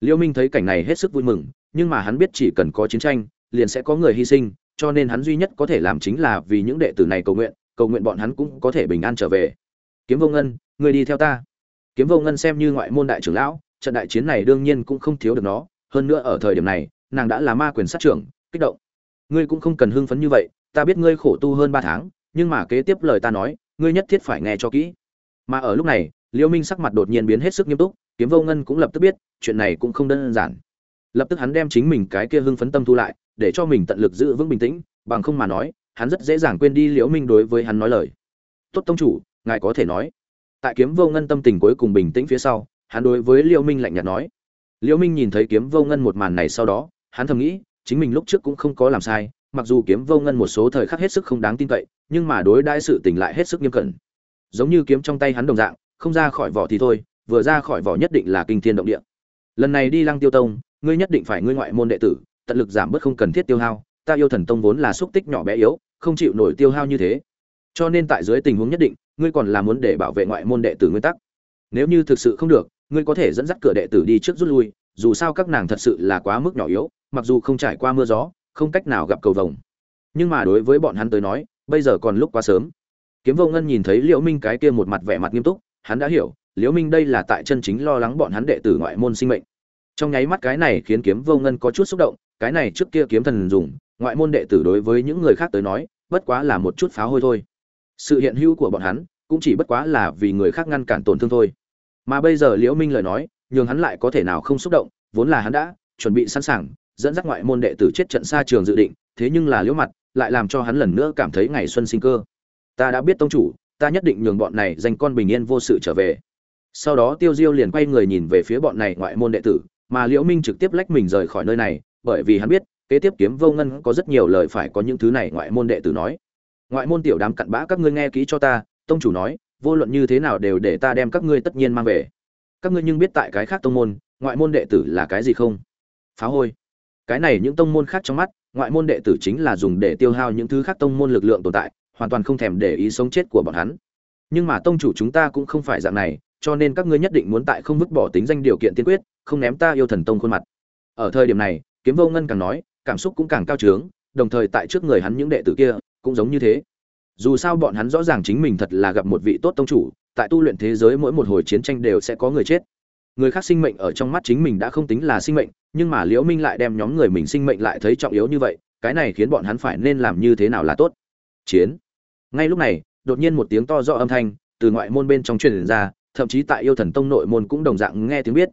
liễu minh thấy cảnh này hết sức vui mừng, nhưng mà hắn biết chỉ cần có chiến tranh, liền sẽ có người hy sinh, cho nên hắn duy nhất có thể làm chính là vì những đệ tử này cầu nguyện cầu nguyện bọn hắn cũng có thể bình an trở về. Kiếm vô ngân, người đi theo ta. Kiếm vô ngân xem như ngoại môn đại trưởng lão, trận đại chiến này đương nhiên cũng không thiếu được nó. Hơn nữa ở thời điểm này, nàng đã là ma quyền sát trưởng, kích động. Ngươi cũng không cần hưng phấn như vậy, ta biết ngươi khổ tu hơn ba tháng, nhưng mà kế tiếp lời ta nói, ngươi nhất thiết phải nghe cho kỹ. Mà ở lúc này liễu minh sắc mặt đột nhiên biến hết sức nghiêm túc kiếm vô ngân cũng lập tức biết, chuyện này cũng không đơn giản. Lập tức hắn đem chính mình cái kia hưng phấn tâm thu lại, để cho mình tận lực giữ vững bình tĩnh, bằng không mà nói, hắn rất dễ dàng quên đi liễu minh đối với hắn nói lời. Tốt tông chủ, ngài có thể nói. Tại kiếm vô ngân tâm tình cuối cùng bình tĩnh phía sau, hắn đối với liễu minh lạnh nhạt nói. Liễu minh nhìn thấy kiếm vô ngân một màn này sau đó, hắn thầm nghĩ, chính mình lúc trước cũng không có làm sai, mặc dù kiếm vô ngân một số thời khắc hết sức không đáng tin cậy, nhưng mà đối đãi sự tình lại hết sức nghiêm cẩn. Giống như kiếm trong tay hắn đồng dạng, không ra khỏi vỏ thì thôi vừa ra khỏi vỏ nhất định là kinh thiên động địa. Lần này đi lăng tiêu tông, ngươi nhất định phải ngươi ngoại môn đệ tử, tận lực giảm bớt không cần thiết tiêu hao, ta yêu thần tông vốn là xúc tích nhỏ bé yếu, không chịu nổi tiêu hao như thế. Cho nên tại dưới tình huống nhất định, ngươi còn là muốn để bảo vệ ngoại môn đệ tử nguyên tắc. Nếu như thực sự không được, ngươi có thể dẫn dắt cửa đệ tử đi trước rút lui, dù sao các nàng thật sự là quá mức nhỏ yếu, mặc dù không trải qua mưa gió, không cách nào gặp cầu vồng. Nhưng mà đối với bọn hắn tới nói, bây giờ còn lúc quá sớm. Kiếm vô ngân nhìn thấy liễu minh cái kia một mặt vẻ mặt nghiêm túc, hắn đã hiểu liễu minh đây là tại chân chính lo lắng bọn hắn đệ tử ngoại môn sinh mệnh. Trong nháy mắt cái này khiến kiếm vô ngân có chút xúc động, cái này trước kia kiếm thần dùng, ngoại môn đệ tử đối với những người khác tới nói, bất quá là một chút phá hôi thôi. Sự hiện hữu của bọn hắn, cũng chỉ bất quá là vì người khác ngăn cản tổn thương thôi. Mà bây giờ liễu minh lời nói, nhường hắn lại có thể nào không xúc động, vốn là hắn đã chuẩn bị sẵn sàng, dẫn dắt ngoại môn đệ tử chết trận xa trường dự định, thế nhưng là liễu mặt lại làm cho hắn lần nữa cảm thấy ngày xuân sinh cơ. Ta đã biết tông chủ, ta nhất định nhường bọn này dành con bình yên vô sự trở về sau đó tiêu diêu liền quay người nhìn về phía bọn này ngoại môn đệ tử, mà liễu minh trực tiếp lách mình rời khỏi nơi này, bởi vì hắn biết, kế tiếp kiếm vô ngân có rất nhiều lời phải có những thứ này ngoại môn đệ tử nói. Ngoại môn tiểu đám cặn bã các ngươi nghe kỹ cho ta, tông chủ nói, vô luận như thế nào đều để ta đem các ngươi tất nhiên mang về. Các ngươi nhưng biết tại cái khác tông môn, ngoại môn đệ tử là cái gì không? Phá hôi. Cái này những tông môn khác trong mắt, ngoại môn đệ tử chính là dùng để tiêu hao những thứ khác tông môn lực lượng tồn tại, hoàn toàn không thèm để ý sống chết của bọn hắn. Nhưng mà tông chủ chúng ta cũng không phải dạng này cho nên các ngươi nhất định muốn tại không vứt bỏ tính danh điều kiện tiên quyết, không ném ta yêu thần tông khuôn mặt. Ở thời điểm này, kiếm vô ngân càng nói, cảm xúc cũng càng cao trướng, đồng thời tại trước người hắn những đệ tử kia, cũng giống như thế. Dù sao bọn hắn rõ ràng chính mình thật là gặp một vị tốt tông chủ, tại tu luyện thế giới mỗi một hồi chiến tranh đều sẽ có người chết. Người khác sinh mệnh ở trong mắt chính mình đã không tính là sinh mệnh, nhưng mà liễu minh lại đem nhóm người mình sinh mệnh lại thấy trọng yếu như vậy, cái này khiến bọn hắn phải nên làm như thế nào là tốt? Chiến. Ngay lúc này, đột nhiên một tiếng to rõ âm thanh từ ngoại môn bên trong truyền ra thậm chí tại yêu thần tông nội môn cũng đồng dạng nghe tiếng biết.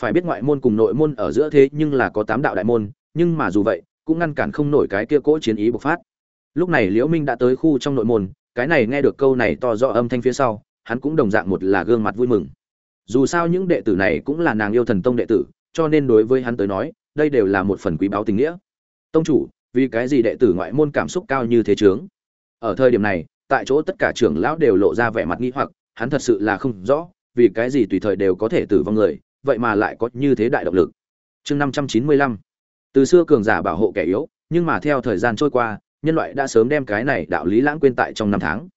Phải biết ngoại môn cùng nội môn ở giữa thế nhưng là có tám đạo đại môn, nhưng mà dù vậy, cũng ngăn cản không nổi cái kia cỗ chiến ý bộc phát. Lúc này liễu minh đã tới khu trong nội môn, cái này nghe được câu này to rõ âm thanh phía sau, hắn cũng đồng dạng một là gương mặt vui mừng. Dù sao những đệ tử này cũng là nàng yêu thần tông đệ tử, cho nên đối với hắn tới nói, đây đều là một phần quý báu tình nghĩa. Tông chủ, vì cái gì đệ tử ngoại môn cảm xúc cao như thế trướng ở thời điểm này, tại chỗ tất cả trưởng lão đều lộ ra vẻ mặt nghi hoặc hắn thật sự là không rõ, vì cái gì tùy thời đều có thể tử vong người, vậy mà lại có như thế đại động lực. Chương năm trăm chín mươi lăm. Từ xưa cường giả bảo hộ kẻ yếu, nhưng mà theo thời gian trôi qua, nhân loại đã sớm đem cái này đạo lý lãng quên tại trong năm tháng.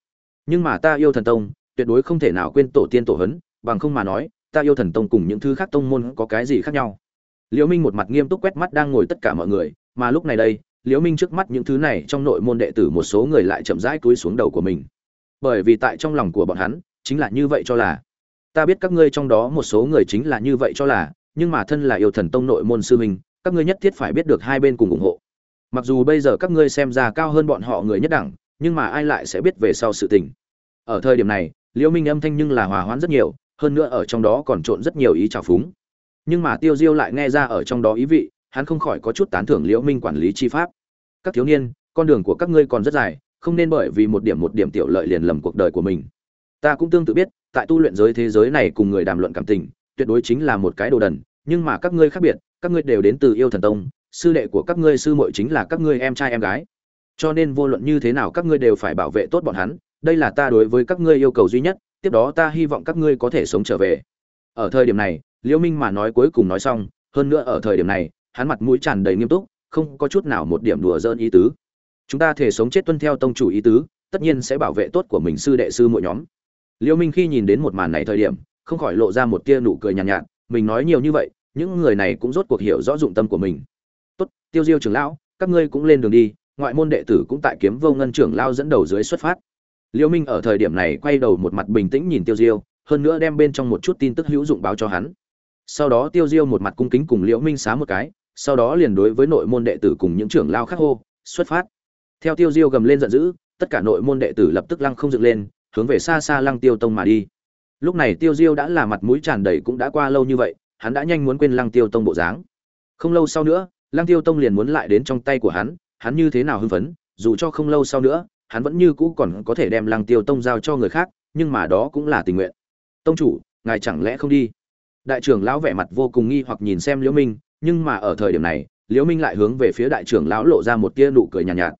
Nhưng mà ta yêu thần tông, tuyệt đối không thể nào quên tổ tiên tổ hấn bằng không mà nói, ta yêu thần tông cùng những thứ khác tông môn có cái gì khác nhau. Liễu minh một mặt nghiêm túc quét mắt đang ngồi tất cả mọi người, mà lúc này đây, liễu minh trước mắt những thứ này trong nội môn đệ tử một số người lại chậm rãi cúi xuống đầu của mình. Bởi vì tại trong lòng của bọn hắn chính là như vậy cho là. Ta biết các ngươi trong đó một số người chính là như vậy cho là, nhưng mà thân là yêu thần tông nội môn sư mình các ngươi nhất thiết phải biết được hai bên cùng ủng hộ. Mặc dù bây giờ các ngươi xem ra cao hơn bọn họ người nhất đẳng, nhưng mà ai lại sẽ biết về sau sự tình. Ở thời điểm này, liễu minh âm thanh nhưng là hòa hoãn rất nhiều, hơn nữa ở trong đó còn trộn rất nhiều ý trào phúng. Nhưng mà tiêu diêu lại nghe ra ở trong đó ý vị, hắn không khỏi có chút tán thưởng liễu minh quản lý chi pháp. Các thiếu niên, con đường của các ngươi còn rất dài, không nên bởi vì một điểm một điểm tiểu lợi liền lầm cuộc đời của mình ta cũng tương tự biết, tại tu luyện giới thế giới này cùng người đàm luận cảm tình, tuyệt đối chính là một cái đồ đần, nhưng mà các ngươi khác biệt, các ngươi đều đến từ yêu thần tông, sư đệ của các ngươi sư muội chính là các ngươi em trai em gái. Cho nên vô luận như thế nào các ngươi đều phải bảo vệ tốt bọn hắn, đây là ta đối với các ngươi yêu cầu duy nhất, tiếp đó ta hy vọng các ngươi có thể sống trở về. Ở thời điểm này, liễu minh mà nói cuối cùng nói xong, hơn nữa ở thời điểm này, hắn mặt mũi tràn đầy nghiêm túc, không có chút nào một điểm đùa giỡn ý tứ. Chúng ta thể sống chết tuân theo tông chủ ý tứ, tất nhiên sẽ bảo vệ tốt của mình sư đệ sư mỗi nhóm liễu minh khi nhìn đến một màn này thời điểm không khỏi lộ ra một tia nụ cười nhàn nhạt, nhạt mình nói nhiều như vậy những người này cũng rốt cuộc hiểu rõ dụng tâm của mình. Tốt tiêu diêu trưởng lão các ngươi cũng lên đường đi ngoại môn đệ tử cũng tại kiếm vô ngân trưởng lao dẫn đầu dưới xuất phát. Liễu minh ở thời điểm này quay đầu một mặt bình tĩnh nhìn tiêu diêu hơn nữa đem bên trong một chút tin tức hữu dụng báo cho hắn. Sau đó tiêu diêu một mặt cung kính cùng liễu minh xá một cái sau đó liền đối với nội môn đệ tử cùng những trưởng lao khác hô xuất phát. Theo tiêu diêu gầm lên giận dữ tất cả nội môn đệ tử lập tức lăng không dựng lên hướng về xa xa lăng tiêu tông mà đi. Lúc này tiêu diêu đã là mặt mũi tràn đầy cũng đã qua lâu như vậy hắn đã nhanh muốn quên lăng tiêu tông bộ dáng. Không lâu sau nữa lăng tiêu tông liền muốn lại đến trong tay của hắn hắn như thế nào hưng phấn dù cho không lâu sau nữa hắn vẫn như cũ còn có thể đem lăng tiêu tông giao cho người khác nhưng mà đó cũng là tình nguyện. Tông chủ ngài chẳng lẽ không đi? Đại trưởng lão vẻ mặt vô cùng nghi hoặc nhìn xem liễu minh nhưng mà ở thời điểm này liễu minh lại hướng về phía đại trưởng lão lộ ra một tia nụ cười nhàn nhạt, nhạt.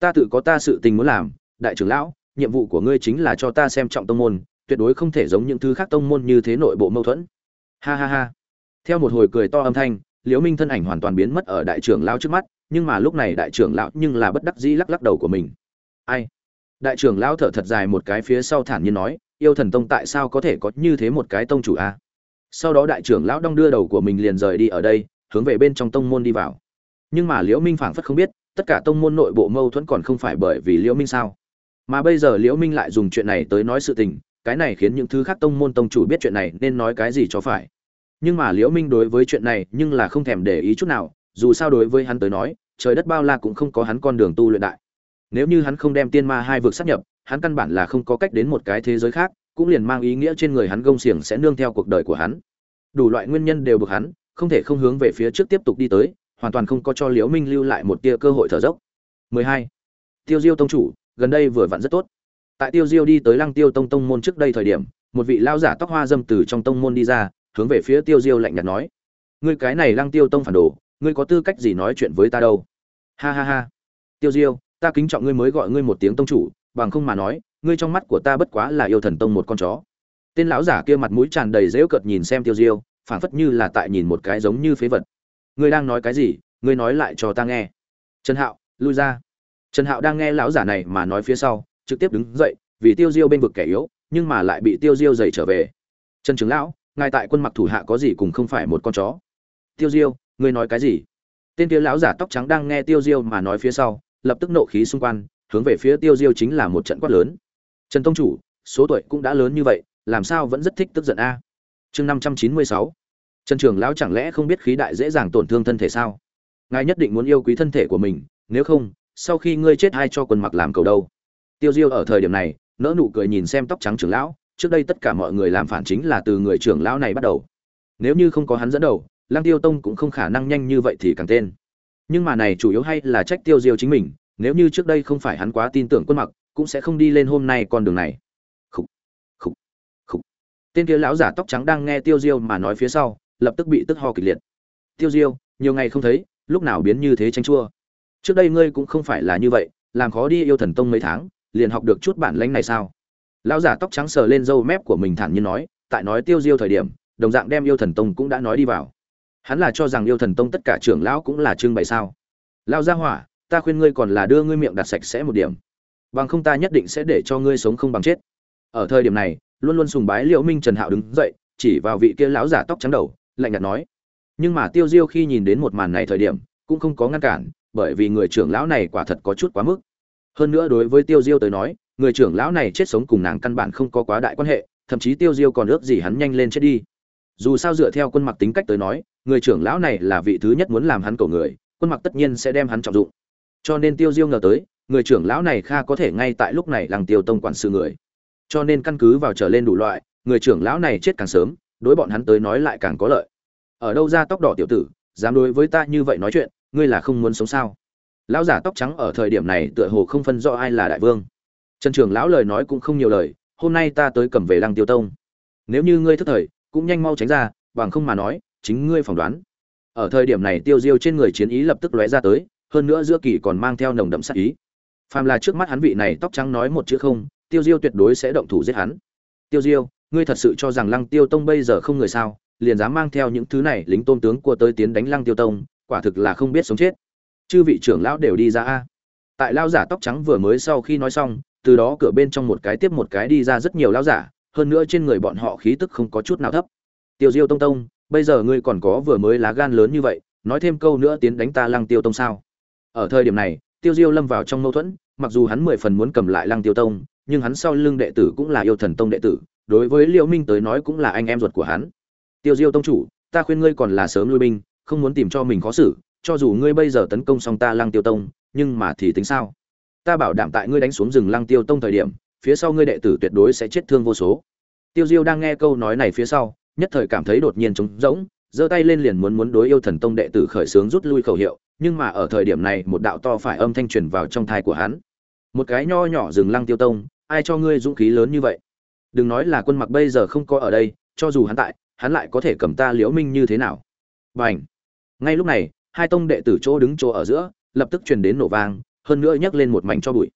Ta tự có ta sự tình muốn làm đại trưởng lão nhiệm vụ của ngươi chính là cho ta xem trọng tông môn, tuyệt đối không thể giống những thứ khác tông môn như thế nội bộ mâu thuẫn. Ha ha ha. Theo một hồi cười to âm thanh, liễu minh thân ảnh hoàn toàn biến mất ở đại trưởng lão trước mắt, nhưng mà lúc này đại trưởng lão nhưng là bất đắc dĩ lắc lắc đầu của mình. Ai? Đại trưởng lão thở thật dài một cái phía sau thản nhiên nói, yêu thần tông tại sao có thể có như thế một cái tông chủ a? Sau đó đại trưởng lão đong đưa đầu của mình liền rời đi ở đây, hướng về bên trong tông môn đi vào. Nhưng mà liễu minh phảng phất không biết, tất cả tông môn nội bộ mâu thuẫn còn không phải bởi vì liễu minh sao? Mà bây giờ liễu minh lại dùng chuyện này tới nói sự tình, cái này khiến những thứ khác tông môn tông chủ biết chuyện này nên nói cái gì cho phải. Nhưng mà liễu minh đối với chuyện này nhưng là không thèm để ý chút nào, dù sao đối với hắn tới nói, trời đất bao la cũng không có hắn con đường tu luyện đại. Nếu như hắn không đem tiên ma hai vực sát nhập, hắn căn bản là không có cách đến một cái thế giới khác, cũng liền mang ý nghĩa trên người hắn gông xiềng sẽ nương theo cuộc đời của hắn. Đủ loại nguyên nhân đều buộc hắn, không thể không hướng về phía trước tiếp tục đi tới, hoàn toàn không có cho liễu minh lưu lại một tia cơ hội thở dốc. 12. tiêu diêu tông chủ gần đây vừa vặn rất tốt. Tại tiêu diêu đi tới lăng tiêu tông tông môn trước đây thời điểm, một vị lao giả tóc hoa dâm từ trong tông môn đi ra, hướng về phía tiêu diêu lạnh nhạt nói, ngươi cái này lăng tiêu tông phản đồ, ngươi có tư cách gì nói chuyện với ta đâu? Ha ha ha. Tiêu diêu, ta kính trọng ngươi mới gọi ngươi một tiếng tông chủ, bằng không mà nói, ngươi trong mắt của ta bất quá là yêu thần tông một con chó. Tên lão giả kia mặt mũi tràn đầy dễu cợt nhìn xem tiêu diêu, phảng phất như là tại nhìn một cái giống như phế vật. Ngươi đang nói cái gì? Ngươi nói lại cho ta nghe. Trần hạo, lui ra trần hạo đang nghe lão giả này mà nói phía sau, trực tiếp đứng dậy, vì tiêu diêu bên vực kẻ yếu, nhưng mà lại bị tiêu diêu dày trở về. Trần trưởng lão, ngài tại quân mặc thủ hạ có gì cùng không phải một con chó? Tiêu diêu, ngươi nói cái gì? Tên kia lão giả tóc trắng đang nghe tiêu diêu mà nói phía sau, lập tức nộ khí xung quanh, hướng về phía tiêu diêu chính là một trận quát lớn. Trần tông chủ, số tuổi cũng đã lớn như vậy, làm sao vẫn rất thích tức giận a? Chương năm trăm chín mươi sáu. Trần trưởng lão chẳng lẽ không biết khí đại dễ dàng tổn thương thân thể sao? Ngài nhất định muốn yêu quý thân thể của mình, nếu không sau khi ngươi chết ai cho quần mặc làm cầu đâu? Tiêu diêu ở thời điểm này nỡ nụ cười nhìn xem tóc trắng trưởng lão trước đây tất cả mọi người làm phản chính là từ người trưởng lão này bắt đầu. Nếu như không có hắn dẫn đầu lang tiêu tông cũng không khả năng nhanh như vậy thì càng tên. Nhưng mà này chủ yếu hay là trách tiêu diêu chính mình nếu như trước đây không phải hắn quá tin tưởng quân mặc cũng sẽ không đi lên hôm nay con đường này. Khúc, khúc, khúc. tên kia lão giả tóc trắng đang nghe tiêu diêu mà nói phía sau lập tức bị tức ho kịch liệt. Tiêu diêu nhiều ngày không thấy lúc nào biến như thế tranh chua? Trước đây ngươi cũng không phải là như vậy, làm khó đi yêu thần tông mấy tháng, liền học được chút bản lãnh này sao? Lão giả tóc trắng sờ lên râu mép của mình thản nhiên nói, tại nói tiêu diêu thời điểm, đồng dạng đem yêu thần tông cũng đã nói đi vào. Hắn là cho rằng yêu thần tông tất cả trưởng lão cũng là trưng bày sao? Lao gia hỏa, ta khuyên ngươi còn là đưa ngươi miệng đặt sạch sẽ một điểm. Bằng không ta nhất định sẽ để cho ngươi sống không bằng chết. Ở thời điểm này, luôn luôn sùng bái liễu minh trần hạo đứng dậy, chỉ vào vị kia lão giả tóc trắng đầu, lạnh nhạt nói. Nhưng mà tiêu diêu khi nhìn đến một màn này thời điểm, cũng không có ngăn cản bởi vì người trưởng lão này quả thật có chút quá mức. Hơn nữa đối với tiêu diêu tới nói, người trưởng lão này chết sống cùng nàng căn bản không có quá đại quan hệ, thậm chí tiêu diêu còn ước gì hắn nhanh lên chết đi. Dù sao dựa theo quân mặc tính cách tới nói, người trưởng lão này là vị thứ nhất muốn làm hắn cầu người, quân mặc tất nhiên sẽ đem hắn trọng dụng. Cho nên tiêu diêu ngờ tới, người trưởng lão này kha có thể ngay tại lúc này làng tiêu tông quản sự người. Cho nên căn cứ vào trở lên đủ loại, người trưởng lão này chết càng sớm, đối bọn hắn tới nói lại càng có lợi. Ở đâu ra tóc đỏ tiểu tử, dám đối với ta như vậy nói chuyện ngươi là không muốn sống sao? Lão giả tóc trắng ở thời điểm này tựa hồ không phân rõ ai là đại vương. Trần Trường lão lời nói cũng không nhiều lời, hôm nay ta tới cầm về lăng tiêu tông. Nếu như ngươi thức thời, cũng nhanh mau tránh ra, bằng không mà nói, chính ngươi phỏng đoán. Ở thời điểm này tiêu diêu trên người chiến ý lập tức lóe ra tới, hơn nữa giữa kỳ còn mang theo nồng đậm sát ý. Phàm là trước mắt hắn vị này tóc trắng nói một chữ không, tiêu diêu tuyệt đối sẽ động thủ giết hắn. Tiêu diêu, ngươi thật sự cho rằng lăng tiêu tông bây giờ không người sao? Liền dám mang theo những thứ này, lính tôn tướng của tới tiến đánh lăng tiêu tông quả thực là không biết sống chết. Chư vị trưởng lão đều đi ra a. Tại lao giả tóc trắng vừa mới sau khi nói xong, từ đó cửa bên trong một cái tiếp một cái đi ra rất nhiều lao giả, hơn nữa trên người bọn họ khí tức không có chút nào thấp. Tiêu diêu tông tông, bây giờ ngươi còn có vừa mới lá gan lớn như vậy, nói thêm câu nữa tiến đánh ta lăng tiêu tông sao? Ở thời điểm này, tiêu diêu lâm vào trong mâu thuẫn, mặc dù hắn mười phần muốn cầm lại lăng tiêu tông, nhưng hắn sau lưng đệ tử cũng là yêu thần tông đệ tử, đối với liễu minh tới nói cũng là anh em ruột của hắn. Tiêu diêu tông chủ, ta khuyên ngươi còn là sớm lui binh không muốn tìm cho mình khó xử, cho dù ngươi bây giờ tấn công xong ta lăng tiêu tông, nhưng mà thì tính sao? Ta bảo đảm tại ngươi đánh xuống rừng lăng tiêu tông thời điểm, phía sau ngươi đệ tử tuyệt đối sẽ chết thương vô số. Tiêu diêu đang nghe câu nói này phía sau, nhất thời cảm thấy đột nhiên trống rỗng, giơ tay lên liền muốn muốn đối yêu thần tông đệ tử khởi sướng rút lui khẩu hiệu, nhưng mà ở thời điểm này một đạo to phải âm thanh truyền vào trong thai của hắn. Một cái nho nhỏ rừng lăng tiêu tông, ai cho ngươi dũng khí lớn như vậy? Đừng nói là quân mặc bây giờ không có ở đây, cho dù hắn tại, hắn lại có thể cầm ta liễu minh như thế nào? Bảnh ngay lúc này, hai tông đệ tử chỗ đứng chỗ ở giữa, lập tức truyền đến nổ vang, hơn nữa nhấc lên một mảnh cho bụi.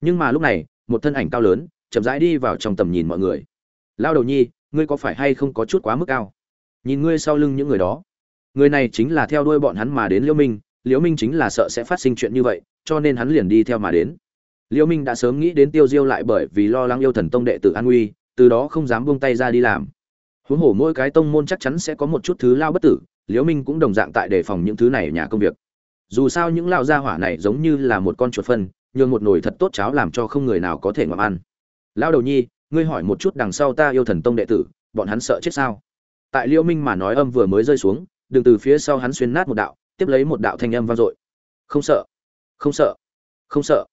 Nhưng mà lúc này, một thân ảnh cao lớn, chậm rãi đi vào trong tầm nhìn mọi người. Lao đầu nhi, ngươi có phải hay không có chút quá mức cao? Nhìn ngươi sau lưng những người đó. Người này chính là theo đuôi bọn hắn mà đến liễu minh liễu minh chính là sợ sẽ phát sinh chuyện như vậy, cho nên hắn liền đi theo mà đến. Liễu minh đã sớm nghĩ đến tiêu diêu lại bởi vì lo lắng yêu thần tông đệ tử an nguy, từ đó không dám buông tay ra đi làm. Huống hồ mỗi cái tông môn chắc chắn sẽ có một chút thứ lao bất tử liễu minh cũng đồng dạng tại đề phòng những thứ này nhà công việc. Dù sao những lao gia hỏa này giống như là một con chuột phân, nhường một nồi thật tốt cháo làm cho không người nào có thể ngậm ăn. Lao đầu nhi, ngươi hỏi một chút đằng sau ta yêu thần tông đệ tử, bọn hắn sợ chết sao? Tại liễu minh mà nói âm vừa mới rơi xuống đường từ phía sau hắn xuyên nát một đạo, tiếp lấy một đạo thanh âm vang dội. Không sợ. Không sợ. Không sợ.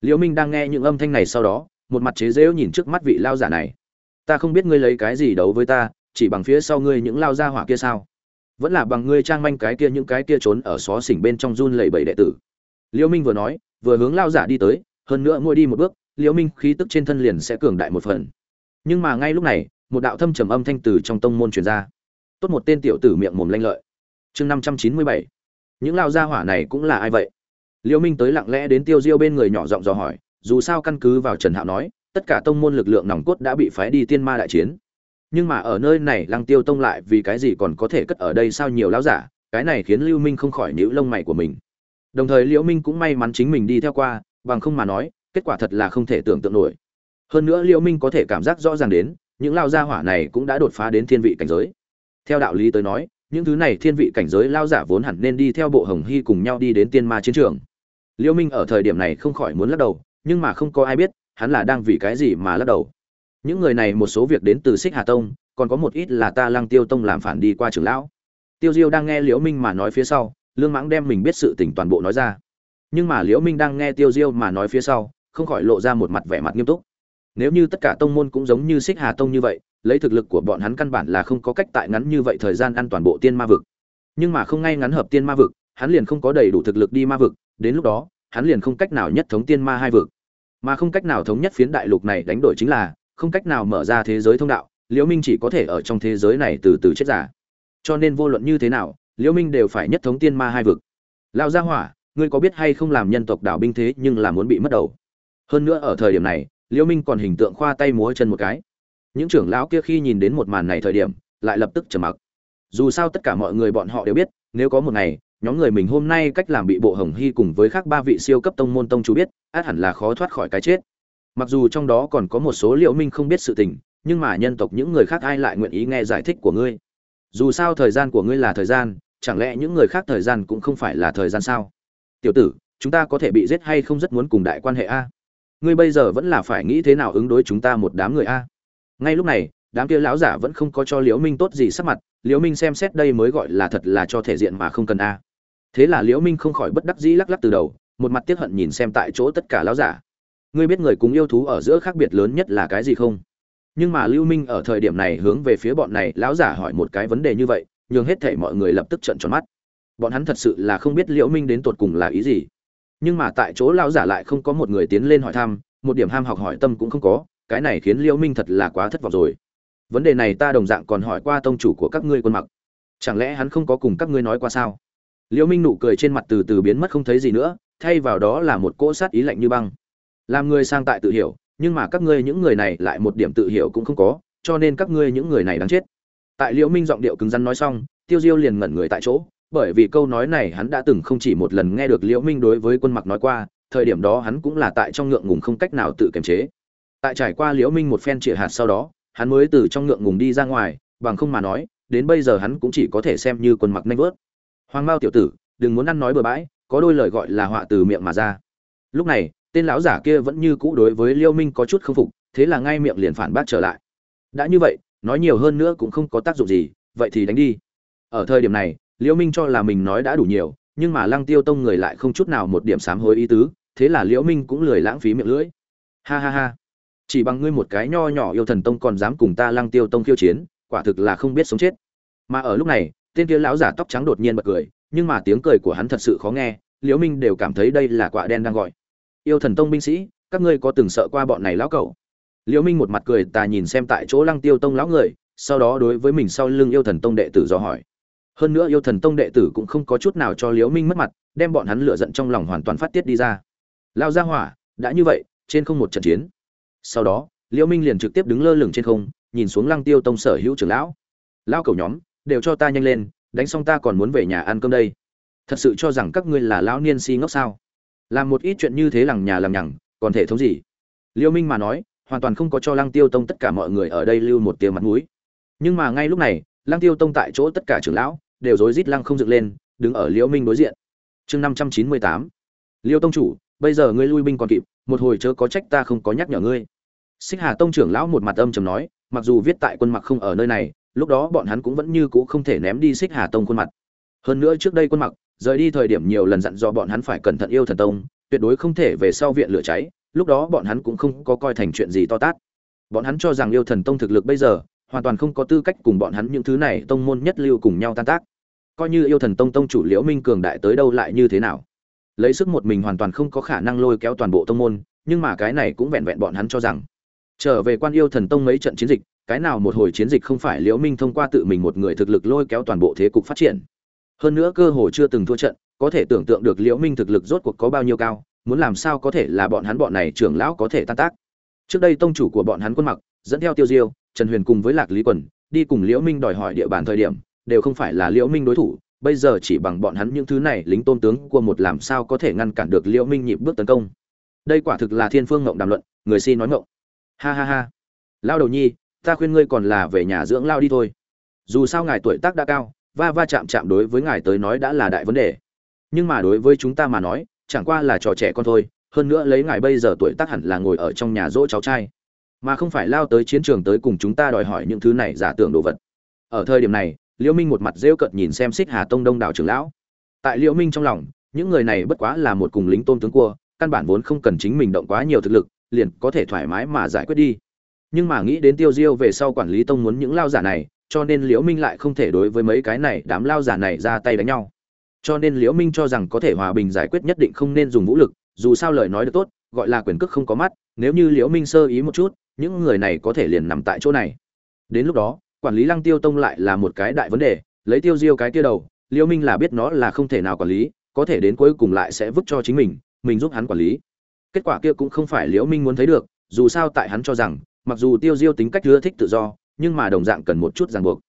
Liễu minh đang nghe những âm thanh này sau đó, một mặt chế dễu nhìn trước mắt vị lao giả này. Ta không biết ngươi lấy cái gì đấu với ta, chỉ bằng phía sau ngươi những lao gia hỏa kia sao? Vẫn là bằng ngươi trang manh cái kia những cái kia trốn ở xó xỉnh bên trong run lẩy bẩy đệ tử. Liễu minh vừa nói, vừa hướng lao giả đi tới, hơn nữa ngồi đi một bước liễu minh khí tức trên thân liền sẽ cường đại một phần. Nhưng mà ngay lúc này, một đạo thâm trầm âm thanh từ trong tông môn truyền ra. Tốt một tên tiểu tử miệng mồm lanh lợi. Chương năm trăm chín mươi bảy. Những lao gia hỏa này cũng là ai vậy? Liễu minh tới lặng lẽ đến tiêu diêu bên người nhỏ giọng dò hỏi, dù sao căn cứ vào trần hạo nói, tất cả tông môn lực lượng nòng cốt đã bị phái đi tiên ma đại chiến nhưng mà ở nơi này lăng tiêu tông lại vì cái gì còn có thể cất ở đây sao nhiều lão giả, cái này khiến lưu minh không khỏi nhíu lông mày của mình. Đồng thời liễu minh cũng may mắn chính mình đi theo qua, bằng không mà nói, kết quả thật là không thể tưởng tượng nổi. Hơn nữa liễu minh có thể cảm giác rõ ràng đến, những lao gia hỏa này cũng đã đột phá đến thiên vị cảnh giới. Theo đạo lý tới nói, những thứ này thiên vị cảnh giới lao giả vốn hẳn nên đi theo bộ hồng hy cùng nhau đi đến tiên ma chiến trường. Liễu minh ở thời điểm này không khỏi muốn lắc đầu, nhưng mà không có ai biết, hắn là đang vì cái gì mà lắc đầu những người này một số việc đến từ xích hà tông, còn có một ít là ta lăng tiêu tông làm phản đi qua trưởng lão. Tiêu diêu đang nghe liễu minh mà nói phía sau, lương mãng đem mình biết sự tình toàn bộ nói ra. Nhưng mà liễu minh đang nghe tiêu diêu mà nói phía sau, không khỏi lộ ra một mặt vẻ mặt nghiêm túc. Nếu như tất cả tông môn cũng giống như xích hà tông như vậy, lấy thực lực của bọn hắn căn bản là không có cách tại ngắn như vậy thời gian ăn toàn bộ tiên ma vực. Nhưng mà không ngay ngắn hợp tiên ma vực, hắn liền không có đầy đủ thực lực đi ma vực, đến lúc đó, hắn liền không cách nào nhất thống tiên ma hai vực. Mà không cách nào thống nhất phiến đại lục này đánh đổi chính là không cách nào mở ra thế giới thông đạo, liễu minh chỉ có thể ở trong thế giới này từ từ chết giả cho nên vô luận như thế nào, liễu minh đều phải nhất thống tiên ma hai vực. Lao gia hỏa, ngươi có biết hay không làm nhân tộc đảo binh thế nhưng là muốn bị mất đầu? Hơn nữa ở thời điểm này, liễu minh còn hình tượng khoa tay múa chân một cái. Những trưởng lão kia khi nhìn đến một màn này thời điểm, lại lập tức trầm mặc. Dù sao tất cả mọi người bọn họ đều biết, nếu có một ngày, nhóm người mình hôm nay cách làm bị bộ hồng hy cùng với khác ba vị siêu cấp tông môn tông chú biết, át hẳn là khó thoát khỏi cái chết mặc dù trong đó còn có một số liệu minh không biết sự tình, nhưng mà nhân tộc những người khác ai lại nguyện ý nghe giải thích của ngươi? Dù sao thời gian của ngươi là thời gian, chẳng lẽ những người khác thời gian cũng không phải là thời gian sao? Tiểu tử, chúng ta có thể bị giết hay không rất muốn cùng đại quan hệ a. Ngươi bây giờ vẫn là phải nghĩ thế nào ứng đối chúng ta một đám người a? Ngay lúc này, đám kia lão giả vẫn không có cho liễu minh tốt gì sắc mặt, liễu minh xem xét đây mới gọi là thật là cho thể diện mà không cần a. Thế là liễu minh không khỏi bất đắc dĩ lắc lắc từ đầu, một mặt tiếc hận nhìn xem tại chỗ tất cả lão giả ngươi biết người cùng yêu thú ở giữa khác biệt lớn nhất là cái gì không? Nhưng mà lưu minh ở thời điểm này hướng về phía bọn này lão giả hỏi một cái vấn đề như vậy, nhường hết thảy mọi người lập tức trợn tròn mắt. Bọn hắn thật sự là không biết liễu minh đến tột cùng là ý gì. Nhưng mà tại chỗ lão giả lại không có một người tiến lên hỏi thăm, một điểm ham học hỏi tâm cũng không có, cái này khiến liễu minh thật là quá thất vọng rồi. Vấn đề này ta đồng dạng còn hỏi qua tông chủ của các ngươi quân mặc. Chẳng lẽ hắn không có cùng các ngươi nói qua sao? Liễu minh nụ cười trên mặt từ từ biến mất không thấy gì nữa, thay vào đó là một cỗ sát ý lạnh như băng làm người sang tại tự hiểu, nhưng mà các ngươi những người này lại một điểm tự hiểu cũng không có, cho nên các ngươi những người này đáng chết. Tại liễu minh giọng điệu cứng rắn nói xong, tiêu diêu liền ngẩn người tại chỗ, bởi vì câu nói này hắn đã từng không chỉ một lần nghe được liễu minh đối với quân mặc nói qua, thời điểm đó hắn cũng là tại trong ngượng ngùng không cách nào tự kiềm chế. Tại trải qua liễu minh một phen trịa hạt sau đó, hắn mới từ trong ngượng ngùng đi ra ngoài, bằng không mà nói, đến bây giờ hắn cũng chỉ có thể xem như quân mặc nanh vớt. Hoàng mao tiểu tử, đừng muốn ăn nói bừa bãi, có đôi lời gọi là họa từ miệng mà ra. Lúc này tên lão giả kia vẫn như cũ đối với liêu minh có chút không phục, thế là ngay miệng liền phản bác trở lại. Đã như vậy, nói nhiều hơn nữa cũng không có tác dụng gì, vậy thì đánh đi. Ở thời điểm này, liêu minh cho là mình nói đã đủ nhiều, nhưng mà lăng tiêu tông người lại không chút nào một điểm sám hối ý tứ, thế là liễu minh cũng lười lãng phí miệng lưỡi. Ha ha ha. Chỉ bằng ngươi một cái nho nhỏ yêu thần tông còn dám cùng ta lăng tiêu tông khiêu chiến, quả thực là không biết sống chết. Mà ở lúc này, tên kia lão giả tóc trắng đột nhiên bật cười, nhưng mà tiếng cười của hắn thật sự khó nghe liễu minh đều cảm thấy đây là quả đen đang gọi yêu thần tông binh sĩ, các ngươi có từng sợ qua bọn này lão cẩu? Liễu minh một mặt cười ta nhìn xem tại chỗ lăng tiêu tông lão người, sau đó đối với mình sau lưng yêu thần tông đệ tử do hỏi. Hơn nữa yêu thần tông đệ tử cũng không có chút nào cho liễu minh mất mặt, đem bọn hắn lựa giận trong lòng hoàn toàn phát tiết đi ra. Lao ra hỏa, đã như vậy, trên không một trận chiến. Sau đó, liễu minh liền trực tiếp đứng lơ lửng trên không, nhìn xuống lăng tiêu tông sở hữu trưởng lão. Lao cầu nhóm, đều cho ta nhanh lên, đánh xong ta còn muốn về nhà ăn cơm đây. Thật sự cho rằng các ngươi là lão niên si ngốc sao? Làm một ít chuyện như thế lằng nhà lằng nhằng, còn thể thống gì? Liêu minh mà nói, hoàn toàn không có cho lăng tiêu tông tất cả mọi người ở đây lưu một tia mặt mũi. Nhưng mà ngay lúc này, lăng tiêu tông tại chỗ tất cả trưởng lão đều rối rít lăng không dựng lên, đứng ở liễu minh đối diện. Chương năm trăm chín mươi tám. Liêu tông chủ, bây giờ ngươi lui binh còn kịp, một hồi chớ có trách ta không có nhắc nhở ngươi. Xích hà tông trưởng lão một mặt âm trầm nói, mặc dù viết tại quân mặc không ở nơi này, lúc đó bọn hắn cũng vẫn như cũ không thể ném đi xích hà tông khuôn mặt. Hơn nữa trước đây quân mặc rời đi thời điểm nhiều lần dặn dò bọn hắn phải cẩn thận yêu thần tông, tuyệt đối không thể về sau viện lửa cháy, lúc đó bọn hắn cũng không có coi thành chuyện gì to tát. Bọn hắn cho rằng yêu thần tông thực lực bây giờ, hoàn toàn không có tư cách cùng bọn hắn những thứ này tông môn nhất lưu cùng nhau tan tác. Coi như yêu thần tông tông chủ liễu minh cường đại tới đâu lại như thế nào? Lấy sức một mình hoàn toàn không có khả năng lôi kéo toàn bộ tông môn, nhưng mà cái này cũng vẹn vẹn bọn hắn cho rằng. Trở về quan yêu thần tông mấy trận chiến dịch, cái nào một hồi chiến dịch không phải liễu minh thông qua tự mình một người thực lực lôi kéo toàn bộ thế cục phát triển hơn nữa cơ hồ chưa từng thua trận, có thể tưởng tượng được liễu minh thực lực rốt cuộc có bao nhiêu cao, muốn làm sao có thể là bọn hắn bọn này trưởng lão có thể tan tác. Trước đây tông chủ của bọn hắn quân mặc, dẫn theo tiêu diêu, trần huyền cùng với lạc lý quần, đi cùng liễu minh đòi hỏi địa bàn thời điểm, đều không phải là liễu minh đối thủ, bây giờ chỉ bằng bọn hắn những thứ này lính tôn tướng của một làm sao có thể ngăn cản được liễu minh nhịp bước tấn công. Đây quả thực là thiên phương ngộng đàm luận, người si nói ngộng. Ha ha ha. Lao đầu nhi, ta khuyên ngươi còn là về nhà dưỡng lao đi thôi. Dù sao ngài tuổi tác đã cao va va chạm chạm đối với ngài tới nói đã là đại vấn đề. Nhưng mà đối với chúng ta mà nói, chẳng qua là trò trẻ con thôi, hơn nữa lấy ngài bây giờ tuổi tác hẳn là ngồi ở trong nhà dỗ cháu trai. Mà không phải lao tới chiến trường tới cùng chúng ta đòi hỏi những thứ này giả tưởng đồ vật. Ở thời điểm này, liễu minh một mặt rêu cợt nhìn xem xích hà tông đông đảo trưởng lão. Tại liễu minh trong lòng, những người này bất quá là một cùng lính tôn tướng cua, căn bản vốn không cần chính mình động quá nhiều thực lực, liền có thể thoải mái mà giải quyết đi. Nhưng mà nghĩ đến tiêu diêu về sau quản lý tông muốn những lao giả này cho nên liễu minh lại không thể đối với mấy cái này, đám lao giả này ra tay đánh nhau. Cho nên liễu minh cho rằng có thể hòa bình giải quyết nhất định không nên dùng vũ lực, dù sao lời nói được tốt, gọi là quyền cước không có mắt, nếu như liễu minh sơ ý một chút, những người này có thể liền nằm tại chỗ này. Đến lúc đó, quản lý lăng tiêu tông lại là một cái đại vấn đề, lấy tiêu diêu cái kia đầu, liễu minh là biết nó là không thể nào quản lý, có thể đến cuối cùng lại sẽ vứt cho chính mình mình giúp hắn quản lý. Kết quả kia cũng không phải liễu minh muốn thấy được, dù sao tại hắn cho rằng, mặc dù tiêu diêu tính cách ưa thích tự do nhưng mà đồng dạng cần một chút ràng buộc.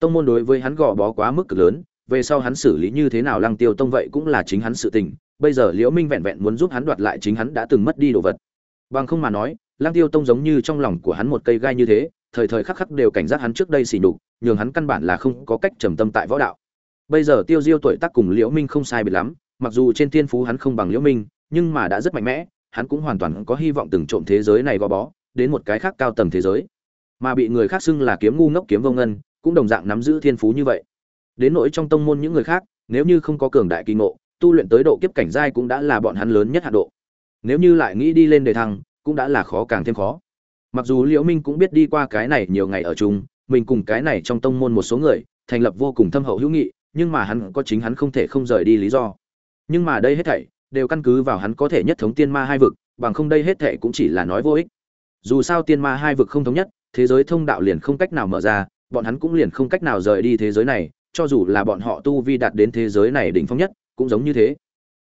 Tông môn đối với hắn gò bó quá mức cực lớn, về sau hắn xử lý như thế nào lăng tiêu tông vậy cũng là chính hắn sự tình, bây giờ liễu minh vẹn vẹn muốn giúp hắn đoạt lại chính hắn đã từng mất đi đồ vật. Bằng không mà nói, lăng tiêu tông giống như trong lòng của hắn một cây gai như thế, thời thời khắc khắc đều cảnh giác hắn trước đây xỉ nhục, nhường hắn căn bản là không có cách trầm tâm tại võ đạo. Bây giờ tiêu diêu tuổi tác cùng liễu minh không sai biệt lắm, mặc dù trên thiên phú hắn không bằng liễu minh, nhưng mà đã rất mạnh mẽ, hắn cũng hoàn toàn có hy vọng từng trộm thế giới này gò bó, đến một cái khác cao tầng thế giới mà bị người khác xưng là kiếm ngu ngốc kiếm vô ngân, cũng đồng dạng nắm giữ thiên phú như vậy. Đến nỗi trong tông môn những người khác, nếu như không có cường đại kỳ ngộ, tu luyện tới độ kiếp cảnh giai cũng đã là bọn hắn lớn nhất hạ độ. Nếu như lại nghĩ đi lên đề thăng, cũng đã là khó càng thêm khó. Mặc dù liễu minh cũng biết đi qua cái này nhiều ngày ở chung, mình cùng cái này trong tông môn một số người, thành lập vô cùng thâm hậu hữu nghị, nhưng mà hắn có chính hắn không thể không rời đi lý do. Nhưng mà đây hết thảy, đều căn cứ vào hắn có thể nhất thống tiên ma hai vực, bằng không đây hết thảy cũng chỉ là nói vô ích. Dù sao tiên ma hai vực không thống nhất thế giới thông đạo liền không cách nào mở ra, bọn hắn cũng liền không cách nào rời đi thế giới này, cho dù là bọn họ tu vi đạt đến thế giới này đỉnh phong nhất, cũng giống như thế.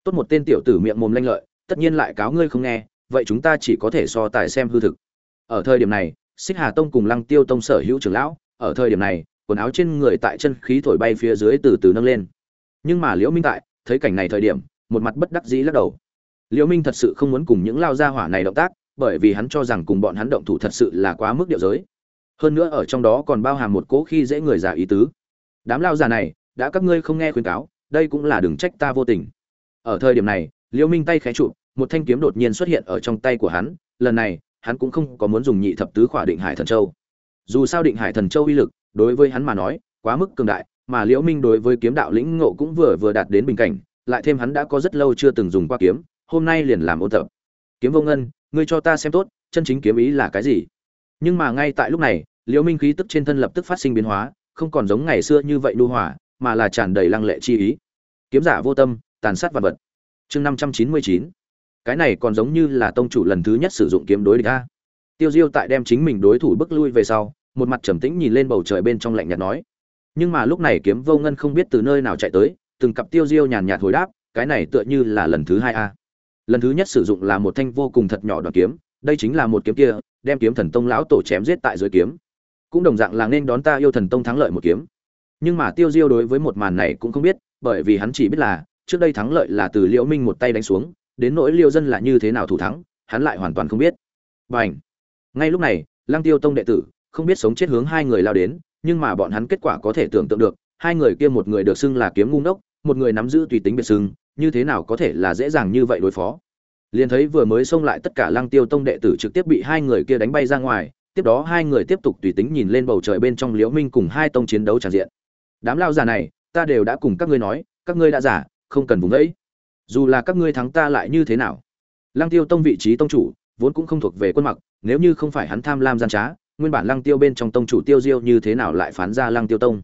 Tốt một tên tiểu tử miệng mồm lanh lợi, tất nhiên lại cáo ngươi không nghe, vậy chúng ta chỉ có thể so tài xem hư thực. Ở thời điểm này, xích hà tông cùng lăng tiêu tông sở hữu trưởng lão, ở thời điểm này, quần áo trên người tại chân khí thổi bay phía dưới từ từ nâng lên. Nhưng mà liễu minh tại, thấy cảnh này thời điểm, một mặt bất đắc dĩ lắc đầu. Liễu minh thật sự không muốn cùng những lao gia hỏa này động tác bởi vì hắn cho rằng cùng bọn hắn động thủ thật sự là quá mức điệu giới. Hơn nữa ở trong đó còn bao hàm một cố khi dễ người già ý tứ. Đám lao già này, đã các ngươi không nghe khuyến cáo, đây cũng là đừng trách ta vô tình. Ở thời điểm này liễu minh tay khẽ trụ, một thanh kiếm đột nhiên xuất hiện ở trong tay của hắn, lần này, hắn cũng không có muốn dùng nhị thập tứ khỏa định hải thần châu. Dù sao định hải thần châu uy lực, đối với hắn mà nói, quá mức cường đại, mà liễu minh đối với kiếm đạo lĩnh ngộ cũng vừa vừa đạt đến bình cảnh, lại thêm hắn đã có rất lâu chưa từng dùng qua kiếm, hôm nay liền làm ôn tập kiếm vô ngân, ngươi cho ta xem tốt, chân chính kiếm ý là cái gì? Nhưng mà ngay tại lúc này, liễu minh khí tức trên thân lập tức phát sinh biến hóa, không còn giống ngày xưa như vậy nu hòa, mà là tràn đầy lăng lệ chi ý. Kiếm giả vô tâm, tàn sát vật vật. Chương năm trăm chín mươi chín. Cái này còn giống như là tông chủ lần thứ nhất sử dụng kiếm đối địch a. Tiêu diêu tại đem chính mình đối thủ bước lui về sau, một mặt trầm tĩnh nhìn lên bầu trời bên trong lạnh nhạt nói. Nhưng mà lúc này kiếm vô ngân không biết từ nơi nào chạy tới, từng cặp tiêu diêu nhàn nhạt hồi đáp, cái này tựa như là lần thứ hai a lần thứ nhất sử dụng là một thanh vô cùng thật nhỏ đoàn kiếm, đây chính là một kiếm kia, đem kiếm thần tông lão tổ chém giết tại dưới kiếm. Cũng đồng dạng là nên đón ta yêu thần tông thắng lợi một kiếm. Nhưng mà tiêu diêu đối với một màn này cũng không biết, bởi vì hắn chỉ biết là, trước đây thắng lợi là từ liễu minh một tay đánh xuống, đến nỗi liêu dân là như thế nào thủ thắng, hắn lại hoàn toàn không biết. B à ngay lúc này, lăng tiêu tông đệ tử, không biết sống chết hướng hai người lao đến, nhưng mà bọn hắn kết quả có thể tưởng tượng được, hai người kia một người được xưng là kiếm ngu ngốc một người nắm giữ tùy tính biệt sưng như thế nào có thể là dễ dàng như vậy đối phó? Liền thấy vừa mới xông lại tất cả lăng tiêu tông đệ tử trực tiếp bị hai người kia đánh bay ra ngoài, tiếp đó hai người tiếp tục tùy tính nhìn lên bầu trời bên trong liễu minh cùng hai tông chiến đấu tràn diện. Đám lao già này, ta đều đã cùng các ngươi nói, các ngươi đã giả không cần vùng ấy dù là các ngươi thắng ta lại như thế nào? Lăng tiêu tông vị trí tông chủ, vốn cũng không thuộc về quân mặc, nếu như không phải hắn tham lam gian trá, nguyên bản lăng tiêu bên trong tông chủ tiêu diêu như thế nào lại phán ra lăng tiêu tông?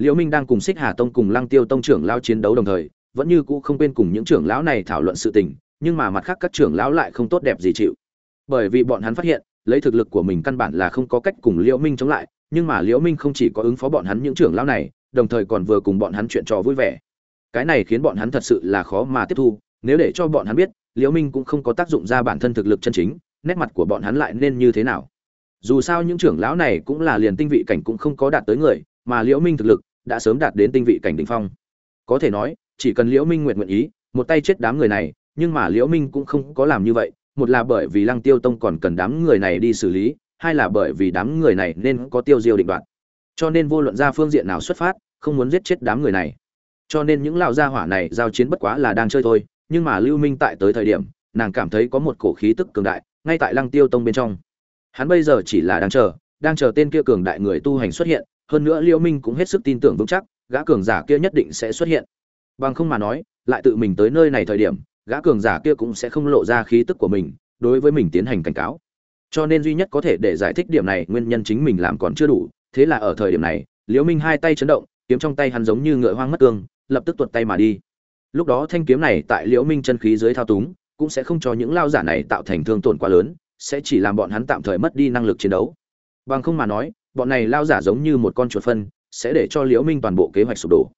Liễu minh đang cùng xích hà tông cùng lăng tiêu tông trưởng lao chiến đấu đồng thời, vẫn như cũ không quên cùng những trưởng lão này thảo luận sự tình, nhưng mà mặt khác các trưởng lão lại không tốt đẹp gì chịu. Bởi vì bọn hắn phát hiện, lấy thực lực của mình căn bản là không có cách cùng liễu minh chống lại, nhưng mà liễu minh không chỉ có ứng phó bọn hắn những trưởng lão này, đồng thời còn vừa cùng bọn hắn chuyện trò vui vẻ. Cái này khiến bọn hắn thật sự là khó mà tiếp thu, nếu để cho bọn hắn biết, liễu minh cũng không có tác dụng ra bản thân thực lực chân chính, nét mặt của bọn hắn lại nên như thế nào. Dù sao những trưởng lão này cũng là liền tinh vị cảnh cũng không có đạt tới người, mà liễu minh thực lực đã sớm đạt đến tinh vị cảnh đỉnh phong. Có thể nói, chỉ cần liễu minh nguyện nguyện ý, một tay chết đám người này, nhưng mà liễu minh cũng không có làm như vậy, một là bởi vì lăng tiêu tông còn cần đám người này đi xử lý, hai là bởi vì đám người này nên có tiêu diêu định đoạt. Cho nên vô luận ra phương diện nào xuất phát, không muốn giết chết đám người này. Cho nên những lão gia hỏa này giao chiến bất quá là đang chơi thôi, nhưng mà lưu minh tại tới thời điểm, nàng cảm thấy có một cổ khí tức cường đại, ngay tại lăng tiêu tông bên trong. Hắn bây giờ chỉ là đang chờ đang chờ tên kia cường đại người tu hành xuất hiện hơn nữa liễu minh cũng hết sức tin tưởng vững chắc, gã cường giả kia nhất định sẽ xuất hiện. Bằng không mà nói, lại tự mình tới nơi này thời điểm, gã cường giả kia cũng sẽ không lộ ra khí tức của mình, đối với mình tiến hành cảnh cáo. Cho nên duy nhất có thể để giải thích điểm này nguyên nhân chính mình làm còn chưa đủ, thế là ở thời điểm này, liễu minh hai tay chấn động, kiếm trong tay hắn giống như ngựa hoang mất cương, lập tức tuột tay mà đi. Lúc đó thanh kiếm này tại liễu minh chân khí dưới thao túng, cũng sẽ không cho những lao giả này tạo thành thương tổn quá lớn, sẽ chỉ làm bọn hắn tạm thời mất đi năng lực chiến đấu. Bằng không mà nói bọn này lao giả giống như một con chuột phân, sẽ để cho liễu minh toàn bộ kế hoạch sụp đổ.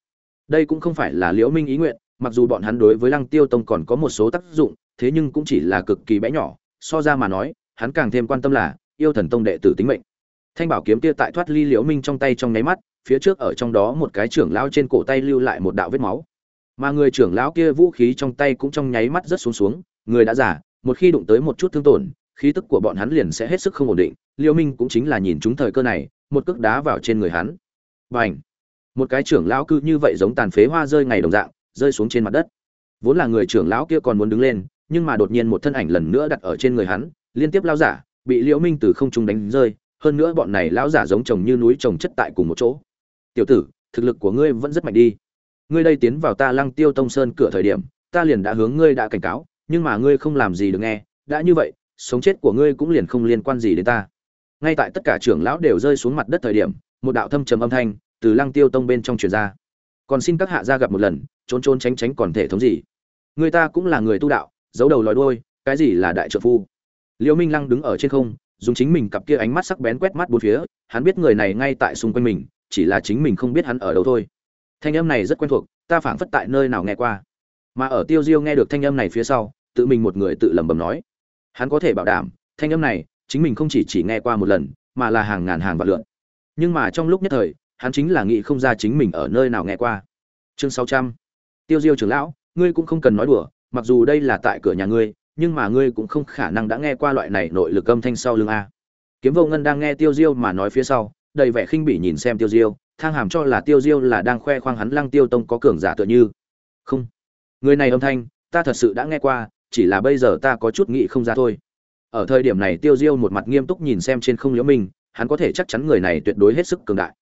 Đây cũng không phải là liễu minh ý nguyện, mặc dù bọn hắn đối với lăng tiêu tông còn có một số tác dụng, thế nhưng cũng chỉ là cực kỳ bé nhỏ, so ra mà nói, hắn càng thêm quan tâm là yêu thần tông đệ tử tính mệnh. Thanh bảo kiếm kia tại thoát ly liễu minh trong tay trong nháy mắt, phía trước ở trong đó một cái trưởng lão trên cổ tay lưu lại một đạo vết máu. Mà người trưởng lão kia vũ khí trong tay cũng trong nháy mắt rất xuống xuống, người đã giả một khi đụng tới một chút thương tổn, khí tức của bọn hắn liền sẽ hết sức không ổn định liêu minh cũng chính là nhìn chúng thời cơ này, một cước đá vào trên người hắn. B à n h một cái trưởng lão cư như vậy giống tàn phế hoa rơi ngày đồng dạng, rơi xuống trên mặt đất. Vốn là người trưởng lão kia còn muốn đứng lên, nhưng mà đột nhiên một thân ảnh lần nữa đặt ở trên người hắn, liên tiếp lao giả, bị liễu minh từ không trung đánh rơi, hơn nữa bọn này lão giả giống chồng như núi chồng chất tại cùng một chỗ. Tiểu tử, thực lực của ngươi vẫn rất mạnh đi. Ngươi đây tiến vào ta lăng tiêu tông sơn cửa thời điểm, ta liền đã hướng ngươi đã cảnh cáo, nhưng mà ngươi không làm gì được nghe. Đã như vậy, sống chết của ngươi cũng liền không liên quan gì đến ta ngay tại tất cả trưởng lão đều rơi xuống mặt đất thời điểm, một đạo thâm trầm âm thanh từ lăng tiêu tông bên trong truyền ra. Còn xin các hạ gia gặp một lần, trốn trốn tránh tránh còn thể thống gì? Người ta cũng là người tu đạo, giấu đầu lòi đuôi, cái gì là đại trợ phu? Liêu minh lăng đứng ở trên không, dùng chính mình cặp kia ánh mắt sắc bén quét mắt bốn phía, hắn biết người này ngay tại xung quanh mình, chỉ là chính mình không biết hắn ở đâu thôi. Thanh âm này rất quen thuộc, ta phảng phất tại nơi nào nghe qua. Mà ở tiêu diêu nghe được thanh âm này phía sau, tự mình một người tự lẩm bẩm nói, hắn có thể bảo đảm, thanh âm này chính mình không chỉ chỉ nghe qua một lần, mà là hàng ngàn hàng vạn lượt. nhưng mà trong lúc nhất thời, hắn chính là nghĩ không ra chính mình ở nơi nào nghe qua. Chương sáu trăm. Tiêu diêu trưởng lão, ngươi cũng không cần nói đùa, mặc dù đây là tại cửa nhà ngươi, nhưng mà ngươi cũng không khả năng đã nghe qua loại này nội lực âm thanh sau lưng a. Kiếm vô ngân đang nghe tiêu diêu mà nói phía sau, đầy vẻ khinh bỉ nhìn xem tiêu diêu, thang hàm cho là tiêu diêu là đang khoe khoang hắn lăng tiêu tông có cường giả tựa như. Không. Người này âm thanh, ta thật sự đã nghe qua, chỉ là bây giờ ta có chút nghĩ không ra thôi ở thời điểm này tiêu diêu một mặt nghiêm túc nhìn xem trên không liễu minh, hắn có thể chắc chắn người này tuyệt đối hết sức cường đại.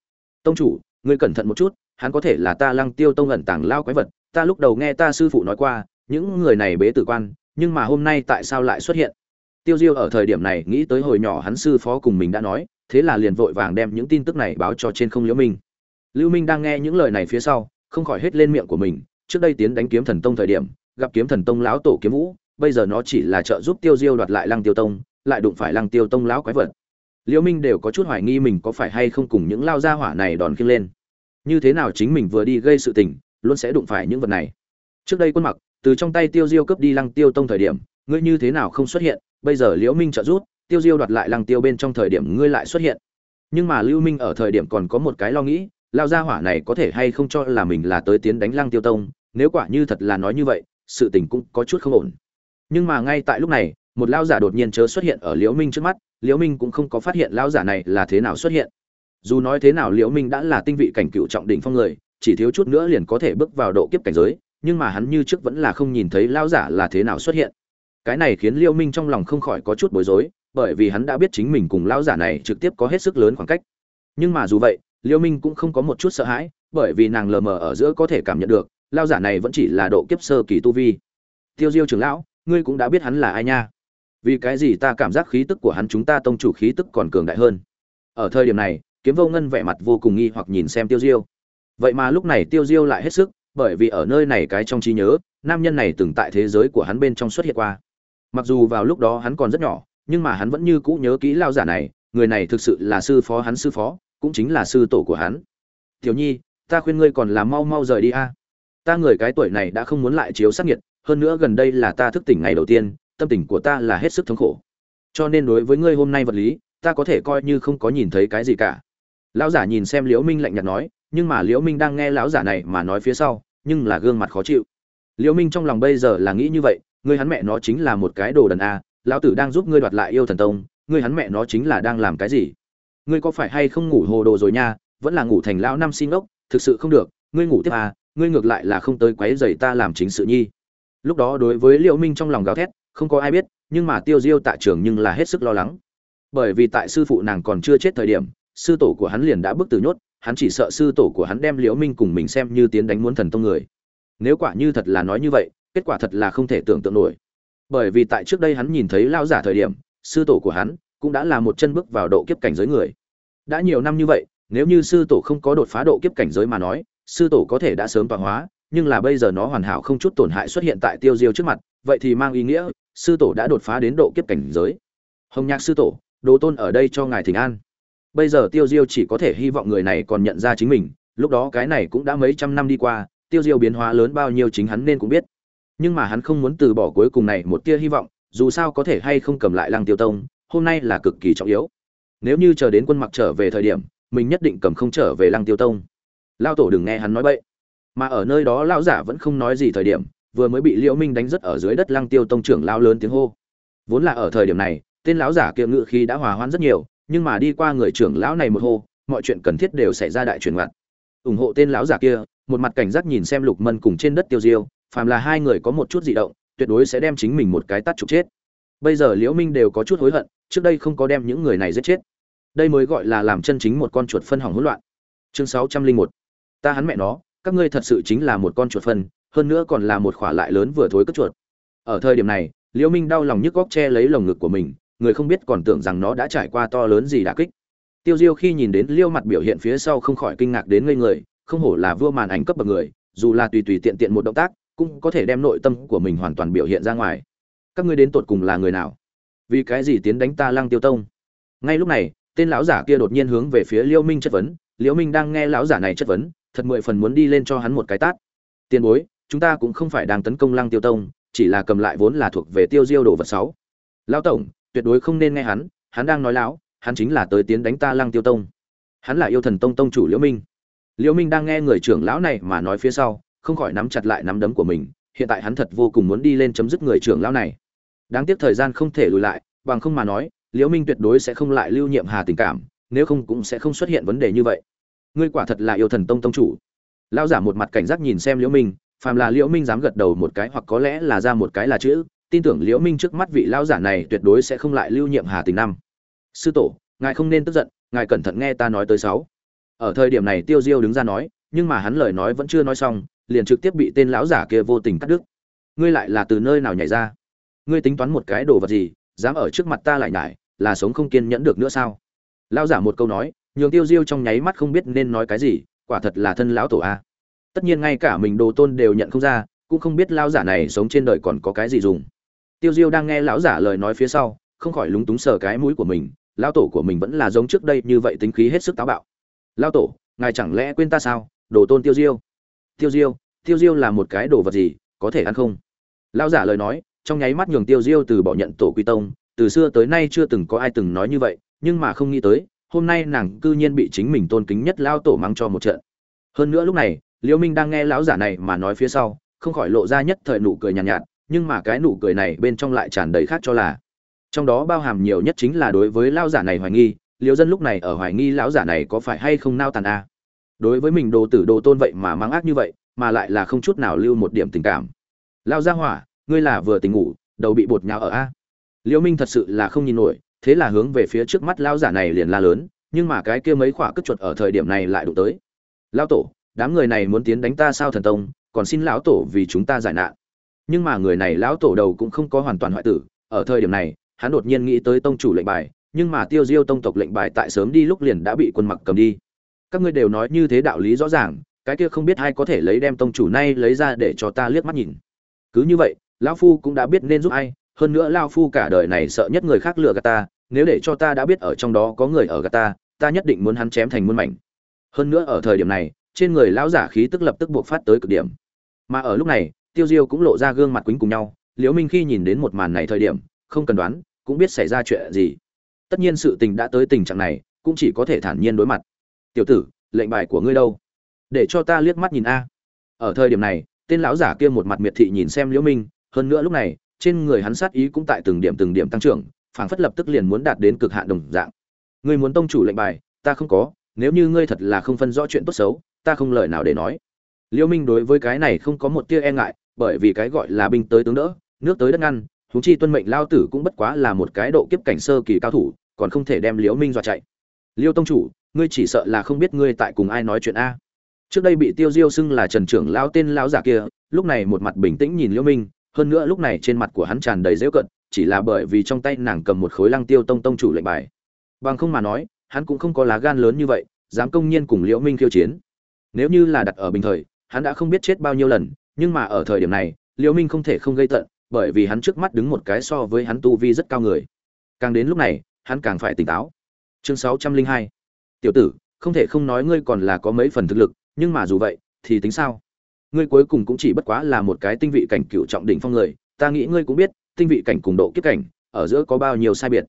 Tông chủ, ngươi cẩn thận một chút, hắn có thể là ta lăng tiêu tông ẩn tàng lao quái vật, ta lúc đầu nghe ta sư phụ nói qua, những người này bế tử quan, nhưng mà hôm nay tại sao lại xuất hiện? Tiêu diêu ở thời điểm này nghĩ tới hồi nhỏ hắn sư phó cùng mình đã nói, thế là liền vội vàng đem những tin tức này báo cho trên không liễu minh. Lưu minh đang nghe những lời này phía sau, không khỏi hết lên miệng của mình, trước đây tiến đánh kiếm thần tông thời điểm, gặp kiếm thần tông lão tổ kiếm vũ bây giờ nó chỉ là trợ giúp tiêu diêu đoạt lại lăng tiêu tông, lại đụng phải lăng tiêu tông lão quái vật. Liễu minh đều có chút hoài nghi mình có phải hay không cùng những lao gia hỏa này đòn khiêng lên. Như thế nào chính mình vừa đi gây sự tình, luôn sẽ đụng phải những vật này? Trước đây quân mặc, từ trong tay tiêu diêu cướp đi lăng tiêu tông thời điểm, ngươi như thế nào không xuất hiện? Bây giờ liễu minh trợ giúp, tiêu diêu đoạt lại lăng tiêu bên trong thời điểm ngươi lại xuất hiện. Nhưng mà lưu minh ở thời điểm còn có một cái lo nghĩ, lao gia hỏa này có thể hay không cho là mình là tới tiến đánh lăng tiêu tông, nếu quả như thật là nói như vậy, sự tình cũng có chút không ổn nhưng mà ngay tại lúc này, một lao giả đột nhiên chớ xuất hiện ở liễu minh trước mắt, liễu minh cũng không có phát hiện lao giả này là thế nào xuất hiện. Dù nói thế nào liễu minh đã là tinh vị cảnh cựu trọng đỉnh phong người, chỉ thiếu chút nữa liền có thể bước vào độ kiếp cảnh giới, nhưng mà hắn như trước vẫn là không nhìn thấy lao giả là thế nào xuất hiện. Cái này khiến liễu minh trong lòng không khỏi có chút bối rối, bởi vì hắn đã biết chính mình cùng lao giả này trực tiếp có hết sức lớn khoảng cách. Nhưng mà dù vậy, liễu minh cũng không có một chút sợ hãi, bởi vì nàng lờ mờ ở giữa có thể cảm nhận được lao giả này vẫn chỉ là độ kiếp sơ kỳ tu vi. Tiêu diêu trưởng lão ngươi cũng đã biết hắn là ai nha. Vì cái gì ta cảm giác khí tức của hắn chúng ta tông chủ khí tức còn cường đại hơn? Ở thời điểm này, kiếm vô ngân vẻ mặt vô cùng nghi hoặc nhìn xem tiêu diêu. Vậy mà lúc này tiêu diêu lại hết sức, bởi vì ở nơi này cái trong trí nhớ, nam nhân này từng tại thế giới của hắn bên trong xuất hiện qua. Mặc dù vào lúc đó hắn còn rất nhỏ, nhưng mà hắn vẫn như cũ nhớ kỹ lao giả này, người này thực sự là sư phó hắn sư phó, cũng chính là sư tổ của hắn. Tiểu nhi, ta khuyên ngươi còn là mau mau rời đi a. Ta người cái tuổi này đã không muốn lại chiếu sát nhiệt hơn nữa gần đây là ta thức tỉnh ngày đầu tiên, tâm tình của ta là hết sức thống khổ. Cho nên đối với ngươi hôm nay vật lý, ta có thể coi như không có nhìn thấy cái gì cả. Lão giả nhìn xem liễu minh lạnh nhạt nói, nhưng mà liễu minh đang nghe lão giả này mà nói phía sau, nhưng là gương mặt khó chịu. Liễu minh trong lòng bây giờ là nghĩ như vậy, ngươi hắn mẹ nó chính là một cái đồ đần a, lão tử đang giúp ngươi đoạt lại yêu thần tông, ngươi hắn mẹ nó chính là đang làm cái gì? Ngươi có phải hay không ngủ hồ đồ rồi nha, vẫn là ngủ thành lão năm xin ốc, thực sự không được, ngươi ngủ tiếp à ngươi ngược lại là không tới quấy rầy ta làm chính sự nhi lúc đó đối với liễu minh trong lòng gào thét, không có ai biết, nhưng mà tiêu diêu tại trường nhưng là hết sức lo lắng. Bởi vì tại sư phụ nàng còn chưa chết thời điểm, sư tổ của hắn liền đã bước từ nhốt, hắn chỉ sợ sư tổ của hắn đem liễu minh cùng mình xem như tiến đánh muốn thần tông người. Nếu quả như thật là nói như vậy, kết quả thật là không thể tưởng tượng nổi. Bởi vì tại trước đây hắn nhìn thấy lao giả thời điểm, sư tổ của hắn cũng đã là một chân bước vào độ kiếp cảnh giới người. Đã nhiều năm như vậy, nếu như sư tổ không có đột phá độ kiếp cảnh giới mà nói, sư tổ có thể đã sớm tọa hóa nhưng là bây giờ nó hoàn hảo không chút tổn hại xuất hiện tại tiêu diêu trước mặt, vậy thì mang ý nghĩa, sư tổ đã đột phá đến độ kiếp cảnh giới. Hồng nhạc sư tổ, đồ tôn ở đây cho ngài thỉnh an. Bây giờ tiêu diêu chỉ có thể hy vọng người này còn nhận ra chính mình, lúc đó cái này cũng đã mấy trăm năm đi qua, tiêu diêu biến hóa lớn bao nhiêu chính hắn nên cũng biết. Nhưng mà hắn không muốn từ bỏ cuối cùng này một tia hy vọng, dù sao có thể hay không cầm lại lăng tiêu tông, hôm nay là cực kỳ trọng yếu. Nếu như chờ đến quân mặc trở về thời điểm, mình nhất định cầm không trở về lăng tiêu tông. Lao tổ đừng nghe hắn nói bậy mà ở nơi đó lão giả vẫn không nói gì thời điểm, vừa mới bị liễu minh đánh rất ở dưới đất lăng tiêu tông trưởng lão lớn tiếng hô. Vốn là ở thời điểm này, tên lão giả kia ngự khí đã hòa hoãn rất nhiều, nhưng mà đi qua người trưởng lão này một hô, mọi chuyện cần thiết đều xảy ra đại chuyển ngoặt. Ủng hộ tên lão giả kia, một mặt cảnh giác nhìn xem lục mân cùng trên đất tiêu diêu, phàm là hai người có một chút dị động, tuyệt đối sẽ đem chính mình một cái tát trục chết. Bây giờ liễu minh đều có chút hối hận, trước đây không có đem những người này giết chết. Đây mới gọi là làm chân chính một con chuột phân hỏng hỗn loạn. Chương sáu trăm linh một. Ta hắn mẹ nó các ngươi thật sự chính là một con chuột phân, hơn nữa còn là một khỏa lại lớn vừa thối cất chuột. Ở thời điểm này, liễu minh đau lòng nhức góc che lấy lồng ngực của mình, người không biết còn tưởng rằng nó đã trải qua to lớn gì đả kích. Tiêu diêu khi nhìn đến liêu mặt biểu hiện phía sau không khỏi kinh ngạc đến ngây người, không hổ là vua màn ảnh cấp bậc người, dù là tùy tùy tiện tiện một động tác, cũng có thể đem nội tâm của mình hoàn toàn biểu hiện ra ngoài. Các ngươi đến tột cùng là người nào? Vì cái gì tiến đánh ta lăng tiêu tông? Ngay lúc này, tên lão giả kia đột nhiên hướng về phía liêu minh chất vấn. Liễu minh đang nghe lão giả này chất vấn thật mười phần muốn đi lên cho hắn một cái tát. Tiền bối, chúng ta cũng không phải đang tấn công lăng tiêu tông, chỉ là cầm lại vốn là thuộc về tiêu diêu đồ vật sáu. Lão tổng, tuyệt đối không nên nghe hắn hắn đang nói láo, hắn chính là tới tiến đánh ta lăng tiêu tông. Hắn là yêu thần tông tông chủ liễu minh. Liễu minh đang nghe người trưởng lão này mà nói phía sau, không khỏi nắm chặt lại nắm đấm của mình, hiện tại hắn thật vô cùng muốn đi lên chấm dứt người trưởng lão này. Đáng tiếc thời gian không thể lùi lại, bằng không mà nói, liễu minh tuyệt đối sẽ không lại lưu nhiệm hà tình cảm, nếu không cũng sẽ không xuất hiện vấn đề như vậy ngươi quả thật là yêu thần tông tông chủ. Lão giả một mặt cảnh giác nhìn xem liễu minh, phàm là liễu minh dám gật đầu một cái hoặc có lẽ là ra một cái là chữ, tin tưởng liễu minh trước mắt vị lão giả này tuyệt đối sẽ không lại lưu nhiệm hà tình năm sư tổ, ngài không nên tức giận, ngài cẩn thận nghe ta nói tới sáu. Ở thời điểm này tiêu diêu đứng ra nói, nhưng mà hắn lời nói vẫn chưa nói xong, liền trực tiếp bị tên lão giả kia vô tình cắt đứt. Ngươi lại là từ nơi nào nhảy ra? Ngươi tính toán một cái đồ vật gì, dám ở trước mặt ta lại nhảy, là sống không kiên nhẫn được nữa sao? Lão giả một câu nói nhường tiêu diêu trong nháy mắt không biết nên nói cái gì, quả thật là thân lão tổ a. Tất nhiên ngay cả mình đồ tôn đều nhận không ra, cũng không biết lão giả này sống trên đời còn có cái gì dùng. Tiêu diêu đang nghe lão giả lời nói phía sau, không khỏi lúng túng sờ cái mũi của mình, lão tổ của mình vẫn là giống trước đây như vậy tính khí hết sức táo bạo. Lão tổ, ngài chẳng lẽ quên ta sao? Đồ tôn tiêu diêu. Tiêu diêu tiêu diêu là một cái đồ vật gì, có thể ăn không? Lão giả lời nói, trong nháy mắt nhường tiêu diêu từ bỏ nhận tổ quy tông, từ xưa tới nay chưa từng có ai từng nói như vậy, nhưng mà không nghĩ tới hôm nay nàng cư nhiên bị chính mình tôn kính nhất lao tổ mắng cho một trận. Hơn nữa lúc này liễu minh đang nghe lão giả này mà nói phía sau không khỏi lộ ra nhất thời nụ cười nhàn nhạt, nhạt nhưng mà cái nụ cười này bên trong lại tràn đầy khác cho là. Trong đó bao hàm nhiều nhất chính là đối với lão giả này hoài nghi liễu dân lúc này ở hoài nghi lão giả này có phải hay không nao tàn a? Đối với mình đồ tử đồ tôn vậy mà mắng ác như vậy mà lại là không chút nào lưu một điểm tình cảm. Lao gia hỏa ngươi là vừa tỉnh ngủ đầu bị bột nhào ở a? Liễu minh thật sự là không nhìn nổi thế là hướng về phía trước mắt lão giả này liền la lớn, nhưng mà cái kia mấy quả cất chuột ở thời điểm này lại đụng tới. Lão tổ, đám người này muốn tiến đánh ta sao thần tông, còn xin lão tổ vì chúng ta giải nạn. Nhưng mà người này lão tổ đầu cũng không có hoàn toàn hoại tử, ở thời điểm này, hắn đột nhiên nghĩ tới tông chủ lệnh bài, nhưng mà tiêu diêu tông tộc lệnh bài tại sớm đi lúc liền đã bị quân mặc cầm đi. Các ngươi đều nói như thế đạo lý rõ ràng, cái kia không biết ai có thể lấy đem tông chủ nay lấy ra để cho ta liếc mắt nhìn. Cứ như vậy, lão phu cũng đã biết nên giúp ai hơn nữa lão phu cả đời này sợ nhất người khác lừa gạt ta, nếu để cho ta đã biết ở trong đó có người ở gạt ta ta nhất định muốn hắn chém thành muôn mảnh. Hơn nữa ở thời điểm này, trên người lão giả khí tức lập tức buộc phát tới cực điểm. Mà ở lúc này, tiêu diêu cũng lộ ra gương mặt quýnh cùng nhau, liễu minh khi nhìn đến một màn này thời điểm, không cần đoán, cũng biết xảy ra chuyện gì. Tất nhiên sự tình đã tới tình trạng này, cũng chỉ có thể thản nhiên đối mặt. Tiểu tử, lệnh bài của ngươi đâu? Để cho ta liếc mắt nhìn a. Ở thời điểm này, tên lão giả kia một mặt miệt thị nhìn xem liễu minh, hơn nữa lúc này trên người hắn sát ý cũng tại từng điểm từng điểm tăng trưởng, phảng phất lập tức liền muốn đạt đến cực hạn đồng dạng. Ngươi muốn tông chủ lệnh bài, ta không có, nếu như ngươi thật là không phân rõ chuyện tốt xấu, ta không lời nào để nói. Liễu minh đối với cái này không có một tia e ngại, bởi vì cái gọi là binh tới tướng đỡ, nước tới đất ngăn, huống chi tuân mệnh lao tử cũng bất quá là một cái độ kiếp cảnh sơ kỳ cao thủ, còn không thể đem liễu minh dọa chạy. Liêu tông chủ, ngươi chỉ sợ là không biết ngươi tại cùng ai nói chuyện a. Trước đây bị tiêu diêu xưng là trần trưởng lão tên lão giả kia, lúc này một mặt bình tĩnh nhìn liễu minh hơn nữa lúc này trên mặt của hắn tràn đầy dễu cận, chỉ là bởi vì trong tay nàng cầm một khối lăng tiêu tông tông chủ lệnh bài. Bằng không mà nói, hắn cũng không có lá gan lớn như vậy, dám công nhiên cùng liễu minh khiêu chiến. Nếu như là đặt ở bình thời, hắn đã không biết chết bao nhiêu lần, nhưng mà ở thời điểm này, liễu minh không thể không gây tận, bởi vì hắn trước mắt đứng một cái so với hắn tu vi rất cao người. Càng đến lúc này, hắn càng phải tỉnh táo. Chương sáu trăm linh hai. Tiểu tử, không thể không nói ngươi còn là có mấy phần thực lực, nhưng mà dù vậy, thì tính sao? Ngươi cuối cùng cũng chỉ bất quá là một cái tinh vị cảnh cựu trọng đỉnh phong người, ta nghĩ ngươi cũng biết, tinh vị cảnh cùng độ kiếp cảnh, ở giữa có bao nhiêu sai biệt.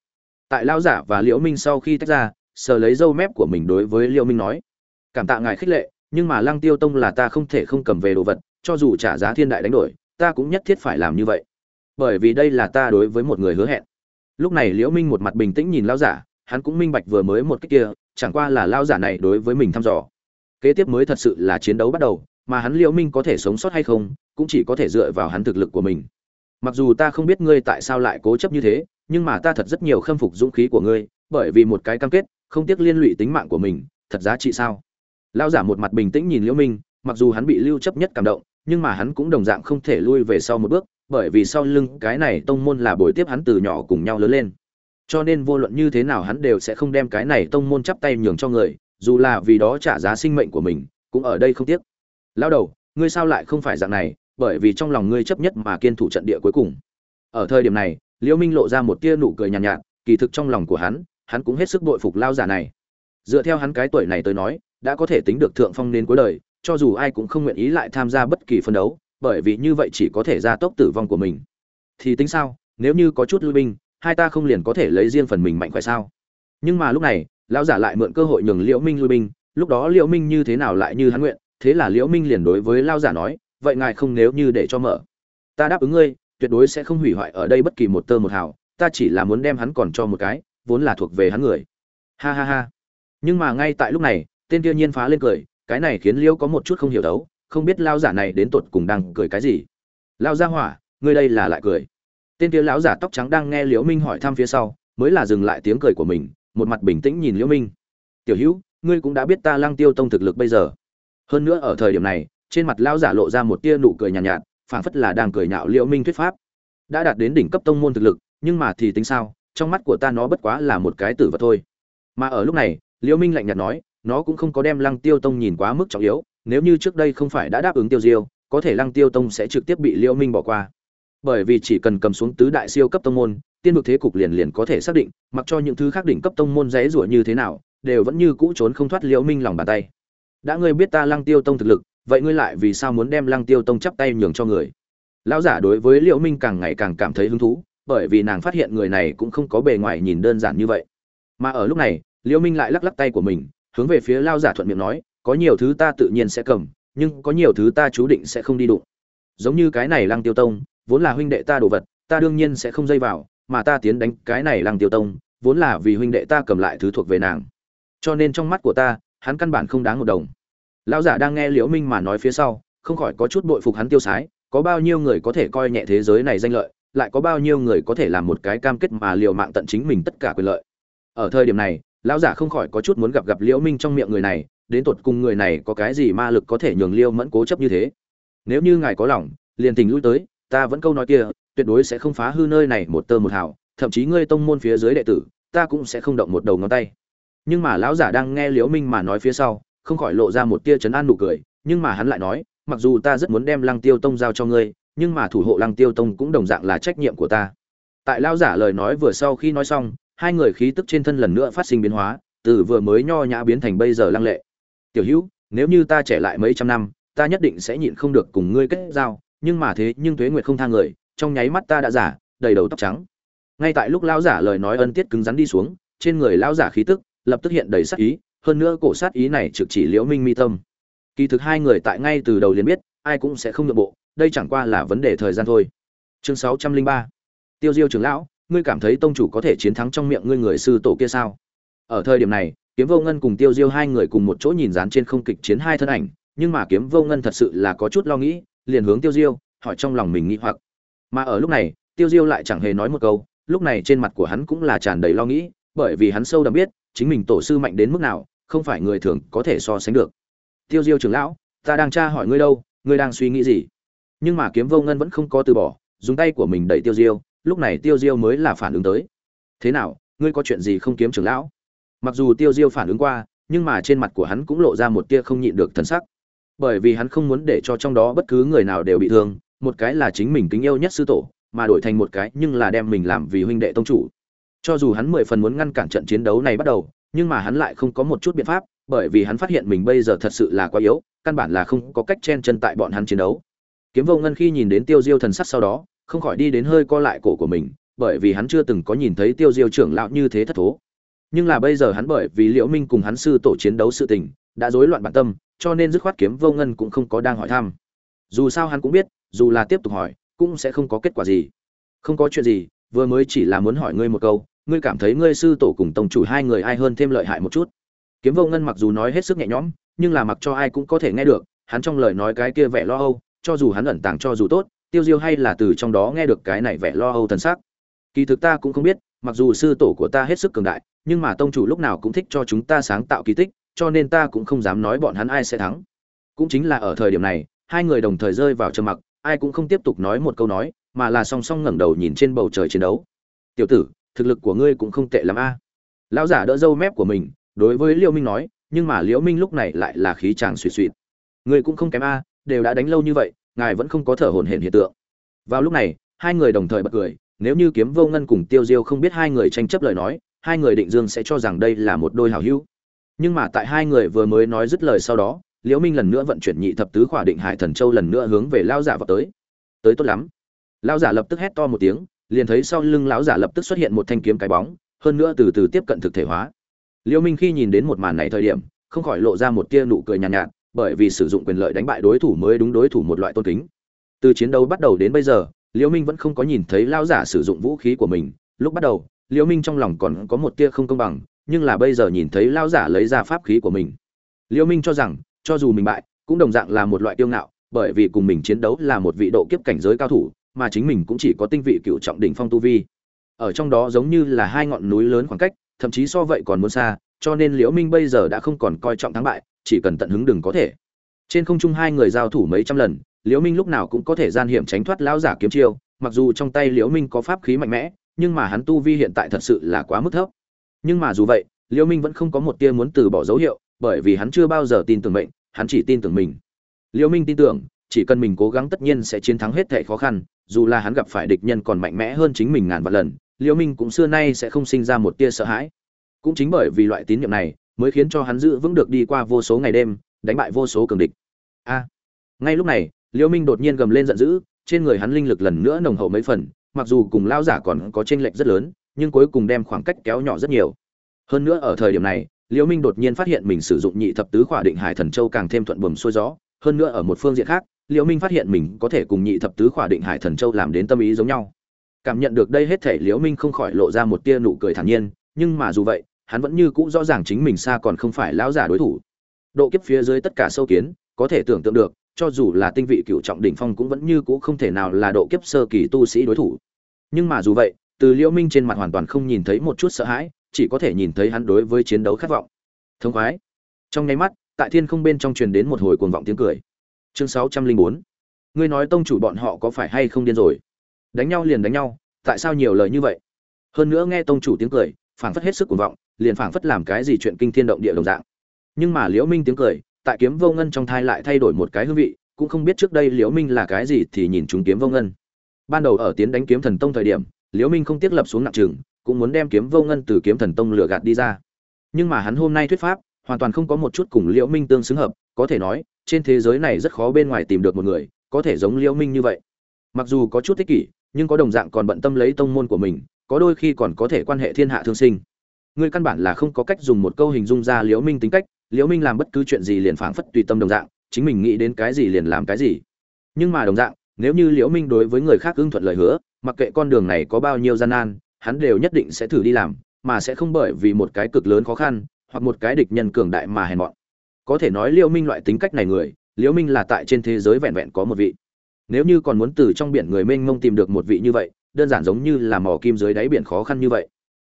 Tại Lão giả và liễu minh sau khi tách ra, sờ lấy dâu mép của mình đối với liễu minh nói, cảm tạ ngài khích lệ, nhưng mà lăng tiêu tông là ta không thể không cầm về đồ vật, cho dù trả giá thiên đại đánh đổi, ta cũng nhất thiết phải làm như vậy. Bởi vì đây là ta đối với một người hứa hẹn. Lúc này liễu minh một mặt bình tĩnh nhìn Lão giả, hắn cũng minh bạch vừa mới một cái kia, chẳng qua là Lão giả này đối với mình thăm dò. Kế tiếp mới thật sự là chiến đấu bắt đầu mà hắn liễu minh có thể sống sót hay không, cũng chỉ có thể dựa vào hắn thực lực của mình. Mặc dù ta không biết ngươi tại sao lại cố chấp như thế, nhưng mà ta thật rất nhiều khâm phục dũng khí của ngươi, bởi vì một cái cam kết, không tiếc liên lụy tính mạng của mình, thật giá trị sao? Lao giả một mặt bình tĩnh nhìn liễu minh, mặc dù hắn bị lưu chấp nhất cảm động, nhưng mà hắn cũng đồng dạng không thể lui về sau một bước, bởi vì sau lưng cái này tông môn là bồi tiếp hắn từ nhỏ cùng nhau lớn lên. Cho nên vô luận như thế nào hắn đều sẽ không đem cái này tông môn chắp tay nhường cho người, dù là vì đó trả giá sinh mệnh của mình, cũng ở đây không tiếc lao đầu ngươi sao lại không phải dạng này? Bởi vì trong lòng ngươi chấp nhất mà kiên thủ trận địa cuối cùng. Ở thời điểm này liễu minh lộ ra một tia nụ cười nhàn nhạt, nhạt kỳ thực trong lòng của hắn hắn cũng hết sức bội phục lao giả này. Dựa theo hắn cái tuổi này tới nói đã có thể tính được thượng phong nên cuối đời cho dù ai cũng không nguyện ý lại tham gia bất kỳ phân đấu bởi vì như vậy chỉ có thể gia tốc tử vong của mình. Thì tính sao? Nếu như có chút lui binh hai ta không liền có thể lấy riêng phần mình mạnh khỏe sao? Nhưng mà lúc này lão giả lại mượn cơ hội nhường liễu minh lui binh lúc đó liễu minh như thế nào lại như hắn nguyện? Thế là liễu minh liền đối với lao giả nói, vậy ngài không nếu như để cho mở. Ta đáp ứng ngươi, tuyệt đối sẽ không hủy hoại ở đây bất kỳ một tơ một hào, ta chỉ là muốn đem hắn còn cho một cái, vốn là thuộc về hắn người. Ha ha ha. Nhưng mà ngay tại lúc này, tên kia nhiên phá lên cười, cái này khiến liễu có một chút không hiểu đấu, không biết lao giả này đến tột cùng đang cười cái gì. Lao ra hỏa, ngươi đây là lại cười. Tên kia lão giả tóc trắng đang nghe liễu minh hỏi thăm phía sau, mới là dừng lại tiếng cười của mình, một mặt bình tĩnh nhìn liễu minh. Tiểu hữu, ngươi cũng đã biết ta lang tiêu tông thực lực bây giờ hơn nữa ở thời điểm này trên mặt lão giả lộ ra một tia nụ cười nhàn nhạt, nhạt phảng phất là đang cười nhạo liễu minh thuyết pháp. Đã đạt đến đỉnh cấp tông môn thực lực nhưng mà thì tính sao trong mắt của ta nó bất quá là một cái tử vật thôi. Mà ở lúc này liễu minh lạnh nhạt nói nó cũng không có đem lăng tiêu tông nhìn quá mức trọng yếu nếu như trước đây không phải đã đáp ứng tiêu diêu có thể lăng tiêu tông sẽ trực tiếp bị liễu minh bỏ qua. Bởi vì chỉ cần cầm xuống tứ đại siêu cấp tông môn tiên vực thế cục liền liền có thể xác định mặc cho những thứ khác đỉnh cấp tông môn dễ rủa như thế nào đều vẫn như cũ trốn không thoát liễu minh lòng bàn tay đã ngươi biết ta lăng tiêu tông thực lực, vậy ngươi lại vì sao muốn đem lăng tiêu tông chắp tay nhường cho người? Lão giả đối với liễu minh càng ngày càng cảm thấy hứng thú, bởi vì nàng phát hiện người này cũng không có bề ngoài nhìn đơn giản như vậy. Mà ở lúc này, liễu minh lại lắc lắc tay của mình, hướng về phía lão giả thuận miệng nói, có nhiều thứ ta tự nhiên sẽ cầm, nhưng có nhiều thứ ta chú định sẽ không đi đụng. Giống như cái này lăng tiêu tông, vốn là huynh đệ ta đồ vật, ta đương nhiên sẽ không dây vào, mà ta tiến đánh cái này lăng tiêu tông, vốn là vì huynh đệ ta cầm lại thứ thuộc về nàng. Cho nên trong mắt của ta hắn căn bản không đáng một đồng. Lão giả đang nghe liễu minh mà nói phía sau, không khỏi có chút bội phục hắn tiêu sái, có bao nhiêu người có thể coi nhẹ thế giới này danh lợi, lại có bao nhiêu người có thể làm một cái cam kết mà liều mạng tận chính mình tất cả quyền lợi. Ở thời điểm này, lão giả không khỏi có chút muốn gặp gặp liễu minh trong miệng người này, đến tột cùng người này có cái gì ma lực có thể nhường liêu mẫn cố chấp như thế. Nếu như ngài có lòng, liền tình lui tới, ta vẫn câu nói kia, tuyệt đối sẽ không phá hư nơi này một tơ một hào, thậm chí ngươi tông môn phía dưới đệ tử, ta cũng sẽ không động một đầu ngón tay nhưng mà lão giả đang nghe liễu minh mà nói phía sau, không khỏi lộ ra một tia chấn an nụ cười, nhưng mà hắn lại nói, mặc dù ta rất muốn đem lăng tiêu tông giao cho ngươi, nhưng mà thủ hộ lăng tiêu tông cũng đồng dạng là trách nhiệm của ta. Tại lão giả lời nói vừa sau khi nói xong, hai người khí tức trên thân lần nữa phát sinh biến hóa, từ vừa mới nho nhã biến thành bây giờ lăng lệ. Tiểu hữu, nếu như ta trẻ lại mấy trăm năm, ta nhất định sẽ nhịn không được cùng ngươi kết giao, nhưng mà thế nhưng tuế nguyệt không tha người, trong nháy mắt ta đã giả, đầy đầu tóc trắng. Ngay tại lúc lão giả lời nói ân tiết cứng rắn đi xuống, trên người lão giả khí tức lập tức hiện đầy sát ý, hơn nữa cổ sát ý này trực chỉ liễu minh mi tâm. Kỳ thực hai người tại ngay từ đầu liền biết, ai cũng sẽ không nhượng bộ, đây chẳng qua là vấn đề thời gian thôi. Chương sáu trăm linh ba. Tiêu diêu trưởng lão, ngươi cảm thấy tông chủ có thể chiến thắng trong miệng ngươi người sư tổ kia sao? Ở thời điểm này, kiếm vô ngân cùng tiêu diêu hai người cùng một chỗ nhìn dán trên không kịch chiến hai thân ảnh, nhưng mà kiếm vô ngân thật sự là có chút lo nghĩ, liền hướng tiêu diêu, hỏi trong lòng mình nghĩ hoặc. Mà ở lúc này, tiêu diêu lại chẳng hề nói một câu, lúc này trên mặt của hắn cũng là tràn đầy lo nghĩ, bởi vì hắn sâu đậm biết chính mình tổ sư mạnh đến mức nào, không phải người thường có thể so sánh được. Tiêu diêu trưởng lão, ta đang tra hỏi ngươi đâu, ngươi đang suy nghĩ gì? Nhưng mà kiếm vô ngân vẫn không có từ bỏ, dùng tay của mình đẩy tiêu diêu, lúc này tiêu diêu mới là phản ứng tới. Thế nào, ngươi có chuyện gì không kiếm trưởng lão? Mặc dù tiêu diêu phản ứng qua, nhưng mà trên mặt của hắn cũng lộ ra một tia không nhịn được thần sắc. Bởi vì hắn không muốn để cho trong đó bất cứ người nào đều bị thương, một cái là chính mình kính yêu nhất sư tổ, mà đổi thành một cái nhưng là đem mình làm vì huynh đệ tông chủ cho dù hắn mười phần muốn ngăn cản trận chiến đấu này bắt đầu, nhưng mà hắn lại không có một chút biện pháp, bởi vì hắn phát hiện mình bây giờ thật sự là quá yếu, căn bản là không có cách chen chân tại bọn hắn chiến đấu. Kiếm vô ngân khi nhìn đến tiêu diêu thần sắc sau đó, không khỏi đi đến hơi co lại cổ của mình, bởi vì hắn chưa từng có nhìn thấy tiêu diêu trưởng lão như thế thất thố. Nhưng là bây giờ hắn bởi vì liễu minh cùng hắn sư tổ chiến đấu sự tình, đã rối loạn bản tâm, cho nên dứt khoát kiếm vô ngân cũng không có đang hỏi thăm. Dù sao hắn cũng biết, dù là tiếp tục hỏi, cũng sẽ không có kết quả gì. Không có chuyện gì, vừa mới chỉ là muốn hỏi ngươi một câu ngươi cảm thấy ngươi sư tổ cùng tông chủ hai người ai hơn thêm lợi hại một chút. Kiếm vô ngân mặc dù nói hết sức nhẹ nhõm, nhưng là mặc cho ai cũng có thể nghe được, hắn trong lời nói cái kia vẻ lo âu, cho dù hắn ẩn tàng cho dù tốt, tiêu diêu hay là từ trong đó nghe được cái này vẻ lo âu thần sắc. Kỳ thực ta cũng không biết, mặc dù sư tổ của ta hết sức cường đại, nhưng mà tông chủ lúc nào cũng thích cho chúng ta sáng tạo kỳ tích, cho nên ta cũng không dám nói bọn hắn ai sẽ thắng. Cũng chính là ở thời điểm này, hai người đồng thời rơi vào trầm mặc, ai cũng không tiếp tục nói một câu nói, mà là song song ngẩng đầu nhìn trên bầu trời chiến đấu. Tiểu tử thực lực của ngươi cũng không tệ lắm a. Lão giả đỡ dâu mép của mình, đối với liễu minh nói, nhưng mà liễu minh lúc này lại là khí chàng suy suy ngươi cũng không kém a, đều đã đánh lâu như vậy, ngài vẫn không có thở hổn hển hiện tượng. Vào lúc này, hai người đồng thời bật cười, nếu như kiếm vô ngân cùng tiêu diêu không biết hai người tranh chấp lời nói, hai người định dương sẽ cho rằng đây là một đôi hảo hữu. Nhưng mà tại hai người vừa mới nói dứt lời sau đó, liễu minh lần nữa vận chuyển nhị thập tứ khỏa định hải thần châu lần nữa hướng về lao giả vào tới. Tới tốt lắm. Lao giả lập tức hét to một tiếng liền thấy sau lưng lão giả lập tức xuất hiện một thanh kiếm cái bóng hơn nữa từ từ tiếp cận thực thể hóa. Liễu minh khi nhìn đến một màn này thời điểm không khỏi lộ ra một tia nụ cười nhàn nhạt, nhạt bởi vì sử dụng quyền lợi đánh bại đối thủ mới đúng đối thủ một loại tôn kính. Từ chiến đấu bắt đầu đến bây giờ liễu minh vẫn không có nhìn thấy lão giả sử dụng vũ khí của mình. Lúc bắt đầu liễu minh trong lòng còn có một tia không công bằng nhưng là bây giờ nhìn thấy lão giả lấy ra pháp khí của mình. Liễu minh cho rằng cho dù mình bại cũng đồng dạng là một loại kiêu ngạo bởi vì cùng mình chiến đấu là một vị độ kiếp cảnh giới cao thủ mà chính mình cũng chỉ có tinh vị cựu trọng đỉnh phong tu vi. Ở trong đó giống như là hai ngọn núi lớn khoảng cách, thậm chí so vậy còn muốn xa, cho nên liễu minh bây giờ đã không còn coi trọng thắng bại, chỉ cần tận hứng đừng có thể. Trên không trung hai người giao thủ mấy trăm lần, liễu minh lúc nào cũng có thể gian hiểm tránh thoát lão giả kiếm chiêu, mặc dù trong tay liễu minh có pháp khí mạnh mẽ, nhưng mà hắn tu vi hiện tại thật sự là quá mức thấp. Nhưng mà dù vậy, liễu minh vẫn không có một tia muốn từ bỏ dấu hiệu, bởi vì hắn chưa bao giờ tin tưởng mệnh, hắn chỉ tin tưởng mình. Liễu minh tin tưởng, chỉ cần mình cố gắng tất nhiên sẽ chiến thắng hết thảy khó khăn dù là hắn gặp phải địch nhân còn mạnh mẽ hơn chính mình ngàn vạn lần, liễu minh cũng xưa nay sẽ không sinh ra một tia sợ hãi. Cũng chính bởi vì loại tín nhiệm này, mới khiến cho hắn giữ vững được đi qua vô số ngày đêm, đánh bại vô số cường địch. A! Ngay lúc này, liễu minh đột nhiên gầm lên giận dữ, trên người hắn linh lực lần nữa nồng hậu mấy phần, mặc dù cùng lao giả còn có chênh lệch rất lớn, nhưng cuối cùng đem khoảng cách kéo nhỏ rất nhiều. Hơn nữa ở thời điểm này, liễu minh đột nhiên phát hiện mình sử dụng nhị thập tứ khỏa định hải thần châu càng thêm thuận buồm xuôi gió hơn nữa ở một phương diện khác, liễu minh phát hiện mình có thể cùng nhị thập tứ khỏa định hải thần châu làm đến tâm ý giống nhau. Cảm nhận được đây hết thể liễu minh không khỏi lộ ra một tia nụ cười thản nhiên, nhưng mà dù vậy, hắn vẫn như cũ rõ ràng chính mình xa còn không phải lão giả đối thủ. Độ kiếp phía dưới tất cả sâu kiến, có thể tưởng tượng được, cho dù là tinh vị cựu trọng đỉnh phong cũng vẫn như cũ không thể nào là độ kiếp sơ kỳ tu sĩ đối thủ. Nhưng mà dù vậy, từ liễu minh trên mặt hoàn toàn không nhìn thấy một chút sợ hãi, chỉ có thể nhìn thấy hắn đối với chiến đấu khát vọng. Thông khoái. Trong nháy mắt tại thiên không bên trong truyền đến một hồi cuồng vọng tiếng cười. Chương sáu trăm linh bốn. Ngươi nói tông chủ bọn họ có phải hay không điên rồi? Đánh nhau liền đánh nhau tại sao nhiều lời như vậy? Hơn nữa nghe tông chủ tiếng cười phảng phất hết sức cuồng vọng liền phảng phất làm cái gì chuyện kinh thiên động địa đồng dạng. Nhưng mà liễu minh tiếng cười tại kiếm vô ngân trong thai lại thay đổi một cái hương vị cũng không biết trước đây liễu minh là cái gì thì nhìn chúng kiếm vô ngân. Ban đầu ở tiến đánh kiếm thần tông thời điểm liễu minh không tiếc lập xuống nặng trừng, cũng muốn đem kiếm vô ngân từ kiếm thần tông lừa gạt đi ra. Nhưng mà hắn hôm nay thuyết pháp hoàn toàn không có một chút cùng liễu minh tương xứng hợp, có thể nói, trên thế giới này rất khó bên ngoài tìm được một người, có thể giống liễu minh như vậy. Mặc dù có chút thích kỷ, nhưng có đồng dạng còn bận tâm lấy tông môn của mình, có đôi khi còn có thể quan hệ thiên hạ thương sinh. Ngươi căn bản là không có cách dùng một câu hình dung ra liễu minh tính cách, liễu minh làm bất cứ chuyện gì liền phảng phất tùy tâm đồng dạng, chính mình nghĩ đến cái gì liền làm cái gì. Nhưng mà đồng dạng, nếu như liễu minh đối với người khác ưng thuận lời hứa, mặc kệ con đường này có bao nhiêu gian nan, hắn đều nhất định sẽ thử đi làm, mà sẽ không bởi vì một cái cực lớn khó khăn hoặc một cái địch nhân cường đại mà hèn mọn. Có thể nói liễu minh loại tính cách này người liễu minh là tại trên thế giới vẹn vẹn có một vị. Nếu như còn muốn từ trong biển người mênh mông tìm được một vị như vậy, đơn giản giống như là mò kim dưới đáy biển khó khăn như vậy.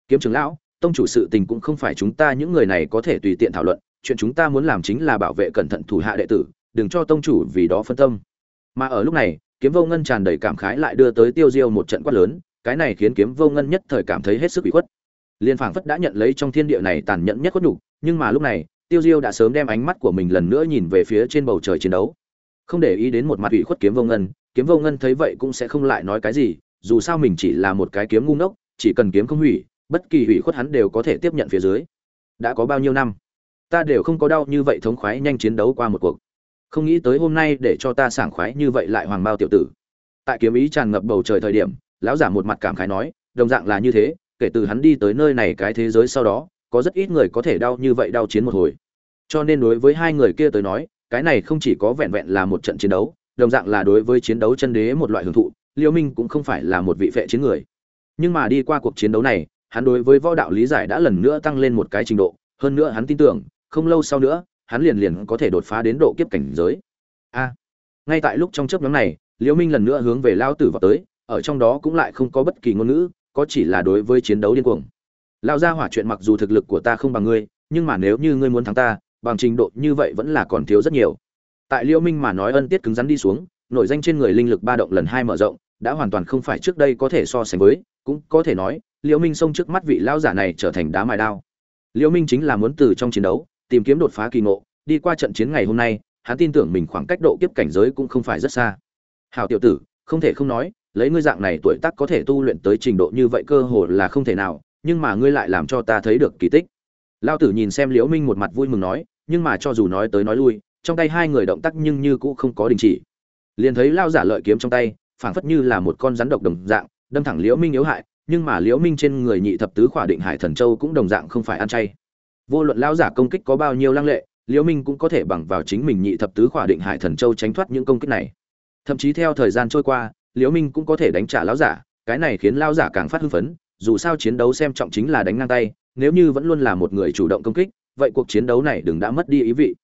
Kiếm trưởng lão, tông chủ sự tình cũng không phải chúng ta những người này có thể tùy tiện thảo luận, chuyện chúng ta muốn làm chính là bảo vệ cẩn thận thủ hạ đệ tử, đừng cho tông chủ vì đó phân tâm. Mà ở lúc này, kiếm vô ngân tràn đầy cảm khái lại đưa tới tiêu diêu một trận quát lớn, cái này khiến kiếm vô ngân nhất thời cảm thấy hết sức bị khuất liên phảng phất đã nhận lấy trong thiên địa này tàn nhẫn nhất khuất nhục, nhưng mà lúc này, tiêu diêu đã sớm đem ánh mắt của mình lần nữa nhìn về phía trên bầu trời chiến đấu. Không để ý đến một mặt ủy khuất kiếm vô ngân, kiếm vô ngân thấy vậy cũng sẽ không lại nói cái gì, dù sao mình chỉ là một cái kiếm ngu ngốc, chỉ cần kiếm không hủy, bất kỳ hủy khuất hắn đều có thể tiếp nhận phía dưới. Đã có bao nhiêu năm, ta đều không có đau như vậy thống khoái nhanh chiến đấu qua một cuộc. Không nghĩ tới hôm nay để cho ta sảng khoái như vậy lại hoàng bao tiểu tử. Tại kiếm ý tràn ngập bầu trời thời điểm, lão giả một mặt cảm khái nói, đồng dạng là như thế kể từ hắn đi tới nơi này cái thế giới sau đó, có rất ít người có thể đau như vậy đau chiến một hồi. Cho nên đối với hai người kia tới nói, cái này không chỉ có vẹn vẹn là một trận chiến đấu, đồng dạng là đối với chiến đấu chân đế một loại hưởng thụ, liêu minh cũng không phải là một vị vệ chiến người. Nhưng mà đi qua cuộc chiến đấu này, hắn đối với võ đạo lý giải đã lần nữa tăng lên một cái trình độ, hơn nữa hắn tin tưởng, không lâu sau nữa, hắn liền liền có thể đột phá đến độ kiếp cảnh giới. A! Ngay tại lúc trong chớp nhóm này, liêu minh lần nữa hướng về lao tử vào tới, ở trong đó cũng lại không có bất kỳ ngôn ngữ có chỉ là đối với chiến đấu điên cuồng. Lao ra hỏa chuyện mặc dù thực lực của ta không bằng ngươi, nhưng mà nếu như ngươi muốn thắng ta, bằng trình độ như vậy vẫn là còn thiếu rất nhiều. Tại liễu minh mà nói ân tiết cứng rắn đi xuống, nội danh trên người linh lực ba động lần hai mở rộng, đã hoàn toàn không phải trước đây có thể so sánh với, cũng có thể nói, liễu minh xông trước mắt vị lão giả này trở thành đá mài đao. Liễu minh chính là muốn từ trong chiến đấu, tìm kiếm đột phá kỳ ngộ, đi qua trận chiến ngày hôm nay, hắn tin tưởng mình khoảng cách độ kiếp cảnh giới cũng không phải rất xa. Hảo tiểu tử, không thể không nói lấy ngươi dạng này tuổi tác có thể tu luyện tới trình độ như vậy cơ hồ là không thể nào, nhưng mà ngươi lại làm cho ta thấy được kỳ tích. Lão tử nhìn xem liễu minh một mặt vui mừng nói, nhưng mà cho dù nói tới nói lui, trong tay hai người động tác nhưng như cũng không có đình chỉ. Liền thấy lao giả lợi kiếm trong tay, phảng phất như là một con rắn độc đồng dạng, đâm thẳng liễu minh yếu hại, nhưng mà liễu minh trên người nhị thập tứ khỏa định hải thần châu cũng đồng dạng không phải ăn chay. Vô luận lão giả công kích có bao nhiêu lăng lệ, liễu minh cũng có thể bằng vào chính mình nhị thập tứ khỏa định hải thần châu tránh thoát những công kích này. Thậm chí theo thời gian trôi qua liễu minh cũng có thể đánh trả lão giả, cái này khiến lão giả càng phát hưng phấn, dù sao chiến đấu xem trọng chính là đánh ngang tay, nếu như vẫn luôn là một người chủ động công kích, vậy cuộc chiến đấu này đừng đã mất đi ý vị.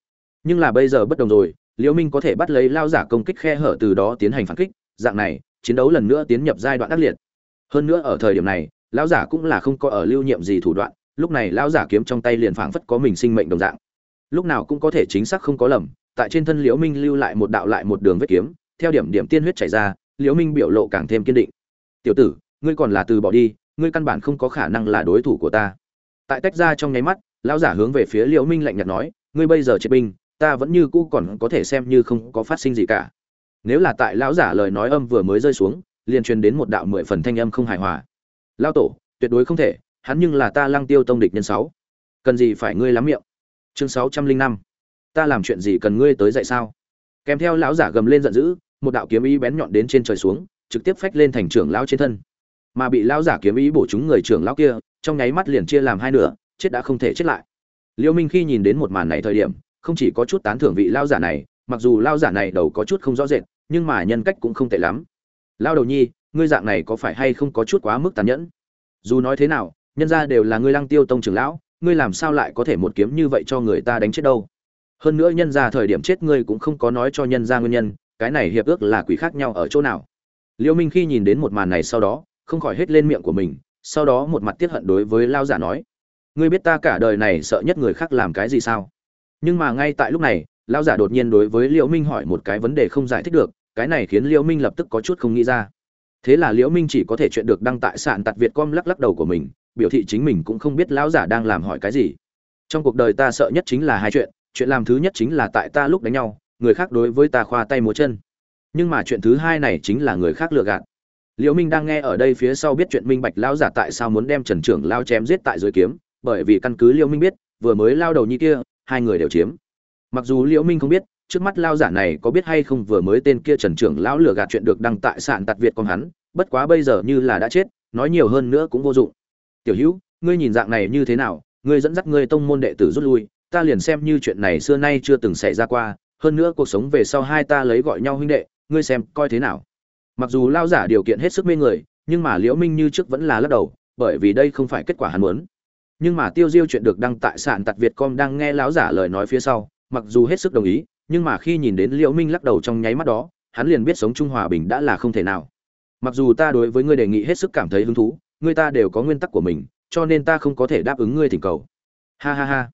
Nhưng là bây giờ bất đồng rồi, liễu minh có thể bắt lấy Lão giả công kích khe hở từ đó tiến hành phản kích, dạng này, chiến đấu lần nữa tiến nhập giai đoạn ác liệt. Hơn nữa ở thời điểm này, lão giả cũng là không có ở lưu nhiệm gì thủ đoạn, lúc này lão giả kiếm trong tay liền phảng phất có mình sinh mệnh đồng dạng. Lúc nào cũng có thể chính xác không có lầm, tại trên thân liễu minh lưu lại một đạo lại một đường vết kiếm, theo điểm điểm tiên huyết chảy ra liễu minh biểu lộ càng thêm kiên định. Tiểu tử, ngươi còn là từ bỏ đi, ngươi căn bản không có khả năng là đối thủ của ta. Tại tách ra trong nháy mắt, lão giả hướng về phía liễu minh lạnh nhạt nói, ngươi bây giờ triệt binh, ta vẫn như cũ còn có thể xem như không có phát sinh gì cả. Nếu là tại lão giả lời nói âm vừa mới rơi xuống, liền truyền đến một đạo mười phần thanh âm không hài hòa. Lao tổ, tuyệt đối không thể, hắn nhưng là ta lăng tiêu tông địch nhân sáu. Cần gì phải ngươi lắm miệng? Chương sáu trăm linh năm. Ta làm chuyện gì cần ngươi tới dạy sao? Kèm theo lão giả gầm lên giận dữ một đạo kiếm ý bén nhọn đến trên trời xuống, trực tiếp phách lên thành trưởng lão trên thân. Mà bị lão giả kiếm ý bổ trúng người trưởng lão kia, trong nháy mắt liền chia làm hai nửa, chết đã không thể chết lại. Liêu minh khi nhìn đến một màn này thời điểm, không chỉ có chút tán thưởng vị lão giả này, mặc dù lão giả này đầu có chút không rõ rệt, nhưng mà nhân cách cũng không tệ lắm. Lão đầu nhi, ngươi dạng này có phải hay không có chút quá mức tàn nhẫn? Dù nói thế nào, nhân ra đều là ngươi lăng tiêu tông trưởng lão, ngươi làm sao lại có thể một kiếm như vậy cho người ta đánh chết đâu? Hơn nữa nhân ra thời điểm chết ngươi cũng không có nói cho nhân ra nguyên nhân cái này hiệp ước là quỷ khác nhau ở chỗ nào? Liêu minh khi nhìn đến một màn này sau đó, không khỏi hết lên miệng của mình, sau đó một mặt tiết hận đối với lao giả nói, ngươi biết ta cả đời này sợ nhất người khác làm cái gì sao? Nhưng mà ngay tại lúc này, lao giả đột nhiên đối với liễu minh hỏi một cái vấn đề không giải thích được, cái này khiến liễu minh lập tức có chút không nghĩ ra. Thế là liễu minh chỉ có thể chuyện được đăng tại sạn tạt việt com lắc lắc đầu của mình, biểu thị chính mình cũng không biết lão giả đang làm hỏi cái gì. Trong cuộc đời ta sợ nhất chính là hai chuyện chuyện làm thứ nhất chính là tại ta lúc đánh nhau người khác đối với ta khoa tay múa chân. Nhưng mà chuyện thứ hai này chính là người khác lừa gạt. Liễu minh đang nghe ở đây phía sau biết chuyện minh bạch lão giả tại sao muốn đem trần trưởng lao chém giết tại dưới kiếm, bởi vì căn cứ liễu minh biết, vừa mới lao đầu như kia, hai người đều chiếm. Mặc dù liễu minh không biết, trước mắt lao giả này có biết hay không vừa mới tên kia trần trưởng lão lừa gạt chuyện được đăng tại sạn tạt việt con hắn, bất quá bây giờ như là đã chết, nói nhiều hơn nữa cũng vô dụng. Tiểu hữu, ngươi nhìn dạng này như thế nào? Ngươi dẫn dắt ngươi tông môn đệ tử rút lui, ta liền xem như chuyện này xưa nay chưa từng xảy ra qua hơn nữa cuộc sống về sau hai ta lấy gọi nhau huynh đệ, ngươi xem coi thế nào. Mặc dù lao giả điều kiện hết sức mê người, nhưng mà liễu minh như trước vẫn là lắc đầu, bởi vì đây không phải kết quả hắn muốn. Nhưng mà tiêu diêu chuyện được đăng tại sạn TẠT việt com đang nghe lão giả lời nói phía sau, mặc dù hết sức đồng ý, nhưng mà khi nhìn đến liễu minh lắc đầu trong nháy mắt đó, hắn liền biết sống chung hòa bình đã là không thể nào. Mặc dù ta đối với ngươi đề nghị hết sức cảm thấy hứng thú, ngươi ta đều có nguyên tắc của mình, cho nên ta không có thể đáp ứng ngươi thỉnh cầu. Ha ha ha.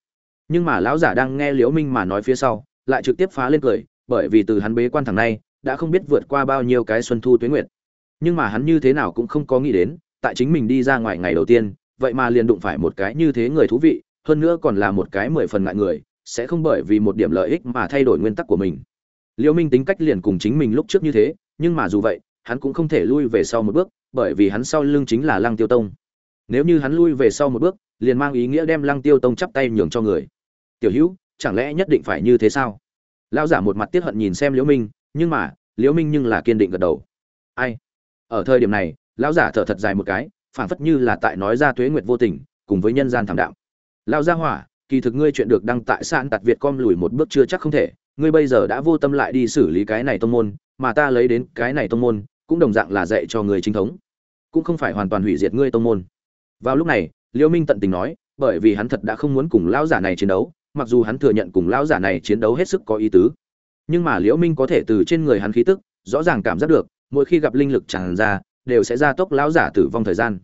Nhưng mà lão giả đang nghe liễu minh mà nói phía sau lại trực tiếp phá lên cười, bởi vì từ hắn bế quan thẳng này đã không biết vượt qua bao nhiêu cái xuân thu tuyết nguyệt. Nhưng mà hắn như thế nào cũng không có nghĩ đến, tại chính mình đi ra ngoài ngày đầu tiên, vậy mà liền đụng phải một cái như thế người thú vị, hơn nữa còn là một cái mười phần ngại người, sẽ không bởi vì một điểm lợi ích mà thay đổi nguyên tắc của mình. Liễu minh tính cách liền cùng chính mình lúc trước như thế, nhưng mà dù vậy, hắn cũng không thể lui về sau một bước, bởi vì hắn sau lưng chính là lăng tiêu tông. Nếu như hắn lui về sau một bước, liền mang ý nghĩa đem lăng tiêu tông chắp tay nhường cho người. Tiểu hữu chẳng lẽ nhất định phải như thế sao? Lão giả một mặt tiếc hận nhìn xem liễu minh, nhưng mà, liễu minh nhưng là kiên định gật đầu. Ai? Ở thời điểm này, lão giả thở thật dài một cái, phảng phất như là tại nói ra tuế nguyệt vô tình, cùng với nhân gian thảm đạo lão gia hỏa, kỳ thực ngươi chuyện được đăng tại sạn tạt việt com lùi một bước chưa chắc không thể, ngươi bây giờ đã vô tâm lại đi xử lý cái này tông môn, mà ta lấy đến cái này tông môn, cũng đồng dạng là dạy cho người chính thống. Cũng không phải hoàn toàn hủy diệt ngươi tông môn. Vào lúc này, liễu minh tận tình nói, bởi vì hắn thật đã không muốn cùng lão giả này chiến đấu mặc dù hắn thừa nhận cùng lão giả này chiến đấu hết sức có ý tứ, nhưng mà liễu minh có thể từ trên người hắn khí tức, rõ ràng cảm giác được, mỗi khi gặp linh lực tràn ra, đều sẽ gia tốc lão giả tử vong thời gian.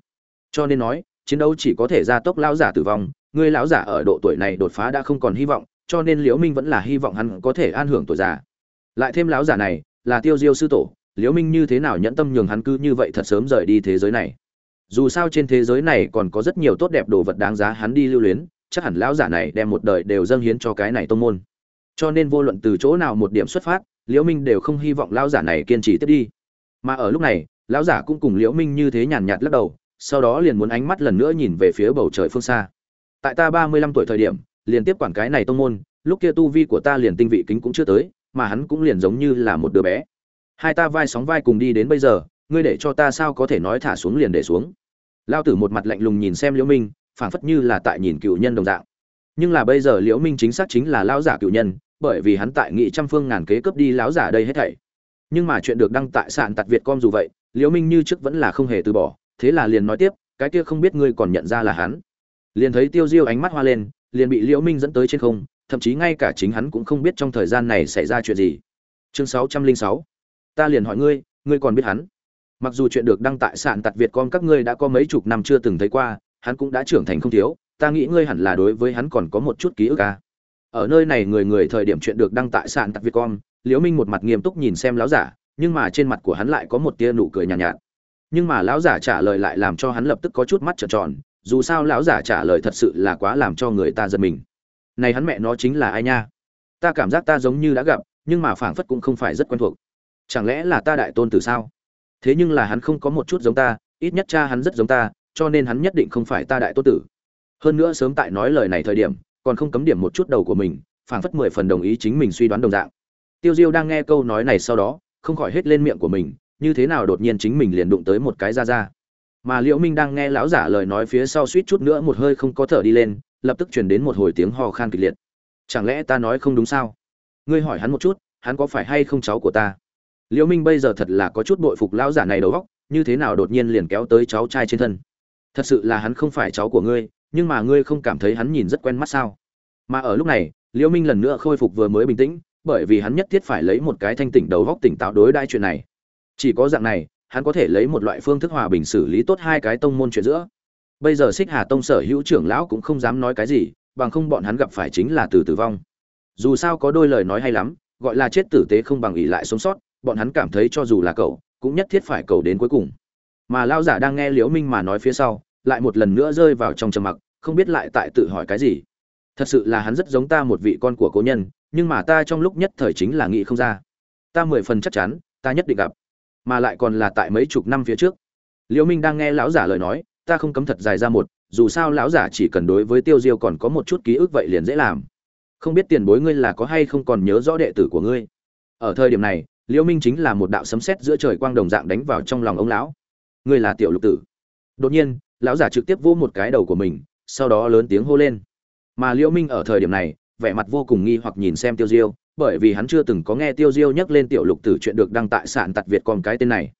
Cho nên nói, chiến đấu chỉ có thể gia tốc lão giả tử vong, người lão giả ở độ tuổi này đột phá đã không còn hy vọng, cho nên liễu minh vẫn là hy vọng hắn có thể an hưởng tuổi già. Lại thêm lão giả này, là tiêu diêu sư tổ, liễu minh như thế nào nhẫn tâm nhường hắn cứ như vậy thật sớm rời đi thế giới này? Dù sao trên thế giới này còn có rất nhiều tốt đẹp đồ vật đáng giá hắn đi lưu luyến chắc hẳn lão giả này đem một đời đều dâng hiến cho cái này tông môn. Cho nên vô luận từ chỗ nào một điểm xuất phát, liễu minh đều không hy vọng lão giả này kiên trì tiếp đi. Mà ở lúc này, lão giả cũng cùng liễu minh như thế nhàn nhạt lắc đầu, sau đó liền muốn ánh mắt lần nữa nhìn về phía bầu trời phương xa. Tại ta ba mươi lăm tuổi thời điểm, liền tiếp quản cái này tông môn, lúc kia tu vi của ta liền tinh vị kính cũng chưa tới, mà hắn cũng liền giống như là một đứa bé. Hai ta vai sóng vai cùng đi đến bây giờ, ngươi để cho ta sao có thể nói thả xuống liền để xuống. Lão tử một mặt lạnh lùng nhìn xem liễu minh phảng phất như là tại nhìn cựu nhân đồng dạng. Nhưng là bây giờ liễu minh chính xác chính là lão giả cựu nhân, bởi vì hắn tại nghị trăm phương ngàn kế cướp đi lão giả đây hết thảy. Nhưng mà chuyện được đăng tại sạn tạt việt com dù vậy, liễu minh như trước vẫn là không hề từ bỏ, thế là liền nói tiếp, cái kia không biết ngươi còn nhận ra là hắn. Liền thấy tiêu diêu ánh mắt hoa lên, liền bị liễu minh dẫn tới trên không, thậm chí ngay cả chính hắn cũng không biết trong thời gian này xảy ra chuyện gì. Chương 606 ta liền hỏi ngươi ngươi còn biết hắn? Mặc dù chuyện được đăng tại sạn tạt việt com các ngươi đã có mấy chục năm chưa từng thấy qua hắn cũng đã trưởng thành không thiếu ta nghĩ ngươi hẳn là đối với hắn còn có một chút ký ức à. ở nơi này người người thời điểm chuyện được đăng tại sạn tặt việt com liễu minh một mặt nghiêm túc nhìn xem lão giả nhưng mà trên mặt của hắn lại có một tia nụ cười nhàn nhạt, nhạt. Nhưng mà lão giả trả lời lại làm cho hắn lập tức có chút mắt trợn tròn dù sao lão giả trả lời thật sự là quá làm cho người ta giật mình. Này hắn mẹ nó chính là ai nha? Ta cảm giác ta giống như đã gặp nhưng mà phảng phất cũng không phải rất quen thuộc. Chẳng lẽ là ta đại tôn tử sao? Thế nhưng là hắn không có một chút giống ta ít nhất cha hắn rất giống ta cho nên hắn nhất định không phải ta đại tốt tử. Hơn nữa sớm tại nói lời này thời điểm, còn không cấm điểm một chút đầu của mình, phảng phất mười phần đồng ý chính mình suy đoán đồng dạng. Tiêu diêu đang nghe câu nói này sau đó, không khỏi hết lên miệng của mình, như thế nào đột nhiên chính mình liền đụng tới một cái ra ra. Mà liễu minh đang nghe lão giả lời nói phía sau suýt chút nữa một hơi không có thở đi lên, lập tức truyền đến một hồi tiếng ho khan kịch liệt. Chẳng lẽ ta nói không đúng sao? Ngươi hỏi hắn một chút, hắn có phải hay không cháu của ta? Liễu minh bây giờ thật là có chút bội phục lão giả này đầu óc, như thế nào đột nhiên liền kéo tới cháu trai trên thân? Thật sự là hắn không phải cháu của ngươi, nhưng mà ngươi không cảm thấy hắn nhìn rất quen mắt sao? Mà ở lúc này, liễu minh lần nữa khôi phục vừa mới bình tĩnh, bởi vì hắn nhất thiết phải lấy một cái thanh tỉnh đầu góc tỉnh táo đối đãi chuyện này. Chỉ có dạng này, hắn có thể lấy một loại phương thức hòa bình xử lý tốt hai cái tông môn chuyện giữa. Bây giờ xích hà tông sở hữu trưởng lão cũng không dám nói cái gì, bằng không bọn hắn gặp phải chính là từ tử vong. Dù sao có đôi lời nói hay lắm, gọi là chết tử tế không bằng ỷ lại sống sót, bọn hắn cảm thấy cho dù là cậu, cũng nhất thiết phải cầu đến cuối cùng. Mà lao giả đang nghe liễu minh mà nói phía sau lại một lần nữa rơi vào trong trầm mặc, không biết lại tại tự hỏi cái gì. Thật sự là hắn rất giống ta một vị con của cố nhân, nhưng mà ta trong lúc nhất thời chính là nghĩ không ra. Ta mười phần chắc chắn, ta nhất định gặp. Mà lại còn là tại mấy chục năm phía trước. Liễu minh đang nghe lão giả lời nói, ta không cấm thật dài ra một, dù sao lão giả chỉ cần đối với tiêu diêu còn có một chút ký ức vậy liền dễ làm. Không biết tiền bối ngươi là có hay không còn nhớ rõ đệ tử của ngươi. Ở thời điểm này, liễu minh chính là một đạo sấm sét giữa trời quang đồng dạng đánh vào trong lòng ông lão. Ngươi là tiểu lục tử. Đột nhiên lão giả trực tiếp vỗ một cái đầu của mình, sau đó lớn tiếng hô lên. Mà liễu minh ở thời điểm này, vẻ mặt vô cùng nghi hoặc nhìn xem tiêu diêu, bởi vì hắn chưa từng có nghe tiêu diêu nhắc lên tiểu lục tử chuyện được đăng tại sạn tặc việt còn cái tên này.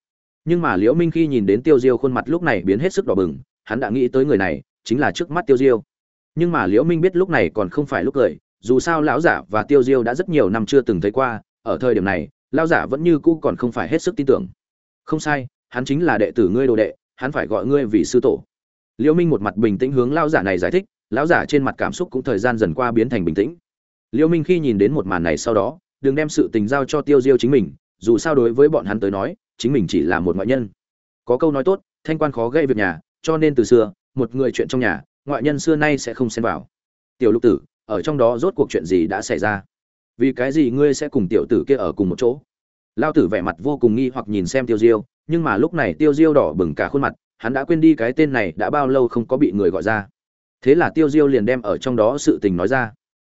Nhưng mà liễu minh khi nhìn đến tiêu diêu khuôn mặt lúc này biến hết sức đỏ bừng, hắn đã nghĩ tới người này, chính là trước mắt tiêu diêu. Nhưng mà liễu minh biết lúc này còn không phải lúc cười, dù sao lão giả và tiêu diêu đã rất nhiều năm chưa từng thấy qua, ở thời điểm này, lão giả vẫn như cũ còn không phải hết sức tin tưởng. Không sai, hắn chính là đệ tử ngươi đồ đệ hắn phải gọi ngươi vì sư tổ. Liễu minh một mặt bình tĩnh hướng lão giả này giải thích, lão giả trên mặt cảm xúc cũng thời gian dần qua biến thành bình tĩnh. Liễu minh khi nhìn đến một màn này sau đó, đừng đem sự tình giao cho tiêu diêu chính mình, dù sao đối với bọn hắn tới nói, chính mình chỉ là một ngoại nhân. Có câu nói tốt, thanh quan khó gây việc nhà, cho nên từ xưa, một người chuyện trong nhà, ngoại nhân xưa nay sẽ không xen vào. Tiểu lục tử, ở trong đó rốt cuộc chuyện gì đã xảy ra? Vì cái gì ngươi sẽ cùng tiểu tử kia ở cùng một chỗ? Lao tử vẻ mặt vô cùng nghi hoặc nhìn xem tiêu diêu nhưng mà lúc này tiêu diêu đỏ bừng cả khuôn mặt, hắn đã quên đi cái tên này đã bao lâu không có bị người gọi ra. Thế là tiêu diêu liền đem ở trong đó sự tình nói ra.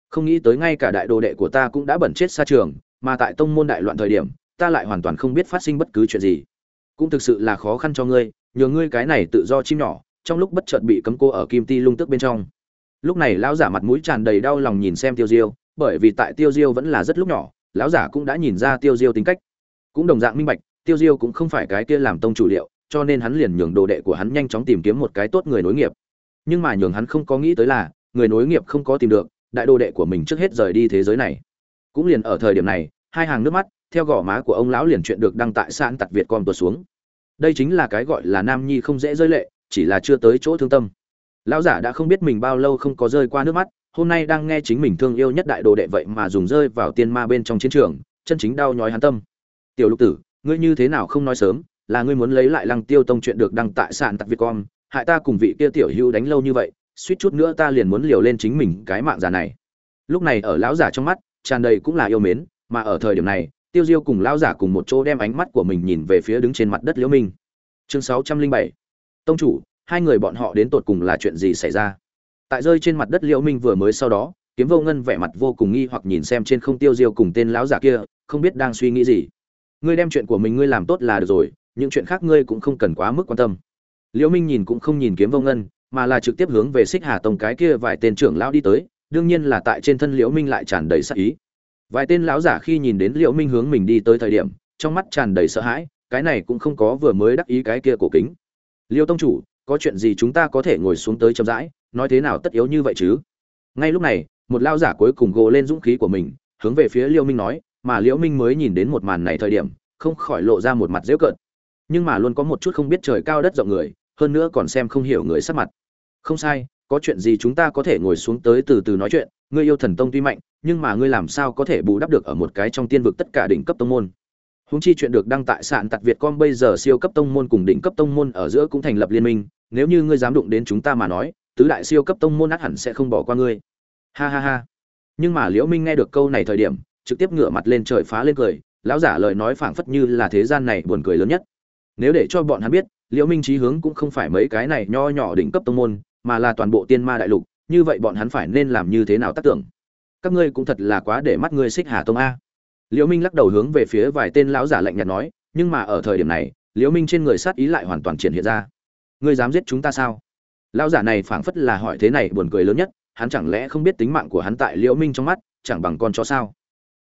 Không nghĩ tới ngay cả đại đồ đệ của ta cũng đã bẩn chết xa trường, mà tại tông môn đại loạn thời điểm, ta lại hoàn toàn không biết phát sinh bất cứ chuyện gì. Cũng thực sự là khó khăn cho ngươi, nhờ ngươi cái này tự do chim nhỏ, trong lúc bất chợt bị cấm cô ở kim ti lung tức bên trong. Lúc này lão giả mặt mũi tràn đầy đau lòng nhìn xem tiêu diêu, bởi vì tại tiêu diêu vẫn là rất lúc nhỏ, lão giả cũng đã nhìn ra tiêu diêu tính cách. Cũng đồng dạng minh bạch tiêu diêu cũng không phải cái kia làm tông chủ liệu, cho nên hắn liền nhường đồ đệ của hắn nhanh chóng tìm kiếm một cái tốt người nối nghiệp. Nhưng mà nhường hắn không có nghĩ tới là, người nối nghiệp không có tìm được, đại đồ đệ của mình trước hết rời đi thế giới này. Cũng liền ở thời điểm này, hai hàng nước mắt, theo gò má của ông lão liền chuyện được đăng tại sạn tặc việt con tuột xuống. Đây chính là cái gọi là nam nhi không dễ rơi lệ, chỉ là chưa tới chỗ thương tâm. Lão giả đã không biết mình bao lâu không có rơi qua nước mắt, hôm nay đang nghe chính mình thương yêu nhất đại đồ đệ vậy mà dùng rơi vào tiên ma bên trong chiến trường, chân chính đau nhói hắn tâm. Tiểu lục tử ngươi như thế nào không nói sớm, là ngươi muốn lấy lại lăng tiêu tông chuyện được đăng tại sàn tặc việt con hại ta cùng vị kia tiểu hữu đánh lâu như vậy, suýt chút nữa ta liền muốn liều lên chính mình cái mạng già này. Lúc này ở lão giả trong mắt, tràn đầy cũng là yêu mến, mà ở thời điểm này, tiêu diêu cùng lão giả cùng một chỗ đem ánh mắt của mình nhìn về phía đứng trên mặt đất liễu minh. Chương sáu trăm linh bảy. Tông chủ, hai người bọn họ đến tột cùng là chuyện gì xảy ra? Tại rơi trên mặt đất liễu minh vừa mới sau đó, kiếm vô ngân vẻ mặt vô cùng nghi hoặc nhìn xem trên không tiêu diêu cùng tên lão giả kia, không biết đang suy nghĩ gì ngươi đem chuyện của mình ngươi làm tốt là được rồi, những chuyện khác ngươi cũng không cần quá mức quan tâm. Liễu minh nhìn cũng không nhìn kiếm vô ngân, mà là trực tiếp hướng về xích hà tông cái kia vài tên trưởng lão đi tới, đương nhiên là tại trên thân liễu minh lại tràn đầy sát ý. Vài tên lão giả khi nhìn đến liễu minh hướng mình đi tới thời điểm, trong mắt tràn đầy sợ hãi, cái này cũng không có vừa mới đắc ý cái kia cổ kính. Liêu tông chủ, có chuyện gì chúng ta có thể ngồi xuống tới chậm rãi, nói thế nào tất yếu như vậy chứ? Ngay lúc này, một lão giả cuối cùng gồ lên dũng khí của mình, hướng về phía liễu minh nói mà liễu minh mới nhìn đến một màn này thời điểm, không khỏi lộ ra một mặt dễ cợt. Nhưng mà luôn có một chút không biết trời cao đất rộng người, hơn nữa còn xem không hiểu người sắc mặt. Không sai, có chuyện gì chúng ta có thể ngồi xuống tới từ từ nói chuyện, ngươi yêu thần tông tuy mạnh, nhưng mà ngươi làm sao có thể bù đắp được ở một cái trong tiên vực tất cả đỉnh cấp tông môn? Húng chi chuyện được đăng tại sạn tặc việt com bây giờ siêu cấp tông môn cùng đỉnh cấp tông môn ở giữa cũng thành lập liên minh, nếu như ngươi dám đụng đến chúng ta mà nói, tứ đại siêu cấp tông môn át hẳn sẽ không bỏ qua ngươi. Ha ha ha. Nhưng mà liễu minh nghe được câu này thời điểm trực tiếp ngửa mặt lên trời phá lên cười, lão giả lời nói phảng phất như là thế gian này buồn cười lớn nhất. Nếu để cho bọn hắn biết, liễu minh trí hướng cũng không phải mấy cái này nho nhỏ đỉnh cấp tông môn, mà là toàn bộ tiên ma đại lục, như vậy bọn hắn phải nên làm như thế nào tác tưởng? Các ngươi cũng thật là quá để mắt ngươi xích hà tông a. Liễu minh lắc đầu hướng về phía vài tên lão giả lạnh nhạt nói, nhưng mà ở thời điểm này, liễu minh trên người sát ý lại hoàn toàn triển hiện ra. Ngươi dám giết chúng ta sao? Lão giả này phảng phất là hỏi thế này buồn cười lớn nhất, hắn chẳng lẽ không biết tính mạng của hắn tại liễu minh trong mắt, chẳng bằng con chó sao?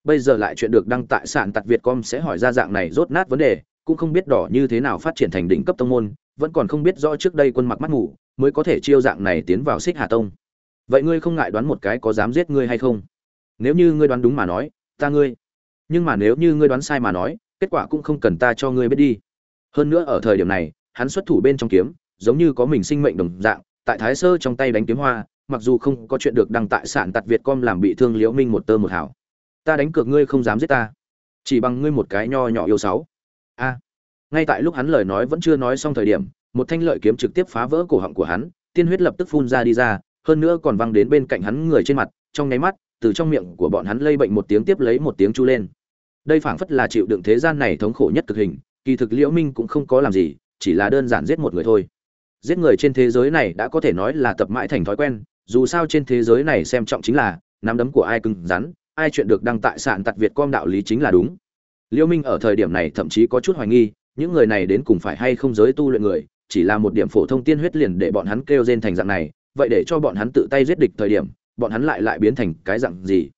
Bây giờ lại chuyện được đăng tại sạn tặc vietcom sẽ hỏi ra dạng này rốt nát vấn đề, cũng không biết đỏ như thế nào phát triển thành đỉnh cấp tông môn, vẫn còn không biết rõ trước đây quân mặc mắt ngủ mới có thể chiêu dạng này tiến vào xích hà tông. Vậy ngươi không ngại đoán một cái có dám giết ngươi hay không? Nếu như ngươi đoán đúng mà nói, ta ngươi. Nhưng mà nếu như ngươi đoán sai mà nói, kết quả cũng không cần ta cho ngươi biết đi. Hơn nữa ở thời điểm này, hắn xuất thủ bên trong kiếm, giống như có mình sinh mệnh đồng dạng, tại thái sơ trong tay đánh kiếm hoa, mặc dù không có chuyện được đăng tại sản tặc việt com làm bị thương liễu minh một tơ một hảo ta đánh cược ngươi không dám giết ta. Chỉ bằng ngươi một cái nho nhỏ yêu sáu. A. Ngay tại lúc hắn lời nói vẫn chưa nói xong thời điểm, một thanh lợi kiếm trực tiếp phá vỡ cổ họng của hắn, tiên huyết lập tức phun ra đi ra, hơn nữa còn văng đến bên cạnh hắn người trên mặt, trong nháy mắt, từ trong miệng của bọn hắn lây bệnh một tiếng tiếp lấy một tiếng chu lên. Đây phảng phất là chịu đựng thế gian này thống khổ nhất cực hình, kỳ thực liễu minh cũng không có làm gì, chỉ là đơn giản giết một người thôi. Giết người trên thế giới này đã có thể nói là tập mãi thành thói quen, dù sao trên thế giới này xem trọng chính là, nắm đấm của ai cứng rắn ai chuyện được đăng tại sạn tặc việt com đạo lý chính là đúng. Liễu minh ở thời điểm này thậm chí có chút hoài nghi, những người này đến cùng phải hay không giới tu luyện người, chỉ là một điểm phổ thông tiên huyết liền để bọn hắn kêu rên thành dạng này, vậy để cho bọn hắn tự tay giết địch thời điểm, bọn hắn lại lại biến thành cái dạng gì?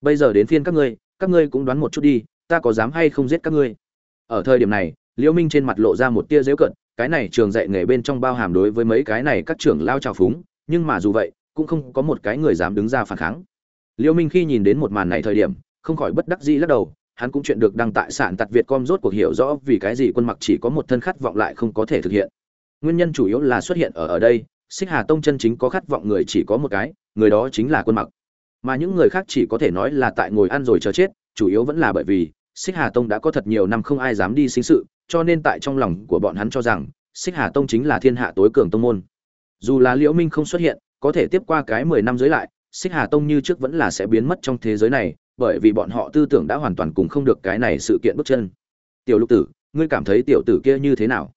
Bây giờ đến phiên các ngươi các ngươi cũng đoán một chút đi, ta có dám hay không giết các ngươi? Ở thời điểm này liễu minh trên mặt lộ ra một tia dễu cận, cái này trường dạy nghề bên trong bao hàm đối với mấy cái này các trưởng lao trào phúng, nhưng mà dù vậy, cũng không có một cái người dám đứng ra phản kháng liễu minh khi nhìn đến một màn này thời điểm, không khỏi bất đắc dĩ lắc đầu, hắn cũng chuyện được đăng tại sản tật việt com rốt cuộc hiểu rõ vì cái gì quân mặc chỉ có một thân khát vọng lại không có thể thực hiện. Nguyên nhân chủ yếu là xuất hiện ở ở đây, xích hà tông chân chính có khát vọng người chỉ có một cái, người đó chính là quân mặc. Mà những người khác chỉ có thể nói là tại ngồi ăn rồi chờ chết, chủ yếu vẫn là bởi vì, xích hà tông đã có thật nhiều năm không ai dám đi sinh sự, cho nên tại trong lòng của bọn hắn cho rằng, xích hà tông chính là thiên hạ tối cường tông môn. Dù là liễu minh không xuất hiện, có thể tiếp qua cái mười năm dưới lại xích hà tông như trước vẫn là sẽ biến mất trong thế giới này, bởi vì bọn họ tư tưởng đã hoàn toàn cùng không được cái này sự kiện bước chân. Tiểu lục tử, ngươi cảm thấy tiểu tử kia như thế nào?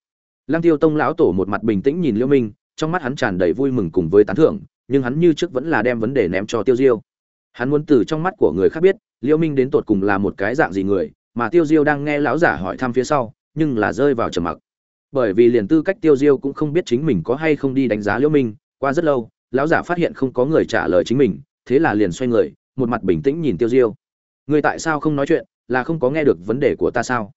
Lăng tiêu tông lão tổ một mặt bình tĩnh nhìn liễu minh, trong mắt hắn tràn đầy vui mừng cùng với tán thưởng, nhưng hắn như trước vẫn là đem vấn đề ném cho tiêu diêu. Hắn muốn từ trong mắt của người khác biết, liễu minh đến tột cùng là một cái dạng gì người, mà tiêu diêu đang nghe lão giả hỏi thăm phía sau, nhưng là rơi vào trầm mặc. Bởi vì liền tư cách tiêu diêu cũng không biết chính mình có hay không đi đánh giá liễu minh, qua rất lâu lão giả phát hiện không có người trả lời chính mình, thế là liền xoay người, một mặt bình tĩnh nhìn tiêu diêu. Người tại sao không nói chuyện, là không có nghe được vấn đề của ta sao?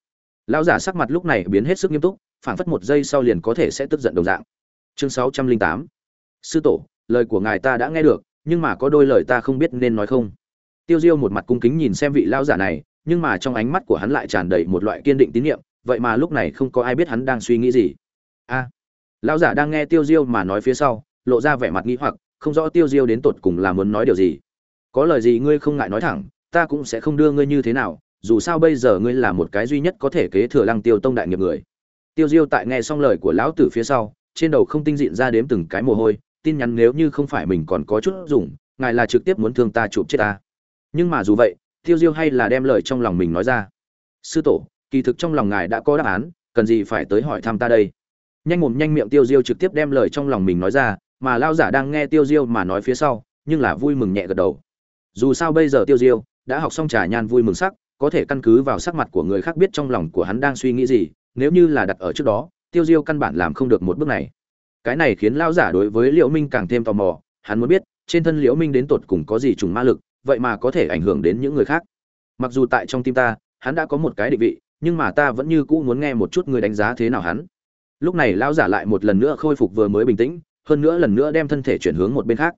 Lão giả sắc mặt lúc này biến hết sức nghiêm túc, phảng phất một giây sau liền có thể sẽ tức giận đồng dạng. Chương sáu trăm linh tám. Sư tổ, lời của ngài ta đã nghe được, nhưng mà có đôi lời ta không biết nên nói không. Tiêu diêu một mặt cung kính nhìn xem vị lão giả này, nhưng mà trong ánh mắt của hắn lại tràn đầy một loại kiên định tín nhiệm, vậy mà lúc này không có ai biết hắn đang suy nghĩ gì. A, lão giả đang nghe tiêu diêu mà nói phía sau lộ ra vẻ mặt nghi hoặc, không rõ tiêu diêu đến tột cùng là muốn nói điều gì. Có lời gì ngươi không ngại nói thẳng, ta cũng sẽ không đưa ngươi như thế nào, dù sao bây giờ ngươi là một cái duy nhất có thể kế thừa lăng tiêu tông đại nghiệp người. Tiêu diêu tại nghe xong lời của lão tử phía sau, trên đầu không tinh dịn ra đếm từng cái mồ hôi, tin nhắn nếu như không phải mình còn có chút dùng, ngài là trực tiếp muốn thương ta chụp chết ta. Nhưng mà dù vậy, tiêu diêu hay là đem lời trong lòng mình nói ra. Sư tổ, kỳ thực trong lòng ngài đã có đáp án, cần gì phải tới hỏi thăm ta đây? Nhanh mồm nhanh miệng tiêu diêu trực tiếp đem lời trong lòng mình nói ra mà lao giả đang nghe tiêu diêu mà nói phía sau, nhưng là vui mừng nhẹ gật đầu. Dù sao bây giờ tiêu diêu đã học xong trà nhan vui mừng sắc, có thể căn cứ vào sắc mặt của người khác biết trong lòng của hắn đang suy nghĩ gì, nếu như là đặt ở trước đó, tiêu diêu căn bản làm không được một bước này. Cái này khiến lao giả đối với liễu minh càng thêm tò mò, hắn muốn biết, trên thân liễu minh đến tột cùng có gì trùng ma lực, vậy mà có thể ảnh hưởng đến những người khác. Mặc dù tại trong tim ta, hắn đã có một cái định vị, nhưng mà ta vẫn như cũ muốn nghe một chút người đánh giá thế nào hắn. Lúc này lão giả lại một lần nữa khôi phục vừa mới bình tĩnh hơn nữa lần nữa đem thân thể chuyển hướng một bên khác.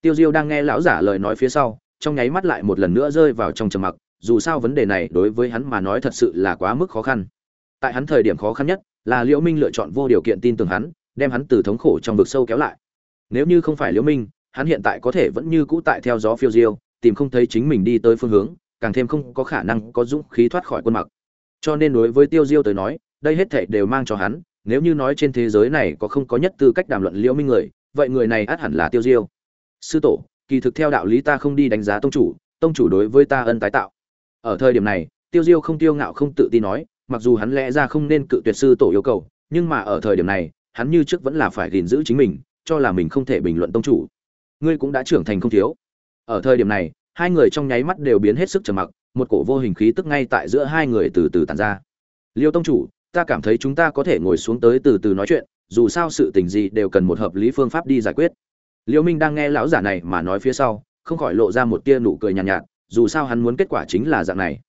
Tiêu diêu đang nghe lão giả lời nói phía sau, trong nháy mắt lại một lần nữa rơi vào trong trầm mặc, dù sao vấn đề này đối với hắn mà nói thật sự là quá mức khó khăn. Tại hắn thời điểm khó khăn nhất, là liễu minh lựa chọn vô điều kiện tin tưởng hắn, đem hắn từ thống khổ trong vực sâu kéo lại. Nếu như không phải liễu minh, hắn hiện tại có thể vẫn như cũ tại theo gió phiêu diêu, tìm không thấy chính mình đi tới phương hướng, càng thêm không có khả năng có dũng khí thoát khỏi quân mặc. Cho nên đối với tiêu diêu tới nói, đây hết thảy đều mang cho hắn nếu như nói trên thế giới này có không có nhất tư cách đàm luận liễu minh người, vậy người này át hẳn là tiêu diêu. Sư tổ, kỳ thực theo đạo lý ta không đi đánh giá tông chủ tông chủ đối với ta ân tái tạo. Ở thời điểm này, tiêu diêu không tiêu ngạo không tự tin nói, mặc dù hắn lẽ ra không nên cự tuyệt sư tổ yêu cầu, nhưng mà ở thời điểm này, hắn như trước vẫn là phải gìn giữ chính mình, cho là mình không thể bình luận tông chủ. Ngươi cũng đã trưởng thành không thiếu. Ở thời điểm này, hai người trong nháy mắt đều biến hết sức trầm mặc, một cổ vô hình khí tức ngay tại giữa hai người từ từ tàn ra. Liêu tông chủ ta cảm thấy chúng ta có thể ngồi xuống tới từ từ nói chuyện dù sao sự tình gì đều cần một hợp lý phương pháp đi giải quyết. Liễu minh đang nghe lão giả này mà nói phía sau không khỏi lộ ra một tia nụ cười nhàn nhạt, nhạt dù sao hắn muốn kết quả chính là dạng này.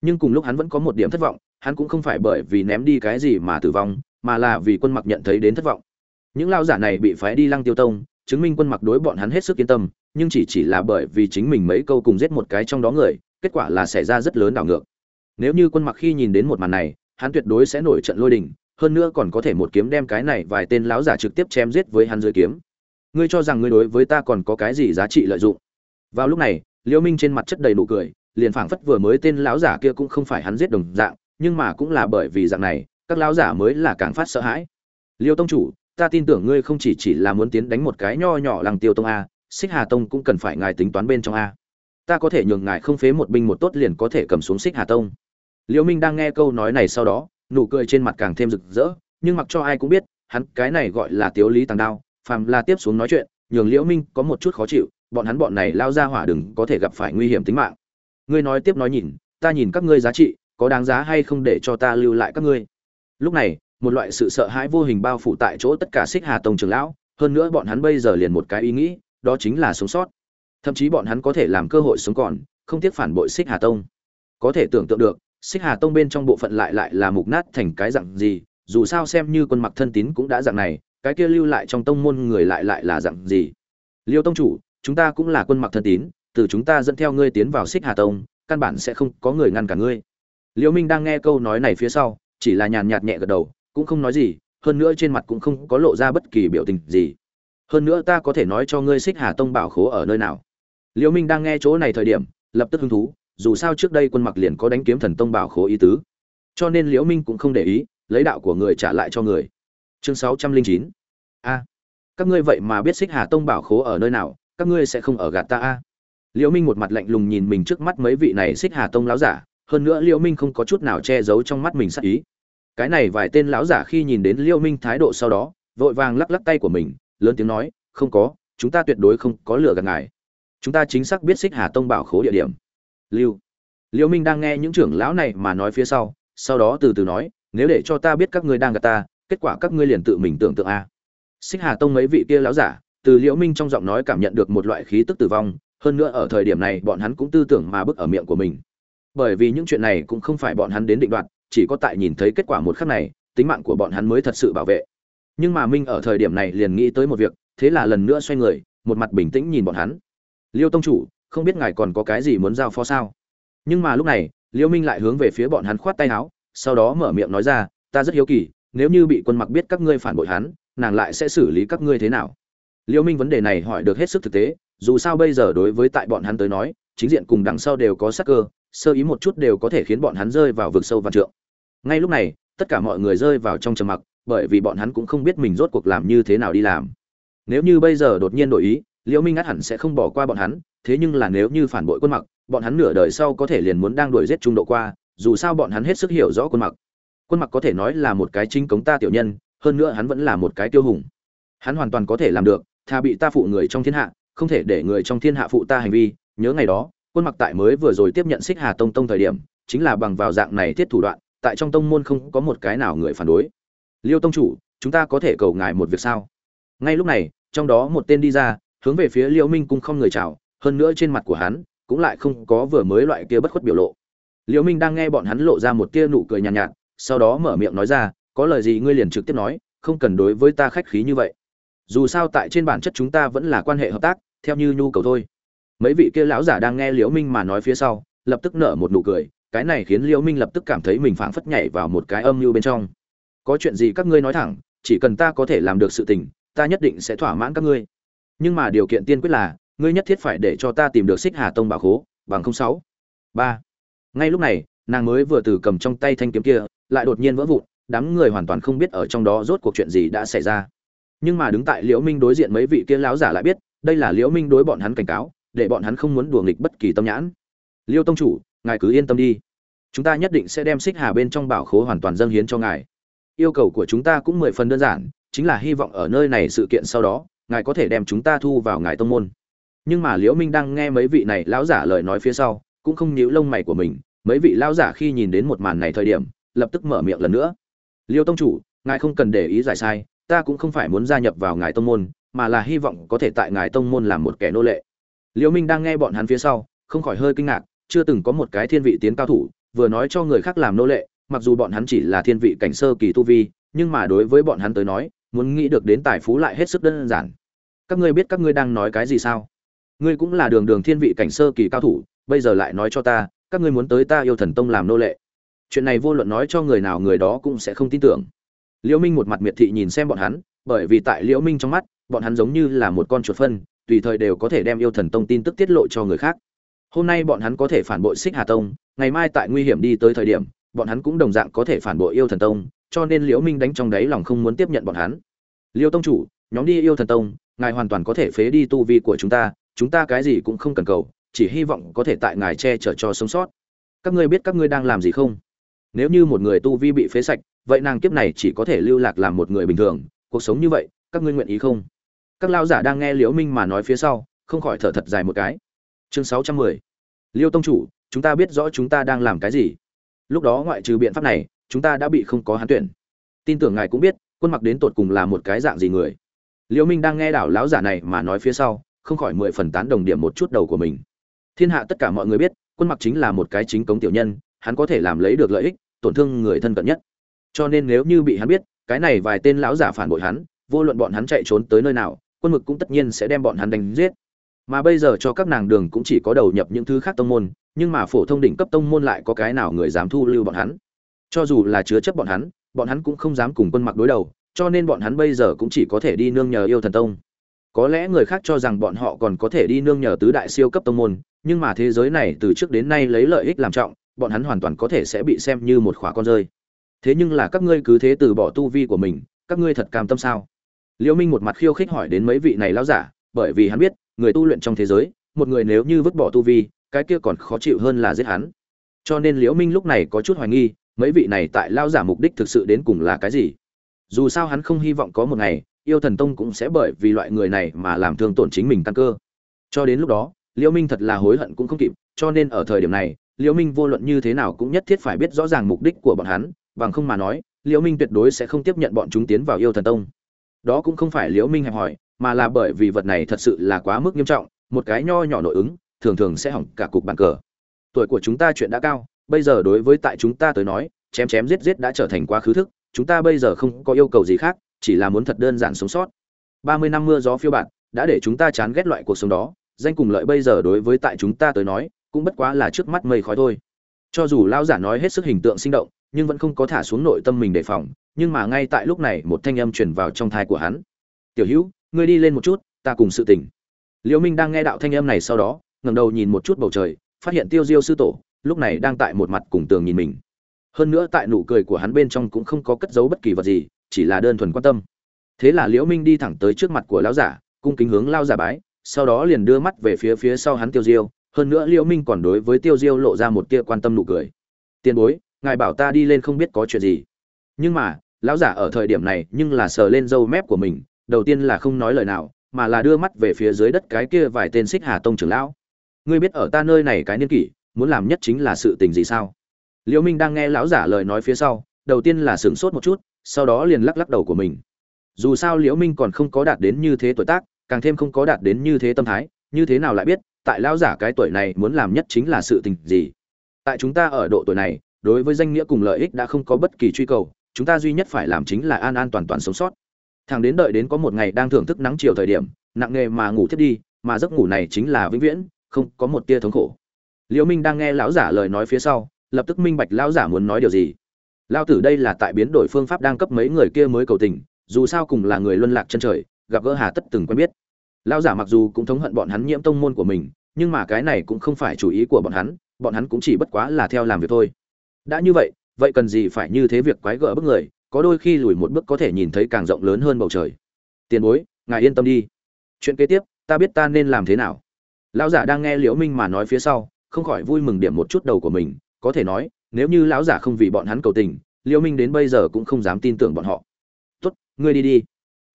Nhưng cùng lúc hắn vẫn có một điểm thất vọng hắn cũng không phải bởi vì ném đi cái gì mà tử vong mà là vì quân mặc nhận thấy đến thất vọng. Những lao giả này bị phái đi lăng tiêu tông chứng minh quân mặc đối bọn hắn hết sức yên tâm nhưng chỉ chỉ là bởi vì chính mình mấy câu cùng giết một cái trong đó người kết quả là xảy ra rất lớn đảo ngược. Nếu như quân mặc khi nhìn đến một màn này hắn tuyệt đối sẽ nổi trận lôi đình, hơn nữa còn có thể một kiếm đem cái này vài tên lão giả trực tiếp chém giết với hắn dưới kiếm. Ngươi cho rằng ngươi đối với ta còn có cái gì giá trị lợi dụng? Vào lúc này, liễu minh trên mặt chất đầy nụ cười, liền phảng phất vừa mới tên lão giả kia cũng không phải hắn giết đồng dạng, nhưng mà cũng là bởi vì dạng này, các lão giả mới là càng phát sợ hãi. Liêu tông chủ, ta tin tưởng ngươi không chỉ chỉ là muốn tiến đánh một cái nho nhỏ lăng tiêu tông a, xích hà tông cũng cần phải ngài tính toán bên trong a. Ta có thể nhường ngài không phế một binh một tốt liền có thể cầm xuống xích hà tông liễu minh đang nghe câu nói này sau đó, nụ cười trên mặt càng thêm rực rỡ, nhưng mặc cho ai cũng biết, hắn cái này gọi là tiếu lý tàng đao, phàm là tiếp xuống nói chuyện, nhường liễu minh có một chút khó chịu, bọn hắn bọn này lao ra hỏa đừng có thể gặp phải nguy hiểm tính mạng. Ngươi nói tiếp nói nhìn, ta nhìn các ngươi giá trị, có đáng giá hay không để cho ta lưu lại các ngươi? Lúc này, một loại sự sợ hãi vô hình bao phủ tại chỗ tất cả xích hà tông trưởng lão, hơn nữa bọn hắn bây giờ liền một cái ý nghĩ, đó chính là sống sót. Thậm chí bọn hắn có thể làm cơ hội sống còn, không tiếc phản bội xích hà tông. Có thể tưởng tượng được xích hà tông bên trong bộ phận lại lại là mục nát thành cái dạng gì, dù sao xem như quân mặc thân tín cũng đã dạng này, cái kia lưu lại trong tông môn người lại lại là dạng gì? Liêu tông chủ, chúng ta cũng là quân mặc thân tín, từ chúng ta dẫn theo ngươi tiến vào xích hà tông, căn bản sẽ không có người ngăn cả ngươi. Liêu minh đang nghe câu nói này phía sau, chỉ là nhàn nhạt nhẹ gật đầu, cũng không nói gì, hơn nữa trên mặt cũng không có lộ ra bất kỳ biểu tình gì. Hơn nữa ta có thể nói cho ngươi xích hà tông bảo khố ở nơi nào. Liêu minh đang nghe chỗ này thời điểm, lập tức hứng thú dù sao trước đây quân mặc liền có đánh kiếm thần tông bảo khố ý tứ. Cho nên liễu minh cũng không để ý, lấy đạo của người trả lại cho người. Chương 609 a. Các ngươi vậy mà biết xích hà tông bảo khố ở nơi nào, các ngươi sẽ không ở gạt ta a. Liễu minh một mặt lạnh lùng nhìn mình trước mắt mấy vị này xích hà tông lão giả, hơn nữa liễu minh không có chút nào che giấu trong mắt mình sắc ý. Cái này vài tên lão giả khi nhìn đến liễu minh thái độ sau đó, vội vàng lắc lắc tay của mình, lớn tiếng nói, không có, chúng ta tuyệt đối không có lừa gạt ngài. Chúng ta chính xác biết xích hà tông bảo khố địa điểm lưu. Liễu minh đang nghe những trưởng lão này mà nói phía sau sau đó từ từ nói, nếu để cho ta biết các ngươi đang gạt ta, kết quả các ngươi liền tự mình tưởng tượng a. Xích hà tông mấy vị kia lão giả, từ liễu minh trong giọng nói cảm nhận được một loại khí tức tử vong, hơn nữa ở thời điểm này bọn hắn cũng tư tưởng mà bức ở miệng của mình. Bởi vì những chuyện này cũng không phải bọn hắn đến định đoạt, chỉ có tại nhìn thấy kết quả một khắc này, tính mạng của bọn hắn mới thật sự bảo vệ. Nhưng mà minh ở thời điểm này liền nghĩ tới một việc, thế là lần nữa xoay người, một mặt bình tĩnh nhìn bọn hắn. Liêu tông chủ không biết ngài còn có cái gì muốn giao phó sao? Nhưng mà lúc này liêu minh lại hướng về phía bọn hắn khoát tay áo, sau đó mở miệng nói ra, ta rất hiếu kỳ, nếu như bị quân mặc biết các ngươi phản bội hắn, nàng lại sẽ xử lý các ngươi thế nào? Liêu minh vấn đề này hỏi được hết sức thực tế, dù sao bây giờ đối với tại bọn hắn tới nói, chính diện cùng đằng sau đều có sắc cơ, sơ ý một chút đều có thể khiến bọn hắn rơi vào vực sâu và trượng. Ngay lúc này, tất cả mọi người rơi vào trong trầm mặc, bởi vì bọn hắn cũng không biết mình rốt cuộc làm như thế nào đi làm. Nếu như bây giờ đột nhiên đổi ý liễu minh át hẳn sẽ không bỏ qua bọn hắn, thế nhưng là nếu như phản bội quân mặc, bọn hắn nửa đời sau có thể liền muốn đang đuổi giết trung độ qua, dù sao bọn hắn hết sức hiểu rõ quân mặc. Quân mặc có thể nói là một cái chính cống ta tiểu nhân, hơn nữa hắn vẫn là một cái tiêu hùng. Hắn hoàn toàn có thể làm được thà bị ta phụ người trong thiên hạ, không thể để người trong thiên hạ phụ ta hành vi. Nhớ ngày đó, quân mặc tại mới vừa rồi tiếp nhận xích hà tông tông thời điểm, chính là bằng vào dạng này thiết thủ đoạn, tại trong tông môn không có một cái nào người phản đối. Liêu tông chủ, chúng ta có thể cầu ngài một việc sao? Ngay lúc này, trong đó một tên đi ra hướng về phía liêu minh cung không người chào hơn nữa trên mặt của hắn cũng lại không có vừa mới loại kia bất khuất biểu lộ. Liêu minh đang nghe bọn hắn lộ ra một tia nụ cười nhàn nhạt, nhạt sau đó mở miệng nói ra có lời gì ngươi liền trực tiếp nói không cần đối với ta khách khí như vậy. Dù sao tại trên bản chất chúng ta vẫn là quan hệ hợp tác theo như nhu cầu thôi. Mấy vị kia lão giả đang nghe liễu minh mà nói phía sau lập tức nở một nụ cười cái này khiến liễu minh lập tức cảm thấy mình phảng phất nhảy vào một cái âm mưu bên trong. Có chuyện gì các ngươi nói thẳng chỉ cần ta có thể làm được sự tình ta nhất định sẽ thỏa mãn các ngươi nhưng mà điều kiện tiên quyết là, ngươi nhất thiết phải để cho ta tìm được xích hà tông bảo khố, bằng không sáu. Ba. Ngay lúc này, nàng mới vừa từ cầm trong tay thanh kiếm kia, lại đột nhiên vỡ vụn, đám người hoàn toàn không biết ở trong đó rốt cuộc chuyện gì đã xảy ra. Nhưng mà đứng tại liễu minh đối diện mấy vị kia láo giả lại biết, đây là liễu minh đối bọn hắn cảnh cáo, để bọn hắn không muốn đùa nghịch bất kỳ tâm nhãn. Liêu tông chủ, ngài cứ yên tâm đi. Chúng ta nhất định sẽ đem xích hà bên trong bảo khố hoàn toàn dâng hiến cho ngài. Yêu cầu của chúng ta cũng mười phần đơn giản, chính là hy vọng ở nơi này sự kiện sau đó ngài có thể đem chúng ta thu vào ngài tông môn. Nhưng mà liễu minh đang nghe mấy vị này lão giả lời nói phía sau, cũng không nhíu lông mày của mình. Mấy vị lão giả khi nhìn đến một màn này thời điểm, lập tức mở miệng lần nữa. Liêu tông chủ, ngài không cần để ý giải sai, ta cũng không phải muốn gia nhập vào ngài tông môn, mà là hy vọng có thể tại ngài tông môn làm một kẻ nô lệ. Liễu minh đang nghe bọn hắn phía sau, không khỏi hơi kinh ngạc, chưa từng có một cái thiên vị tiến cao thủ, vừa nói cho người khác làm nô lệ, mặc dù bọn hắn chỉ là thiên vị cảnh sơ kỳ tu vi, nhưng mà đối với bọn hắn tới nói muốn nghĩ được đến tài phú lại hết sức đơn giản. Các ngươi biết các ngươi đang nói cái gì sao? Ngươi cũng là đường đường thiên vị cảnh sơ kỳ cao thủ, bây giờ lại nói cho ta, các ngươi muốn tới ta yêu thần tông làm nô lệ. Chuyện này vô luận nói cho người nào người đó cũng sẽ không tin tưởng. Liễu minh một mặt miệt thị nhìn xem bọn hắn, bởi vì tại liễu minh trong mắt, bọn hắn giống như là một con chuột phân, tùy thời đều có thể đem yêu thần tông tin tức tiết lộ cho người khác. Hôm nay bọn hắn có thể phản bội xích hà tông, ngày mai tại nguy hiểm đi tới thời điểm, bọn hắn cũng đồng dạng có thể phản bội yêu thần tông cho nên liễu minh đánh trong đáy lòng không muốn tiếp nhận bọn hắn. Liêu tông chủ, nhóm đi yêu thần tông, ngài hoàn toàn có thể phế đi tu vi của chúng ta chúng ta cái gì cũng không cần cầu, chỉ hy vọng có thể tại ngài che chở cho sống sót. Các ngươi biết các ngươi đang làm gì không? Nếu như một người tu vi bị phế sạch, vậy nàng kiếp này chỉ có thể lưu lạc làm một người bình thường, cuộc sống như vậy, các ngươi nguyện ý không? Các lao giả đang nghe liễu minh mà nói phía sau, không khỏi thở thật dài một cái. Chương 610. liêu tông chủ, chúng ta biết rõ chúng ta đang làm cái gì. Lúc đó ngoại trừ biện pháp này chúng ta đã bị không có hắn tuyển. Tin tưởng ngài cũng biết, quân mặc đến tột cùng là một cái dạng gì người. Liễu minh đang nghe đảo lão giả này mà nói phía sau, không khỏi mười phần tán đồng điểm một chút đầu của mình. Thiên hạ tất cả mọi người biết, quân mặc chính là một cái chính cống tiểu nhân, hắn có thể làm lấy được lợi ích, tổn thương người thân cận nhất. Cho nên nếu như bị hắn biết, cái này vài tên lão giả phản bội hắn, vô luận bọn hắn chạy trốn tới nơi nào, quân mực cũng tất nhiên sẽ đem bọn hắn đánh giết. Mà bây giờ cho các nàng đường cũng chỉ có đầu nhập những thứ khác tông môn, nhưng mà phổ thông đỉnh cấp tông môn lại có cái nào người dám thu lưu bọn hắn? Cho dù là chứa chấp bọn hắn bọn hắn cũng không dám cùng quân mặc đối đầu, cho nên bọn hắn bây giờ cũng chỉ có thể đi nương nhờ yêu thần tông. Có lẽ người khác cho rằng bọn họ còn có thể đi nương nhờ tứ đại siêu cấp tông môn, nhưng mà thế giới này từ trước đến nay lấy lợi ích làm trọng, bọn hắn hoàn toàn có thể sẽ bị xem như một khỏa con rơi. Thế nhưng là các ngươi cứ thế từ bỏ tu vi của mình, các ngươi thật cam tâm sao? Liễu minh một mặt khiêu khích hỏi đến mấy vị này lão giả, bởi vì hắn biết, người tu luyện trong thế giới, một người nếu như vứt bỏ tu vi, cái kia còn khó chịu hơn là giết hắn. Cho nên liễu minh lúc này có chút hoài nghi mấy vị này tại lao giả mục đích thực sự đến cùng là cái gì? Dù sao hắn không hy vọng có một ngày, yêu thần tông cũng sẽ bởi vì loại người này mà làm thương tổn chính mình căn cơ. Cho đến lúc đó, liễu minh thật là hối hận cũng không kịp, cho nên ở thời điểm này, liễu minh vô luận như thế nào cũng nhất thiết phải biết rõ ràng mục đích của bọn hắn, bằng không mà nói, liễu minh tuyệt đối sẽ không tiếp nhận bọn chúng tiến vào yêu thần tông. Đó cũng không phải liễu minh hẹp hỏi, mà là bởi vì vật này thật sự là quá mức nghiêm trọng, một cái nho nhỏ nội ứng, thường thường sẽ hỏng cả cục bàn cờ. Tuổi của chúng ta chuyện đã cao, bây giờ đối với tại chúng ta tới nói chém chém giết giết đã trở thành quá khứ thức, chúng ta bây giờ không có yêu cầu gì khác, chỉ là muốn thật đơn giản sống sót. Ba mươi năm mưa gió phiêu bạt đã để chúng ta chán ghét loại cuộc sống đó, danh cùng lợi bây giờ đối với tại chúng ta tới nói, cũng bất quá là trước mắt mây khói thôi. Cho dù Lão giả nói hết sức hình tượng sinh động, nhưng vẫn không có thả xuống nội tâm mình đề phòng, nhưng mà ngay tại lúc này một thanh âm truyền vào trong thai của hắn. Tiểu hữu, ngươi đi lên một chút, ta cùng sự tỉnh liễu minh đang nghe đạo thanh âm này sau đó, ngẩng đầu nhìn một chút bầu trời, phát hiện tiêu diêu sư tổ, lúc này đang tại một mặt cùng tường nhìn mình hơn nữa tại nụ cười của hắn bên trong cũng không có cất giấu bất kỳ vật gì, chỉ là đơn thuần quan tâm. Thế là liễu minh đi thẳng tới trước mặt của lão giả, cung kính hướng lao giả bái, sau đó liền đưa mắt về phía phía sau hắn tiêu diêu. Hơn nữa liễu minh còn đối với tiêu diêu lộ ra một tia quan tâm nụ cười. Tiền bối, ngài bảo ta đi lên không biết có chuyện gì. Nhưng mà, lão giả ở thời điểm này nhưng là sờ lên râu mép của mình, đầu tiên là không nói lời nào, mà là đưa mắt về phía dưới đất cái kia vài tên xích hà tông trưởng lão. Ngươi biết ở ta nơi này cái niên kỷ, muốn làm nhất chính là sự tình gì sao? Liễu minh đang nghe lão giả lời nói phía sau, đầu tiên là sửng sốt một chút, sau đó liền lắc lắc đầu của mình. Dù sao liễu minh còn không có đạt đến như thế tuổi tác, càng thêm không có đạt đến như thế tâm thái, như thế nào lại biết, tại lão giả cái tuổi này muốn làm nhất chính là sự tình gì. Tại chúng ta ở độ tuổi này, đối với danh nghĩa cùng lợi ích đã không có bất kỳ truy cầu, chúng ta duy nhất phải làm chính là an an toàn toàn sống sót. Thằng đến đợi đến có một ngày đang thưởng thức nắng chiều thời điểm, nặng nghề mà ngủ thiết đi, mà giấc ngủ này chính là vĩnh viễn, không có một tia thống khổ. Liễu minh đang nghe lão giả lời nói phía sau lập tức minh bạch lão giả muốn nói điều gì. Lao tử đây là tại biến đổi phương pháp đang cấp mấy người kia mới cầu tình, dù sao cùng là người luân lạc chân trời, gặp gỡ hà tất từng quen biết. Lão giả mặc dù cũng thống hận bọn hắn nhiễm tông môn của mình, nhưng mà cái này cũng không phải chủ ý của bọn hắn bọn hắn cũng chỉ bất quá là theo làm việc thôi. Đã như vậy vậy cần gì phải như thế việc quái gở bức người, có đôi khi lùi một bước có thể nhìn thấy càng rộng lớn hơn bầu trời. Tiền bối, ngài yên tâm đi. Chuyện kế tiếp, ta biết ta nên làm thế nào. Lão giả đang nghe liễu minh mà nói phía sau, không khỏi vui mừng điểm một chút đầu của mình có thể nói, nếu như lão giả không vì bọn hắn cầu tình, liêu minh đến bây giờ cũng không dám tin tưởng bọn họ. Tốt, ngươi đi đi.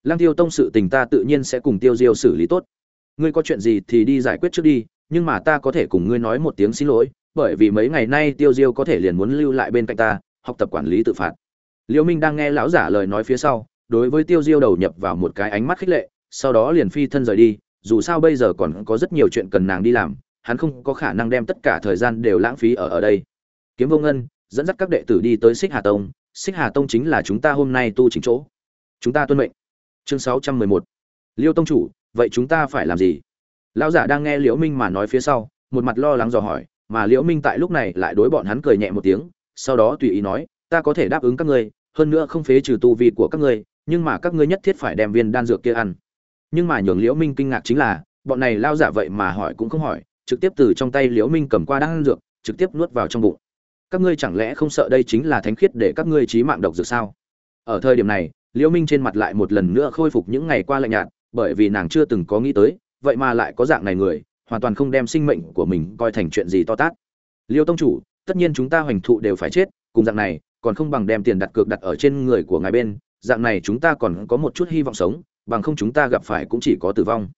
Lăng tiêu tông sự tình ta tự nhiên sẽ cùng tiêu diêu xử lý tốt. Ngươi có chuyện gì thì đi giải quyết trước đi, nhưng mà ta có thể cùng ngươi nói một tiếng xin lỗi, bởi vì mấy ngày nay tiêu diêu có thể liền muốn lưu lại bên cạnh ta, học tập quản lý tự phạt. Liêu minh đang nghe lão giả lời nói phía sau, đối với tiêu diêu đầu nhập vào một cái ánh mắt khích lệ, sau đó liền phi thân rời đi, dù sao bây giờ còn có rất nhiều chuyện cần nàng đi làm, hắn không có khả năng đem tất cả thời gian đều lãng phí ở ở đây kiếm vô ngân, dẫn dắt các đệ tử đi tới xích hà tông. Xích hà tông chính là chúng ta hôm nay tu chính chỗ. Chúng ta tuân mệnh. Chương sáu trăm mười một. Liêu tông chủ, vậy chúng ta phải làm gì? Lão giả đang nghe liễu minh mà nói phía sau, một mặt lo lắng dò hỏi, mà liễu minh tại lúc này lại đối bọn hắn cười nhẹ một tiếng, sau đó tùy ý nói, ta có thể đáp ứng các ngươi, hơn nữa không phế trừ tu vi của các ngươi, nhưng mà các ngươi nhất thiết phải đem viên đan dược kia ăn. Nhưng mà nhường liễu minh kinh ngạc chính là, bọn này lao giả vậy mà hỏi cũng không hỏi, trực tiếp từ trong tay liễu minh cầm qua đan dược, trực tiếp nuốt vào trong bụng các ngươi chẳng lẽ không sợ đây chính là thánh khiết để các ngươi trí mạng độc dược sao? Ở thời điểm này, liễu minh trên mặt lại một lần nữa khôi phục những ngày qua lạnh nhạt, bởi vì nàng chưa từng có nghĩ tới, vậy mà lại có dạng này người, hoàn toàn không đem sinh mệnh của mình coi thành chuyện gì to tát. Liêu tông chủ, tất nhiên chúng ta hoành thụ đều phải chết, cùng dạng này, còn không bằng đem tiền đặt cược đặt ở trên người của ngài bên, dạng này chúng ta còn có một chút hy vọng sống, bằng không chúng ta gặp phải cũng chỉ có tử vong.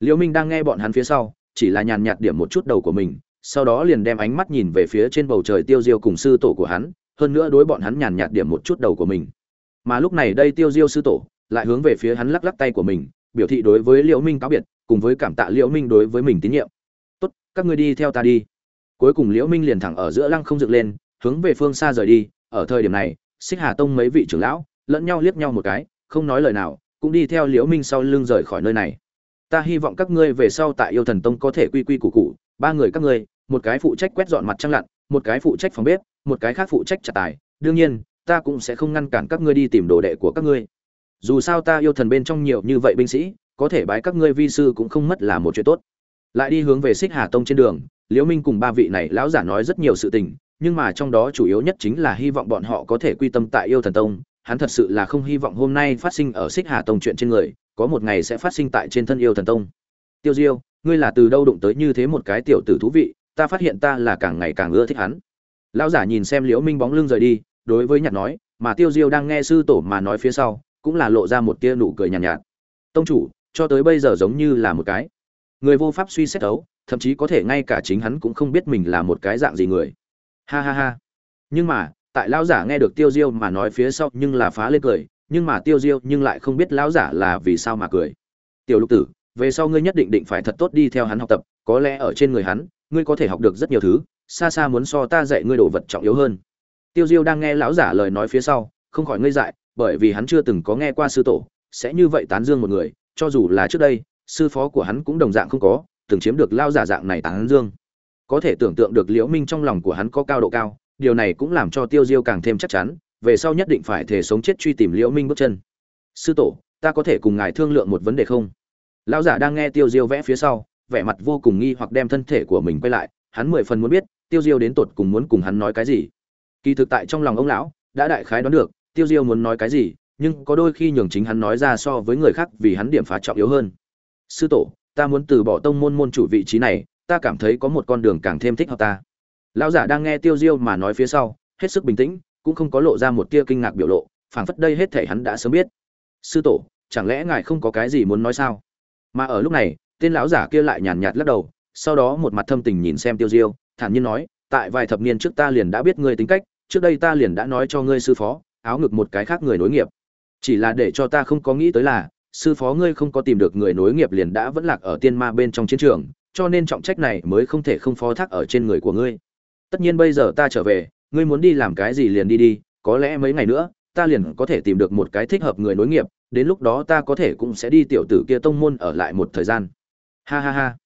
Liễu minh đang nghe bọn hắn phía sau, chỉ là nhàn nhạt điểm một chút đầu của mình sau đó liền đem ánh mắt nhìn về phía trên bầu trời tiêu diêu cùng sư tổ của hắn, hơn nữa đối bọn hắn nhàn nhạt điểm một chút đầu của mình. Mà lúc này đây tiêu diêu sư tổ lại hướng về phía hắn lắc lắc tay của mình, biểu thị đối với liễu minh cáo biệt, cùng với cảm tạ liễu minh đối với mình tín nhiệm. Tốt, các ngươi đi theo ta đi. Cuối cùng liễu minh liền thẳng ở giữa lăng không dựng lên, hướng về phương xa rời đi. Ở thời điểm này, xích hà tông mấy vị trưởng lão lẫn nhau liếc nhau một cái, không nói lời nào, cũng đi theo liễu minh sau lưng rời khỏi nơi này. Ta hy vọng các ngươi về sau tại yêu thần tông có thể quy quy củ cụ ba người các ngươi, một cái phụ trách quét dọn mặt trăng lặn, một cái phụ trách phòng bếp, một cái khác phụ trách trả tài. Đương nhiên, ta cũng sẽ không ngăn cản các ngươi đi tìm đồ đệ của các ngươi. Dù sao ta yêu thần bên trong nhiều như vậy binh sĩ, có thể bái các ngươi vi sư cũng không mất là một chuyện tốt. Lại đi hướng về xích hà tông trên đường, liễu minh cùng ba vị này lão giả nói rất nhiều sự tình, nhưng mà trong đó chủ yếu nhất chính là hy vọng bọn họ có thể quy tâm tại yêu thần tông. Hắn thật sự là không hy vọng hôm nay phát sinh ở xích hà tông chuyện trên người, có một ngày sẽ phát sinh tại trên thân yêu thần tông. Tiêu diêu ngươi là từ đâu đụng tới như thế một cái tiểu tử thú vị ta phát hiện ta là càng ngày càng ưa thích hắn. Lão giả nhìn xem liễu minh bóng lưng rời đi đối với nhạt nói mà tiêu diêu đang nghe sư tổ mà nói phía sau cũng là lộ ra một tia nụ cười nhàn nhạt, nhạt. Tông chủ cho tới bây giờ giống như là một cái. Người vô pháp suy xét đấu thậm chí có thể ngay cả chính hắn cũng không biết mình là một cái dạng gì người. Ha ha ha. Nhưng mà tại lão giả nghe được tiêu diêu mà nói phía sau nhưng là phá lên cười nhưng mà tiêu diêu nhưng lại không biết lão giả là vì sao mà cười. Tiểu lục tử về sau ngươi nhất định định phải thật tốt đi theo hắn học tập, có lẽ ở trên người hắn, ngươi có thể học được rất nhiều thứ, xa xa muốn so ta dạy ngươi đồ vật trọng yếu hơn. Tiêu diêu đang nghe lão giả lời nói phía sau, không khỏi ngây dại, bởi vì hắn chưa từng có nghe qua sư tổ, sẽ như vậy tán dương một người, cho dù là trước đây, sư phó của hắn cũng đồng dạng không có, từng chiếm được lao giả dạng này tán dương. Có thể tưởng tượng được liễu minh trong lòng của hắn có cao độ cao, điều này cũng làm cho tiêu diêu càng thêm chắc chắn, về sau nhất định phải thể sống chết truy tìm liễu minh bước chân. Sư tổ, ta có thể cùng ngài thương lượng một vấn đề không? Lão giả đang nghe tiêu diêu vẽ phía sau, vẻ mặt vô cùng nghi hoặc đem thân thể của mình quay lại, hắn mười phần muốn biết, tiêu diêu đến tột cùng muốn cùng hắn nói cái gì. Kỳ thực tại trong lòng ông lão, đã đại khái đoán được, tiêu diêu muốn nói cái gì, nhưng có đôi khi nhường chính hắn nói ra so với người khác vì hắn điểm phá trọng yếu hơn. Sư tổ, ta muốn từ bỏ tông môn môn chủ vị trí này, ta cảm thấy có một con đường càng thêm thích hợp ta. Lão giả đang nghe tiêu diêu mà nói phía sau, hết sức bình tĩnh, cũng không có lộ ra một tia kinh ngạc biểu lộ, phảng phất đây hết thể hắn đã sớm biết. Sư tổ, chẳng lẽ ngài không có cái gì muốn nói sao? Mà ở lúc này, tên lão giả kia lại nhàn nhạt lắc đầu, sau đó một mặt thâm tình nhìn xem tiêu diêu, thản nhiên nói, tại vài thập niên trước ta liền đã biết ngươi tính cách, trước đây ta liền đã nói cho ngươi sư phó, áo ngực một cái khác người nối nghiệp. Chỉ là để cho ta không có nghĩ tới là, sư phó ngươi không có tìm được người nối nghiệp liền đã vẫn lạc ở tiên ma bên trong chiến trường, cho nên trọng trách này mới không thể không phó thác ở trên người của ngươi. Tất nhiên bây giờ ta trở về, ngươi muốn đi làm cái gì liền đi đi, có lẽ mấy ngày nữa, ta liền có thể tìm được một cái thích hợp người nối nghiệp đến lúc đó ta có thể cũng sẽ đi tiểu tử kia tông môn ở lại một thời gian. Ha ha ha.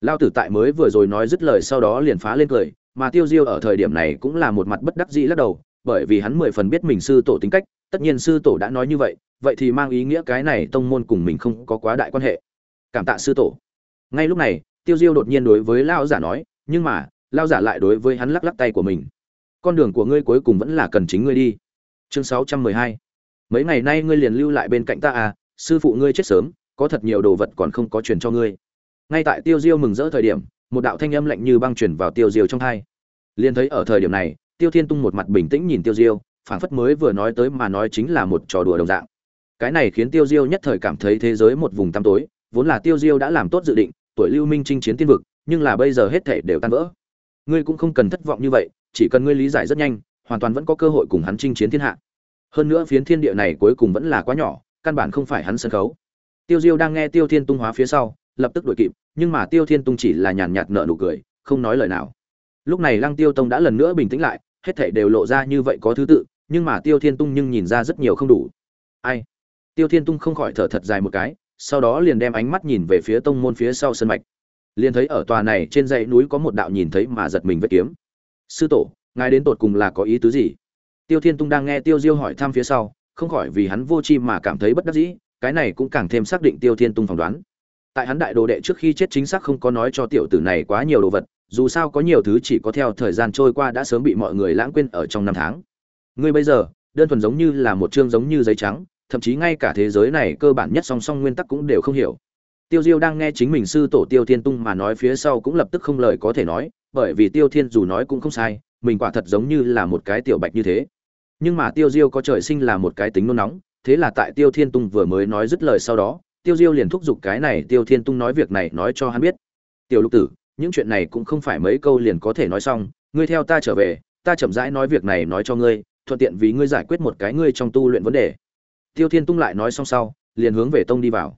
Lao tử tại mới vừa rồi nói dứt lời sau đó liền phá lên cười, mà tiêu diêu ở thời điểm này cũng là một mặt bất đắc dĩ lắc đầu, bởi vì hắn mười phần biết mình sư tổ tính cách, tất nhiên sư tổ đã nói như vậy vậy thì mang ý nghĩa cái này tông môn cùng mình không có quá đại quan hệ. Cảm tạ sư tổ. Ngay lúc này, tiêu diêu đột nhiên đối với lao giả nói, nhưng mà, lao giả lại đối với hắn lắc lắc tay của mình. Con đường của ngươi cuối cùng vẫn là cần chính ngươi đi. Chương sáu trăm mười hai mấy ngày nay ngươi liền lưu lại bên cạnh ta à sư phụ ngươi chết sớm, có thật nhiều đồ vật còn không có truyền cho ngươi. Ngay tại tiêu diêu mừng rỡ thời điểm, một đạo thanh âm lạnh như băng truyền vào tiêu diêu trong thai liền thấy ở thời điểm này, tiêu thiên tung một mặt bình tĩnh nhìn tiêu diêu, phảng phất mới vừa nói tới mà nói chính là một trò đùa đồng dạng. Cái này khiến tiêu diêu nhất thời cảm thấy thế giới một vùng tăm tối, vốn là tiêu diêu đã làm tốt dự định, tuổi lưu minh chinh chiến tiên vực, nhưng là bây giờ hết thể đều tan vỡ. Ngươi cũng không cần thất vọng như vậy, chỉ cần ngươi lý giải rất nhanh, hoàn toàn vẫn có cơ hội cùng hắn chinh chiến thiên hạ hơn nữa phiến thiên địa này cuối cùng vẫn là quá nhỏ, căn bản không phải hắn sân khấu. Tiêu diêu đang nghe tiêu thiên tung hóa phía sau, lập tức đuổi kịp, nhưng mà tiêu thiên tung chỉ là nhàn nhạt nở nụ cười, không nói lời nào. Lúc này lăng tiêu tông đã lần nữa bình tĩnh lại, hết thảy đều lộ ra như vậy có thứ tự, nhưng mà tiêu thiên tung nhưng nhìn ra rất nhiều không đủ. Ai? Tiêu thiên tung không khỏi thở thật dài một cái, sau đó liền đem ánh mắt nhìn về phía tông môn phía sau sân mạch. Liền thấy ở tòa này trên dãy núi có một đạo nhìn thấy mà giật mình vết kiếm. Sư tổ, ngài đến tột cùng là có ý tứ gì? Tiêu thiên tung đang nghe tiêu diêu hỏi thăm phía sau, không khỏi vì hắn vô chi mà cảm thấy bất đắc dĩ, cái này cũng càng thêm xác định tiêu thiên tung phỏng đoán. Tại hắn đại đồ đệ trước khi chết chính xác không có nói cho tiểu tử này quá nhiều đồ vật, dù sao có nhiều thứ chỉ có theo thời gian trôi qua đã sớm bị mọi người lãng quên ở trong năm tháng. Ngươi bây giờ, đơn thuần giống như là một chương giống như giấy trắng, thậm chí ngay cả thế giới này cơ bản nhất song song nguyên tắc cũng đều không hiểu. Tiêu diêu đang nghe chính mình sư tổ tiêu thiên tung mà nói phía sau cũng lập tức không lời có thể nói, bởi vì tiêu thiên dù nói cũng không sai, mình quả thật giống như là một cái tiểu bạch như thế nhưng mà tiêu diêu có trời sinh là một cái tính nôn nóng, thế là tại tiêu thiên tung vừa mới nói dứt lời sau đó, tiêu diêu liền thúc giục cái này tiêu thiên tung nói việc này nói cho hắn biết. Tiểu lục tử, những chuyện này cũng không phải mấy câu liền có thể nói xong, ngươi theo ta trở về, ta chậm rãi nói việc này nói cho ngươi, thuận tiện vì ngươi giải quyết một cái ngươi trong tu luyện vấn đề. Tiêu thiên tung lại nói xong sau, liền hướng về tông đi vào.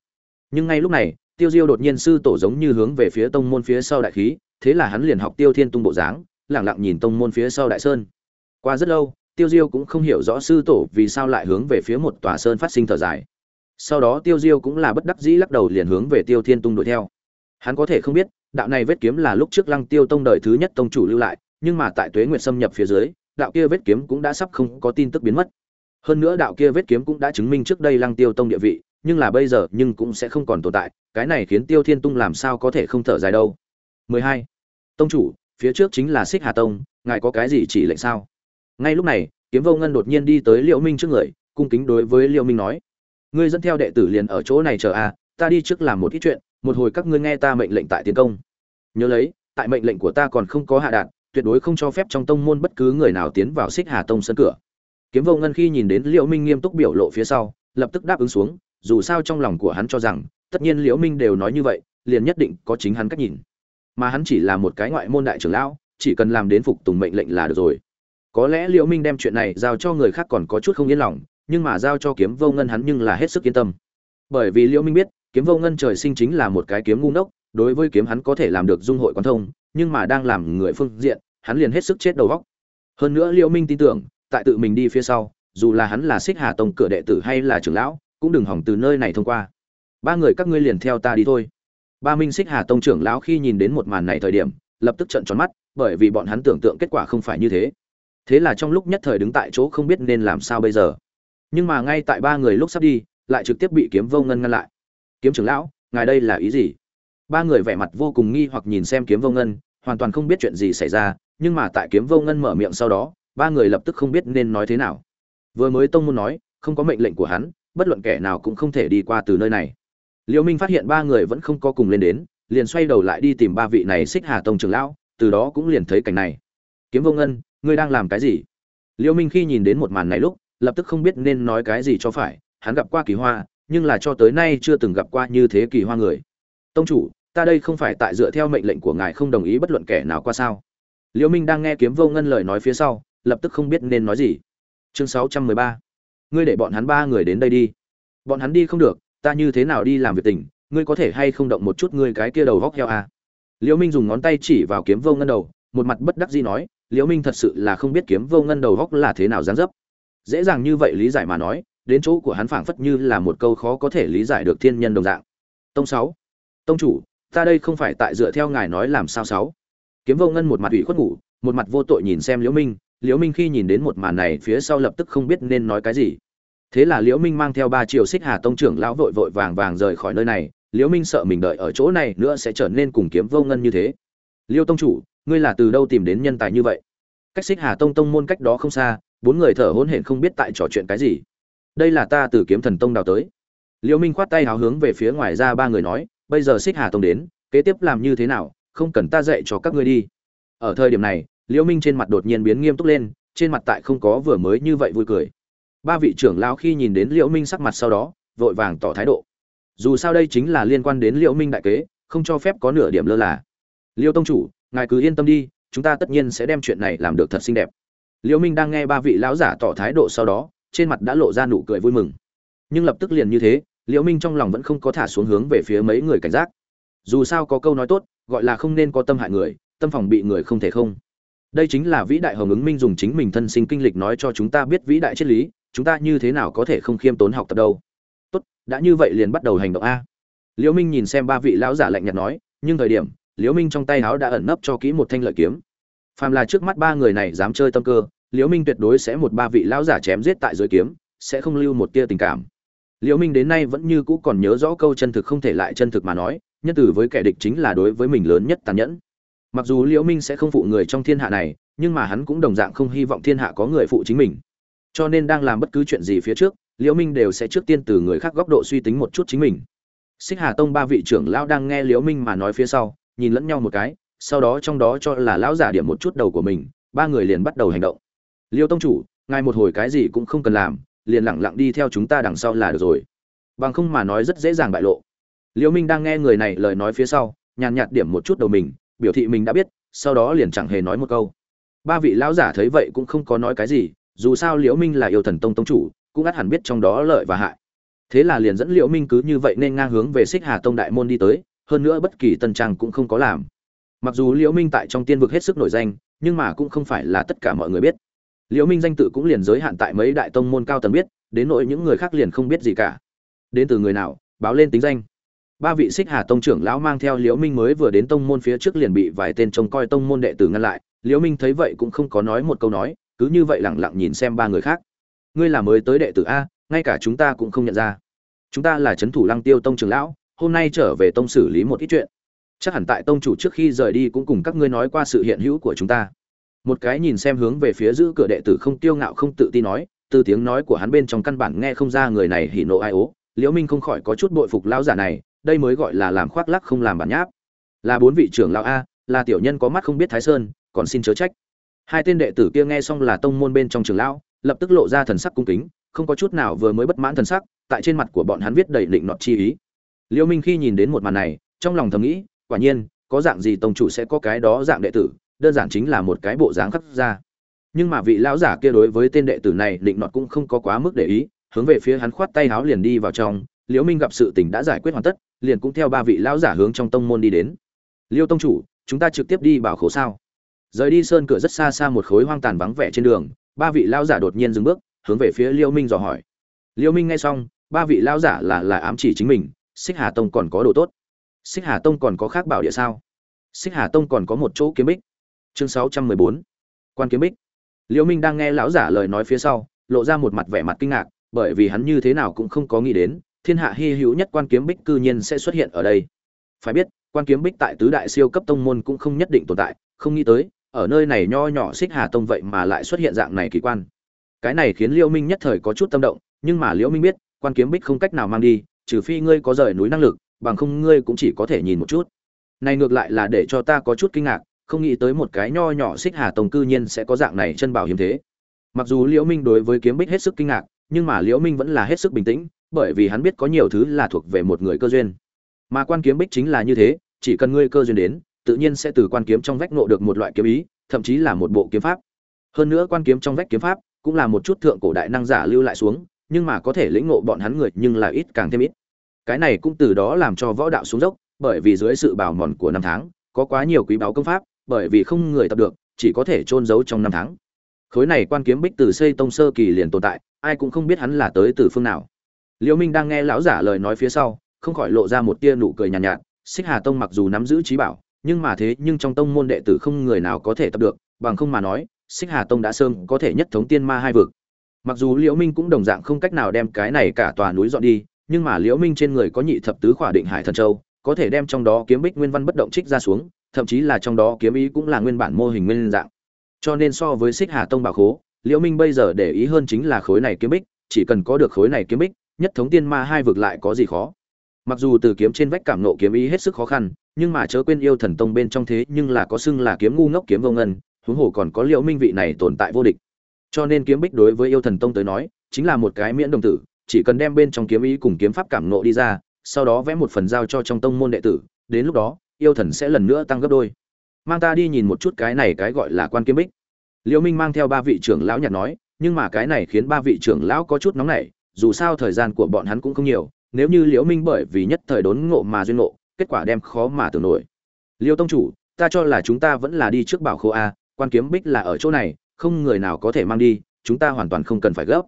Nhưng ngay lúc này, tiêu diêu đột nhiên sư tổ giống như hướng về phía tông môn phía sau đại khí, thế là hắn liền học tiêu thiên tung bộ dáng lẳng lặng nhìn tông môn phía sau đại sơn. Qua rất lâu tiêu diêu cũng không hiểu rõ sư tổ vì sao lại hướng về phía một tòa sơn phát sinh thở dài. Sau đó tiêu diêu cũng là bất đắc dĩ lắc đầu liền hướng về tiêu thiên tung đuổi theo. Hắn có thể không biết, đạo này vết kiếm là lúc trước lăng tiêu tông đời thứ nhất tông chủ lưu lại, nhưng mà tại tuế nguyệt xâm nhập phía dưới, đạo kia vết kiếm cũng đã sắp không có tin tức biến mất. Hơn nữa đạo kia vết kiếm cũng đã chứng minh trước đây lăng tiêu tông địa vị, nhưng là bây giờ nhưng cũng sẽ không còn tồn tại, cái này khiến tiêu thiên tung làm sao có thể không thở dài đâu. 12. tông chủ, phía trước chính là xích hà tông, ngài có cái gì chỉ lệnh sao? Ngay lúc này, kiếm vô ngân đột nhiên đi tới liệu minh trước người, cung kính đối với liệu minh nói, ngươi dẫn theo đệ tử liền ở chỗ này chờ à ta đi trước làm một ít chuyện, một hồi các ngươi nghe ta mệnh lệnh tại tiến công. Nhớ lấy, tại mệnh lệnh của ta còn không có hạ đạn tuyệt đối không cho phép trong tông môn bất cứ người nào tiến vào xích hà tông sân cửa. Kiếm vô ngân khi nhìn đến liễu minh nghiêm túc biểu lộ phía sau, lập tức đáp ứng xuống, dù sao trong lòng của hắn cho rằng, tất nhiên liễu minh đều nói như vậy, liền nhất định có chính hắn cách nhìn. Mà hắn chỉ là một cái ngoại môn đại trưởng lão, chỉ cần làm đến phục tùng mệnh lệnh là được rồi có lẽ liễu minh đem chuyện này giao cho người khác còn có chút không yên lòng, nhưng mà giao cho kiếm vô ngân hắn nhưng là hết sức yên tâm. Bởi vì liễu minh biết, kiếm vô ngân trời sinh chính là một cái kiếm ngu ngốc, đối với kiếm hắn có thể làm được dung hội quan thông, nhưng mà đang làm người phương diện, hắn liền hết sức chết đầu góc hơn nữa liễu minh tin tưởng, tại tự mình đi phía sau, dù là hắn là xích hà tông cửa đệ tử hay là trưởng lão, cũng đừng hỏng từ nơi này thông qua. Ba người các ngươi liền theo ta đi thôi. Ba minh xích hà tông trưởng lão khi nhìn đến một màn này thời điểm, lập tức trợn tròn mắt, bởi vì bọn hắn tưởng tượng kết quả không phải như thế thế là trong lúc nhất thời đứng tại chỗ không biết nên làm sao bây giờ. Nhưng mà ngay tại ba người lúc sắp đi, lại trực tiếp bị kiếm vô ngân ngăn lại. Kiếm trưởng lão, ngài đây là ý gì? Ba người vẻ mặt vô cùng nghi hoặc nhìn xem kiếm vô ngân, hoàn toàn không biết chuyện gì xảy ra, nhưng mà tại kiếm vô ngân mở miệng sau đó, ba người lập tức không biết nên nói thế nào. Vừa mới tông môn nói, không có mệnh lệnh của hắn, bất luận kẻ nào cũng không thể đi qua từ nơi này. Liêu minh phát hiện ba người vẫn không có cùng lên đến, liền xoay đầu lại đi tìm ba vị này xích hà tông trưởng lão, từ đó cũng liền thấy cảnh này. Kiếm vô ngân ngươi đang làm cái gì? Liêu minh khi nhìn đến một màn này lúc, lập tức không biết nên nói cái gì cho phải, hắn gặp qua kỳ hoa, nhưng là cho tới nay chưa từng gặp qua như thế kỳ hoa người. Tông chủ, ta đây không phải tại dựa theo mệnh lệnh của ngài không đồng ý bất luận kẻ nào qua sao? Liễu minh đang nghe kiếm vô ngân lời nói phía sau, lập tức không biết nên nói gì. Chương 613. ngươi để bọn hắn ba người đến đây đi. Bọn hắn đi không được, ta như thế nào đi làm việc tình, ngươi có thể hay không động một chút ngươi cái kia đầu góc heo à? Liễu minh dùng ngón tay chỉ vào kiếm vô ngân đầu, một mặt bất đắc dĩ nói liễu minh thật sự là không biết kiếm vô ngân đầu góc là thế nào dáng dấp. Dễ dàng như vậy lý giải mà nói, đến chỗ của hắn phảng phất như là một câu khó có thể lý giải được thiên nhân đồng dạng. Tông sáu. Tông chủ, ta đây không phải tại dựa theo ngài nói làm sao sáu? Kiếm vô ngân một mặt ủy khuất ngủ, một mặt vô tội nhìn xem liễu minh. Liễu minh khi nhìn đến một màn này phía sau lập tức không biết nên nói cái gì. Thế là liễu minh mang theo ba triệu xích hà tông trưởng lão vội vội vàng vàng rời khỏi nơi này. Liễu minh sợ mình đợi ở chỗ này nữa sẽ trở nên cùng kiếm vô ngân như thế liêu tông chủ, ngươi là từ đâu tìm đến nhân tài như vậy? Cách xích hà tông tông môn cách đó không xa, bốn người thở hôn hển không biết tại trò chuyện cái gì. Đây là ta từ kiếm thần tông đào tới. Liễu minh khoát tay hào hướng về phía ngoài ra ba người nói, bây giờ xích hà tông đến, kế tiếp làm như thế nào, không cần ta dạy cho các ngươi đi. Ở thời điểm này liễu minh trên mặt đột nhiên biến nghiêm túc lên, trên mặt tại không có vừa mới như vậy vui cười. Ba vị trưởng lão khi nhìn đến liễu minh sắc mặt sau đó, vội vàng tỏ thái độ. Dù sao đây chính là liên quan đến liễu minh đại kế, không cho phép có nửa điểm lơ là liêu tông chủ, ngài cứ yên tâm đi, chúng ta tất nhiên sẽ đem chuyện này làm được thật xinh đẹp. Liêu minh đang nghe ba vị lão giả tỏ thái độ sau đó, trên mặt đã lộ ra nụ cười vui mừng. Nhưng lập tức liền như thế, Liêu minh trong lòng vẫn không có thả xuống hướng về phía mấy người cảnh giác. Dù sao có câu nói tốt, gọi là không nên có tâm hại người, tâm phòng bị người không thể không. Đây chính là vĩ đại hồng ứng minh dùng chính mình thân sinh kinh lịch nói cho chúng ta biết vĩ đại triết lý, chúng ta như thế nào có thể không khiêm tốn học tập đâu. Tốt, đã như vậy liền bắt đầu hành động a. Liễu minh nhìn xem ba vị lão giả lạnh nhạt nói, nhưng thời điểm liễu minh trong tay áo đã ẩn nấp cho kỹ một thanh lợi kiếm. Phàm là trước mắt ba người này dám chơi tâm cơ, liễu minh tuyệt đối sẽ một ba vị lão giả chém giết tại dưới kiếm, sẽ không lưu một tia tình cảm. Liễu minh đến nay vẫn như cũ còn nhớ rõ câu chân thực không thể lại chân thực mà nói, nhân từ với kẻ địch chính là đối với mình lớn nhất tàn nhẫn. Mặc dù liễu minh sẽ không phụ người trong thiên hạ này, nhưng mà hắn cũng đồng dạng không hy vọng thiên hạ có người phụ chính mình. Cho nên đang làm bất cứ chuyện gì phía trước, liễu minh đều sẽ trước tiên từ người khác góc độ suy tính một chút chính mình. Xích hà tông ba vị trưởng lão đang nghe liễu minh mà nói phía sau nhìn lẫn nhau một cái, sau đó trong đó cho là lão giả điểm một chút đầu của mình, ba người liền bắt đầu hành động. Liêu tông chủ, ngài một hồi cái gì cũng không cần làm, liền lặng lặng đi theo chúng ta đằng sau là được rồi. Bằng không mà nói rất dễ dàng bại lộ. Liễu minh đang nghe người này lời nói phía sau, nhàn nhạt điểm một chút đầu mình, biểu thị mình đã biết, sau đó liền chẳng hề nói một câu. Ba vị lão giả thấy vậy cũng không có nói cái gì, dù sao liễu minh là yêu thần tông tông chủ, cũng ắt hẳn biết trong đó lợi và hại. Thế là liền dẫn liễu minh cứ như vậy nên ngang hướng về xích hà tông đại môn đi tới hơn nữa bất kỳ tân trang cũng không có làm. Mặc dù liễu minh tại trong tiên vực hết sức nổi danh, nhưng mà cũng không phải là tất cả mọi người biết. Liễu minh danh tự cũng liền giới hạn tại mấy đại tông môn cao tầng biết, đến nỗi những người khác liền không biết gì cả. Đến từ người nào, báo lên tính danh. Ba vị xích hà tông trưởng lão mang theo liễu minh mới vừa đến tông môn phía trước liền bị vài tên trông coi tông môn đệ tử ngăn lại. Liễu minh thấy vậy cũng không có nói một câu nói, cứ như vậy lẳng lặng nhìn xem ba người khác. Ngươi là mới tới đệ tử a, ngay cả chúng ta cũng không nhận ra. Chúng ta là chấn thủ lăng tiêu tông trưởng lão hôm nay trở về tông xử lý một ít chuyện. Chắc hẳn tại tông chủ trước khi rời đi cũng cùng các ngươi nói qua sự hiện hữu của chúng ta. Một cái nhìn xem hướng về phía giữ cửa đệ tử không tiêu ngạo không tự tin nói, từ tiếng nói của hắn bên trong căn bản nghe không ra người này hỉ nộ ai ố. Liễu minh không khỏi có chút bội phục lão giả này, đây mới gọi là làm khoác lắc không làm bản nháp. Là bốn vị trưởng lão a, là tiểu nhân có mắt không biết thái sơn, còn xin chớ trách. Hai tên đệ tử kia nghe xong là tông môn bên trong trưởng lão, lập tức lộ ra thần sắc cung kính, không có chút nào vừa mới bất mãn thần sắc, tại trên mặt của bọn hắn viết đầy định nọt chi ý liễu minh khi nhìn đến một màn này, trong lòng thầm nghĩ, quả nhiên, có dạng gì tông chủ sẽ có cái đó dạng đệ tử, đơn giản chính là một cái bộ dáng khắc ra. Nhưng mà vị lão giả kia đối với tên đệ tử này định nọt cũng không có quá mức để ý, hướng về phía hắn khoát tay háo liền đi vào trong. Liễu minh gặp sự tình đã giải quyết hoàn tất, liền cũng theo ba vị lão giả hướng trong tông môn đi đến. Liêu tông chủ, chúng ta trực tiếp đi bảo khổ sao? Rời đi sơn cửa rất xa xa một khối hoang tàn vắng vẻ trên đường, ba vị lão giả đột nhiên dừng bước, hướng về phía liêu minh dò hỏi. Liêu minh nghe xong, ba vị lão giả là là ám chỉ chính mình xích hà tông còn có đồ tốt. Xích hà tông còn có khác bảo địa sao? Xích hà tông còn có một chỗ kiếm bích. Chương sáu trăm mười bốn. Quan kiếm bích. Liễu minh đang nghe lão giả lời nói phía sau, lộ ra một mặt vẻ mặt kinh ngạc, bởi vì hắn như thế nào cũng không có nghĩ đến, thiên hạ hy hữu nhất quan kiếm bích cư nhiên sẽ xuất hiện ở đây. Phải biết, quan kiếm bích tại tứ đại siêu cấp tông môn cũng không nhất định tồn tại, không nghĩ tới, ở nơi này nho nhỏ xích hà tông vậy mà lại xuất hiện dạng này kỳ quan. Cái này khiến liễu minh nhất thời có chút tâm động, nhưng mà liễu minh biết, quan kiếm bích không cách nào mang đi trừ phi ngươi có rời núi năng lực, bằng không ngươi cũng chỉ có thể nhìn một chút. Này ngược lại là để cho ta có chút kinh ngạc, không nghĩ tới một cái nho nhỏ xích hà tông cư nhiên sẽ có dạng này chân bảo hiếm thế. Mặc dù liễu minh đối với kiếm bích hết sức kinh ngạc, nhưng mà liễu minh vẫn là hết sức bình tĩnh, bởi vì hắn biết có nhiều thứ là thuộc về một người cơ duyên. Mà quan kiếm bích chính là như thế, chỉ cần ngươi cơ duyên đến, tự nhiên sẽ từ quan kiếm trong vách nộ được một loại kiếm ý, thậm chí là một bộ kiếm pháp. Hơn nữa quan kiếm trong vách kiếm pháp cũng là một chút thượng cổ đại năng giả lưu lại xuống nhưng mà có thể lĩnh ngộ bọn hắn người nhưng là ít càng thêm ít. Cái này cũng từ đó làm cho võ đạo xuống dốc bởi vì dưới sự bào mòn của năm tháng có quá nhiều quý báu công pháp bởi vì không người tập được chỉ có thể trôn giấu trong năm tháng. Khối này quan kiếm bích từ xây tông sơ kỳ liền tồn tại ai cũng không biết hắn là tới từ phương nào. Liễu minh đang nghe lão giả lời nói phía sau không khỏi lộ ra một tia nụ cười nhàn nhạt, nhạt xích hà tông mặc dù nắm giữ trí bảo nhưng mà thế nhưng trong tông môn đệ tử không người nào có thể tập được bằng không mà nói xích hà tông đã sơn có thể nhất thống tiên ma hai vực mặc dù liễu minh cũng đồng dạng không cách nào đem cái này cả tòa núi dọn đi, nhưng mà liễu minh trên người có nhị thập tứ khỏa định hải thần châu, có thể đem trong đó kiếm bích nguyên văn bất động trích ra xuống, thậm chí là trong đó kiếm ý cũng là nguyên bản mô hình nguyên dạng. Cho nên so với xích hà tông bảo khố, liễu minh bây giờ để ý hơn chính là khối này kiếm bích, chỉ cần có được khối này kiếm bích, nhất thống tiên ma hai vực lại có gì khó. Mặc dù từ kiếm trên vách cảm nộ kiếm ý hết sức khó khăn, nhưng mà chớ quên yêu thần tông bên trong thế nhưng là có xưng là kiếm ngu ngốc kiếm vô ngân, huống hồ còn có liễu minh vị này tồn tại vô địch cho nên kiếm bích đối với yêu thần tông tới nói, chính là một cái miễn đồng tử, chỉ cần đem bên trong kiếm ý cùng kiếm pháp cảm nộ đi ra, sau đó vẽ một phần giao cho trong tông môn đệ tử, đến lúc đó, yêu thần sẽ lần nữa tăng gấp đôi. Mang ta đi nhìn một chút cái này cái gọi là quan kiếm bích. Liễu minh mang theo ba vị trưởng lão nhặt nói, nhưng mà cái này khiến ba vị trưởng lão có chút nóng nảy, dù sao thời gian của bọn hắn cũng không nhiều, nếu như liễu minh bởi vì nhất thời đốn ngộ mà duyên ngộ, kết quả đem khó mà tưởng nổi. Liêu tông chủ, ta cho là chúng ta vẫn là đi trước bảo khô a, quan kiếm bích là ở chỗ này không người nào có thể mang đi, chúng ta hoàn toàn không cần phải gấp.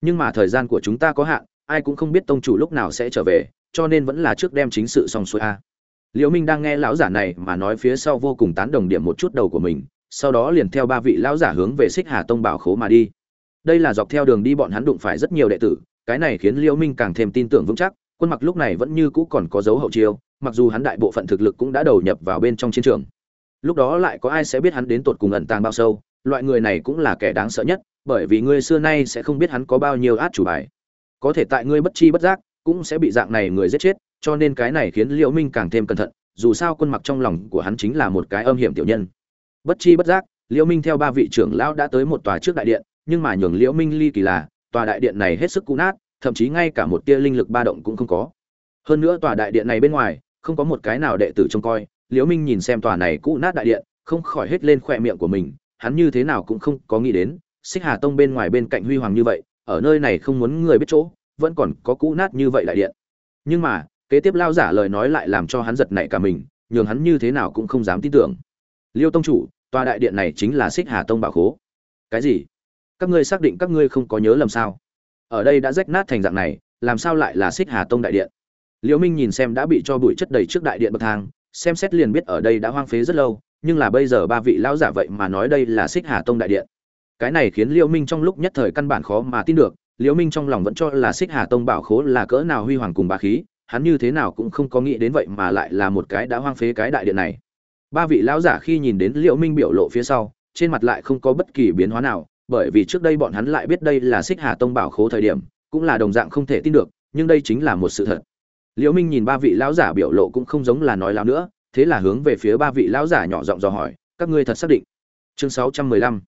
Nhưng mà thời gian của chúng ta có hạn, ai cũng không biết tông chủ lúc nào sẽ trở về, cho nên vẫn là trước đem chính sự xong xuôi a. Liễu minh đang nghe lão giả này mà nói phía sau vô cùng tán đồng điểm một chút đầu của mình, sau đó liền theo ba vị lão giả hướng về xích hà tông bảo khố mà đi. Đây là dọc theo đường đi bọn hắn đụng phải rất nhiều đệ tử, cái này khiến liễu minh càng thêm tin tưởng vững chắc, quân mặc lúc này vẫn như cũ còn có dấu hậu chiêu, mặc dù hắn đại bộ phận thực lực cũng đã đầu nhập vào bên trong chiến trường. Lúc đó lại có ai sẽ biết hắn đến tột cùng ẩn tàng bao sâu loại người này cũng là kẻ đáng sợ nhất, bởi vì ngươi xưa nay sẽ không biết hắn có bao nhiêu át chủ bài. Có thể tại ngươi bất chi bất giác cũng sẽ bị dạng này người giết chết, cho nên cái này khiến liễu minh càng thêm cẩn thận, dù sao quân mặc trong lòng của hắn chính là một cái âm hiểm tiểu nhân. Bất chi bất giác, liễu minh theo ba vị trưởng lão đã tới một tòa trước đại điện, nhưng mà nhường liễu minh ly kỳ là, tòa đại điện này hết sức cũ nát, thậm chí ngay cả một tia linh lực ba động cũng không có. Hơn nữa tòa đại điện này bên ngoài, không có một cái nào đệ tử trông coi, liễu minh nhìn xem tòa này cũ nát đại điện, không khỏi hết lên khoe miệng của mình hắn như thế nào cũng không có nghĩ đến, xích hà tông bên ngoài bên cạnh huy hoàng như vậy, ở nơi này không muốn người biết chỗ, vẫn còn có cũ nát như vậy đại điện. Nhưng mà, kế tiếp lao giả lời nói lại làm cho hắn giật nảy cả mình, nhường hắn như thế nào cũng không dám tin tưởng. Liêu tông chủ, tòa đại điện này chính là xích hà tông bảo khố. Cái gì? Các ngươi xác định các ngươi không có nhớ lầm sao? Ở đây đã rách nát thành dạng này, làm sao lại là xích hà tông đại điện? Liễu minh nhìn xem đã bị cho bụi chất đầy trước đại điện bậc thang, xem xét liền biết ở đây đã hoang phế rất lâu nhưng là bây giờ ba vị lão giả vậy mà nói đây là xích hà tông đại điện. Cái này khiến liễu minh trong lúc nhất thời căn bản khó mà tin được liễu minh trong lòng vẫn cho là xích hà tông bảo khố là cỡ nào huy hoàng cùng bá khí, hắn như thế nào cũng không có nghĩ đến vậy mà lại là một cái đã hoang phế cái đại điện này. Ba vị lão giả khi nhìn đến liễu minh biểu lộ phía sau, trên mặt lại không có bất kỳ biến hóa nào, bởi vì trước đây bọn hắn lại biết đây là xích hà tông bảo khố thời điểm, cũng là đồng dạng không thể tin được, nhưng đây chính là một sự thật. Liễu minh nhìn ba vị lão giả biểu lộ cũng không giống là nói láo nữa thế là hướng về phía ba vị lão giả nhỏ giọng dò hỏi, các ngươi thật xác định? Chương 615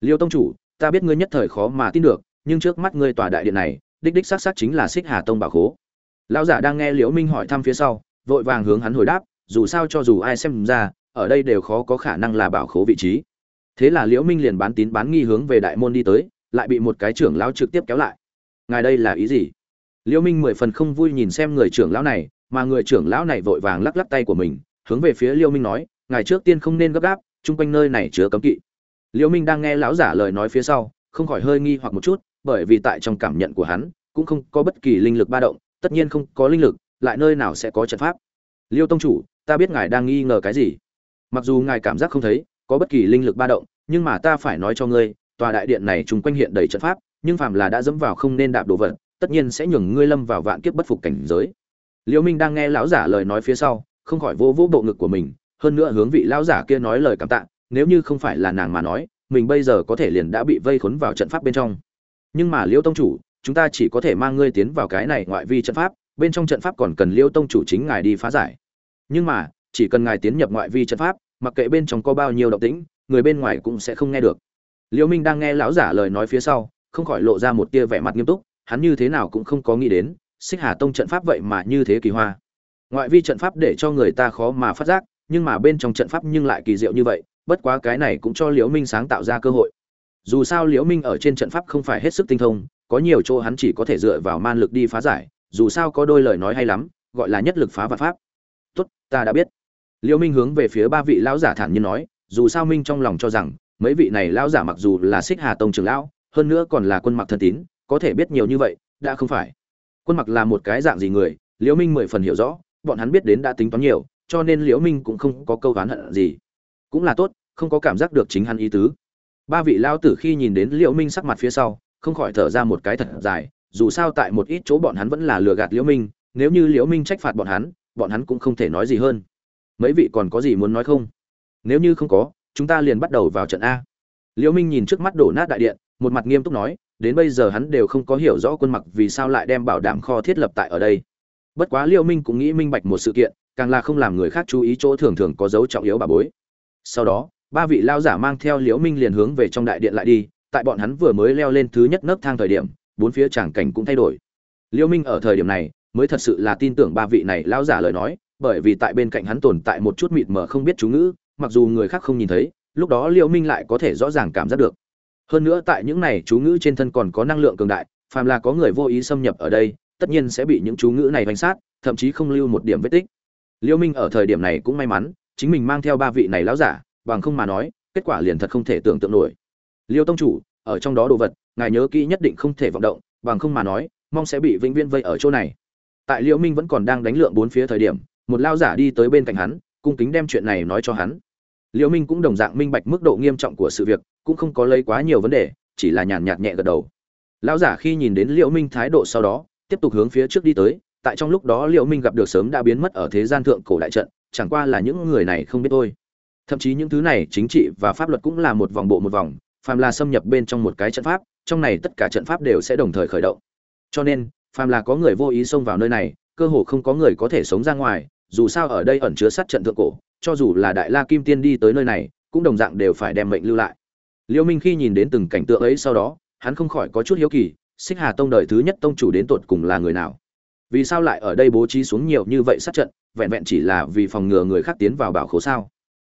liêu tông chủ, ta biết ngươi nhất thời khó mà tin được, nhưng trước mắt ngươi tòa đại điện này, đích đích xác xác chính là xích hà tông bảo khố. Lão giả đang nghe liễu minh hỏi thăm phía sau, vội vàng hướng hắn hồi đáp, dù sao cho dù ai xem ra, ở đây đều khó có khả năng là bảo khố vị trí. Thế là liễu minh liền bán tín bán nghi hướng về đại môn đi tới, lại bị một cái trưởng lão trực tiếp kéo lại. Ngài đây là ý gì? Liễu minh mười phần không vui nhìn xem người trưởng lão này, mà người trưởng lão này vội vàng lắc lắc tay của mình hướng về phía liêu minh nói, ngài trước tiên không nên gấp gáp, chung quanh nơi này chứa cấm kỵ. Liêu minh đang nghe lão giả lời nói phía sau, không khỏi hơi nghi hoặc một chút, bởi vì tại trong cảm nhận của hắn, cũng không có bất kỳ linh lực ba động, tất nhiên không có linh lực, lại nơi nào sẽ có trận pháp. Liêu tông chủ, ta biết ngài đang nghi ngờ cái gì. Mặc dù ngài cảm giác không thấy, có bất kỳ linh lực ba động, nhưng mà ta phải nói cho ngươi, tòa đại điện này chung quanh hiện đầy trận pháp, nhưng phàm là đã dẫm vào không nên đạp đồ vật, tất nhiên sẽ nhường ngươi lâm vào vạn kiếp bất phục cảnh giới. Liễu minh đang nghe lão giả lời nói phía sau không khỏi vô vô bộ ngực của mình, hơn nữa hướng vị lão giả kia nói lời cảm tạ, nếu như không phải là nàng mà nói, mình bây giờ có thể liền đã bị vây khốn vào trận pháp bên trong. Nhưng mà liễu tông chủ, chúng ta chỉ có thể mang ngươi tiến vào cái này ngoại vi trận pháp, bên trong trận pháp còn cần liễu tông chủ chính ngài đi phá giải. Nhưng mà, chỉ cần ngài tiến nhập ngoại vi trận pháp, mặc kệ bên trong có bao nhiêu động tĩnh, người bên ngoài cũng sẽ không nghe được. Liễu minh đang nghe lão giả lời nói phía sau, không khỏi lộ ra một tia vẻ mặt nghiêm túc, hắn như thế nào cũng không có nghĩ đến, xích hà tông trận pháp vậy mà như thế kỳ hoa ngoại vi trận pháp để cho người ta khó mà phát giác, nhưng mà bên trong trận pháp nhưng lại kỳ diệu như vậy, bất quá cái này cũng cho liễu minh sáng tạo ra cơ hội. Dù sao liễu minh ở trên trận pháp không phải hết sức tinh thông, có nhiều chỗ hắn chỉ có thể dựa vào man lực đi phá giải, dù sao có đôi lời nói hay lắm, gọi là nhất lực phá vạn pháp. Tốt, ta đã biết. Liễu minh hướng về phía ba vị lão giả thản nhiên nói, dù sao minh trong lòng cho rằng, mấy vị này lão giả mặc dù là xích hà tông trưởng lão, hơn nữa còn là quân mặc thân tín, có thể biết nhiều như vậy, đã không phải. Quân mặc là một cái dạng gì người, liễu minh mười phần hiểu rõ bọn hắn biết đến đã tính toán nhiều, cho nên liễu minh cũng không có câu oán hận gì. Cũng là tốt, không có cảm giác được chính hắn ý tứ. Ba vị lão tử khi nhìn đến liễu minh sắc mặt phía sau, không khỏi thở ra một cái thật dài, dù sao tại một ít chỗ bọn hắn vẫn là lừa gạt liễu minh, nếu như liễu minh trách phạt bọn hắn bọn hắn cũng không thể nói gì hơn. Mấy vị còn có gì muốn nói không? Nếu như không có, chúng ta liền bắt đầu vào trận a. Liễu minh nhìn trước mắt đổ nát đại điện, một mặt nghiêm túc nói, đến bây giờ hắn đều không có hiểu rõ quân mặc vì sao lại đem bảo đảm kho thiết lập tại ở đây bất quá liễu minh cũng nghĩ minh bạch một sự kiện, càng là không làm người khác chú ý chỗ thường thường có dấu trọng yếu bà bối. Sau đó, ba vị lao giả mang theo liễu minh liền hướng về trong đại điện lại đi, tại bọn hắn vừa mới leo lên thứ nhất nấc thang thời điểm, bốn phía tràng cảnh cũng thay đổi. Liễu minh ở thời điểm này, mới thật sự là tin tưởng ba vị này lao giả lời nói, bởi vì tại bên cạnh hắn tồn tại một chút mịt mờ không biết chú ngữ, mặc dù người khác không nhìn thấy, lúc đó liễu minh lại có thể rõ ràng cảm giác được. Hơn nữa tại những này chú ngữ trên thân còn có năng lượng cường đại, phàm là có người vô ý xâm nhập ở đây tất nhiên sẽ bị những chú ngữ này đánh sát, thậm chí không lưu một điểm vết tích. Liêu minh ở thời điểm này cũng may mắn, chính mình mang theo ba vị này lão giả, bằng không mà nói, kết quả liền thật không thể tưởng tượng nổi. Liêu tông chủ, ở trong đó đồ vật, ngài nhớ kỹ nhất định không thể vọng động, bằng không mà nói, mong sẽ bị vĩnh viễn vây ở chỗ này. Tại Liêu minh vẫn còn đang đánh lượng bốn phía thời điểm, một lao giả đi tới bên cạnh hắn, cung kính đem chuyện này nói cho hắn. Liêu minh cũng đồng dạng minh bạch mức độ nghiêm trọng của sự việc, cũng không có lấy quá nhiều vấn đề, chỉ là nhàn nhạt nhẹ gật đầu. Lão giả khi nhìn đến liễu minh thái độ sau đó tiếp tục hướng phía trước đi tới, tại trong lúc đó liễu minh gặp được sớm đã biến mất ở thế gian thượng cổ đại trận, chẳng qua là những người này không biết thôi. Thậm chí những thứ này chính trị và pháp luật cũng là một vòng bộ một vòng, phàm là xâm nhập bên trong một cái trận pháp, trong này tất cả trận pháp đều sẽ đồng thời khởi động. Cho nên, phàm là có người vô ý xông vào nơi này, cơ hồ không có người có thể sống ra ngoài, dù sao ở đây ẩn chứa sát trận thượng cổ, cho dù là đại la kim tiên đi tới nơi này, cũng đồng dạng đều phải đem mệnh lưu lại. Liễu minh khi nhìn đến từng cảnh tượng ấy sau đó, hắn không khỏi có chút hiếu kỳ xích hà tông đời thứ nhất tông chủ đến tột cùng là người nào? Vì sao lại ở đây bố trí xuống nhiều như vậy sát trận, vẹn vẹn chỉ là vì phòng ngừa người khác tiến vào bảo khố sao?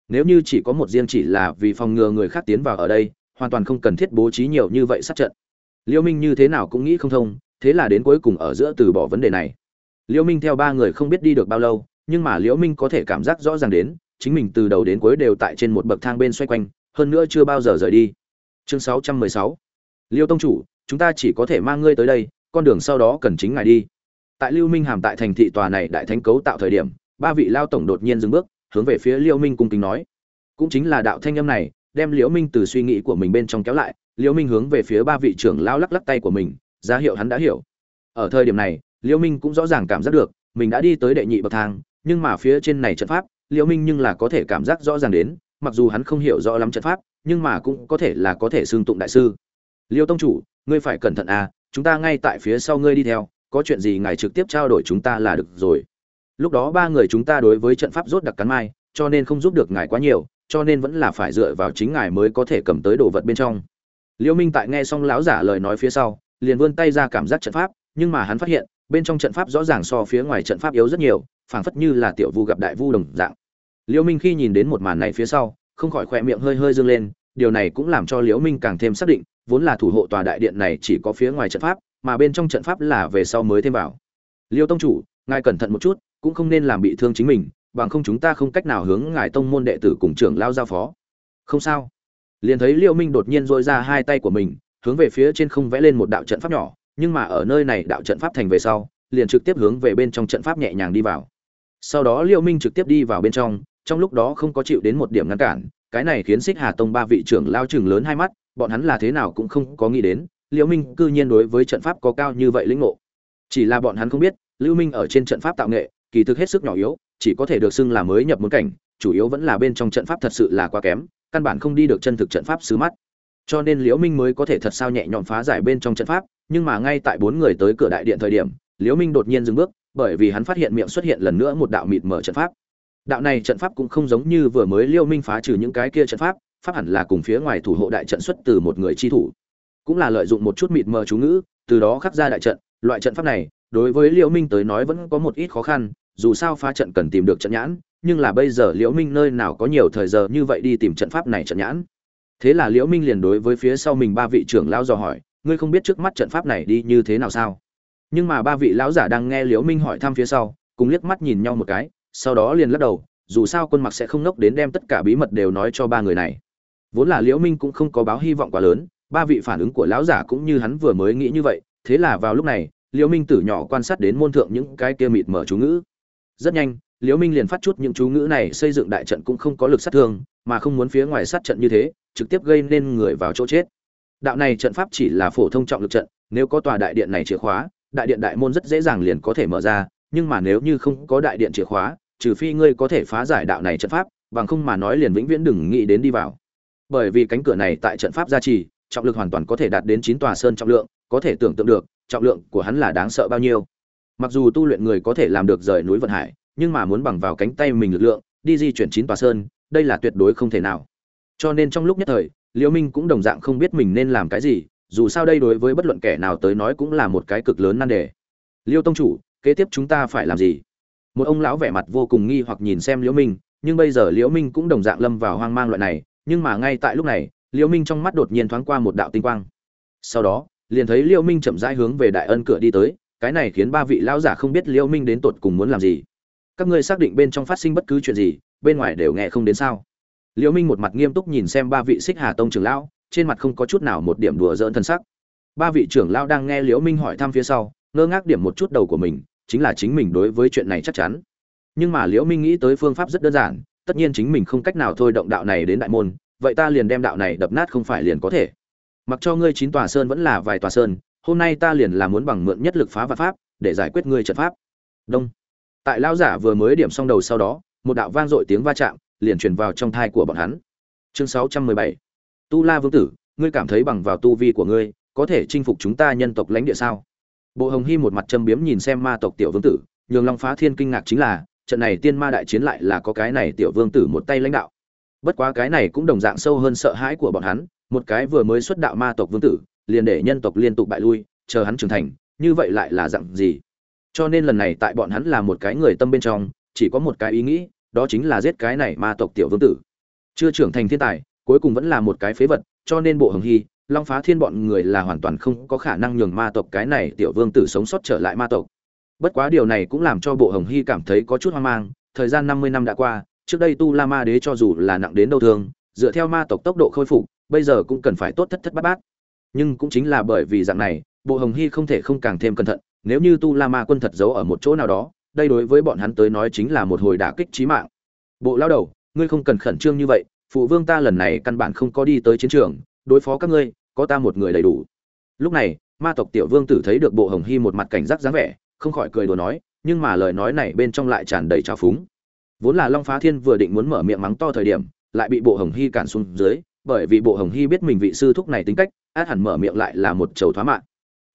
Nếu như chỉ có một riêng chỉ là vì phòng ngừa người khác tiến vào ở đây, hoàn toàn không cần thiết bố trí nhiều như vậy sát trận. Liêu minh như thế nào cũng nghĩ không thông, thế là đến cuối cùng ở giữa từ bỏ vấn đề này. Liêu minh theo ba người không biết đi được bao lâu, nhưng mà liễu minh có thể cảm giác rõ ràng đến, chính mình từ đầu đến cuối đều tại trên một bậc thang bên xoay quanh, hơn nữa chưa bao giờ rời đi. Chương 616 liêu tông chủ chúng ta chỉ có thể mang ngươi tới đây, con đường sau đó cần chính ngài đi. Tại lưu minh hàm tại thành thị tòa này đại thánh cấu tạo thời điểm, ba vị lao tổng đột nhiên dừng bước, hướng về phía liêu minh cung kính nói. Cũng chính là đạo thanh âm này, đem liễu minh từ suy nghĩ của mình bên trong kéo lại, liễu minh hướng về phía ba vị trưởng lao lắc lắc tay của mình, ra hiệu hắn đã hiểu. Ở thời điểm này, liễu minh cũng rõ ràng cảm giác được, mình đã đi tới đệ nhị bậc thang, nhưng mà phía trên này trận pháp, liễu minh nhưng là có thể cảm giác rõ ràng đến, mặc dù hắn không hiểu rõ lắm trận pháp, nhưng mà cũng có thể là có thể xương tụng đại sư. Liêu tông chủ ngươi phải cẩn thận à chúng ta ngay tại phía sau ngươi đi theo, có chuyện gì ngài trực tiếp trao đổi chúng ta là được rồi. Lúc đó ba người chúng ta đối với trận pháp rốt đặc cắn mai, cho nên không giúp được ngài quá nhiều, cho nên vẫn là phải dựa vào chính ngài mới có thể cầm tới đồ vật bên trong. Liêu minh tại nghe xong lão giả lời nói phía sau, liền vươn tay ra cảm giác trận pháp, nhưng mà hắn phát hiện, bên trong trận pháp rõ ràng so phía ngoài trận pháp yếu rất nhiều, phảng phất như là tiểu vu gặp đại vu đồng dạng. Liêu minh khi nhìn đến một màn này phía sau, không khỏi khoe miệng hơi hơi dương lên điều này cũng làm cho liễu minh càng thêm xác định, vốn là thủ hộ tòa đại điện này chỉ có phía ngoài trận pháp, mà bên trong trận pháp là về sau mới thêm vào. Liêu tông chủ, ngài cẩn thận một chút, cũng không nên làm bị thương chính mình, bằng không chúng ta không cách nào hướng ngài tông môn đệ tử cùng trưởng lao giao phó. Không sao. Liền thấy liêu minh đột nhiên dội ra hai tay của mình, hướng về phía trên không vẽ lên một đạo trận pháp nhỏ, nhưng mà ở nơi này đạo trận pháp thành về sau, liền trực tiếp hướng về bên trong trận pháp nhẹ nhàng đi vào. Sau đó liêu minh trực tiếp đi vào bên trong trong lúc đó không có chịu đến một điểm ngăn cản cái này khiến xích hà tông ba vị trưởng lao chừng lớn hai mắt, bọn hắn là thế nào cũng không có nghĩ đến, liễu minh cư nhiên đối với trận pháp có cao như vậy lĩnh ngộ. Chỉ là bọn hắn không biết, lưu minh ở trên trận pháp tạo nghệ, kỳ thực hết sức nhỏ yếu, chỉ có thể được xưng là mới nhập môn cảnh, chủ yếu vẫn là bên trong trận pháp thật sự là quá kém, căn bản không đi được chân thực trận pháp xứ mắt. Cho nên liễu minh mới có thể thật sao nhẹ nhõm phá giải bên trong trận pháp, nhưng mà ngay tại bốn người tới cửa đại điện thời điểm, liễu minh đột nhiên dừng bước, bởi vì hắn phát hiện miệng xuất hiện lần nữa một đạo mịt mở trận pháp đạo này trận pháp cũng không giống như vừa mới liễu minh phá trừ những cái kia trận pháp pháp hẳn là cùng phía ngoài thủ hộ đại trận xuất từ một người chi thủ. Cũng là lợi dụng một chút mịt mờ chú ngữ, từ đó khắc ra đại trận. Loại trận pháp này, đối với liễu minh tới nói vẫn có một ít khó khăn, dù sao phá trận cần tìm được trận nhãn, nhưng là bây giờ liễu minh nơi nào có nhiều thời giờ như vậy đi tìm trận pháp này trận nhãn. Thế là liễu minh liền đối với phía sau mình ba vị trưởng lão dò hỏi, ngươi không biết trước mắt trận pháp này đi như thế nào sao? Nhưng mà ba vị lão giả đang nghe liễu minh hỏi thăm phía sau, cùng liếc mắt nhìn nhau một cái sau đó liền lắc đầu, dù sao quân mặc sẽ không nốc đến đem tất cả bí mật đều nói cho ba người này. Vốn là liễu minh cũng không có báo hy vọng quá lớn, ba vị phản ứng của lão giả cũng như hắn vừa mới nghĩ như vậy, thế là vào lúc này, liễu minh tử nhỏ quan sát đến môn thượng những cái kia mịt mở chú ngữ. Rất nhanh, liễu minh liền phát chút những chú ngữ này xây dựng đại trận cũng không có lực sát thương, mà không muốn phía ngoài sát trận như thế, trực tiếp gây nên người vào chỗ chết. Đạo này trận pháp chỉ là phổ thông trọng lực trận, nếu có tòa đại điện này chìa khóa, đại điện đại môn rất dễ dàng liền có thể mở ra, nhưng mà nếu như không có đại điện chìa khóa trừ phi ngươi có thể phá giải đạo này trận pháp, bằng không mà nói liền vĩnh viễn đừng nghĩ đến đi vào. Bởi vì cánh cửa này tại trận pháp gia trì, trọng lực hoàn toàn có thể đạt đến chín tòa sơn trọng lượng, có thể tưởng tượng được, trọng lượng của hắn là đáng sợ bao nhiêu. Mặc dù tu luyện người có thể làm được rời núi vận hải, nhưng mà muốn bằng vào cánh tay mình lực lượng, đi di chuyển chín tòa sơn, đây là tuyệt đối không thể nào. Cho nên trong lúc nhất thời, liễu minh cũng đồng dạng không biết mình nên làm cái gì, dù sao đây đối với bất luận kẻ nào tới nói cũng là một cái cực lớn nan đề. Liêu tông chủ, kế tiếp chúng ta phải làm gì? Một ông lão vẻ mặt vô cùng nghi hoặc nhìn xem liễu minh, nhưng bây giờ liễu minh cũng đồng dạng lâm vào hoang mang loại này, nhưng mà ngay tại lúc này, liễu minh trong mắt đột nhiên thoáng qua một đạo tinh quang. Sau đó, liền thấy liễu minh chậm rãi hướng về đại ân cửa đi tới, cái này khiến ba vị lão giả không biết liễu minh đến tột cùng muốn làm gì. Các ngươi xác định bên trong phát sinh bất cứ chuyện gì, bên ngoài đều nghe không đến sao? Liễu minh một mặt nghiêm túc nhìn xem ba vị xích hà tông trưởng lão, trên mặt không có chút nào một điểm đùa giỡn thân sắc. Ba vị trưởng lão đang nghe liễu minh hỏi thăm phía sau, ngơ ngác điểm một chút đầu của mình chính là chính mình đối với chuyện này chắc chắn. Nhưng mà liễu minh nghĩ tới phương pháp rất đơn giản, tất nhiên chính mình không cách nào thôi động đạo này đến đại môn, vậy ta liền đem đạo này đập nát không phải liền có thể. Mặc cho ngươi chín tòa sơn vẫn là vài tòa sơn, hôm nay ta liền là muốn bằng mượn nhất lực phá vạn pháp, để giải quyết ngươi trận pháp. Đông. Tại lao giả vừa mới điểm xong đầu sau đó, một đạo vang dội tiếng va chạm liền truyền vào trong thai của bọn hắn. Chương 617 tu la vương tử, ngươi cảm thấy bằng vào tu vi của ngươi, có thể chinh phục chúng ta nhân tộc lãnh địa sao? Bộ hồng hy một mặt châm biếm nhìn xem ma tộc tiểu vương tử, nhường long phá thiên kinh ngạc chính là, trận này tiên ma đại chiến lại là có cái này tiểu vương tử một tay lãnh đạo. Bất quá cái này cũng đồng dạng sâu hơn sợ hãi của bọn hắn, một cái vừa mới xuất đạo ma tộc vương tử, liền để nhân tộc liên tục bại lui, chờ hắn trưởng thành, như vậy lại là dạng gì? Cho nên lần này tại bọn hắn là một cái người tâm bên trong, chỉ có một cái ý nghĩ, đó chính là giết cái này ma tộc tiểu vương tử. Chưa trưởng thành thiên tài, cuối cùng vẫn là một cái phế vật, cho nên bộ hồng hy long phá thiên bọn người là hoàn toàn không có khả năng nhường ma tộc cái này tiểu vương tử sống sót trở lại ma tộc. Bất quá điều này cũng làm cho bộ hồng hy cảm thấy có chút hoang mang, thời gian năm mươi năm đã qua, trước đây tu la ma đế cho dù là nặng đến đâu thương, dựa theo ma tộc tốc độ khôi phục, bây giờ cũng cần phải tốt thất thất bát bát. Nhưng cũng chính là bởi vì dạng này, bộ hồng hy không thể không càng thêm cẩn thận, nếu như tu la ma quân thật giấu ở một chỗ nào đó, đây đối với bọn hắn tới nói chính là một hồi đả kích trí mạng. Bộ lao đầu, ngươi không cần khẩn trương như vậy, phụ vương ta lần này căn bản không có đi tới chiến trường đối phó các ngươi, có ta một người đầy đủ. Lúc này, ma tộc tiểu vương tử thấy được bộ hồng hy một mặt cảnh giác dáng vẻ, không khỏi cười đùa nói, nhưng mà lời nói này bên trong lại tràn đầy trào phúng. Vốn là long phá thiên vừa định muốn mở miệng mắng to thời điểm, lại bị bộ hồng hy cản xuống dưới, bởi vì bộ hồng hy biết mình vị sư thúc này tính cách, át hẳn mở miệng lại là một chầu thoá mạng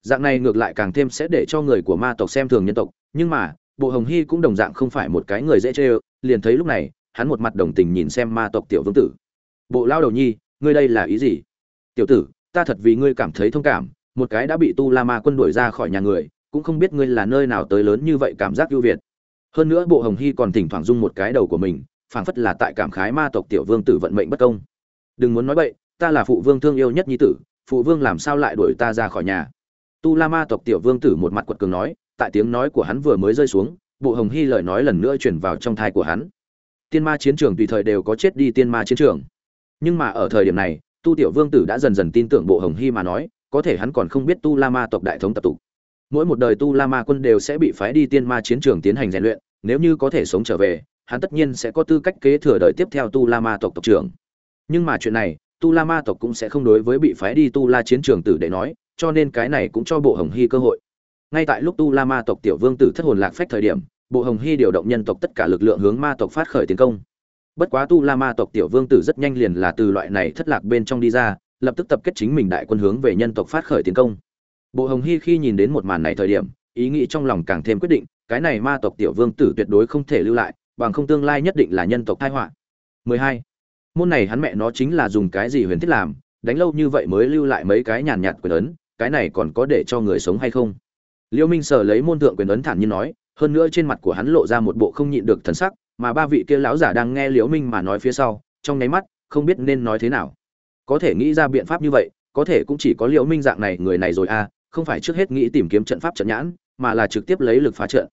dạng này ngược lại càng thêm sẽ để cho người của ma tộc xem thường nhân tộc, nhưng mà, bộ hồng hy cũng đồng dạng không phải một cái người dễ chê ơ liền thấy lúc này, hắn một mặt đồng tình nhìn xem ma tộc tiểu vương tử. Bộ lao đầu nhi, ngươi đây là ý gì? Tiểu tử, ta thật vì ngươi cảm thấy thông cảm, một cái đã bị tu la ma quân đuổi ra khỏi nhà người, cũng không biết ngươi là nơi nào tới lớn như vậy cảm giác ưu việt. Hơn nữa bộ hồng hy còn thỉnh thoảng dung một cái đầu của mình, phảng phất là tại cảm khái ma tộc tiểu vương tử vận mệnh bất công. Đừng muốn nói bậy, ta là phụ vương thương yêu nhất nhi tử, phụ vương làm sao lại đuổi ta ra khỏi nhà? Tu la ma tộc tiểu vương tử một mặt quật cường nói, tại tiếng nói của hắn vừa mới rơi xuống, bộ hồng hy lời nói lần nữa chuyển vào trong thai của hắn. Tiên ma chiến trường tùy thời đều có chết đi tiên ma chiến trường. Nhưng mà ở thời điểm này tu tiểu vương tử đã dần dần tin tưởng bộ hồng hy mà nói, có thể hắn còn không biết tu la ma tộc đại thống tập tục. Mỗi một đời tu la ma quân đều sẽ bị phái đi tiên ma chiến trường tiến hành rèn luyện, nếu như có thể sống trở về, hắn tất nhiên sẽ có tư cách kế thừa đời tiếp theo tu la ma tộc tộc trưởng. Nhưng mà chuyện này, tu la ma tộc cũng sẽ không đối với bị phái đi tu la chiến trường tử để nói, cho nên cái này cũng cho bộ hồng hy cơ hội. Ngay tại lúc tu la ma tộc tiểu vương tử thất hồn lạc phách thời điểm, bộ hồng hy điều động nhân tộc tất cả lực lượng hướng ma tộc phát khởi tiến công bất quá tu la ma tộc tiểu vương tử rất nhanh liền là từ loại này thất lạc bên trong đi ra, lập tức tập kết chính mình đại quân hướng về nhân tộc phát khởi tiến công. Bộ hồng hy khi nhìn đến một màn này thời điểm, ý nghĩ trong lòng càng thêm quyết định, cái này ma tộc tiểu vương tử tuyệt đối không thể lưu lại, bằng không tương lai nhất định là nhân tộc tai họa. 12. môn này hắn mẹ nó chính là dùng cái gì huyền thiết làm, đánh lâu như vậy mới lưu lại mấy cái nhàn nhạt quyền ấn, cái này còn có để cho người sống hay không? Liêu minh sở lấy môn thượng quyền ấn thản nhiên nói, hơn nữa trên mặt của hắn lộ ra một bộ không nhịn được thần sắc mà ba vị kia lão giả đang nghe liễu minh mà nói phía sau, trong nháy mắt, không biết nên nói thế nào. Có thể nghĩ ra biện pháp như vậy, có thể cũng chỉ có liễu minh dạng này người này rồi à không phải trước hết nghĩ tìm kiếm trận pháp trận nhãn, mà là trực tiếp lấy lực phá trận.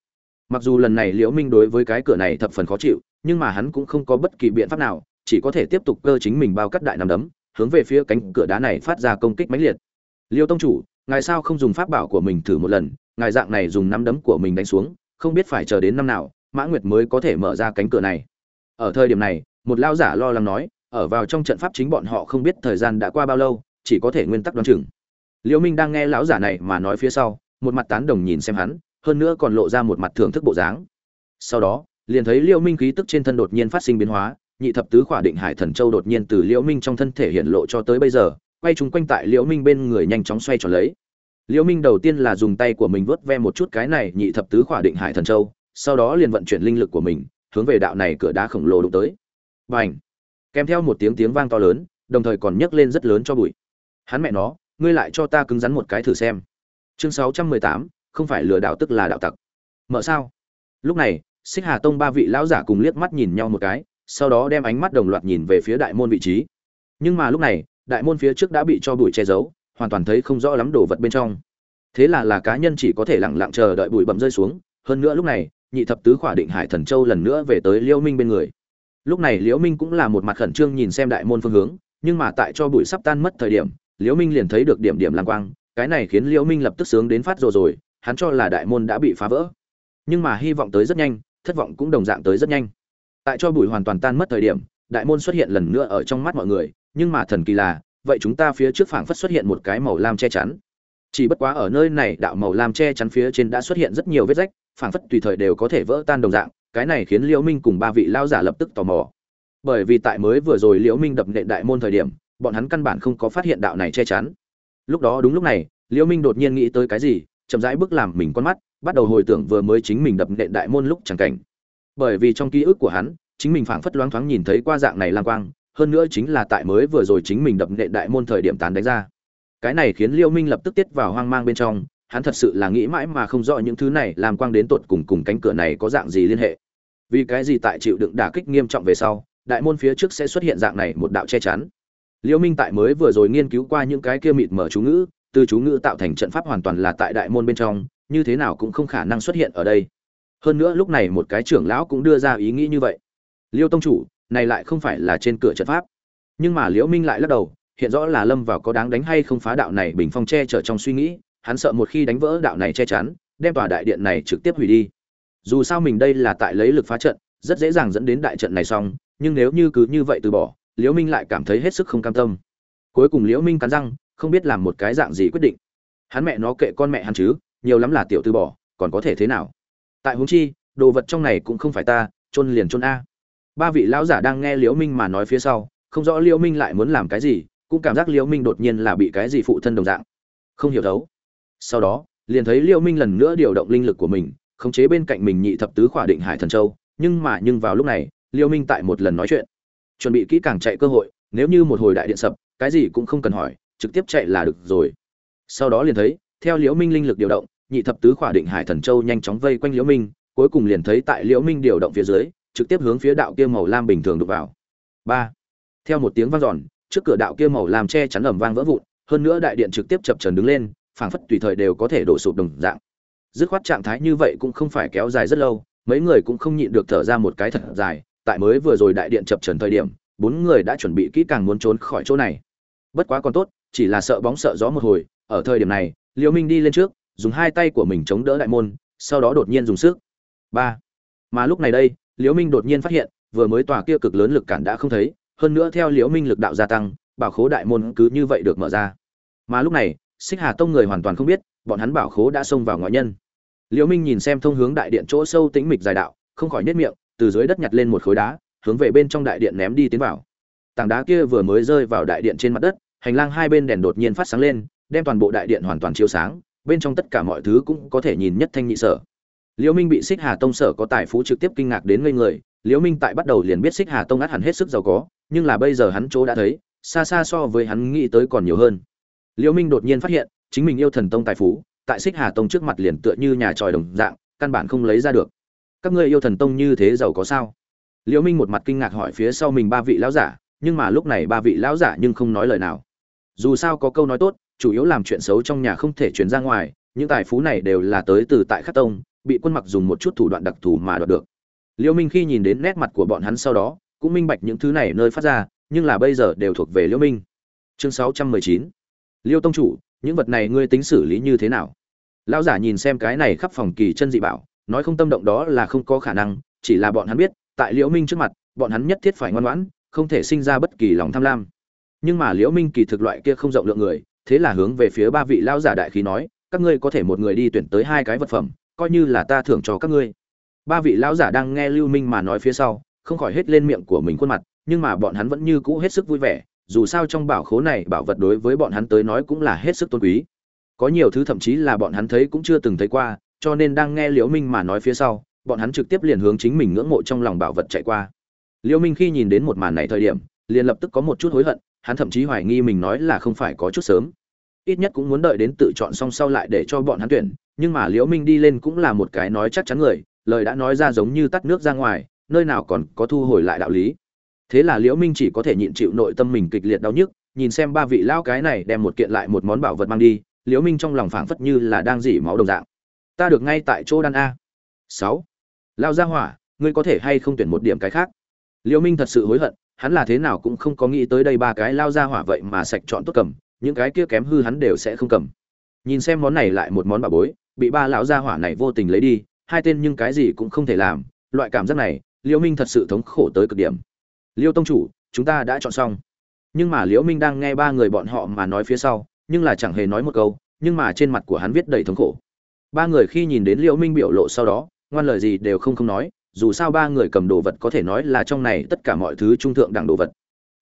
Mặc dù lần này liễu minh đối với cái cửa này thập phần khó chịu, nhưng mà hắn cũng không có bất kỳ biện pháp nào, chỉ có thể tiếp tục cơ chính mình bao cắt đại nằm đấm, hướng về phía cánh cửa đá này phát ra công kích mãnh liệt. Liêu tông chủ, ngài sao không dùng pháp bảo của mình thử một lần, ngài dạng này dùng nắm đấm của mình đánh xuống, không biết phải chờ đến năm nào mã nguyệt mới có thể mở ra cánh cửa này. Ở thời điểm này, một lao giả lo lắng nói, ở vào trong trận pháp chính bọn họ không biết thời gian đã qua bao lâu, chỉ có thể nguyên tắc đoán chừng. Liễu minh đang nghe lão giả này mà nói phía sau, một mặt tán đồng nhìn xem hắn, hơn nữa còn lộ ra một mặt thưởng thức bộ dáng. Sau đó, liền thấy liễu minh khí tức trên thân đột nhiên phát sinh biến hóa, nhị thập tứ khỏa định hải thần châu đột nhiên từ liễu minh trong thân thể hiện lộ cho tới bây giờ, quay chúng quanh tại liễu minh bên người nhanh chóng xoay tròn lấy. Liễu minh đầu tiên là dùng tay của mình vớt ve một chút cái này nhị thập tứ khỏa định hải thần châu sau đó liền vận chuyển linh lực của mình, hướng về đạo này cửa đá khổng lồ đụng tới. Bành! Kèm theo một tiếng tiếng vang to lớn, đồng thời còn nhấc lên rất lớn cho bụi. Hắn mẹ nó, ngươi lại cho ta cứng rắn một cái thử xem. Chương sáu trăm mười tám, không phải lừa đảo tức là đạo tặc. Mở sao? Lúc này, xích hà tông ba vị lão giả cùng liếc mắt nhìn nhau một cái, sau đó đem ánh mắt đồng loạt nhìn về phía đại môn vị trí. Nhưng mà lúc này, đại môn phía trước đã bị cho bụi che giấu, hoàn toàn thấy không rõ lắm đồ vật bên trong. Thế là là cá nhân chỉ có thể lặng lặng chờ đợi bụi bậm rơi xuống. Hơn nữa lúc này nhị thập tứ khỏa định hải thần châu lần nữa về tới liễu minh bên người. Lúc này liễu minh cũng là một mặt khẩn trương nhìn xem đại môn phương hướng, nhưng mà tại cho bụi sắp tan mất thời điểm, liễu minh liền thấy được điểm điểm lang quang, cái này khiến liễu minh lập tức sướng đến phát rồi rồi, hắn cho là đại môn đã bị phá vỡ. Nhưng mà hy vọng tới rất nhanh, thất vọng cũng đồng dạng tới rất nhanh. Tại cho bụi hoàn toàn tan mất thời điểm, đại môn xuất hiện lần nữa ở trong mắt mọi người, nhưng mà thần kỳ là, vậy chúng ta phía trước phảng phất xuất hiện một cái màu lam che chắn. Chỉ bất quá ở nơi này, đạo màu lam che chắn phía trên đã xuất hiện rất nhiều vết rách phảng phất tùy thời đều có thể vỡ tan đồng dạng, cái này khiến liễu minh cùng ba vị lao giả lập tức tò mò. Bởi vì tại mới vừa rồi liễu minh đập nện đại môn thời điểm, bọn hắn căn bản không có phát hiện đạo này che chắn. Lúc đó đúng lúc này, liễu minh đột nhiên nghĩ tới cái gì, chậm rãi bước làm mình con mắt, bắt đầu hồi tưởng vừa mới chính mình đập nện đại môn lúc chẳng cảnh. Bởi vì trong ký ức của hắn, chính mình phảng phất loáng thoáng nhìn thấy qua dạng này lang quang, hơn nữa chính là tại mới vừa rồi chính mình đập nện đại môn thời điểm tán đánh ra. Cái này khiến liễu minh lập tức tiết vào hoang mang bên trong hắn thật sự là nghĩ mãi mà không rõ những thứ này làm quang đến tột cùng cùng cánh cửa này có dạng gì liên hệ. Vì cái gì tại chịu đựng đả kích nghiêm trọng về sau, đại môn phía trước sẽ xuất hiện dạng này một đạo che chắn. Liễu minh tại mới vừa rồi nghiên cứu qua những cái kia mịt mở chú ngữ, từ chú ngữ tạo thành trận pháp hoàn toàn là tại đại môn bên trong, như thế nào cũng không khả năng xuất hiện ở đây. Hơn nữa lúc này một cái trưởng lão cũng đưa ra ý nghĩ như vậy. Liêu tông chủ, này lại không phải là trên cửa trận pháp. Nhưng mà liễu minh lại lắc đầu, hiện rõ là lâm vào có đáng đánh hay không phá đạo này bình phong che chở trong suy nghĩ hắn sợ một khi đánh vỡ đạo này che chắn, đem tòa đại điện này trực tiếp hủy đi. Dù sao mình đây là tại lấy lực phá trận, rất dễ dàng dẫn đến đại trận này xong, nhưng nếu như cứ như vậy từ bỏ, liễu minh lại cảm thấy hết sức không cam tâm. Cuối cùng liễu minh cắn răng, không biết làm một cái dạng gì quyết định. Hắn mẹ nó kệ con mẹ hắn chứ, nhiều lắm là tiểu từ bỏ, còn có thể thế nào? Tại huống chi, đồ vật trong này cũng không phải ta trôn liền trôn a. Ba vị lão giả đang nghe liễu minh mà nói phía sau, không rõ liễu minh lại muốn làm cái gì, cũng cảm giác liễu minh đột nhiên là bị cái gì phụ thân đồng dạng. Không hiểu thấu sau đó, liền thấy liễu minh lần nữa điều động linh lực của mình, khống chế bên cạnh mình nhị thập tứ khỏa định hải thần châu, nhưng mà nhưng vào lúc này liễu minh tại một lần nói chuyện. Chuẩn bị kỹ càng chạy cơ hội, nếu như một hồi đại điện sập, cái gì cũng không cần hỏi, trực tiếp chạy là được rồi. Sau đó liền thấy, theo liễu minh linh lực điều động, nhị thập tứ khỏa định hải thần châu nhanh chóng vây quanh liễu minh, cuối cùng liền thấy tại liễu minh điều động phía dưới, trực tiếp hướng phía đạo kia màu lam bình thường đục vào. Ba. Theo một tiếng vang dọn, trước cửa đạo kia màu lam che chắn ầm vang vỡ vụn, hơn nữa đại điện trực tiếp chập chờn đứng lên phảng phất tùy thời đều có thể đổ sụp đồng dạng. Dứt khoát trạng thái như vậy cũng không phải kéo dài rất lâu, mấy người cũng không nhịn được thở ra một cái thật dài, tại mới vừa rồi đại điện chập trần thời điểm, bốn người đã chuẩn bị kỹ càng muốn trốn khỏi chỗ này. Bất quá còn tốt, chỉ là sợ bóng sợ gió một hồi, ở thời điểm này, liễu minh đi lên trước, dùng hai tay của mình chống đỡ đại môn, sau đó đột nhiên dùng sức. Ba. Mà lúc này đây, liễu minh đột nhiên phát hiện, vừa mới tòa kia cực lớn lực cản đã không thấy, hơn nữa theo liễu minh lực đạo gia tăng, bảo khố đại môn cứ như vậy được mở ra. Mà lúc này xích hà tông người hoàn toàn không biết, bọn hắn bảo khố đã xông vào ngoại nhân. Liễu minh nhìn xem thông hướng đại điện chỗ sâu tĩnh mịch dài đạo, không khỏi nhếch miệng, từ dưới đất nhặt lên một khối đá, hướng về bên trong đại điện ném đi tiến vào. Tảng đá kia vừa mới rơi vào đại điện trên mặt đất, hành lang hai bên đèn đột nhiên phát sáng lên, đem toàn bộ đại điện hoàn toàn chiếu sáng, bên trong tất cả mọi thứ cũng có thể nhìn nhất thanh nhị sở. Liễu minh bị xích hà tông sở có tài phú trực tiếp kinh ngạc đến ngây người, liễu minh tại bắt đầu liền biết xích hà tông át hẳn hết sức giàu có, nhưng là bây giờ hắn chỗ đã thấy, xa xa so với hắn nghĩ tới còn nhiều hơn liễu minh đột nhiên phát hiện, chính mình yêu thần tông tài phú, tại xích hà tông trước mặt liền tựa như nhà tròi đồng dạng, căn bản không lấy ra được. Các ngươi yêu thần tông như thế giàu có sao? Liễu minh một mặt kinh ngạc hỏi phía sau mình ba vị lão giả, nhưng mà lúc này ba vị lão giả nhưng không nói lời nào. Dù sao có câu nói tốt, chủ yếu làm chuyện xấu trong nhà không thể truyền ra ngoài, những tài phú này đều là tới từ tại khắc tông, bị quân mặc dùng một chút thủ đoạn đặc thù mà đoạt được. Liễu minh khi nhìn đến nét mặt của bọn hắn sau đó, cũng minh bạch những thứ này nơi phát ra, nhưng là bây giờ đều thuộc về liễu minh. Chương sáu trăm mười chín liêu tông chủ, những vật này ngươi tính xử lý như thế nào? Lão giả nhìn xem cái này khắp phòng kỳ chân dị bảo, nói không tâm động đó là không có khả năng, chỉ là bọn hắn biết, tại liễu minh trước mặt, bọn hắn nhất thiết phải ngoan ngoãn, không thể sinh ra bất kỳ lòng tham lam. Nhưng mà liễu minh kỳ thực loại kia không rộng lượng người, thế là hướng về phía ba vị lão giả đại khí nói, các ngươi có thể một người đi tuyển tới hai cái vật phẩm, coi như là ta thưởng cho các ngươi. Ba vị lão giả đang nghe lưu minh mà nói phía sau, không khỏi hết lên miệng của mình khuôn mặt, nhưng mà bọn hắn vẫn như cũ hết sức vui vẻ dù sao trong bảo khố này bảo vật đối với bọn hắn tới nói cũng là hết sức tôn quý. Có nhiều thứ thậm chí là bọn hắn thấy cũng chưa từng thấy qua, cho nên đang nghe liễu minh mà nói phía sau, bọn hắn trực tiếp liền hướng chính mình ngưỡng mộ trong lòng bảo vật chạy qua. Liễu minh khi nhìn đến một màn này thời điểm, liền lập tức có một chút hối hận, hắn thậm chí hoài nghi mình nói là không phải có chút sớm. Ít nhất cũng muốn đợi đến tự chọn xong sau lại để cho bọn hắn tuyển, nhưng mà liễu minh đi lên cũng là một cái nói chắc chắn người, lời đã nói ra giống như tắt nước ra ngoài, nơi nào còn có thu hồi lại đạo lý thế là liễu minh chỉ có thể nhịn chịu nội tâm mình kịch liệt đau nhức, nhìn xem ba vị lão cái này đem một kiện lại một món bảo vật mang đi, liễu minh trong lòng phảng phất như là đang dỉ máu đồng dạng. Ta được ngay tại chỗ đan a. Sáu. Lao gia hỏa, ngươi có thể hay không tuyển một điểm cái khác? Liễu minh thật sự hối hận, hắn là thế nào cũng không có nghĩ tới đây ba cái lao gia hỏa vậy mà sạch chọn tốt cầm, những cái kia kém hư hắn đều sẽ không cầm. Nhìn xem món này lại một món bà bối, bị ba lão gia hỏa này vô tình lấy đi, hai tên nhưng cái gì cũng không thể làm, loại cảm giác này, liễu minh thật sự thống khổ tới cực điểm liêu tông chủ, chúng ta đã chọn xong. Nhưng mà liễu minh đang nghe ba người bọn họ mà nói phía sau, nhưng là chẳng hề nói một câu, nhưng mà trên mặt của hắn viết đầy thống khổ. Ba người khi nhìn đến liễu minh biểu lộ sau đó, ngoan lời gì đều không không nói, dù sao ba người cầm đồ vật có thể nói là trong này tất cả mọi thứ trung thượng đẳng đồ vật.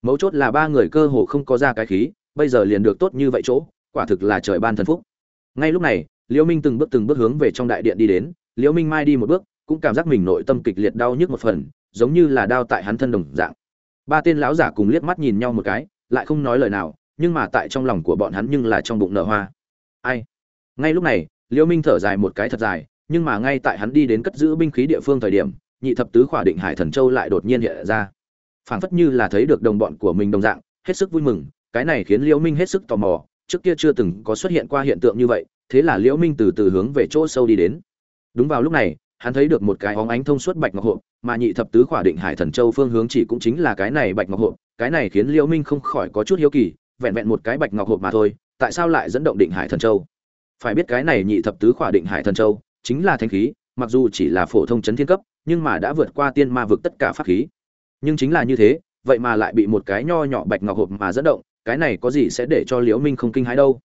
Mấu chốt là ba người cơ hồ không có ra cái khí, bây giờ liền được tốt như vậy chỗ, quả thực là trời ban thần phúc. Ngay lúc này, liễu minh từng bước từng bước hướng về trong đại điện đi đến, liễu minh mai đi một bước, cũng cảm giác mình nội tâm kịch liệt đau nhức một phần, giống như là đau tại hắn thân đồng dạng ba tên lão giả cùng liếc mắt nhìn nhau một cái, lại không nói lời nào, nhưng mà tại trong lòng của bọn hắn nhưng là trong bụng nở hoa. Ai? Ngay lúc này, liễu minh thở dài một cái thật dài, nhưng mà ngay tại hắn đi đến cất giữ binh khí địa phương thời điểm, nhị thập tứ khỏa định hải thần châu lại đột nhiên hiện ra. Phảng phất như là thấy được đồng bọn của mình đồng dạng, hết sức vui mừng, cái này khiến liễu minh hết sức tò mò, trước kia chưa từng có xuất hiện qua hiện tượng như vậy, thế là liễu minh từ từ hướng về chỗ sâu đi đến. Đúng vào lúc này hắn thấy được một cái óng ánh thông suốt bạch ngọc hộp, mà nhị thập tứ khỏa định hải thần châu phương hướng chỉ cũng chính là cái này bạch ngọc hộp, cái này khiến liễu minh không khỏi có chút hiếu kỳ, vẹn vẹn một cái bạch ngọc hộp mà thôi, tại sao lại dẫn động định hải thần châu? Phải biết cái này nhị thập tứ khỏa định hải thần châu chính là thánh khí, mặc dù chỉ là phổ thông chấn thiên cấp, nhưng mà đã vượt qua tiên ma vực tất cả pháp khí. Nhưng chính là như thế, vậy mà lại bị một cái nho nhỏ bạch ngọc hộp mà dẫn động, cái này có gì sẽ để cho liễu minh không kinh hãi đâu?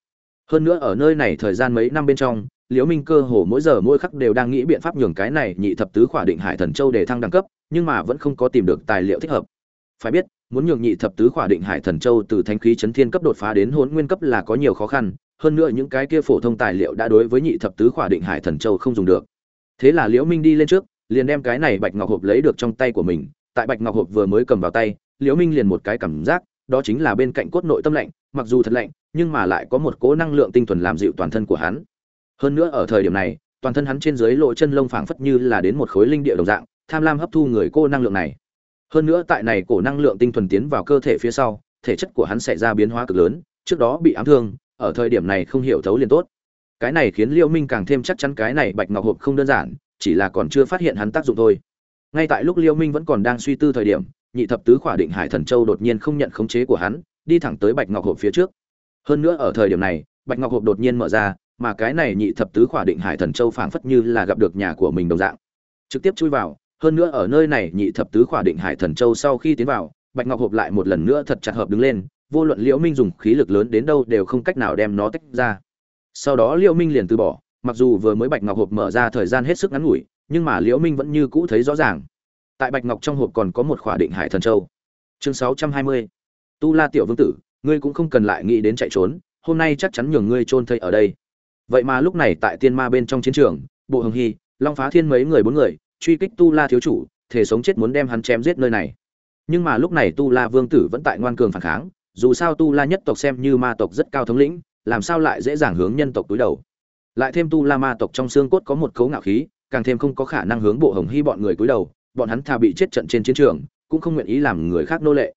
Hơn nữa ở nơi này thời gian mấy năm bên trong liễu minh cơ hồ mỗi giờ mỗi khắc đều đang nghĩ biện pháp nhường cái này nhị thập tứ khỏa định hải thần châu để thăng đẳng cấp, nhưng mà vẫn không có tìm được tài liệu thích hợp. Phải biết, muốn nhường nhị thập tứ khỏa định hải thần châu từ thanh khí chấn thiên cấp đột phá đến hỗn nguyên cấp là có nhiều khó khăn, hơn nữa những cái kia phổ thông tài liệu đã đối với nhị thập tứ khỏa định hải thần châu không dùng được. Thế là liễu minh đi lên trước, liền đem cái này bạch ngọc hộp lấy được trong tay của mình, tại bạch ngọc hộp vừa mới cầm vào tay, liễu minh liền một cái cảm giác, đó chính là bên cạnh cốt nội tâm lạnh, mặc dù thật lạnh, nhưng mà lại có một cỗ năng lượng tinh thuần làm dịu toàn thân của hắn hơn nữa ở thời điểm này, toàn thân hắn trên dưới lộ chân lông phảng phất như là đến một khối linh địa đồng dạng, tham lam hấp thu người cô năng lượng này. Hơn nữa tại này cổ năng lượng tinh thuần tiến vào cơ thể phía sau, thể chất của hắn xảy ra biến hóa cực lớn, trước đó bị ám thương, ở thời điểm này không hiểu thấu liền tốt. Cái này khiến liễu minh càng thêm chắc chắn cái này bạch ngọc hộp không đơn giản, chỉ là còn chưa phát hiện hắn tác dụng thôi. Ngay tại lúc liễu minh vẫn còn đang suy tư thời điểm, nhị thập tứ khỏa định hải thần châu đột nhiên không nhận khống chế của hắn, đi thẳng tới bạch ngọc hộp phía trước. Hơn nữa ở thời điểm này, bạch ngọc hộp đột nhiên mở ra mà cái này nhị thập tứ khỏa định hải thần châu phảng phất như là gặp được nhà của mình đồng dạng. Trực tiếp chui vào, hơn nữa ở nơi này nhị thập tứ khỏa định hải thần châu sau khi tiến vào, bạch ngọc hộp lại một lần nữa thật chặt hợp đứng lên, vô luận liễu minh dùng khí lực lớn đến đâu đều không cách nào đem nó tách ra. Sau đó liễu minh liền từ bỏ, mặc dù vừa mới bạch ngọc hộp mở ra thời gian hết sức ngắn ngủi, nhưng mà liễu minh vẫn như cũ thấy rõ ràng. Tại bạch ngọc trong hộp còn có một khỏa định hải thần châu. Chương 620 tu la tiểu vương tử, ngươi cũng không cần lại nghĩ đến chạy trốn, hôm nay chắc chắn nhường ngươi trôn thây ở đây vậy mà lúc này tại tiên ma bên trong chiến trường, bộ hồng hy, long phá thiên mấy người bốn người, truy kích tu la thiếu chủ thể sống chết muốn đem hắn chém giết nơi này. Nhưng mà lúc này tu la vương tử vẫn tại ngoan cường phản kháng, dù sao tu la nhất tộc xem như ma tộc rất cao thống lĩnh, làm sao lại dễ dàng hướng nhân tộc túi đầu? Lại thêm tu la ma tộc trong xương cốt có một cấu ngạo khí, càng thêm không có khả năng hướng bộ hồng hy bọn người túi đầu, bọn hắn thà bị chết trận trên chiến trường, cũng không nguyện ý làm người khác nô lệ.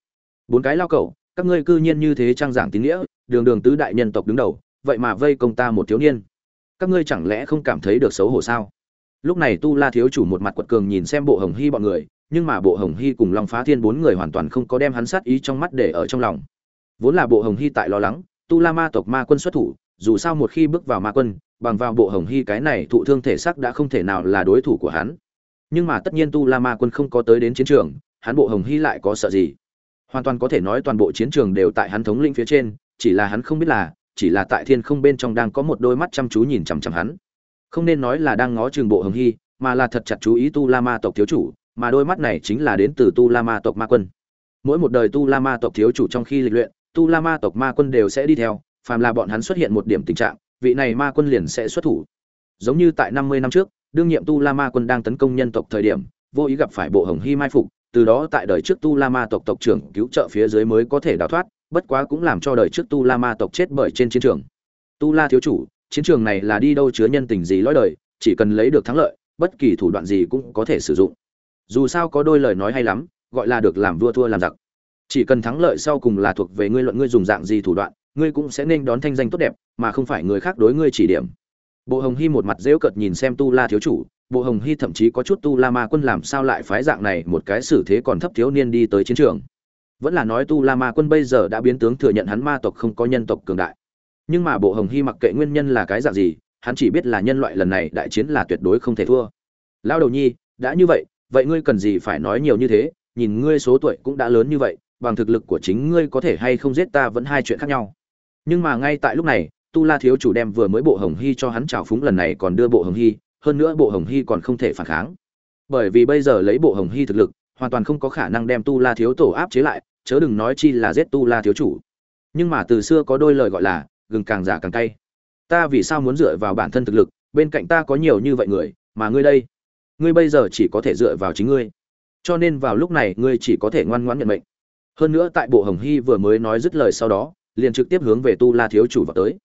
Bốn cái lao cầu các ngươi cư nhiên như thế trang giảng tín nghĩa, đường đường tứ đại nhân tộc đứng đầu vậy mà vây công ta một thiếu niên. Các ngươi chẳng lẽ không cảm thấy được xấu hổ sao? Lúc này tu la thiếu chủ một mặt quật cường nhìn xem bộ hồng hy bọn người, nhưng mà bộ hồng hy cùng long phá thiên bốn người hoàn toàn không có đem hắn sát ý trong mắt để ở trong lòng. Vốn là bộ hồng hy tại lo lắng, tu la ma tộc ma quân xuất thủ, dù sao một khi bước vào ma quân, bằng vào bộ hồng hy cái này thụ thương thể xác đã không thể nào là đối thủ của hắn. Nhưng mà tất nhiên tu la ma quân không có tới đến chiến trường, hắn bộ hồng hy lại có sợ gì? Hoàn toàn có thể nói toàn bộ chiến trường đều tại hắn thống lĩnh phía trên, chỉ là hắn không biết là chỉ là tại thiên không bên trong đang có một đôi mắt chăm chú nhìn chằm chằm hắn. Không nên nói là đang ngó trường bộ hồng hy, mà là thật chặt chú ý tu la ma tộc thiếu chủ, mà đôi mắt này chính là đến từ tu la ma tộc ma quân. Mỗi một đời tu la ma tộc thiếu chủ trong khi lịch luyện, tu la ma tộc ma quân đều sẽ đi theo, phàm là bọn hắn xuất hiện một điểm tình trạng, vị này ma quân liền sẽ xuất thủ. Giống như tại năm mươi năm trước, đương nhiệm tu la ma quân đang tấn công nhân tộc thời điểm, vô ý gặp phải bộ hồng hy mai phục, từ đó tại đời trước tu la ma tộc tộc trưởng cứu trợ phía dưới mới có thể đào thoát bất quá cũng làm cho đời trước tu la ma tộc chết bởi trên chiến trường. Tu la thiếu chủ, chiến trường này là đi đâu chứa nhân tình gì lõi đời, chỉ cần lấy được thắng lợi, bất kỳ thủ đoạn gì cũng có thể sử dụng. Dù sao có đôi lời nói hay lắm, gọi là được làm vua thua làm giặc. Chỉ cần thắng lợi sau cùng là thuộc về ngươi luận ngươi dùng dạng gì thủ đoạn, ngươi cũng sẽ nên đón thanh danh tốt đẹp, mà không phải người khác đối ngươi chỉ điểm. Bộ hồng hy một mặt dễu cợt nhìn xem tu la thiếu chủ, bộ hồng hy thậm chí có chút tu la ma quân làm sao lại phái dạng này một cái xử thế còn thấp thiếu niên đi tới chiến trường vẫn là nói tu la ma quân bây giờ đã biến tướng thừa nhận hắn ma tộc không có nhân tộc cường đại. Nhưng mà bộ hồng hy mặc kệ nguyên nhân là cái dạng gì, hắn chỉ biết là nhân loại lần này đại chiến là tuyệt đối không thể thua. Lao đầu nhi, đã như vậy vậy ngươi cần gì phải nói nhiều như thế? Nhìn ngươi số tuổi cũng đã lớn như vậy, bằng thực lực của chính ngươi có thể hay không giết ta vẫn hai chuyện khác nhau. Nhưng mà ngay tại lúc này, tu la thiếu chủ đem vừa mới bộ hồng hy cho hắn trào phúng lần này còn đưa bộ hồng hy, hơn nữa bộ hồng hy còn không thể phản kháng. Bởi vì bây giờ lấy bộ hồng hy thực lực, hoàn toàn không có khả năng đem tu la thiếu tổ áp chế lại chớ đừng nói chi là giết tu la thiếu chủ. Nhưng mà từ xưa có đôi lời gọi là, gừng càng giả càng cay. Ta vì sao muốn dựa vào bản thân thực lực, bên cạnh ta có nhiều như vậy người, mà ngươi đây? Ngươi bây giờ chỉ có thể dựa vào chính ngươi. Cho nên vào lúc này, ngươi chỉ có thể ngoan ngoãn nhận mệnh. Hơn nữa tại bộ hồng hy vừa mới nói dứt lời sau đó, liền trực tiếp hướng về tu la thiếu chủ vào tới.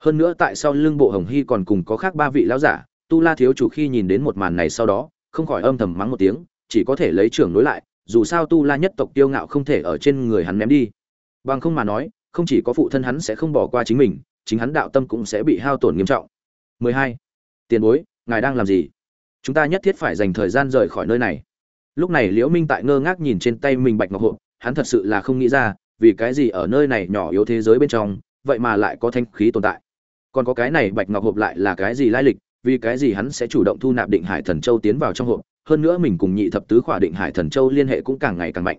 Hơn nữa tại sau lưng bộ hồng hy còn cùng có khác ba vị lão giả, tu la thiếu chủ khi nhìn đến một màn này sau đó, không khỏi âm thầm mắng một tiếng, chỉ có thể lấy trưởng nối lại dù sao tu la nhất tộc tiêu ngạo không thể ở trên người hắn ném đi. Bằng không mà nói, không chỉ có phụ thân hắn sẽ không bỏ qua chính mình, chính hắn đạo tâm cũng sẽ bị hao tổn nghiêm trọng. 12. tiền bối, ngài đang làm gì? Chúng ta nhất thiết phải dành thời gian rời khỏi nơi này. Lúc này liễu minh tại ngơ ngác nhìn trên tay mình bạch ngọc hộp, hắn thật sự là không nghĩ ra, vì cái gì ở nơi này nhỏ yếu thế giới bên trong, vậy mà lại có thanh khí tồn tại. Còn có cái này bạch ngọc hộp lại là cái gì lai lịch, vì cái gì hắn sẽ chủ động thu nạp định hải thần châu tiến vào trong hộp? Hơn nữa mình cùng nhị thập tứ khỏa định hải thần châu liên hệ cũng càng ngày càng mạnh.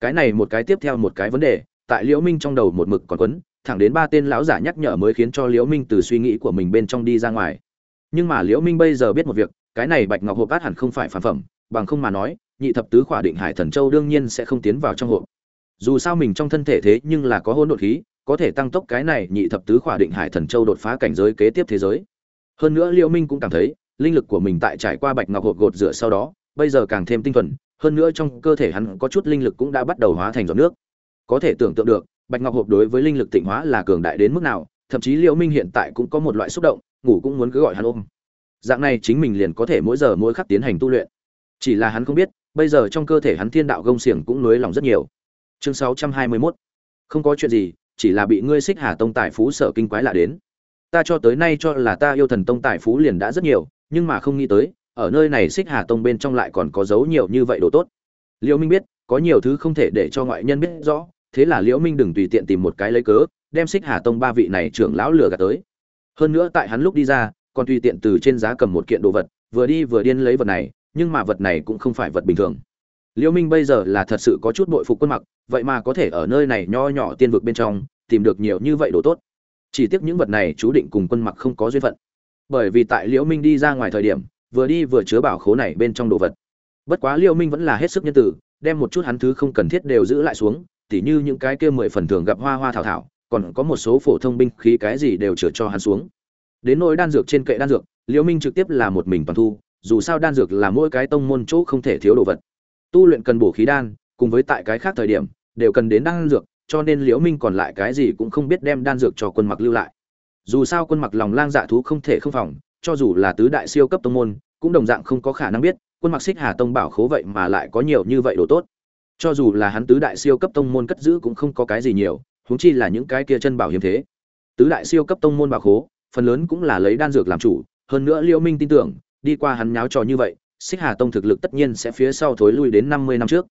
Cái này một cái tiếp theo một cái vấn đề, tại liễu minh trong đầu một mực còn quấn, thẳng đến ba tên lão giả nhắc nhở mới khiến cho liễu minh từ suy nghĩ của mình bên trong đi ra ngoài. Nhưng mà liễu minh bây giờ biết một việc, cái này bạch ngọc hộp át hẳn không phải phản phẩm, bằng không mà nói, nhị thập tứ khỏa định hải thần châu đương nhiên sẽ không tiến vào trong hộp. Dù sao mình trong thân thể thế nhưng là có hỗn độn khí, có thể tăng tốc cái này nhị thập tứ khỏa định hải thần châu đột phá cảnh giới kế tiếp thế giới. Hơn nữa liễu minh cũng cảm thấy linh lực của mình tại trải qua bạch ngọc hộp gột rửa sau đó, bây giờ càng thêm tinh thuần, hơn nữa trong cơ thể hắn có chút linh lực cũng đã bắt đầu hóa thành giọt nước. Có thể tưởng tượng được, bạch ngọc hộp đối với linh lực tịnh hóa là cường đại đến mức nào, thậm chí liễu minh hiện tại cũng có một loại xúc động, ngủ cũng muốn cứ gọi hắn ôm. Dạng này chính mình liền có thể mỗi giờ mỗi khắc tiến hành tu luyện. Chỉ là hắn không biết, bây giờ trong cơ thể hắn thiên đạo gông xiềng cũng nới lòng rất nhiều. Chương 621 không có chuyện gì, chỉ là bị ngươi xích hà tông tài phú sợ kinh quái lạ đến. Ta cho tới nay cho là ta yêu thần tông tài phú liền đã rất nhiều nhưng mà không nghĩ tới, ở nơi này xích hà tông bên trong lại còn có dấu nhiều như vậy đồ tốt. Liễu minh biết, có nhiều thứ không thể để cho ngoại nhân biết rõ, thế là liễu minh đừng tùy tiện tìm một cái lấy cớ, đem xích hà tông ba vị này trưởng lão lừa gạt tới. Hơn nữa tại hắn lúc đi ra, còn tùy tiện từ trên giá cầm một kiện đồ vật, vừa đi vừa điên lấy vật này, nhưng mà vật này cũng không phải vật bình thường. Liễu minh bây giờ là thật sự có chút bội phục quân mặc, vậy mà có thể ở nơi này nho nhỏ tiên vực bên trong, tìm được nhiều như vậy đồ tốt. Chỉ tiếc những vật này chú định cùng quân mặc không có duyên phận bởi vì tại liễu minh đi ra ngoài thời điểm, vừa đi vừa chứa bảo khố này bên trong đồ vật. Bất quá liễu minh vẫn là hết sức nhân từ, đem một chút hắn thứ không cần thiết đều giữ lại xuống, tỉ như những cái kia mười phần thường gặp hoa hoa thảo thảo, còn có một số phổ thông binh khí cái gì đều chứa cho hắn xuống. Đến nỗi đan dược trên kệ đan dược, liễu minh trực tiếp là một mình toàn thu, dù sao đan dược là mỗi cái tông môn chỗ không thể thiếu đồ vật. Tu luyện cần bổ khí đan, cùng với tại cái khác thời điểm, đều cần đến đan dược, cho nên liễu minh còn lại cái gì cũng không biết đem đan dược cho quân mặc lưu lại dù sao quân mặc lòng lang dạ thú không thể không phòng, cho dù là tứ đại siêu cấp tông môn, cũng đồng dạng không có khả năng biết, quân mặc xích hà tông bảo khố vậy mà lại có nhiều như vậy đồ tốt. Cho dù là hắn tứ đại siêu cấp tông môn cất giữ cũng không có cái gì nhiều, huống chi là những cái kia chân bảo hiếm thế. Tứ đại siêu cấp tông môn bảo khố, phần lớn cũng là lấy đan dược làm chủ, hơn nữa liễu minh tin tưởng, đi qua hắn nháo trò như vậy, xích hà tông thực lực tất nhiên sẽ phía sau thối lui đến năm mươi năm trước.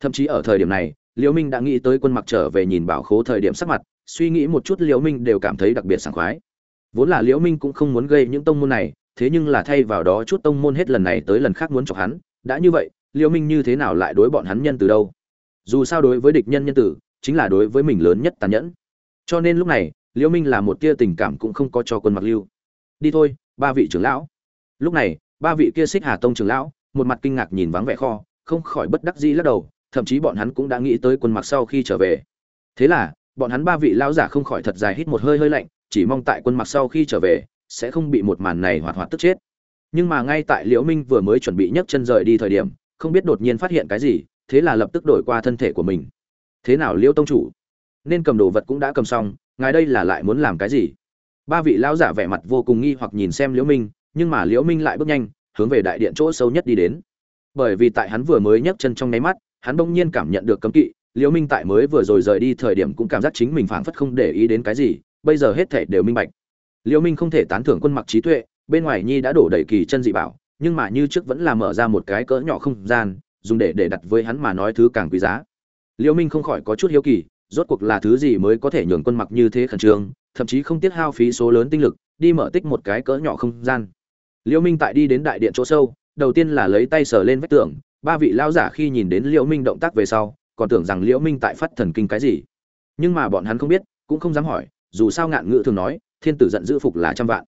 Thậm chí ở thời điểm này, liễu minh đã nghĩ tới quân mặc trở về nhìn bảo khố thời điểm sắc mặt suy nghĩ một chút liễu minh đều cảm thấy đặc biệt sảng khoái. Vốn là liễu minh cũng không muốn gây những tông môn này, thế nhưng là thay vào đó chút tông môn hết lần này tới lần khác muốn chọc hắn, đã như vậy, liễu minh như thế nào lại đối bọn hắn nhân từ đâu? Dù sao đối với địch nhân nhân tử, chính là đối với mình lớn nhất tàn nhẫn. Cho nên lúc này, liễu minh là một tia tình cảm cũng không có cho quân mặc lưu. Đi thôi, ba vị trưởng lão. Lúc này, ba vị kia xích hà tông trưởng lão, một mặt kinh ngạc nhìn vắng vẻ kho, không khỏi bất đắc dĩ lắc đầu, thậm chí bọn hắn cũng đã nghĩ tới quân mặc sau khi trở về. Thế là bọn hắn ba vị lão giả không khỏi thật dài hít một hơi hơi lạnh, chỉ mong tại quân mặc sau khi trở về, sẽ không bị một màn này hoạt hoạt tức chết. Nhưng mà ngay tại liễu minh vừa mới chuẩn bị nhấc chân rời đi thời điểm, không biết đột nhiên phát hiện cái gì, thế là lập tức đổi qua thân thể của mình. Thế nào, liễu tông chủ? Nên cầm đồ vật cũng đã cầm xong, ngài đây là lại muốn làm cái gì? Ba vị lão giả vẻ mặt vô cùng nghi hoặc nhìn xem liễu minh, nhưng mà liễu minh lại bước nhanh, hướng về đại điện chỗ sâu nhất đi đến. Bởi vì tại hắn vừa mới nhấc chân trong nháy mắt, hắn bỗng nhiên cảm nhận được cấm kỵ liễu minh tại mới vừa rồi rời đi thời điểm cũng cảm giác chính mình phảng phất không để ý đến cái gì, bây giờ hết thảy đều minh bạch. Liễu minh không thể tán thưởng quân mặc trí tuệ, bên ngoài nhi đã đổ đầy kỳ chân dị bảo, nhưng mà như trước vẫn là mở ra một cái cỡ nhỏ không gian, dùng để để đặt với hắn mà nói thứ càng quý giá. Liễu minh không khỏi có chút hiếu kỳ, rốt cuộc là thứ gì mới có thể nhường quân mặc như thế khẩn trương, thậm chí không tiếc hao phí số lớn tinh lực, đi mở tích một cái cỡ nhỏ không gian. Liễu minh tại đi đến đại điện chỗ sâu, đầu tiên là lấy tay sờ lên vách tường, ba vị lão giả khi nhìn đến liễu minh động tác về sau còn tưởng rằng liễu minh tại phát thần kinh cái gì. Nhưng mà bọn hắn không biết, cũng không dám hỏi, dù sao ngạn ngữ thường nói, thiên tử giận dữ phục là trăm vạn.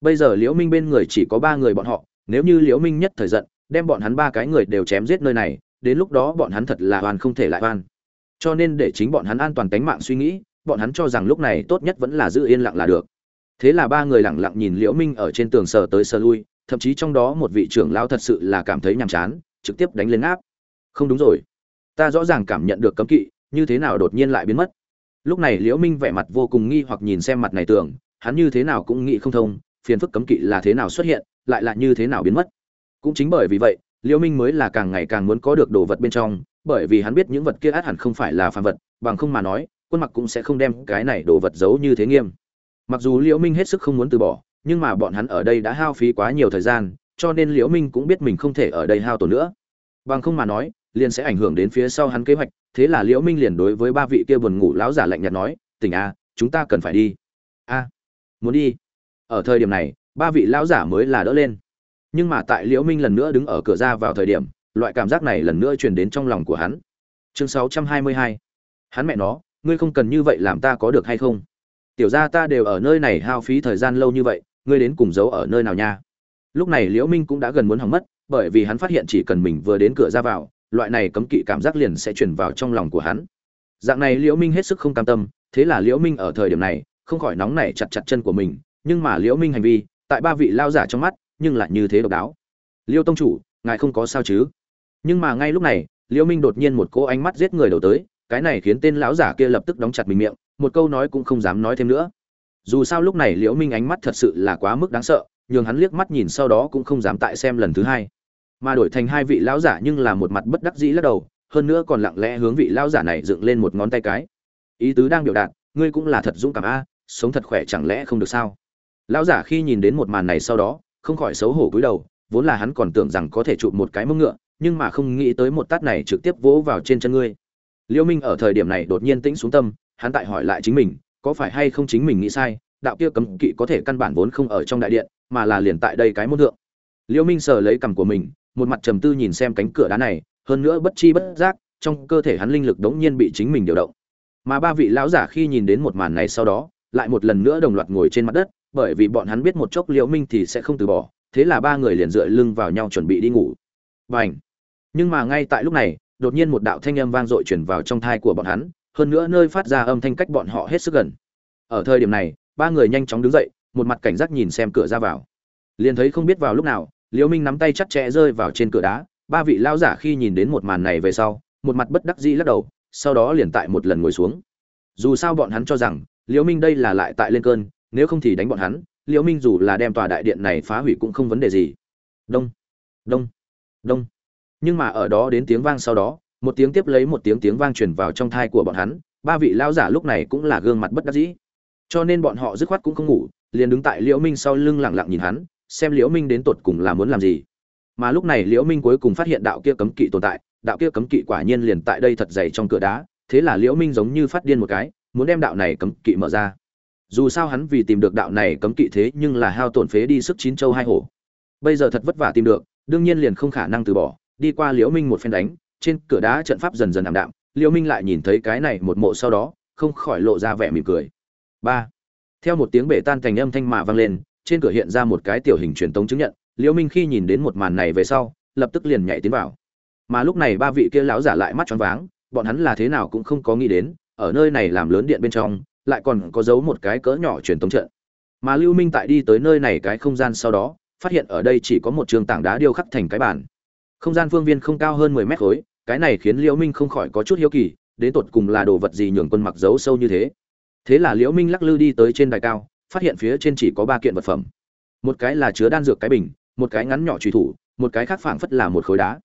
Bây giờ liễu minh bên người chỉ có ba người bọn họ, nếu như liễu minh nhất thời giận, đem bọn hắn ba cái người đều chém giết nơi này, đến lúc đó bọn hắn thật là hoàn không thể lại oan. Cho nên để chính bọn hắn an toàn tính mạng suy nghĩ, bọn hắn cho rằng lúc này tốt nhất vẫn là giữ yên lặng là được. Thế là ba người lặng lặng nhìn liễu minh ở trên tường sờ tới sờ lui, thậm chí trong đó một vị trưởng lão thật sự là cảm thấy nhàm chán, trực tiếp đánh lên áp. Không đúng rồi ta rõ ràng cảm nhận được cấm kỵ như thế nào đột nhiên lại biến mất. Lúc này liễu minh vẻ mặt vô cùng nghi hoặc nhìn xem mặt này tưởng, hắn như thế nào cũng nghĩ không thông phiền phức cấm kỵ là thế nào xuất hiện lại là như thế nào biến mất. Cũng chính bởi vì vậy liễu minh mới là càng ngày càng muốn có được đồ vật bên trong bởi vì hắn biết những vật kia át hẳn không phải là phàm vật bằng không mà nói quân mặc cũng sẽ không đem cái này đồ vật giấu như thế nghiêm. Mặc dù liễu minh hết sức không muốn từ bỏ nhưng mà bọn hắn ở đây đã hao phí quá nhiều thời gian cho nên liễu minh cũng biết mình không thể ở đây hao tổn nữa. Bằng không mà nói liền sẽ ảnh hưởng đến phía sau hắn kế hoạch, thế là liễu minh liền đối với ba vị kia buồn ngủ lão giả lạnh nhạt nói, tỉnh a, chúng ta cần phải đi. A, muốn đi? Ở thời điểm này, ba vị lão giả mới là đỡ lên. Nhưng mà tại liễu minh lần nữa đứng ở cửa ra vào thời điểm, loại cảm giác này lần nữa truyền đến trong lòng của hắn. Chương 622 hắn mẹ nó, ngươi không cần như vậy làm ta có được hay không? Tiểu gia ta đều ở nơi này hao phí thời gian lâu như vậy, ngươi đến cùng giấu ở nơi nào nha? Lúc này liễu minh cũng đã gần muốn hỏng mất, bởi vì hắn phát hiện chỉ cần mình vừa đến cửa ra vào loại này cấm kỵ cảm giác liền sẽ truyền vào trong lòng của hắn. Dạng này liễu minh hết sức không cam tâm, thế là liễu minh ở thời điểm này, không khỏi nóng nảy chặt chặt chân của mình, nhưng mà liễu minh hành vi, tại ba vị lao giả trong mắt, nhưng lại như thế độc đáo. Liêu tông chủ, ngài không có sao chứ? Nhưng mà ngay lúc này, liễu minh đột nhiên một cỗ ánh mắt giết người đầu tới, cái này khiến tên lão giả kia lập tức đóng chặt mình miệng, một câu nói cũng không dám nói thêm nữa. Dù sao lúc này liễu minh ánh mắt thật sự là quá mức đáng sợ, nhường hắn liếc mắt nhìn sau đó cũng không dám tại xem lần thứ hai mà đổi thành hai vị lão giả nhưng là một mặt bất đắc dĩ lắc đầu, hơn nữa còn lặng lẽ hướng vị lão giả này dựng lên một ngón tay cái. Ý tứ đang biểu đạt, ngươi cũng là thật dũng cảm a, sống thật khỏe chẳng lẽ không được sao? Lão giả khi nhìn đến một màn này sau đó, không khỏi xấu hổ cúi đầu, vốn là hắn còn tưởng rằng có thể chụp một cái mông ngựa, nhưng mà không nghĩ tới một tát này trực tiếp vỗ vào trên chân ngươi. Liêu minh ở thời điểm này đột nhiên tĩnh xuống tâm, hắn tại hỏi lại chính mình, có phải hay không chính mình nghĩ sai, đạo kia cấm kỵ có thể căn bản vốn không ở trong đại điện, mà là liền tại đây cái môn thượng. Liêu minh sờ lấy cằm của mình một mặt trầm tư nhìn xem cánh cửa đá này, hơn nữa bất chi bất giác, trong cơ thể hắn linh lực đống nhiên bị chính mình điều động. Mà ba vị lão giả khi nhìn đến một màn này sau đó, lại một lần nữa đồng loạt ngồi trên mặt đất, bởi vì bọn hắn biết một chốc liễu minh thì sẽ không từ bỏ, thế là ba người liền dựa lưng vào nhau chuẩn bị đi ngủ. Bành. nhưng mà ngay tại lúc này, đột nhiên một đạo thanh âm vang dội truyền vào trong thai của bọn hắn, hơn nữa nơi phát ra âm thanh cách bọn họ hết sức gần. Ở thời điểm này, ba người nhanh chóng đứng dậy, một mặt cảnh giác nhìn xem cửa ra vào. Liền thấy không biết vào lúc nào liễu minh nắm tay chặt chẽ rơi vào trên cửa đá, ba vị lão giả khi nhìn đến một màn này về sau, một mặt bất đắc dĩ lắc đầu, sau đó liền tại một lần ngồi xuống. Dù sao bọn hắn cho rằng, liễu minh đây là lại tại lên cơn, nếu không thì đánh bọn hắn, liễu minh dù là đem tòa đại điện này phá hủy cũng không vấn đề gì. Đông đông đông. Nhưng mà ở đó đến tiếng vang sau đó, một tiếng tiếp lấy một tiếng tiếng vang truyền vào trong thai của bọn hắn, ba vị lão giả lúc này cũng là gương mặt bất đắc dĩ. Cho nên bọn họ dứt khoát cũng không ngủ, liền đứng tại liễu minh sau lưng lặng lặng nhìn hắn xem liễu minh đến tột cùng là muốn làm gì. Mà lúc này liễu minh cuối cùng phát hiện đạo kia cấm kỵ tồn tại, đạo kia cấm kỵ quả nhiên liền tại đây thật dày trong cửa đá, thế là liễu minh giống như phát điên một cái, muốn đem đạo này cấm kỵ mở ra. Dù sao hắn vì tìm được đạo này cấm kỵ thế nhưng là hao tổn phế đi sức chín châu hai hổ. Bây giờ thật vất vả tìm được, đương nhiên liền không khả năng từ bỏ, đi qua liễu minh một phen đánh, trên cửa đá trận pháp dần dần ảm đạm, liễu minh lại nhìn thấy cái này một mộ sau đó, không khỏi lộ ra vẻ mỉm cười. Ba. Theo một tiếng bể tan thành âm thanh mà vang lên trên cửa hiện ra một cái tiểu hình truyền tống chứng nhận, liễu minh khi nhìn đến một màn này về sau, lập tức liền nhảy tiến vào. Mà lúc này ba vị kia lão giả lại mắt tròn váng, bọn hắn là thế nào cũng không có nghĩ đến, ở nơi này làm lớn điện bên trong, lại còn có giấu một cái cỡ nhỏ truyền tống trận. Mà lưu minh tại đi tới nơi này cái không gian sau đó, phát hiện ở đây chỉ có một trường tảng đá điêu khắc thành cái bản không gian phương viên không cao hơn 10 mét khối, cái này khiến liễu minh không khỏi có chút hiếu kỳ, đến tột cùng là đồ vật gì nhường quân mặc giấu sâu như thế. Thế là liễu minh lắc lư đi tới trên đài cao phát hiện phía trên chỉ có ba kiện vật phẩm. Một cái là chứa đan dược cái bình, một cái ngắn nhỏ trùy thủ, một cái khác phảng phất là một khối đá.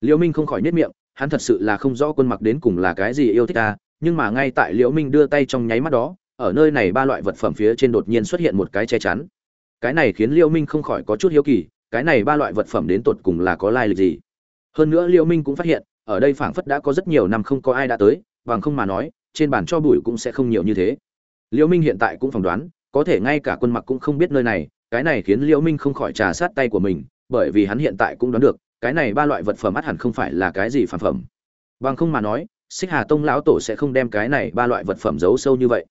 Liễu minh không khỏi nhếch miệng, hắn thật sự là không rõ quân mặc đến cùng là cái gì yêu thích ta, nhưng mà ngay tại liễu minh đưa tay trong nháy mắt đó, ở nơi này ba loại vật phẩm phía trên đột nhiên xuất hiện một cái che chắn. Cái này khiến liễu minh không khỏi có chút hiếu kỳ, cái này ba loại vật phẩm đến tột cùng là có lai lịch gì? Hơn nữa liễu minh cũng phát hiện, ở đây phảng phất đã có rất nhiều năm không có ai đã tới, bằng không mà nói, trên bàn cho bụi cũng sẽ không nhiều như thế. Liễu minh hiện tại cũng phỏng đoán có thể ngay cả quân mặc cũng không biết nơi này, cái này khiến liễu minh không khỏi trà sát tay của mình, bởi vì hắn hiện tại cũng đoán được, cái này ba loại vật phẩm ắt hẳn không phải là cái gì phản phẩm. Bằng không mà nói, xích hà tông lão tổ sẽ không đem cái này ba loại vật phẩm giấu sâu như vậy.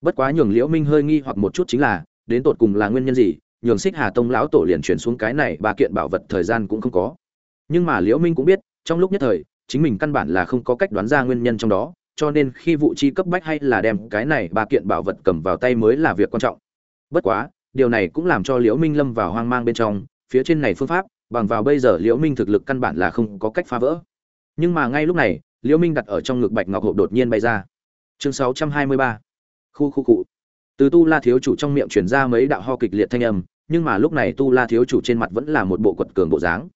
Bất quá nhường liễu minh hơi nghi hoặc một chút chính là, đến tột cùng là nguyên nhân gì, nhường xích hà tông lão tổ liền chuyển xuống cái này ba kiện bảo vật thời gian cũng không có. Nhưng mà liễu minh cũng biết, trong lúc nhất thời, chính mình căn bản là không có cách đoán ra nguyên nhân trong đó cho nên khi vụ chi cấp bách hay là đem cái này ba kiện bảo vật cầm vào tay mới là việc quan trọng. Bất quá, điều này cũng làm cho liễu minh lâm vào hoang mang bên trong, phía trên này phương pháp, bằng vào bây giờ liễu minh thực lực căn bản là không có cách phá vỡ. Nhưng mà ngay lúc này, liễu minh đặt ở trong ngực bạch ngọc hộp đột nhiên bay ra. Chương 623 khu khu cụ. Từ tu la thiếu chủ trong miệng truyền ra mấy đạo ho kịch liệt thanh âm, nhưng mà lúc này tu la thiếu chủ trên mặt vẫn là một bộ quật cường bộ dáng.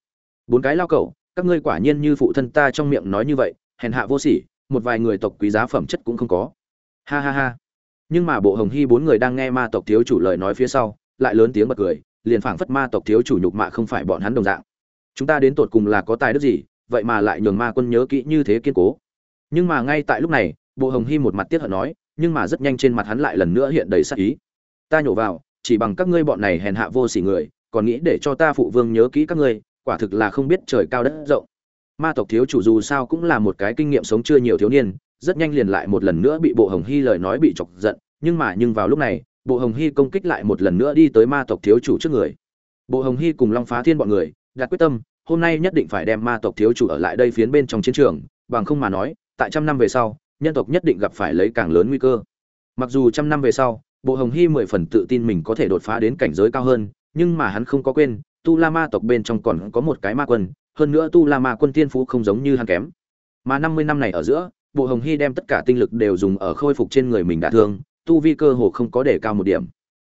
Bốn cái lao cẩu, các ngươi quả nhiên như phụ thân ta trong miệng nói như vậy, hèn hạ vô sỉ một vài người tộc quý giá phẩm chất cũng không có. Ha ha ha. Nhưng mà bộ hồng hy bốn người đang nghe ma tộc thiếu chủ lời nói phía sau, lại lớn tiếng bật cười, liền phảng phất ma tộc thiếu chủ nhục mạ không phải bọn hắn đồng dạng. Chúng ta đến tột cùng là có tài đức gì, vậy mà lại nhường ma quân nhớ kỹ như thế kiên cố. Nhưng mà ngay tại lúc này, bộ hồng hy một mặt tiếc hận nói, nhưng mà rất nhanh trên mặt hắn lại lần nữa hiện đầy sắc ý. Ta nhổ vào, chỉ bằng các ngươi bọn này hèn hạ vô sỉ người, còn nghĩ để cho ta phụ vương nhớ kỹ các ngươi, quả thực là không biết trời cao đất rộng ma tộc thiếu chủ dù sao cũng là một cái kinh nghiệm sống chưa nhiều thiếu niên, rất nhanh liền lại một lần nữa bị bộ hồng hy lời nói bị chọc giận, nhưng mà nhưng vào lúc này, bộ hồng hy công kích lại một lần nữa đi tới ma tộc thiếu chủ trước người. Bộ hồng hy cùng long phá thiên bọn người, đặt quyết tâm, hôm nay nhất định phải đem ma tộc thiếu chủ ở lại đây phiến bên trong chiến trường, bằng không mà nói, tại trăm năm về sau, nhân tộc nhất định gặp phải lấy càng lớn nguy cơ. Mặc dù trăm năm về sau, bộ hồng hy mười phần tự tin mình có thể đột phá đến cảnh giới cao hơn, nhưng mà hắn không có quên, tu la ma tộc bên trong còn có một cái ma quân hơn nữa tu la ma quân tiên phú không giống như hắn kém. Mà năm mươi năm này ở giữa, bộ hồng hy đem tất cả tinh lực đều dùng ở khôi phục trên người mình đã thương, tu vi cơ hồ không có để cao một điểm.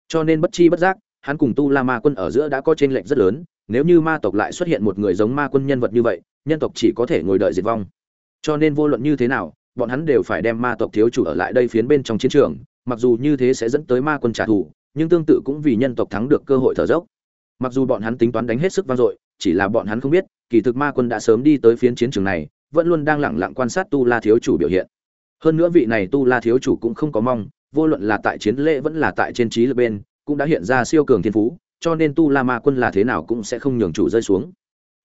Cho nên bất chi bất giác, hắn cùng tu la ma quân ở giữa đã có chênh lệch rất lớn, nếu như ma tộc lại xuất hiện một người giống ma quân nhân vật như vậy, nhân tộc chỉ có thể ngồi đợi diệt vong. Cho nên vô luận như thế nào, bọn hắn đều phải đem ma tộc thiếu chủ ở lại đây phiến bên trong chiến trường, mặc dù như thế sẽ dẫn tới ma quân trả thù, nhưng tương tự cũng vì nhân tộc thắng được cơ hội thở dốc. Mặc dù bọn hắn tính toán đánh hết sức vang dội chỉ là bọn hắn không biết, kỳ thực ma quân đã sớm đi tới phiến chiến trường này, vẫn luôn đang lẳng lặng quan sát tu la thiếu chủ biểu hiện. Hơn nữa vị này tu la thiếu chủ cũng không có mong, vô luận là tại chiến lễ vẫn là tại trên trí lực bên, cũng đã hiện ra siêu cường thiên phú, cho nên tu la ma quân là thế nào cũng sẽ không nhường chủ rơi xuống.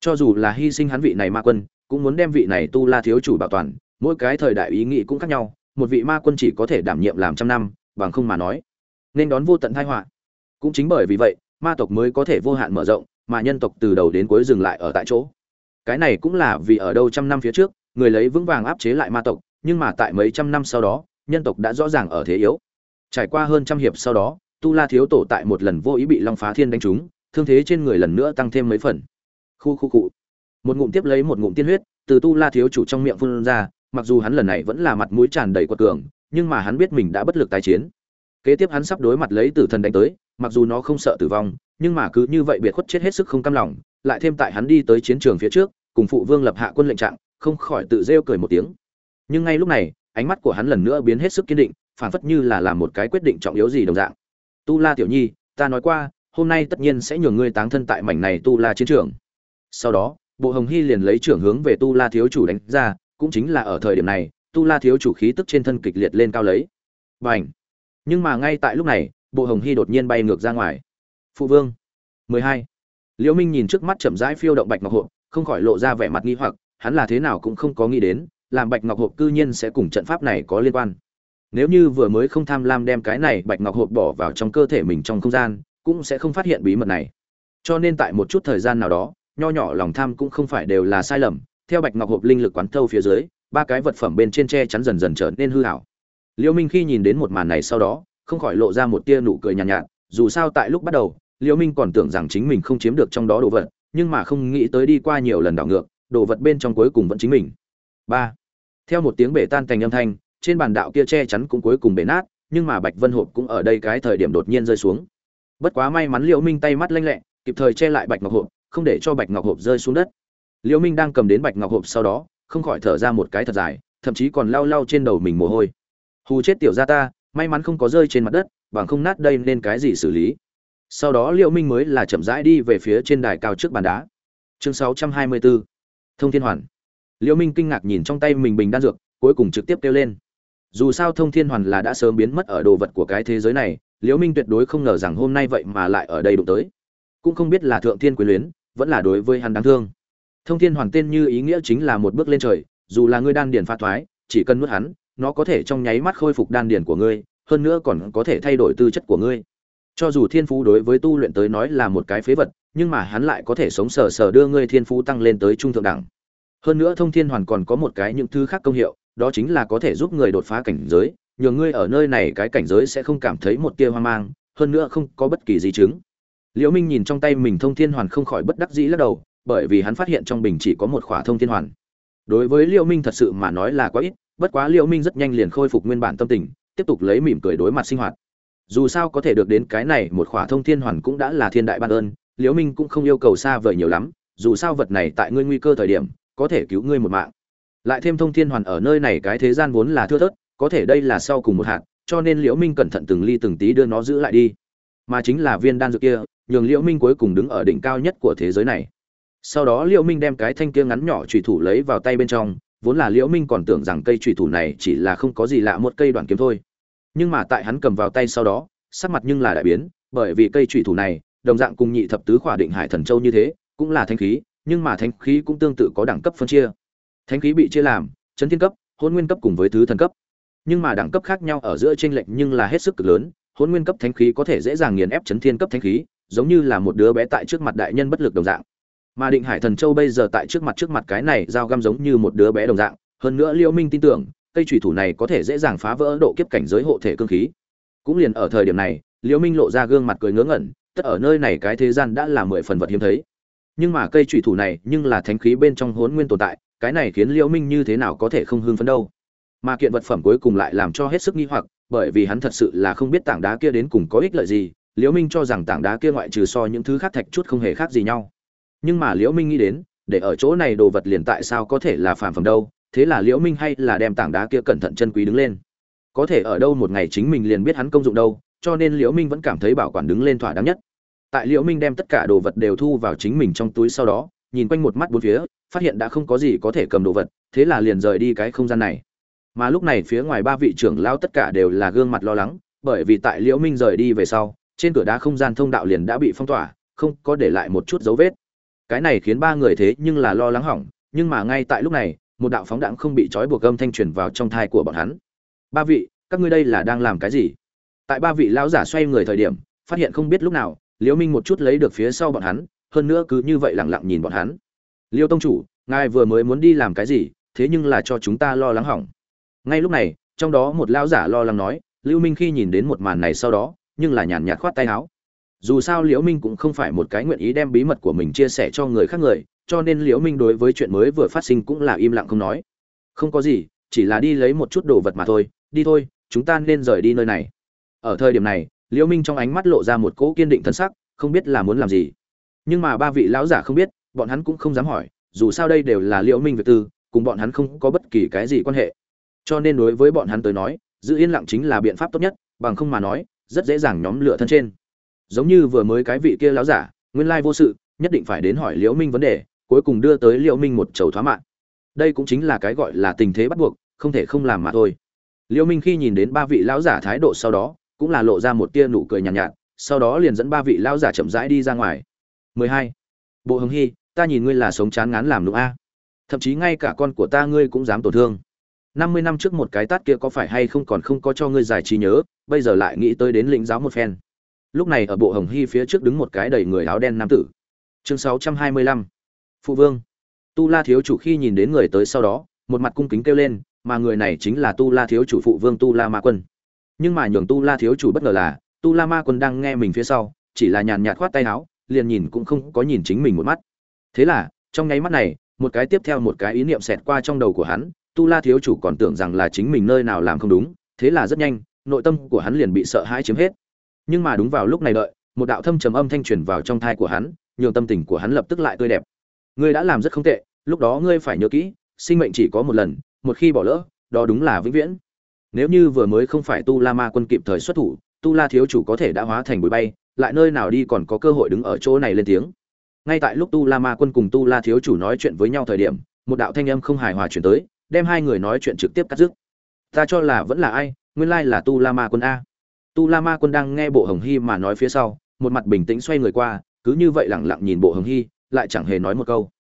Cho dù là hy sinh hắn vị này ma quân, cũng muốn đem vị này tu la thiếu chủ bảo toàn, mỗi cái thời đại ý nghĩ cũng khác nhau, một vị ma quân chỉ có thể đảm nhiệm làm trăm năm, bằng không mà nói, nên đón vô tận tai họa. Cũng chính bởi vì vậy, ma tộc mới có thể vô hạn mở rộng mà nhân tộc từ đầu đến cuối dừng lại ở tại chỗ. Cái này cũng là vì ở đâu trăm năm phía trước, người lấy vững vàng áp chế lại ma tộc, nhưng mà tại mấy trăm năm sau đó, nhân tộc đã rõ ràng ở thế yếu. Trải qua hơn trăm hiệp sau đó, tu la thiếu tổ tại một lần vô ý bị long phá thiên đánh trúng, thương thế trên người lần nữa tăng thêm mấy phần. Khu khu cụ một ngụm tiếp lấy một ngụm tiên huyết, từ tu la thiếu chủ trong miệng phun ra, mặc dù hắn lần này vẫn là mặt mũi tràn đầy quật cường, nhưng mà hắn biết mình đã bất lực tái chiến. Kế tiếp hắn sắp đối mặt lấy tử thần đánh tới mặc dù nó không sợ tử vong, nhưng mà cứ như vậy biệt khuất chết hết sức không cam lòng, lại thêm tại hắn đi tới chiến trường phía trước, cùng phụ vương lập hạ quân lệnh trạng, không khỏi tự rêu cười một tiếng. Nhưng ngay lúc này, ánh mắt của hắn lần nữa biến hết sức kiên định phản phất như là làm một cái quyết định trọng yếu gì đồng dạng. Tu la tiểu nhi, ta nói qua, hôm nay tất nhiên sẽ nhường ngươi táng thân tại mảnh này tu la chiến trường. Sau đó, bộ hồng hy liền lấy trưởng hướng về tu la thiếu chủ đánh ra, cũng chính là ở thời điểm này, tu la thiếu chủ khí tức trên thân kịch liệt lên cao lấy. Và nhưng mà ngay tại lúc này bộ hồng hy đột nhiên bay ngược ra ngoài. Phụ vương. 12. liễu minh nhìn trước mắt chậm rãi phiêu động bạch ngọc hộp, không khỏi lộ ra vẻ mặt nghi hoặc, hắn là thế nào cũng không có nghĩ đến, làm bạch ngọc hộp cư nhiên sẽ cùng trận pháp này có liên quan. Nếu như vừa mới không tham lam đem cái này bạch ngọc hộp bỏ vào trong cơ thể mình trong không gian, cũng sẽ không phát hiện bí mật này. Cho nên tại một chút thời gian nào đó, nho nhỏ lòng tham cũng không phải đều là sai lầm, theo bạch ngọc hộp linh lực quán thâu phía dưới, ba cái vật phẩm bên trên tre chắn dần dần trở nên hư hảo. Liễu minh khi nhìn đến một màn này sau đó không khỏi lộ ra một tia nụ cười nhàn nhạt, nhạt dù sao tại lúc bắt đầu liễu minh còn tưởng rằng chính mình không chiếm được trong đó đồ vật nhưng mà không nghĩ tới đi qua nhiều lần đảo ngược đồ vật bên trong cuối cùng vẫn chính mình. Ba. Theo một tiếng bể tan thành âm thanh trên bàn đạo kia che chắn cũng cuối cùng bể nát nhưng mà bạch vân hộp cũng ở đây cái thời điểm đột nhiên rơi xuống. Bất quá may mắn liễu minh tay mắt lanh lẹ kịp thời che lại bạch ngọc hộp không để cho bạch ngọc hộp rơi xuống đất. Liễu minh đang cầm đến bạch ngọc hộp sau đó không khỏi thở ra một cái thật dài thậm chí còn lau lau trên đầu mình mồ hôi. Hù chết tiểu gia ta may mắn không có rơi trên mặt đất, bằng không nát đây nên cái gì xử lý? Sau đó liễu minh mới là chậm rãi đi về phía trên đài cao trước bàn đá. Chương 624 thông thiên hoàn. Liễu minh kinh ngạc nhìn trong tay mình bình đan dược, cuối cùng trực tiếp kêu lên. Dù sao thông thiên hoàn là đã sớm biến mất ở đồ vật của cái thế giới này, liễu minh tuyệt đối không ngờ rằng hôm nay vậy mà lại ở đây đụng tới. Cũng không biết là thượng thiên quyền luyến, vẫn là đối với hắn đáng thương. Thông thiên hoàn tên như ý nghĩa chính là một bước lên trời, dù là ngươi đan điền pha thoái, chỉ cần nuốt hắn nó có thể trong nháy mắt khôi phục đan điền của ngươi, hơn nữa còn có thể thay đổi tư chất của ngươi. Cho dù thiên phú đối với tu luyện tới nói là một cái phế vật, nhưng mà hắn lại có thể sống sờ sờ đưa ngươi thiên phú tăng lên tới trung thượng đẳng. Hơn nữa thông thiên hoàn còn có một cái những thứ khác công hiệu, đó chính là có thể giúp người đột phá cảnh giới, nhờ ngươi ở nơi này cái cảnh giới sẽ không cảm thấy một tia hoang mang, hơn nữa không có bất kỳ di chứng. Liễu minh nhìn trong tay mình thông thiên hoàn không khỏi bất đắc dĩ lắc đầu, bởi vì hắn phát hiện trong bình chỉ có một khỏa thông thiên hoàn. Đối với liễu minh thật sự mà nói là quá ít bất quá liễu minh rất nhanh liền khôi phục nguyên bản tâm tình, tiếp tục lấy mỉm cười đối mặt sinh hoạt. Dù sao có thể được đến cái này, một khỏa thông thiên hoàn cũng đã là thiên đại ban ơn, liễu minh cũng không yêu cầu xa vời nhiều lắm, dù sao vật này tại ngươi nguy cơ thời điểm, có thể cứu ngươi một mạng. Lại thêm thông thiên hoàn ở nơi này cái thế gian vốn là thưa thớt, có thể đây là sau cùng một hạt, cho nên liễu minh cẩn thận từng ly từng tí đưa nó giữ lại đi. Mà chính là viên đan dược kia, nhường liễu minh cuối cùng đứng ở đỉnh cao nhất của thế giới này. Sau đó liễu minh đem cái thanh kia ngắn nhỏ trùy thủ lấy vào tay bên trong vốn là liễu minh còn tưởng rằng cây chủy thủ này chỉ là không có gì lạ một cây đoạn kiếm thôi. Nhưng mà tại hắn cầm vào tay sau đó, sắc mặt nhưng là đại biến, bởi vì cây chủy thủ này, đồng dạng cùng nhị thập tứ khỏa định hải thần châu như thế, cũng là thanh khí, nhưng mà thanh khí cũng tương tự có đẳng cấp phân chia. Thanh khí bị chia làm, chấn thiên cấp, hôn nguyên cấp cùng với thứ thần cấp. Nhưng mà đẳng cấp khác nhau ở giữa trên lệnh nhưng là hết sức cực lớn, hôn nguyên cấp thanh khí có thể dễ dàng nghiền ép chấn thiên cấp thanh khí, giống như là một đứa bé tại trước mặt đại nhân bất lực đồng dạng mà định hải thần châu bây giờ tại trước mặt trước mặt cái này dao găm giống như một đứa bé đồng dạng, hơn nữa liễu minh tin tưởng, cây thủy thủ này có thể dễ dàng phá vỡ độ kiếp cảnh giới hộ thể cương khí. Cũng liền ở thời điểm này liễu minh lộ ra gương mặt cười ngớ ngẩn, tất ở nơi này cái thế gian đã là mười phần vật hiếm thấy. Nhưng mà cây thủy thủ này nhưng là thánh khí bên trong hồn nguyên tồn tại, cái này khiến liễu minh như thế nào có thể không hưng phấn đâu. Mà kiện vật phẩm cuối cùng lại làm cho hết sức nghi hoặc, bởi vì hắn thật sự là không biết tảng đá kia đến cùng có ích lợi gì liễu minh cho rằng tảng đá kia ngoại trừ so những thứ khác thạch chút không hề khác gì nhau nhưng mà liễu minh nghĩ đến, để ở chỗ này đồ vật liền tại sao có thể là phàm phẩm đâu, thế là liễu minh hay là đem tảng đá kia cẩn thận chân quý đứng lên. Có thể ở đâu một ngày chính mình liền biết hắn công dụng đâu, cho nên liễu minh vẫn cảm thấy bảo quản đứng lên thỏa đáng nhất. Tại liễu minh đem tất cả đồ vật đều thu vào chính mình trong túi sau đó, nhìn quanh một mắt bốn phía, phát hiện đã không có gì có thể cầm đồ vật, thế là liền rời đi cái không gian này. Mà lúc này phía ngoài ba vị trưởng lao tất cả đều là gương mặt lo lắng, bởi vì tại liễu minh rời đi về sau, trên cửa đá không gian thông đạo liền đã bị phong tỏa, không có để lại một chút dấu vết cái này khiến ba người thế nhưng là lo lắng hỏng, nhưng mà ngay tại lúc này, một đạo phóng đạn không bị trói buộc âm thanh truyền vào trong thai của bọn hắn. Ba vị, các ngươi đây là đang làm cái gì? Tại ba vị lão giả xoay người thời điểm, phát hiện không biết lúc nào, liễu minh một chút lấy được phía sau bọn hắn, hơn nữa cứ như vậy lặng lặng nhìn bọn hắn. Liêu tông chủ, ngài vừa mới muốn đi làm cái gì, thế nhưng là cho chúng ta lo lắng hỏng. Ngay lúc này, trong đó một lão giả lo lắng nói lưu minh khi nhìn đến một màn này sau đó, nhưng là nhàn nhạt khoát tay áo dù sao liễu minh cũng không phải một cái nguyện ý đem bí mật của mình chia sẻ cho người khác người, cho nên liễu minh đối với chuyện mới vừa phát sinh cũng là im lặng không nói. Không có gì, chỉ là đi lấy một chút đồ vật mà thôi, đi thôi, chúng ta nên rời đi nơi này. Ở thời điểm này, liễu minh trong ánh mắt lộ ra một cỗ kiên định thân sắc, không biết là muốn làm gì. Nhưng mà ba vị lão giả không biết, bọn hắn cũng không dám hỏi, dù sao đây đều là liễu minh việc tư, cùng bọn hắn không có bất kỳ cái gì quan hệ. Cho nên đối với bọn hắn tới nói, giữ yên lặng chính là biện pháp tốt nhất, bằng không mà nói, rất dễ dàng nhóm lửa thân trên giống như vừa mới cái vị kia láo giả nguyên lai vô sự nhất định phải đến hỏi liễu minh vấn đề cuối cùng đưa tới liễu minh một chầu thoá mạng đây cũng chính là cái gọi là tình thế bắt buộc không thể không làm mà thôi. Liễu minh khi nhìn đến ba vị lão giả thái độ sau đó cũng là lộ ra một tia nụ cười nhàn nhạt, nhạt sau đó liền dẫn ba vị lão giả chậm rãi đi ra ngoài. 12. bộ hồng hy ta nhìn ngươi là sống chán ngán làm đúng a. Thậm chí ngay cả con của ta ngươi cũng dám tổn thương. Năm mươi năm trước một cái tát kia có phải hay không còn không có cho ngươi giải trí nhớ bây giờ lại nghĩ tới đến lĩnh giáo một phen lúc này ở bộ hồng hy phía trước đứng một cái đầy người áo đen nam tử. Chương sáu trăm hai mươi lăm. Phụ vương. Tu la thiếu chủ khi nhìn đến người tới sau đó, một mặt cung kính kêu lên, mà người này chính là tu la thiếu chủ phụ vương tu la ma quân. Nhưng mà nhường tu la thiếu chủ bất ngờ là, tu la ma quân đang nghe mình phía sau, chỉ là nhàn nhạt khoát tay áo, liền nhìn cũng không có nhìn chính mình một mắt. Thế là, trong nháy mắt này, một cái tiếp theo một cái ý niệm xẹt qua trong đầu của hắn, tu la thiếu chủ còn tưởng rằng là chính mình nơi nào làm không đúng, thế là rất nhanh, nội tâm của hắn liền bị sợ hãi chiếm hết nhưng mà đúng vào lúc này đợi, một đạo thâm trầm âm thanh truyền vào trong thai của hắn, nhường tâm tình của hắn lập tức lại tươi đẹp. Ngươi đã làm rất không tệ, lúc đó ngươi phải nhớ kỹ, sinh mệnh chỉ có một lần, một khi bỏ lỡ, đó đúng là vĩnh viễn. Nếu như vừa mới không phải tu la ma quân kịp thời xuất thủ, tu la thiếu chủ có thể đã hóa thành bụi bay, lại nơi nào đi còn có cơ hội đứng ở chỗ này lên tiếng. Ngay tại lúc tu la ma quân cùng tu la thiếu chủ nói chuyện với nhau thời điểm, một đạo thanh âm không hài hòa chuyển tới, đem hai người nói chuyện trực tiếp cắt dứt ta cho là vẫn là ai, nguyên lai là tu la ma quân a tu la ma quân đang nghe bộ hồng hy mà nói phía sau, một mặt bình tĩnh xoay người qua, cứ như vậy lẳng lặng nhìn bộ hồng hy, lại chẳng hề nói một câu.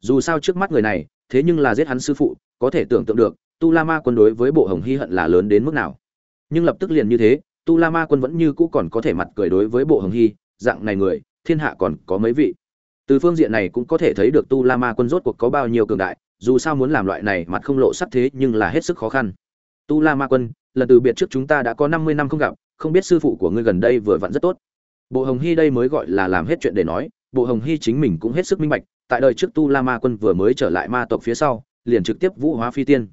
Dù sao trước mắt người này, thế nhưng là giết hắn sư phụ, có thể tưởng tượng được, tu la ma quân đối với bộ hồng hy hận là lớn đến mức nào. Nhưng lập tức liền như thế, tu la ma quân vẫn như cũ còn có thể mặt cười đối với bộ hồng hy, dạng này người, thiên hạ còn có mấy vị. Từ phương diện này cũng có thể thấy được tu la ma quân rốt cuộc có bao nhiêu cường đại, dù sao muốn làm loại này mặt không lộ sắc thế nhưng là hết sức khó khăn. Tu la ma quân, lần từ biệt trước chúng ta đã có năm mươi năm không gặp không biết sư phụ của ngươi gần đây vừa vặn rất tốt. Bộ hồng hy đây mới gọi là làm hết chuyện để nói, bộ hồng hy chính mình cũng hết sức minh bạch, tại đời trước tu la ma quân vừa mới trở lại ma tộc phía sau, liền trực tiếp vũ hóa phi tiên.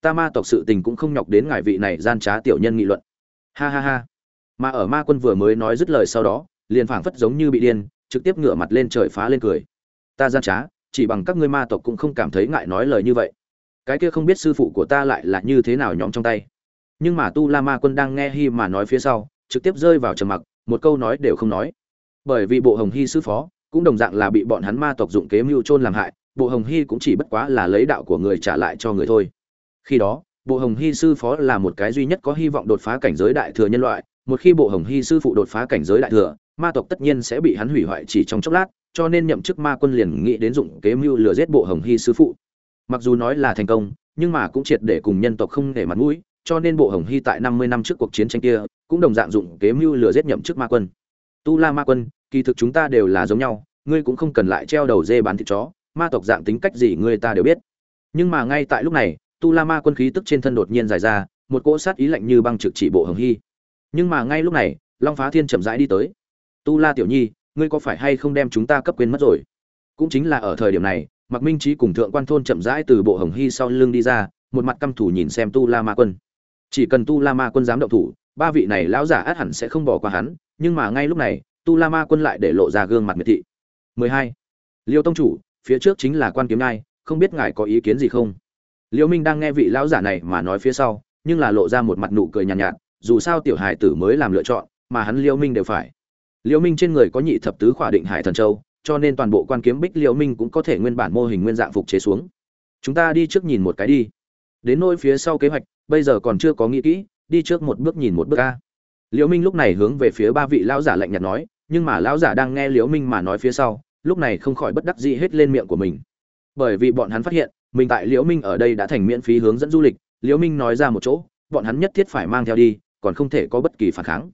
Ta ma tộc sự tình cũng không nhọc đến ngài vị này gian trá tiểu nhân nghị luận. Ha ha ha. Mà ở ma quân vừa mới nói dứt lời sau đó, liền phảng phất giống như bị điên, trực tiếp ngửa mặt lên trời phá lên cười. Ta gian trá, chỉ bằng các ngươi ma tộc cũng không cảm thấy ngại nói lời như vậy. Cái kia không biết sư phụ của ta lại là như thế nào nhóm trong tay nhưng mà tu la ma quân đang nghe hi mà nói phía sau, trực tiếp rơi vào trầm mặc, một câu nói đều không nói. Bởi vì bộ hồng hy sư phó cũng đồng dạng là bị bọn hắn ma tộc dụng kế mưu trôn làm hại, bộ hồng hy cũng chỉ bất quá là lấy đạo của người trả lại cho người thôi. Khi đó, bộ hồng hy sư phó là một cái duy nhất có hy vọng đột phá cảnh giới đại thừa nhân loại, một khi bộ hồng hy sư phụ đột phá cảnh giới đại thừa, ma tộc tất nhiên sẽ bị hắn hủy hoại chỉ trong chốc lát, cho nên nhậm chức ma quân liền nghĩ đến dụng kế mưu lừa giết bộ hồng hy sư phụ. Mặc dù nói là thành công, nhưng mà cũng triệt để cùng nhân tộc không để mặt mũi cho nên bộ hồng hy tại năm mươi năm trước cuộc chiến tranh kia, cũng đồng dạng dụng kế mưu lừa giết nhậm chức ma quân. Tu la ma quân, kỳ thực chúng ta đều là giống nhau, ngươi cũng không cần lại treo đầu dê bán thịt chó, ma tộc dạng tính cách gì ngươi ta đều biết. Nhưng mà ngay tại lúc này, tu la ma quân khí tức trên thân đột nhiên dài ra, một cỗ sát ý lạnh như băng trực chỉ bộ hồng hy. Nhưng mà ngay lúc này, long phá thiên chậm rãi đi tới. Tu la tiểu nhi, ngươi có phải hay không đem chúng ta cấp quên mất rồi? Cũng chính là ở thời điểm này mặc minh trí cùng thượng quan thôn chậm rãi từ bộ hồng hy sau lưng đi ra, một mặt căm thủ nhìn xem tu la ma quân chỉ cần tu la ma quân dám động thủ ba vị này lão giả át hẳn sẽ không bỏ qua hắn nhưng mà ngay lúc này tu la ma quân lại để lộ ra gương mặt miệt thị. 12. liêu tông chủ phía trước chính là quan kiếm ngai không biết ngài có ý kiến gì không? Liêu minh đang nghe vị lão giả này mà nói phía sau nhưng là lộ ra một mặt nụ cười nhàn nhạt, nhạt dù sao tiểu hải tử mới làm lựa chọn mà hắn liêu minh đều phải. Liêu minh trên người có nhị thập tứ khỏa định hải thần châu cho nên toàn bộ quan kiếm bích liêu minh cũng có thể nguyên bản mô hình nguyên dạng phục chế xuống. Chúng ta đi trước nhìn một cái đi. Đến nôi phía sau kế hoạch bây giờ còn chưa có nghĩ kỹ, đi trước một bước nhìn một bước a. Liễu minh lúc này hướng về phía ba vị lão giả lạnh nhạt nói, nhưng mà lão giả đang nghe liễu minh mà nói phía sau, lúc này không khỏi bất đắc dĩ hết lên miệng của mình. Bởi vì bọn hắn phát hiện, mình tại liễu minh ở đây đã thành miễn phí hướng dẫn du lịch, liễu minh nói ra một chỗ, bọn hắn nhất thiết phải mang theo đi, còn không thể có bất kỳ phản kháng.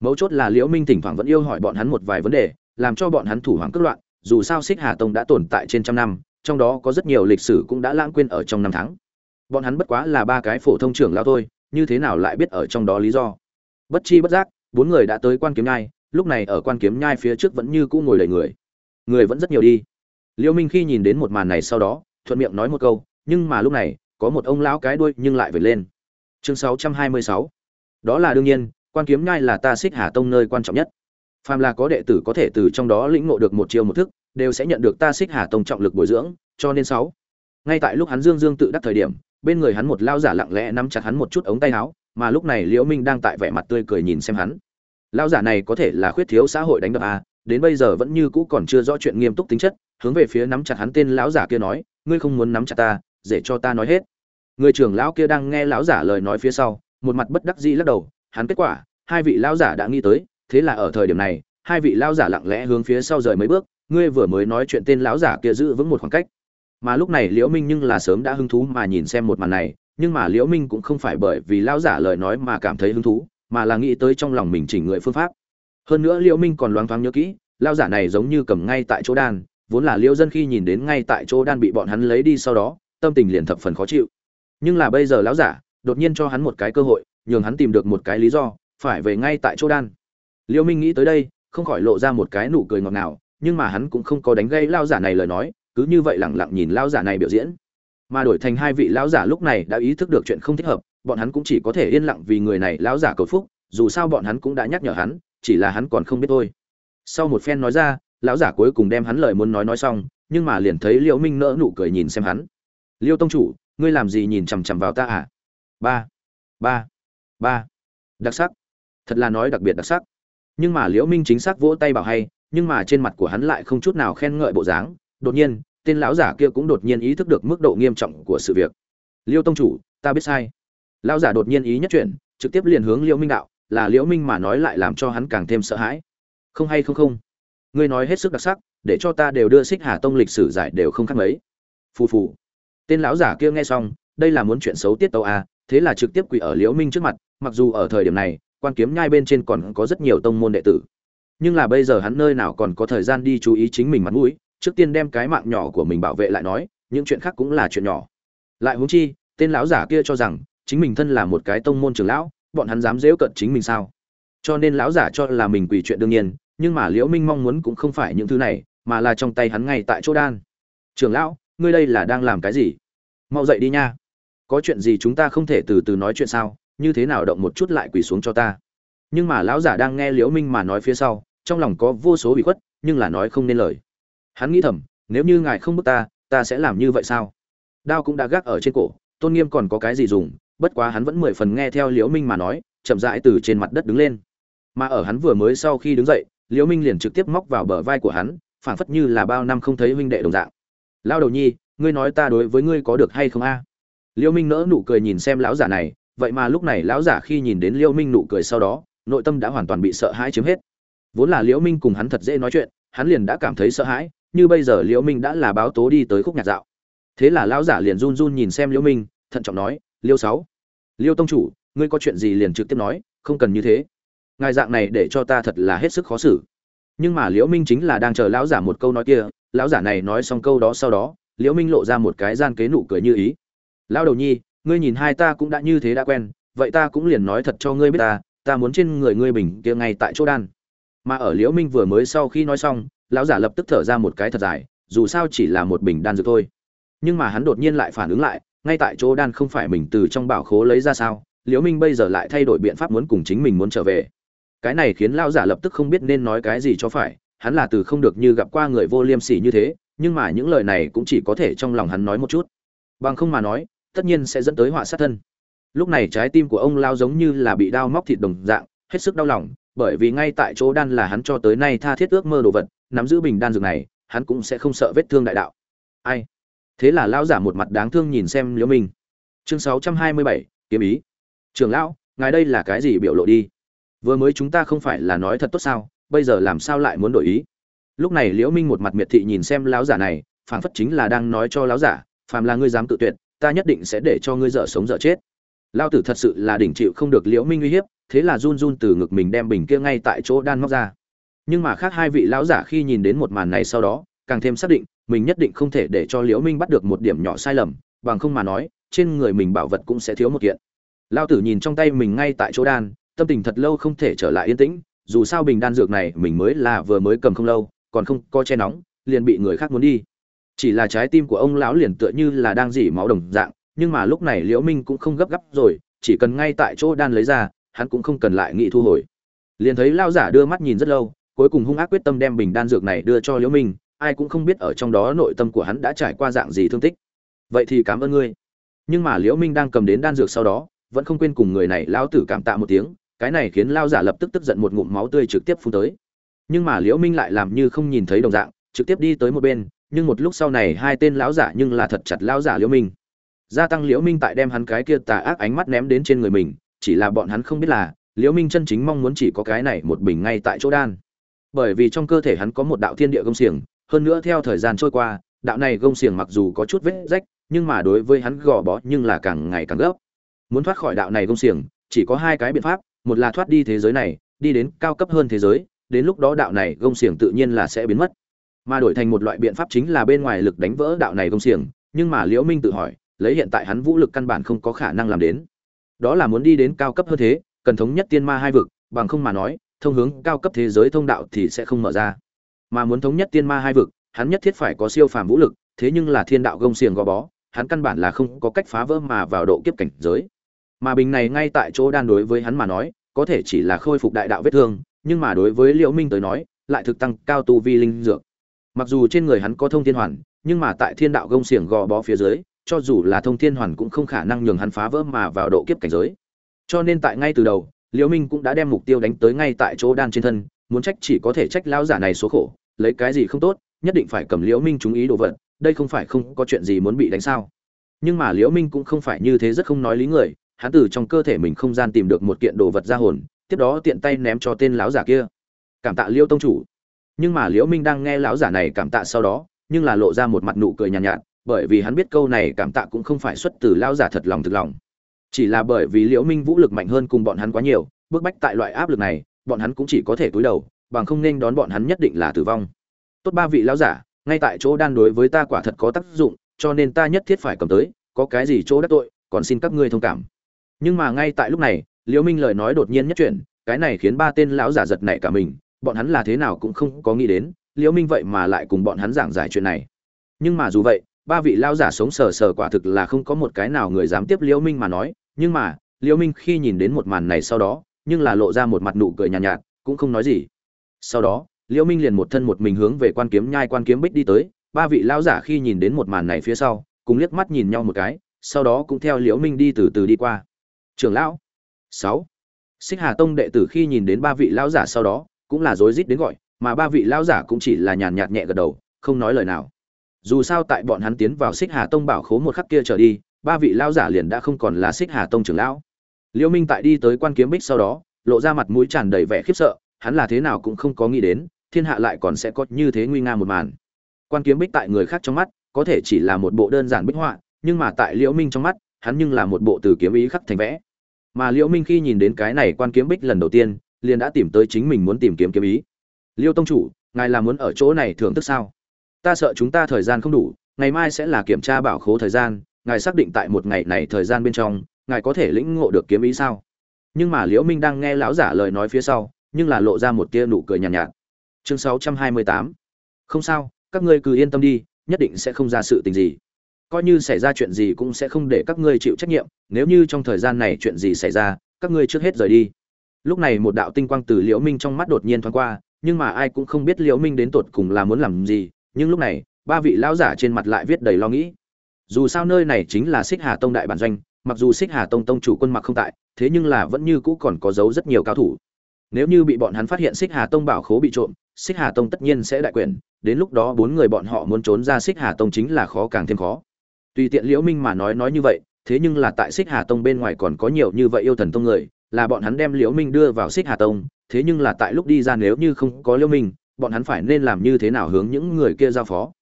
Mấu chốt là liễu minh thỉnh thoảng vẫn yêu hỏi bọn hắn một vài vấn đề, làm cho bọn hắn thủ hoàng cất loạn, dù sao xích hà tông đã tồn tại trên trăm năm, trong đó có rất nhiều lịch sử cũng đã lãng quên ở trong năm tháng bọn hắn bất quá là ba cái phổ thông trưởng lao thôi, như thế nào lại biết ở trong đó lý do? Bất chi bất giác, bốn người đã tới quan kiếm nhai, lúc này ở quan kiếm nhai phía trước vẫn như cũ ngồi đầy người. Người vẫn rất nhiều đi. Liêu minh khi nhìn đến một màn này sau đó, thuận miệng nói một câu, nhưng mà lúc này, có một ông lão cái đuôi nhưng lại vệt lên. Chương 626 đó là đương nhiên, quan kiếm nhai là ta xích hà tông nơi quan trọng nhất. Phàm là có đệ tử có thể từ trong đó lĩnh ngộ được một chiêu một thức, đều sẽ nhận được ta xích hà tông trọng lực bồi dưỡng, cho nên sáu. Ngay tại lúc hắn dương dương tự đắc thời điểm bên người hắn một lao giả lặng lẽ nắm chặt hắn một chút ống tay áo, mà lúc này liễu minh đang tại vẻ mặt tươi cười nhìn xem hắn. Lao giả này có thể là khuyết thiếu xã hội đánh đập à đến bây giờ vẫn như cũ còn chưa rõ chuyện nghiêm túc tính chất, hướng về phía nắm chặt hắn tên lão giả kia nói, ngươi không muốn nắm chặt ta, dễ cho ta nói hết. Người trưởng lão kia đang nghe lão giả lời nói phía sau, một mặt bất đắc dĩ lắc đầu, hắn kết quả, hai vị lão giả đã nghĩ tới, thế là ở thời điểm này, hai vị lão giả lặng lẽ hướng phía sau rời mấy bước, ngươi vừa mới nói chuyện tên lão giả kia giữ vững một khoảng cách mà lúc này liễu minh nhưng là sớm đã hứng thú mà nhìn xem một màn này, nhưng mà liễu minh cũng không phải bởi vì lão giả lời nói mà cảm thấy hứng thú, mà là nghĩ tới trong lòng mình chỉnh người phương pháp. Hơn nữa liễu minh còn loáng thoáng nhớ kỹ, lão giả này giống như cầm ngay tại chỗ đan, vốn là liễu dân khi nhìn đến ngay tại chỗ đan bị bọn hắn lấy đi sau đó, tâm tình liền thập phần khó chịu. Nhưng là bây giờ lão giả đột nhiên cho hắn một cái cơ hội, nhường hắn tìm được một cái lý do, phải về ngay tại chỗ đan. Liễu minh nghĩ tới đây, không khỏi lộ ra một cái nụ cười ngọt ngào, nhưng mà hắn cũng không có đánh gây lão giả này lời nói cứ như vậy lẳng lặng nhìn lão giả này biểu diễn. Mà đổi thành hai vị lão giả lúc này đã ý thức được chuyện không thích hợp, bọn hắn cũng chỉ có thể yên lặng vì người này lão giả cầu phúc, dù sao bọn hắn cũng đã nhắc nhở hắn, chỉ là hắn còn không biết thôi. Sau một phen nói ra, lão giả cuối cùng đem hắn lời muốn nói nói xong, nhưng mà liền thấy liễu minh nỡ nụ cười nhìn xem hắn. Liêu tông chủ, ngươi làm gì nhìn chằm chằm vào ta à? Ba ba ba. Đặc sắc. Thật là nói đặc biệt đặc sắc. Nhưng mà liễu minh chính xác vỗ tay bảo hay, nhưng mà trên mặt của hắn lại không chút nào khen ngợi bộ dáng đột nhiên, tên lão giả kia cũng đột nhiên ý thức được mức độ nghiêm trọng của sự việc. Liêu tông chủ, ta biết sai. Lão giả đột nhiên ý nhất chuyển, trực tiếp liền hướng liễu minh đạo, là liễu minh mà nói lại làm cho hắn càng thêm sợ hãi. Không hay không không. Ngươi nói hết sức đặc sắc, để cho ta đều đưa xích hà tông lịch sử giải đều không khác mấy. Phù phù. Tên lão giả kia nghe xong, đây là muốn chuyện xấu tiết tàu à thế là trực tiếp quỳ ở liễu minh trước mặt, mặc dù ở thời điểm này, quan kiếm nhai bên trên còn có rất nhiều tông môn đệ tử. Nhưng là bây giờ hắn nơi nào còn có thời gian đi chú ý chính mình mặt mũi trước tiên đem cái mạng nhỏ của mình bảo vệ lại nói, những chuyện khác cũng là chuyện nhỏ. Lại huống chi, tên lão giả kia cho rằng, chính mình thân là một cái tông môn trưởng lão, bọn hắn dám dễu cận chính mình sao? Cho nên lão giả cho là mình quỳ chuyện đương nhiên, nhưng mà liễu minh mong muốn cũng không phải những thứ này, mà là trong tay hắn ngay tại chỗ đan. Trưởng lão, ngươi đây là đang làm cái gì? Mau dậy đi nha. Có chuyện gì chúng ta không thể từ từ nói chuyện sao? Như thế nào động một chút lại quỳ xuống cho ta? Nhưng mà lão giả đang nghe liễu minh mà nói phía sau, trong lòng có vô số bị khuất, nhưng là nói không nên lời hắn nghĩ thầm, nếu như ngài không bức ta ta sẽ làm như vậy sao? Đao cũng đã gác ở trên cổ, tôn nghiêm còn có cái gì dùng, bất quá hắn vẫn mười phần nghe theo liễu minh mà nói, chậm rãi từ trên mặt đất đứng lên. Mà ở hắn vừa mới sau khi đứng dậy, liễu minh liền trực tiếp móc vào bờ vai của hắn, phảng phất như là bao năm không thấy huynh đệ đồng dạng. Lao đầu nhi, ngươi nói ta đối với ngươi có được hay không a? Liễu minh nỡ nụ cười nhìn xem lão giả này, vậy mà lúc này lão giả khi nhìn đến liễu minh nụ cười sau đó, nội tâm đã hoàn toàn bị sợ hãi chiếm hết. Vốn là liễu minh cùng hắn thật dễ nói chuyện, hắn liền đã cảm thấy sợ hãi như bây giờ liễu minh đã là báo tố đi tới khúc nhạc dạo. Thế là lão giả liền run run nhìn xem liễu minh, thận trọng nói, liêu sáu, liêu tông chủ, ngươi có chuyện gì liền trực tiếp nói, không cần như thế. Ngài dạng này để cho ta thật là hết sức khó xử. Nhưng mà liễu minh chính là đang chờ lão giả một câu nói kia, lão giả này nói xong câu đó sau đó, liễu minh lộ ra một cái gian kế nụ cười như ý. Lão đầu nhi, ngươi nhìn hai ta cũng đã như thế đã quen, vậy ta cũng liền nói thật cho ngươi biết ta ta muốn trên người ngươi bình kia ngay tại chỗ đan. Mà ở liễu minh vừa mới sau khi nói xong lão giả lập tức thở ra một cái thật dài, dù sao chỉ là một bình đan dược thôi. Nhưng mà hắn đột nhiên lại phản ứng lại, ngay tại chỗ đan không phải mình từ trong bảo khố lấy ra sao, liễu minh bây giờ lại thay đổi biện pháp muốn cùng chính mình muốn trở về. Cái này khiến lão giả lập tức không biết nên nói cái gì cho phải, hắn là từ không được như gặp qua người vô liêm sỉ như thế, nhưng mà những lời này cũng chỉ có thể trong lòng hắn nói một chút. Bằng không mà nói, tất nhiên sẽ dẫn tới họa sát thân. Lúc này trái tim của ông lao giống như là bị đao móc thịt đồng dạng, hết sức đau lòng, bởi vì ngay tại chỗ đan là hắn cho tới nay tha thiết ước mơ đồ vật nắm giữ bình đan dược này hắn cũng sẽ không sợ vết thương đại đạo. Ai? Thế là lão giả một mặt đáng thương nhìn xem liễu minh. Chương 627, kiếm ý. Trưởng lão ngài đây là cái gì biểu lộ đi? Vừa mới chúng ta không phải là nói thật tốt sao bây giờ làm sao lại muốn đổi ý? Lúc này liễu minh một mặt miệt thị nhìn xem lão giả này phảng phất chính là đang nói cho lão giả phàm là ngươi dám tự tuyệt ta nhất định sẽ để cho ngươi dở sống dở chết. Lão tử thật sự là đỉnh chịu không được liễu minh uy hiếp thế là run run từ ngực mình đem bình kia ngay tại chỗ đan móc ra nhưng mà khác hai vị lão giả khi nhìn đến một màn này sau đó, càng thêm xác định, mình nhất định không thể để cho liễu minh bắt được một điểm nhỏ sai lầm, bằng không mà nói, trên người mình bảo vật cũng sẽ thiếu một kiện. Lão tử nhìn trong tay mình ngay tại chỗ đan, tâm tình thật lâu không thể trở lại yên tĩnh, dù sao bình đan dược này mình mới là vừa mới cầm không lâu, còn không có che nóng, liền bị người khác muốn đi. Chỉ là trái tim của ông lão liền tựa như là đang dỉ máu đồng dạng, nhưng mà lúc này liễu minh cũng không gấp gáp rồi, chỉ cần ngay tại chỗ đan lấy ra, hắn cũng không cần lại nghĩ thu hồi. Liền thấy lão giả đưa mắt nhìn rất lâu cuối cùng hung ác quyết tâm đem bình đan dược này đưa cho liễu minh, ai cũng không biết ở trong đó nội tâm của hắn đã trải qua dạng gì thương tích. Vậy thì cảm ơn ngươi. Nhưng mà liễu minh đang cầm đến đan dược sau đó, vẫn không quên cùng người này lão tử cảm tạ một tiếng, cái này khiến lao giả lập tức tức giận một ngụm máu tươi trực tiếp phun tới. Nhưng mà liễu minh lại làm như không nhìn thấy đồng dạng, trực tiếp đi tới một bên, nhưng một lúc sau này hai tên lão giả nhưng là thật chặt lão giả liễu minh. Gia tăng liễu minh tại đem hắn cái kia tà ác ánh mắt ném đến trên người mình, chỉ là bọn hắn không biết là, liễu minh chân chính mong muốn chỉ có cái này một bình ngay tại chỗ đan bởi vì trong cơ thể hắn có một đạo thiên địa công xiềng, hơn nữa theo thời gian trôi qua, đạo này gông xiềng mặc dù có chút vết rách, nhưng mà đối với hắn gò bó nhưng là càng ngày càng gấp. Muốn thoát khỏi đạo này gông xiềng, chỉ có hai cái biện pháp, một là thoát đi thế giới này, đi đến cao cấp hơn thế giới, đến lúc đó đạo này gông xiềng tự nhiên là sẽ biến mất. Mà đổi thành một loại biện pháp chính là bên ngoài lực đánh vỡ đạo này gông xiềng, nhưng mà liễu minh tự hỏi, lấy hiện tại hắn vũ lực căn bản không có khả năng làm đến. Đó là muốn đi đến cao cấp hơn thế, cần thống nhất tiên ma hai vực, bằng không mà nói thông hướng cao cấp thế giới thông đạo thì sẽ không mở ra. Mà muốn thống nhất tiên ma hai vực, hắn nhất thiết phải có siêu phàm vũ lực, thế nhưng là thiên đạo gông xiềng gò bó, hắn căn bản là không có cách phá vỡ mà vào độ kiếp cảnh giới. Mà bình này ngay tại chỗ đan đối với hắn mà nói, có thể chỉ là khôi phục đại đạo vết thương, nhưng mà đối với liễu minh tới nói, lại thực tăng cao tu vi linh dược. Mặc dù trên người hắn có thông thiên hoàn, nhưng mà tại thiên đạo gông xiềng gò bó phía dưới, cho dù là thông thiên hoàn cũng không khả năng nhường hắn phá vỡ mà vào độ kiếp cảnh giới. Cho nên tại ngay từ đầu liễu minh cũng đã đem mục tiêu đánh tới ngay tại chỗ đan trên thân muốn trách chỉ có thể trách lão giả này số khổ lấy cái gì không tốt nhất định phải cầm liễu minh chúng ý đồ vật đây không phải không có chuyện gì muốn bị đánh sao. Nhưng mà liễu minh cũng không phải như thế rất không nói lý người hắn từ trong cơ thể mình không gian tìm được một kiện đồ vật ra hồn tiếp đó tiện tay ném cho tên lão giả kia. Cảm tạ liễu tông chủ. Nhưng mà liễu minh đang nghe lão giả này cảm tạ sau đó nhưng là lộ ra một mặt nụ cười nhàn nhạt, nhạt bởi vì hắn biết câu này cảm tạ cũng không phải xuất từ lão giả thật lòng thực lòng chỉ là bởi vì liễu minh vũ lực mạnh hơn cùng bọn hắn quá nhiều bước bách tại loại áp lực này, bọn hắn cũng chỉ có thể cúi đầu, bằng không nên đón bọn hắn nhất định là tử vong. Tốt ba vị lão giả, ngay tại chỗ đan đối với ta quả thật có tác dụng, cho nên ta nhất thiết phải cầm tới, có cái gì chỗ đắc tội, còn xin các ngươi thông cảm. Nhưng mà ngay tại lúc này, liễu minh lời nói đột nhiên nhất chuyển, cái này khiến ba tên lão giả giật nảy cả mình, bọn hắn là thế nào cũng không có nghĩ đến, liễu minh vậy mà lại cùng bọn hắn giảng giải chuyện này. Nhưng mà dù vậy, ba vị lão giả sống sờ sờ quả thực là không có một cái nào người dám tiếp liễu minh mà nói nhưng mà liễu minh khi nhìn đến một màn này sau đó nhưng là lộ ra một mặt nụ cười nhàn nhạt, nhạt cũng không nói gì. Sau đó liễu minh liền một thân một mình hướng về quan kiếm nhai quan kiếm bích đi tới ba vị lão giả khi nhìn đến một màn này phía sau cùng liếc mắt nhìn nhau một cái sau đó cũng theo liễu minh đi từ từ đi qua. Trưởng lão. Sáu. Xích hà tông đệ tử khi nhìn đến ba vị lão giả sau đó cũng là rối rít đến gọi mà ba vị lão giả cũng chỉ là nhàn nhạt nhẹ gật đầu không nói lời nào. Dù sao tại bọn hắn tiến vào xích hà tông bảo khố một khắc kia trở đi ba vị lão giả liền đã không còn là xích hà tông trưởng lão. Liễu minh tại đi tới quan kiếm bích sau đó, lộ ra mặt mũi tràn đầy vẻ khiếp sợ, hắn là thế nào cũng không có nghĩ đến, thiên hạ lại còn sẽ có như thế nguy nga một màn. Quan kiếm bích tại người khác trong mắt, có thể chỉ là một bộ đơn giản bích họa, nhưng mà tại liễu minh trong mắt, hắn nhưng là một bộ từ kiếm ý khắc thành vẽ. Mà liễu minh khi nhìn đến cái này quan kiếm bích lần đầu tiên, liền đã tìm tới chính mình muốn tìm kiếm kiếm ý. Liêu tông chủ, ngài là muốn ở chỗ này thưởng thức sao? Ta sợ chúng ta thời gian không đủ, ngày mai sẽ là kiểm tra bảo khố thời gian ngài xác định tại một ngày này thời gian bên trong ngài có thể lĩnh ngộ được kiếm ý sao? Nhưng mà liễu minh đang nghe lão giả lời nói phía sau nhưng là lộ ra một tia nụ cười nhàn nhạt, nhạt. Chương 628 không sao các ngươi cứ yên tâm đi nhất định sẽ không ra sự tình gì. Coi như xảy ra chuyện gì cũng sẽ không để các ngươi chịu trách nhiệm nếu như trong thời gian này chuyện gì xảy ra các ngươi trước hết rời đi. Lúc này một đạo tinh quang từ liễu minh trong mắt đột nhiên thoáng qua nhưng mà ai cũng không biết liễu minh đến tột cùng là muốn làm gì nhưng lúc này ba vị lão giả trên mặt lại viết đầy lo nghĩ dù sao nơi này chính là xích hà tông đại bản doanh, mặc dù xích hà tông tông chủ quân mặc không tại, thế nhưng là vẫn như cũ còn có dấu rất nhiều cao thủ. Nếu như bị bọn hắn phát hiện xích hà tông bảo khố bị trộm, xích hà tông tất nhiên sẽ đại quyền, đến lúc đó bốn người bọn họ muốn trốn ra xích hà tông chính là khó càng thêm khó. Tùy tiện liễu minh mà nói nói như vậy, thế nhưng là tại xích hà tông bên ngoài còn có nhiều như vậy yêu thần tông người, là bọn hắn đem liễu minh đưa vào xích hà tông, thế nhưng là tại lúc đi ra nếu như không có liễu minh, bọn hắn phải nên làm như thế nào hướng những người kia giao phó?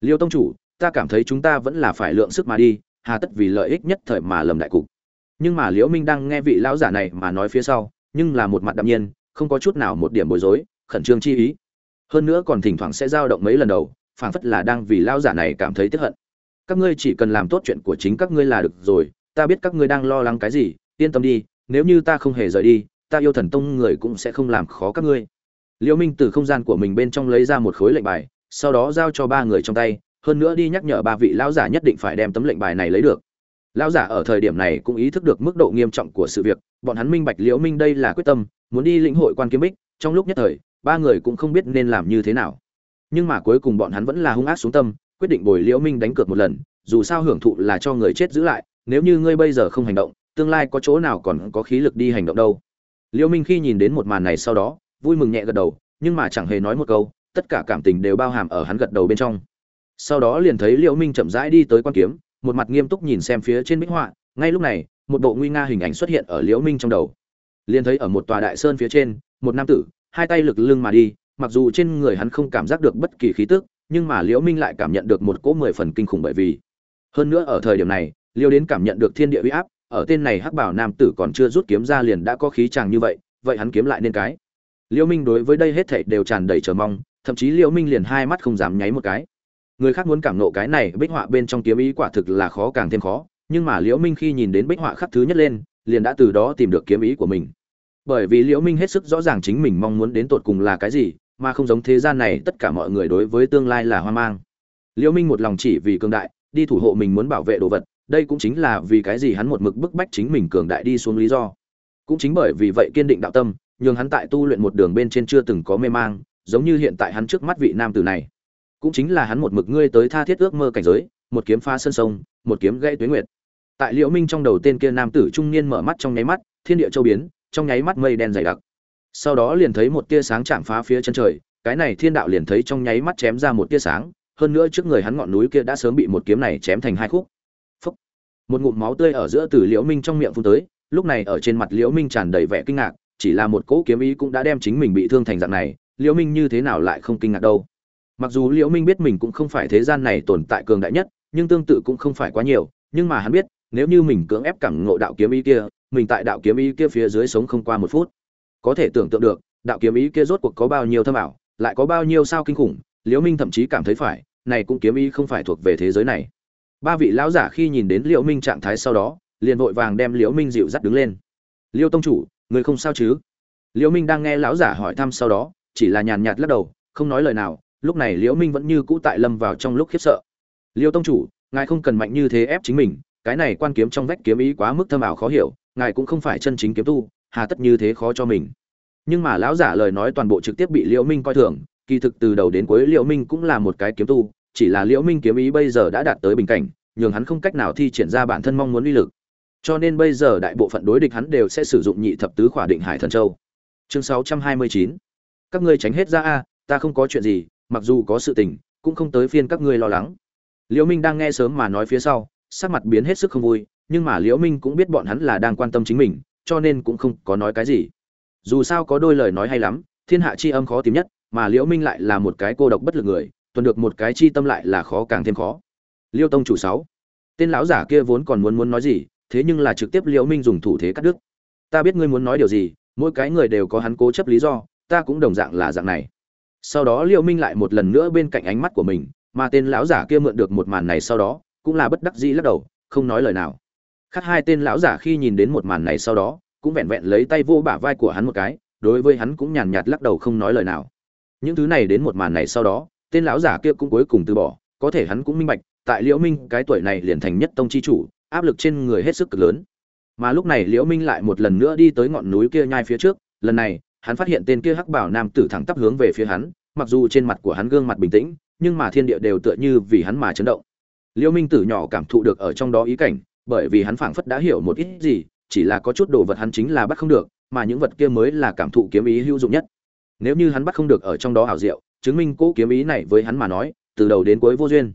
Liêu tông chủ ta cảm thấy chúng ta vẫn là phải lượng sức mà đi, hà tất vì lợi ích nhất thời mà lầm đại cục. Nhưng mà liễu minh đang nghe vị lão giả này mà nói phía sau, nhưng là một mặt đạm nhiên, không có chút nào một điểm bối rối, khẩn trương chi ý. Hơn nữa còn thỉnh thoảng sẽ dao động mấy lần đầu, phảng phất là đang vì lão giả này cảm thấy tiếc hận. Các ngươi chỉ cần làm tốt chuyện của chính các ngươi là được rồi, ta biết các ngươi đang lo lắng cái gì, yên tâm đi, nếu như ta không hề rời đi, ta yêu thần tông người cũng sẽ không làm khó các ngươi. Liễu minh từ không gian của mình bên trong lấy ra một khối lệnh bài, sau đó giao cho ba người trong tay hơn nữa đi nhắc nhở ba vị lão giả nhất định phải đem tấm lệnh bài này lấy được. Lão giả ở thời điểm này cũng ý thức được mức độ nghiêm trọng của sự việc, bọn hắn minh bạch liễu minh đây là quyết tâm, muốn đi lĩnh hội quan kiếm bích, trong lúc nhất thời, ba người cũng không biết nên làm như thế nào. Nhưng mà cuối cùng bọn hắn vẫn là hung ác xuống tâm, quyết định bồi liễu minh đánh cược một lần, dù sao hưởng thụ là cho người chết giữ lại, nếu như ngươi bây giờ không hành động, tương lai có chỗ nào còn có khí lực đi hành động đâu. Liễu minh khi nhìn đến một màn này sau đó, vui mừng nhẹ gật đầu, nhưng mà chẳng hề nói một câu, tất cả cảm tình đều bao hàm ở hắn gật đầu bên trong sau đó liền thấy liễu minh chậm rãi đi tới quan kiếm, một mặt nghiêm túc nhìn xem phía trên bích họa. Ngay lúc này, một bộ nguy nga hình ảnh xuất hiện ở liễu minh trong đầu. Liền thấy ở một tòa đại sơn phía trên, một nam tử, hai tay lực lưng mà đi, mặc dù trên người hắn không cảm giác được bất kỳ khí tức, nhưng mà liễu minh lại cảm nhận được một cỗ mười phần kinh khủng bởi vì. Hơn nữa ở thời điểm này, liễu đến cảm nhận được thiên địa uy áp, ở tên này hắc bảo nam tử còn chưa rút kiếm ra liền đã có khí chàng như vậy vậy hắn kiếm lại nên cái. Liễu minh đối với đây hết thảy đều tràn đầy chờ mong, thậm chí liễu minh liền hai mắt không dám nháy một cái người khác muốn cảm nộ cái này, bích họa bên trong kiếm ý quả thực là khó càng thêm khó. Nhưng mà liễu minh khi nhìn đến bích họa khắc thứ nhất lên, liền đã từ đó tìm được kiếm ý của mình. Bởi vì liễu minh hết sức rõ ràng chính mình mong muốn đến tột cùng là cái gì, mà không giống thế gian này, tất cả mọi người đối với tương lai là hoang mang. Liễu minh một lòng chỉ vì cường đại, đi thủ hộ mình muốn bảo vệ đồ vật, đây cũng chính là vì cái gì hắn một mực bức bách chính mình cường đại đi xuống lý do. Cũng chính bởi vì vậy kiên định đạo tâm, nhường hắn tại tu luyện một đường bên trên chưa từng có mê mang, giống như hiện tại hắn trước mắt vị nam tử này cũng chính là hắn một mực ngươi tới tha thiết ước mơ cảnh giới, một kiếm phá sân sông, một kiếm gãy tuyến nguyệt. Tại liễu minh trong đầu tên kia nam tử trung niên mở mắt trong nháy mắt, thiên địa châu biến, trong nháy mắt mây đen dày đặc. Sau đó liền thấy một tia sáng chạm phá phía chân trời, cái này thiên đạo liền thấy trong nháy mắt chém ra một tia sáng, hơn nữa trước người hắn ngọn núi kia đã sớm bị một kiếm này chém thành hai khúc. Phúc. một ngụm máu tươi ở giữa từ liễu minh trong miệng phun tới, lúc này ở trên mặt liễu minh tràn đầy vẻ kinh ngạc, chỉ là một cỗ kiếm ý cũng đã đem chính mình bị thương thành dạng này, liễu minh như thế nào lại không kinh ngạc đâu? Mặc dù liễu minh biết mình cũng không phải thế gian này tồn tại cường đại nhất, nhưng tương tự cũng không phải quá nhiều, nhưng mà hắn biết, nếu như mình cưỡng ép cảm ngộ đạo kiếm ý kia, mình tại đạo kiếm ý kia phía dưới sống không qua một phút. Có thể tưởng tượng được, đạo kiếm ý kia rốt cuộc có bao nhiêu thâm ảo, lại có bao nhiêu sao kinh khủng, liễu minh thậm chí cảm thấy phải, này cũng kiếm ý không phải thuộc về thế giới này. Ba vị lão giả khi nhìn đến liễu minh trạng thái sau đó, liền vội vàng đem liễu minh dịu dắt đứng lên. Liêu tông chủ, người không sao chứ? Liễu minh đang nghe lão giả hỏi thăm sau đó, chỉ là nhàn nhạt lắc đầu, không nói lời nào lúc này liễu minh vẫn như cũ tại lâm vào trong lúc khiếp sợ. Liêu tông chủ, ngài không cần mạnh như thế ép chính mình, cái này quan kiếm trong vách kiếm ý quá mức thâm ảo khó hiểu, ngài cũng không phải chân chính kiếm tu, hà tất như thế khó cho mình. Nhưng mà lão giả lời nói toàn bộ trực tiếp bị liễu minh coi thường, kỳ thực từ đầu đến cuối liễu minh cũng là một cái kiếm tu, chỉ là liễu minh kiếm ý bây giờ đã đạt tới bình cảnh, nhường hắn không cách nào thi triển ra bản thân mong muốn uy lực. Cho nên bây giờ đại bộ phận đối địch hắn đều sẽ sử dụng nhị thập tứ khỏa định hải thần châu. Chương 629 các ngươi tránh hết ra a, ta không có chuyện gì mặc dù có sự tình, cũng không tới phiên các ngươi lo lắng. Liễu minh đang nghe sớm mà nói phía sau, sắc mặt biến hết sức không vui, nhưng mà liễu minh cũng biết bọn hắn là đang quan tâm chính mình, cho nên cũng không có nói cái gì. Dù sao có đôi lời nói hay lắm, thiên hạ chi âm khó tìm nhất, mà liễu minh lại là một cái cô độc bất lực người, tuần được một cái chi tâm lại là khó càng thêm khó. Liêu tông chủ sáu. Tên lão giả kia vốn còn muốn muốn nói gì, thế nhưng là trực tiếp liễu minh dùng thủ thế cắt đứt. Ta biết ngươi muốn nói điều gì, mỗi cái người đều có hắn cố chấp lý do, ta cũng đồng dạng là dạng này sau đó liễu minh lại một lần nữa bên cạnh ánh mắt của mình, mà tên lão giả kia mượn được một màn này sau đó, cũng là bất đắc dĩ lắc đầu, không nói lời nào. Khác hai tên lão giả khi nhìn đến một màn này sau đó, cũng vẹn vẹn lấy tay vô bả vai của hắn một cái, đối với hắn cũng nhàn nhạt lắc đầu không nói lời nào. Những thứ này đến một màn này sau đó, tên lão giả kia cũng cuối cùng từ bỏ, có thể hắn cũng minh bạch, tại liễu minh, cái tuổi này liền thành nhất tông chi chủ, áp lực trên người hết sức cực lớn. Mà lúc này liễu minh lại một lần nữa đi tới ngọn núi kia nhai phía trước, lần này hắn phát hiện tên kia hắc bảo nam tử thẳng tắp hướng về phía hắn, mặc dù trên mặt của hắn gương mặt bình tĩnh, nhưng mà thiên địa đều tựa như vì hắn mà chấn động. Liễu minh tử nhỏ cảm thụ được ở trong đó ý cảnh, bởi vì hắn phảng phất đã hiểu một ít gì, chỉ là có chút đồ vật hắn chính là bắt không được, mà những vật kia mới là cảm thụ kiếm ý hữu dụng nhất. Nếu như hắn bắt không được ở trong đó hảo diệu, chứng minh cố kiếm ý này với hắn mà nói, từ đầu đến cuối vô duyên.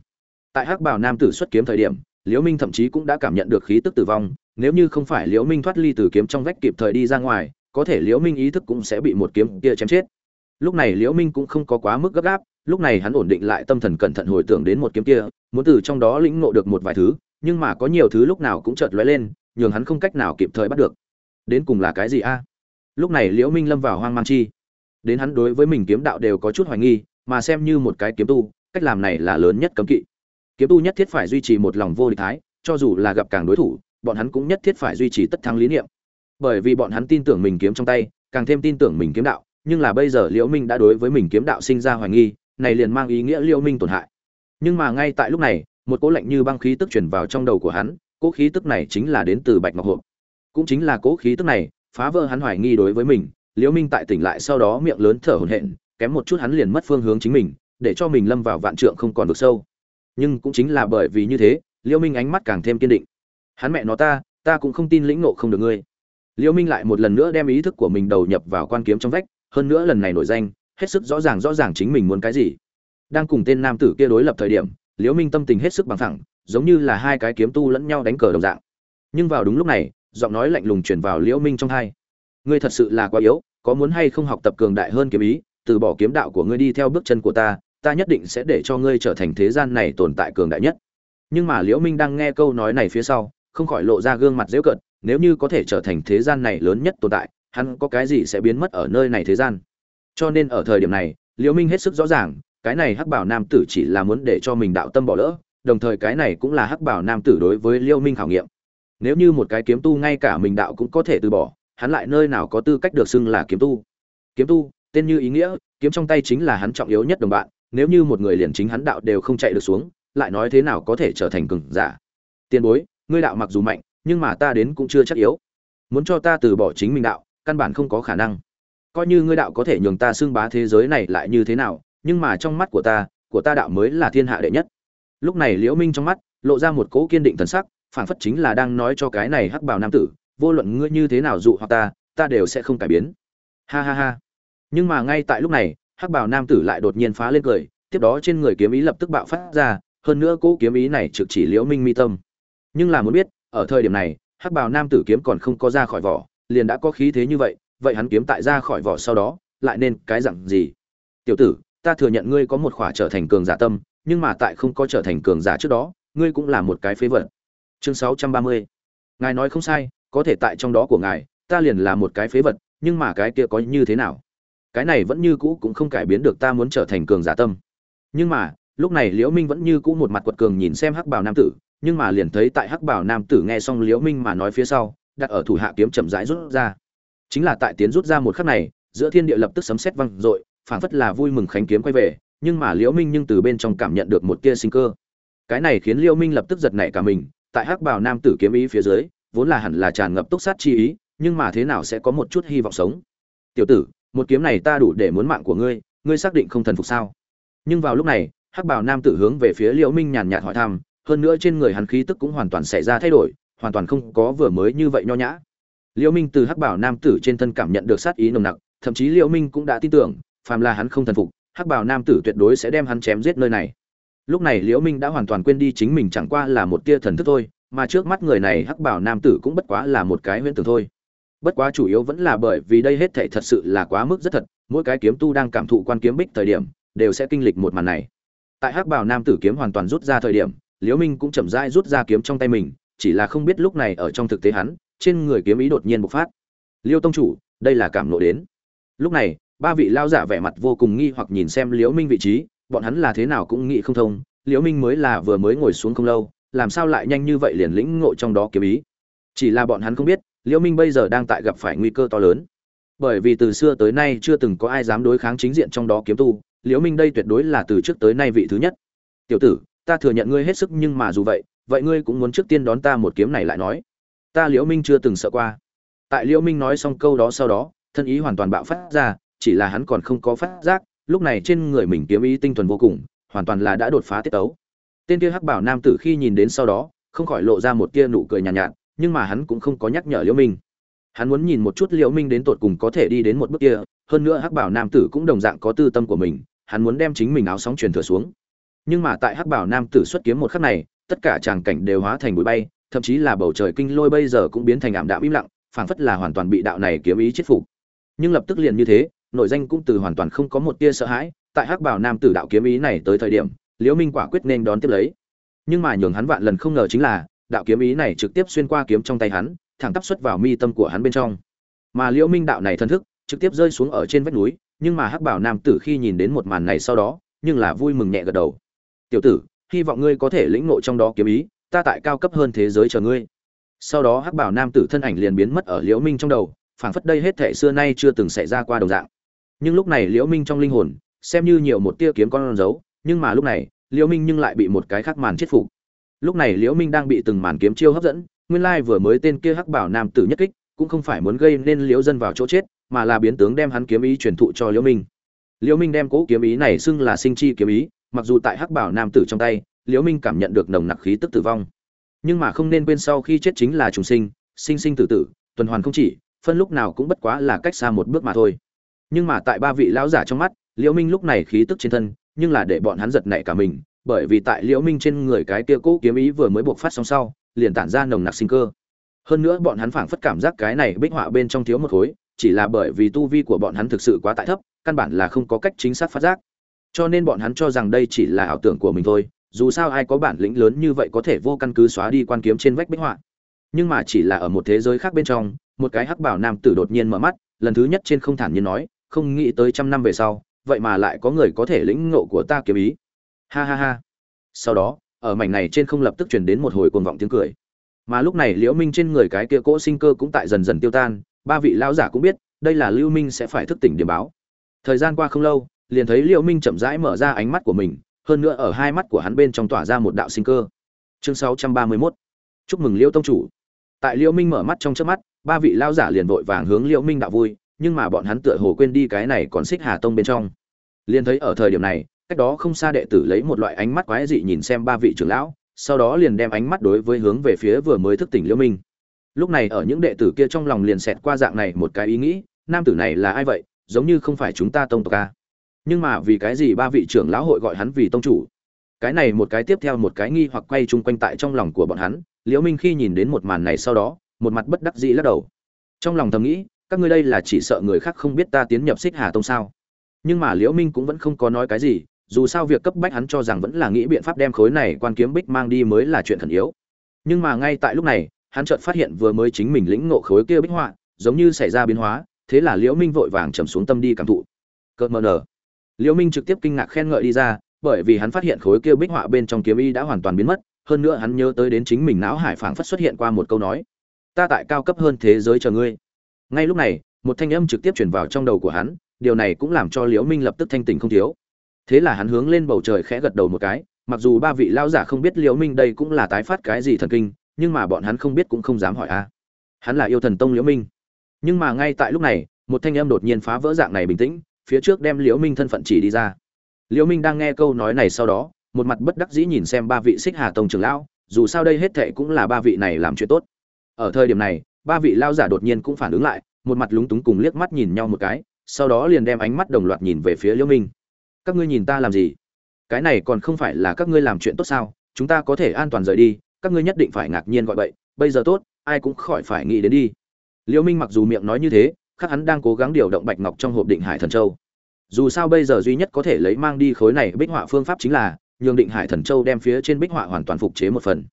Tại hắc bảo nam tử xuất kiếm thời điểm, liễu minh thậm chí cũng đã cảm nhận được khí tức tử vong, nếu như không phải liễu minh thoát ly từ kiếm trong vách kịp thời đi ra ngoài có thể liễu minh ý thức cũng sẽ bị một kiếm kia chém chết. Lúc này liễu minh cũng không có quá mức gấp gáp, lúc này hắn ổn định lại tâm thần cẩn thận hồi tưởng đến một kiếm kia, muốn từ trong đó lĩnh ngộ được một vài thứ, nhưng mà có nhiều thứ lúc nào cũng chợt lóe lên, nhường hắn không cách nào kịp thời bắt được. Đến cùng là cái gì a? Lúc này liễu minh lâm vào hoang mang chi. Đến hắn đối với mình kiếm đạo đều có chút hoài nghi, mà xem như một cái kiếm tu, cách làm này là lớn nhất cấm kỵ. Kiếm tu nhất thiết phải duy trì một lòng vô địch thái, cho dù là gặp càng đối thủ, bọn hắn cũng nhất thiết phải duy trì tất thắng lý niệm bởi vì bọn hắn tin tưởng mình kiếm trong tay, càng thêm tin tưởng mình kiếm đạo, nhưng là bây giờ liễu minh đã đối với mình kiếm đạo sinh ra hoài nghi, này liền mang ý nghĩa liễu minh tổn hại. Nhưng mà ngay tại lúc này, một cỗ lạnh như băng khí tức truyền vào trong đầu của hắn, cỗ khí tức này chính là đến từ bạch ngọc hộp. Cũng chính là cỗ khí tức này, phá vỡ hắn hoài nghi đối với mình, liễu minh tại tỉnh lại sau đó miệng lớn thở hổn hển, kém một chút hắn liền mất phương hướng chính mình, để cho mình lâm vào vạn trượng không còn được sâu. Nhưng cũng chính là bởi vì như thế, liễu minh ánh mắt càng thêm kiên định. Hắn mẹ nó ta ta cũng không tin lĩnh ngộ không được ngươi liễu minh lại một lần nữa đem ý thức của mình đầu nhập vào quan kiếm trong vách, hơn nữa lần này nổi danh, hết sức rõ ràng rõ ràng chính mình muốn cái gì. Đang cùng tên nam tử kia đối lập thời điểm liễu minh tâm tình hết sức bằng thẳng giống như là hai cái kiếm tu lẫn nhau đánh cờ đồng dạng. Nhưng vào đúng lúc này, giọng nói lạnh lùng truyền vào liễu minh trong hai. Ngươi thật sự là quá yếu, có muốn hay không học tập cường đại hơn kiếm ý, từ bỏ kiếm đạo của ngươi đi theo bước chân của ta ta nhất định sẽ để cho ngươi trở thành thế gian này tồn tại cường đại nhất. Nhưng mà liễu minh đang nghe câu nói này phía sau, không khỏi lộ ra gương mặt dễ cợt nếu như có thể trở thành thế gian này lớn nhất tồn tại, hắn có cái gì sẽ biến mất ở nơi này thế gian? Cho nên ở thời điểm này, liễu minh hết sức rõ ràng, cái này hắc bảo nam tử chỉ là muốn để cho mình đạo tâm bỏ lỡ, đồng thời cái này cũng là hắc bảo nam tử đối với liễu minh khảo nghiệm. Nếu như một cái kiếm tu ngay cả mình đạo cũng có thể từ bỏ, hắn lại nơi nào có tư cách được xưng là kiếm tu? Kiếm tu, tên như ý nghĩa, kiếm trong tay chính là hắn trọng yếu nhất đồng bạn, nếu như một người liền chính hắn đạo đều không chạy được xuống, lại nói thế nào có thể trở thành cường giả? Tiền bối, ngươi đạo mặc dù mạnh nhưng mà ta đến cũng chưa chắc yếu. Muốn cho ta từ bỏ chính mình đạo, căn bản không có khả năng. Coi như ngươi đạo có thể nhường ta xưng bá thế giới này lại như thế nào, nhưng mà trong mắt của ta của ta đạo mới là thiên hạ đệ nhất. Lúc này liễu minh trong mắt, lộ ra một cỗ kiên định thần sắc phản phất chính là đang nói cho cái này hắc bào nam tử, vô luận ngươi như thế nào dụ hoặc ta ta đều sẽ không cải biến. Ha ha ha. Nhưng mà ngay tại lúc này, hắc bào nam tử lại đột nhiên phá lên cười, tiếp đó trên người kiếm ý lập tức bạo phát ra, hơn nữa cỗ kiếm ý này trực chỉ liễu minh mi tâm. Nhưng là muốn biết ở thời điểm này, hắc bào nam tử kiếm còn không có ra khỏi vỏ, liền đã có khí thế như vậy vậy hắn kiếm tại ra khỏi vỏ sau đó, lại nên cái dặn gì? Tiểu tử, ta thừa nhận ngươi có một khỏa trở thành cường giả tâm, nhưng mà tại không có trở thành cường giả trước đó, ngươi cũng là một cái phế vật. Chương 630 ngài nói không sai, có thể tại trong đó của ngài, ta liền là một cái phế vật, nhưng mà cái kia có như thế nào? Cái này vẫn như cũ cũng không cải biến được ta muốn trở thành cường giả tâm. Nhưng mà, lúc này liễu minh vẫn như cũ một mặt quật cường nhìn xem hắc bào nam tử nhưng mà liền thấy tại hắc bảo nam tử nghe xong liễu minh mà nói phía sau, đặt ở thủ hạ kiếm chậm rãi rút ra. Chính là tại tiến rút ra một khắc này, giữa thiên địa lập tức sấm sét vang dội, phảng phất là vui mừng khánh kiếm quay về, nhưng mà liễu minh nhưng từ bên trong cảm nhận được một tia sinh cơ. Cái này khiến liễu minh lập tức giật nảy cả mình, tại hắc bảo nam tử kiếm ý phía dưới, vốn là hẳn là tràn ngập túc sát chi ý, nhưng mà thế nào sẽ có một chút hy vọng sống? Tiểu tử, một kiếm này ta đủ để muốn mạng của ngươi ngươi xác định không thần phục sao? Nhưng vào lúc này, hắc bảo nam tử hướng về phía liễu minh nhàn nhạt hỏi thăm hơn nữa trên người hắn khí tức cũng hoàn toàn xảy ra thay đổi, hoàn toàn không có vừa mới như vậy nho nhã. Liễu minh từ hắc bảo nam tử trên thân cảm nhận được sát ý nồng nặc, thậm chí liễu minh cũng đã tin tưởng, phàm là hắn không thần phục, hắc bảo nam tử tuyệt đối sẽ đem hắn chém giết nơi này. Lúc này liễu minh đã hoàn toàn quên đi chính mình chẳng qua là một tia thần thức thôi, mà trước mắt người này hắc bảo nam tử cũng bất quá là một cái huyễn tưởng thôi. Bất quá chủ yếu vẫn là bởi vì đây hết thảy thật sự là quá mức rất thật, mỗi cái kiếm tu đang cảm thụ quan kiếm bích thời điểm, đều sẽ kinh lịch một màn này. Tại hắc bảo nam tử kiếm hoàn toàn rút ra thời điểm liễu minh cũng chậm rãi rút ra kiếm trong tay mình, chỉ là không biết lúc này ở trong thực tế hắn, trên người kiếm ý đột nhiên bộc phát. Liêu tông chủ, đây là cảm nộ đến. Lúc này, ba vị lao giả vẻ mặt vô cùng nghi hoặc nhìn xem liễu minh vị trí, bọn hắn là thế nào cũng nghĩ không thông, liễu minh mới là vừa mới ngồi xuống không lâu, làm sao lại nhanh như vậy liền lĩnh ngộ trong đó kiếm ý? Chỉ là bọn hắn không biết, liễu minh bây giờ đang tại gặp phải nguy cơ to lớn. Bởi vì từ xưa tới nay chưa từng có ai dám đối kháng chính diện trong đó kiếm tu, liễu minh đây tuyệt đối là từ trước tới nay vị thứ nhất. Tiểu tử ta thừa nhận ngươi hết sức nhưng mà dù vậy vậy ngươi cũng muốn trước tiên đón ta một kiếm này lại nói. Ta liễu minh chưa từng sợ qua. Tại liễu minh nói xong câu đó sau đó thân ý hoàn toàn bạo phát ra chỉ là hắn còn không có phát giác lúc này trên người mình kiếm ý tinh thuần vô cùng hoàn toàn là đã đột phá tiết tấu. Tên kia hắc bảo nam tử khi nhìn đến sau đó không khỏi lộ ra một tia nụ cười nhàn nhạt, nhạt nhưng mà hắn cũng không có nhắc nhở liễu minh. Hắn muốn nhìn một chút liễu minh đến tột cùng có thể đi đến một bước kia hơn nữa hắc bảo nam tử cũng đồng dạng có tư tâm của mình hắn muốn đem chính mình áo sóng truyền thừa xuống nhưng mà tại hắc bảo nam tử xuất kiếm một khắc này, tất cả tràng cảnh đều hóa thành bụi bay, thậm chí là bầu trời kinh lôi bây giờ cũng biến thành ảm đạm im lặng, phảng phất là hoàn toàn bị đạo này kiếm ý chết phục. Nhưng lập tức liền như thế, nội danh cũng từ hoàn toàn không có một tia sợ hãi, tại hắc bảo nam tử đạo kiếm ý này tới thời điểm, liễu minh quả quyết nên đón tiếp lấy. Nhưng mà nhường hắn vạn lần không ngờ chính là, đạo kiếm ý này trực tiếp xuyên qua kiếm trong tay hắn, thẳng tắp xuất vào mi tâm của hắn bên trong. Mà liễu minh đạo này thân thức, trực tiếp rơi xuống ở trên vách núi, nhưng mà hắc bảo nam tử khi nhìn đến một màn này sau đó, nhưng là vui mừng nhẹ gật đầu tiểu tử, hy vọng ngươi có thể lĩnh ngộ trong đó kiếm ý, ta tại cao cấp hơn thế giới chờ ngươi. Sau đó hắc bảo nam tử thân ảnh liền biến mất ở liễu minh trong đầu, phảng phất đây hết thể xưa nay chưa từng xảy ra qua đồng dạng. Nhưng lúc này liễu minh trong linh hồn, xem như nhiều một tia kiếm con dấu, nhưng mà lúc này, liễu minh nhưng lại bị một cái khác màn chết phục. Lúc này liễu minh đang bị từng màn kiếm chiêu hấp dẫn, nguyên lai vừa mới tên kia hắc bảo nam tử nhất kích, cũng không phải muốn gây nên liễu dân vào chỗ chết, mà là biến tướng đem hắn kiếm ý truyền thụ cho liễu minh. Liễu minh đem cố kiếm ý này xưng là sinh chi kiếm ý mặc dù tại hắc bảo nam tử trong tay, liễu minh cảm nhận được nồng nặc khí tức tử vong. Nhưng mà không nên quên sau khi chết chính là trùng sinh sinh sinh tử tử, tuần hoàn không chỉ, phân lúc nào cũng bất quá là cách xa một bước mà thôi. Nhưng mà tại ba vị lão giả trong mắt, liễu minh lúc này khí tức trên thân, nhưng là để bọn hắn giật nảy cả mình, bởi vì tại liễu minh trên người cái kia cũ kiếm ý vừa mới buộc phát xong sau, liền tản ra nồng nặc sinh cơ. Hơn nữa bọn hắn phảng phất cảm giác cái này bích họa bên trong thiếu một khối, chỉ là bởi vì tu vi của bọn hắn thực sự quá tại thấp, căn bản là không có cách chính xác phát giác cho nên bọn hắn cho rằng đây chỉ là ảo tưởng của mình thôi, dù sao ai có bản lĩnh lớn như vậy có thể vô căn cứ xóa đi quan kiếm trên vách bích họa. Nhưng mà chỉ là ở một thế giới khác bên trong, một cái hắc bảo nam tử đột nhiên mở mắt, lần thứ nhất trên không thản nhiên nói, không nghĩ tới trăm năm về sau, vậy mà lại có người có thể lĩnh ngộ của ta kiếm ý. Ha ha ha. Sau đó, ở mảnh này trên không lập tức truyền đến một hồi cuồng vọng tiếng cười. Mà lúc này liễu minh trên người cái kia cỗ sinh cơ cũng tại dần dần tiêu tan, ba vị lão giả cũng biết, đây là lưu minh sẽ phải thức tỉnh điểm báo. Thời gian qua không lâu liền thấy liễu minh chậm rãi mở ra ánh mắt của mình, hơn nữa ở hai mắt của hắn bên trong tỏa ra một đạo sinh cơ. Chương 631 chúc mừng liễu tông chủ. Tại liễu minh mở mắt trong chớp mắt, ba vị lão giả liền vội vàng hướng liễu minh đạo vui, nhưng mà bọn hắn tựa hồ quên đi cái này còn xích hà tông bên trong. Liền thấy ở thời điểm này, cách đó không xa đệ tử lấy một loại ánh mắt quái dị nhìn xem ba vị trưởng lão, sau đó liền đem ánh mắt đối với hướng về phía vừa mới thức tỉnh liễu minh. Lúc này ở những đệ tử kia trong lòng liền xẹt qua dạng này một cái ý nghĩ, nam tử này là ai vậy? Giống như không phải chúng ta tông tộc a nhưng mà vì cái gì ba vị trưởng lão hội gọi hắn vì tông chủ? Cái này một cái tiếp theo một cái nghi hoặc quay chung quanh tại trong lòng của bọn hắn, liễu minh khi nhìn đến một màn này sau đó, một mặt bất đắc dĩ lắc đầu. Trong lòng thầm nghĩ, các ngươi đây là chỉ sợ người khác không biết ta tiến nhập xích hà tông sao? Nhưng mà liễu minh cũng vẫn không có nói cái gì, dù sao việc cấp bách hắn cho rằng vẫn là nghĩ biện pháp đem khối này quan kiếm bích mang đi mới là chuyện thần yếu. Nhưng mà ngay tại lúc này, hắn chợt phát hiện vừa mới chính mình lĩnh ngộ khối kia bích họa, giống như xảy ra biến hóa, thế là liễu minh vội vàng trầm xuống tâm đi cảm thụ. Cợt mờ nở liễu minh trực tiếp kinh ngạc khen ngợi đi ra, bởi vì hắn phát hiện khối kia bích họa bên trong kiếm y đã hoàn toàn biến mất, hơn nữa hắn nhớ tới đến chính mình não hải phảng phất xuất hiện qua một câu nói, ta tại cao cấp hơn thế giới chờ ngươi. Ngay lúc này, một thanh âm trực tiếp truyền vào trong đầu của hắn, điều này cũng làm cho liễu minh lập tức thanh tỉnh không thiếu. Thế là hắn hướng lên bầu trời khẽ gật đầu một cái, mặc dù ba vị lão giả không biết liễu minh đây cũng là tái phát cái gì thần kinh, nhưng mà bọn hắn không biết cũng không dám hỏi a. Hắn là yêu thần tông liễu minh. Nhưng mà ngay tại lúc này, một thanh âm đột nhiên phá vỡ dạng này bình tĩnh phía trước đem liễu minh thân phận chỉ đi ra. Liễu minh đang nghe câu nói này sau đó, một mặt bất đắc dĩ nhìn xem ba vị xích hà tông trưởng lão, dù sao đây hết thệ cũng là ba vị này làm chuyện tốt. Ở thời điểm này, ba vị lão giả đột nhiên cũng phản ứng lại, một mặt lúng túng cùng liếc mắt nhìn nhau một cái, sau đó liền đem ánh mắt đồng loạt nhìn về phía liễu minh. Các ngươi nhìn ta làm gì? Cái này còn không phải là các ngươi làm chuyện tốt sao? Chúng ta có thể an toàn rời đi, các ngươi nhất định phải ngạc nhiên gọi bậy, bây giờ tốt, ai cũng khỏi phải nghĩ đến đi. Liễu minh mặc dù miệng nói như thế khắc hắn đang cố gắng điều động bạch ngọc trong hộp định hải thần châu. Dù sao bây giờ duy nhất có thể lấy mang đi khối này bích họa phương pháp chính là, nhường định hải thần châu đem phía trên bích họa hoàn toàn phục chế một phần.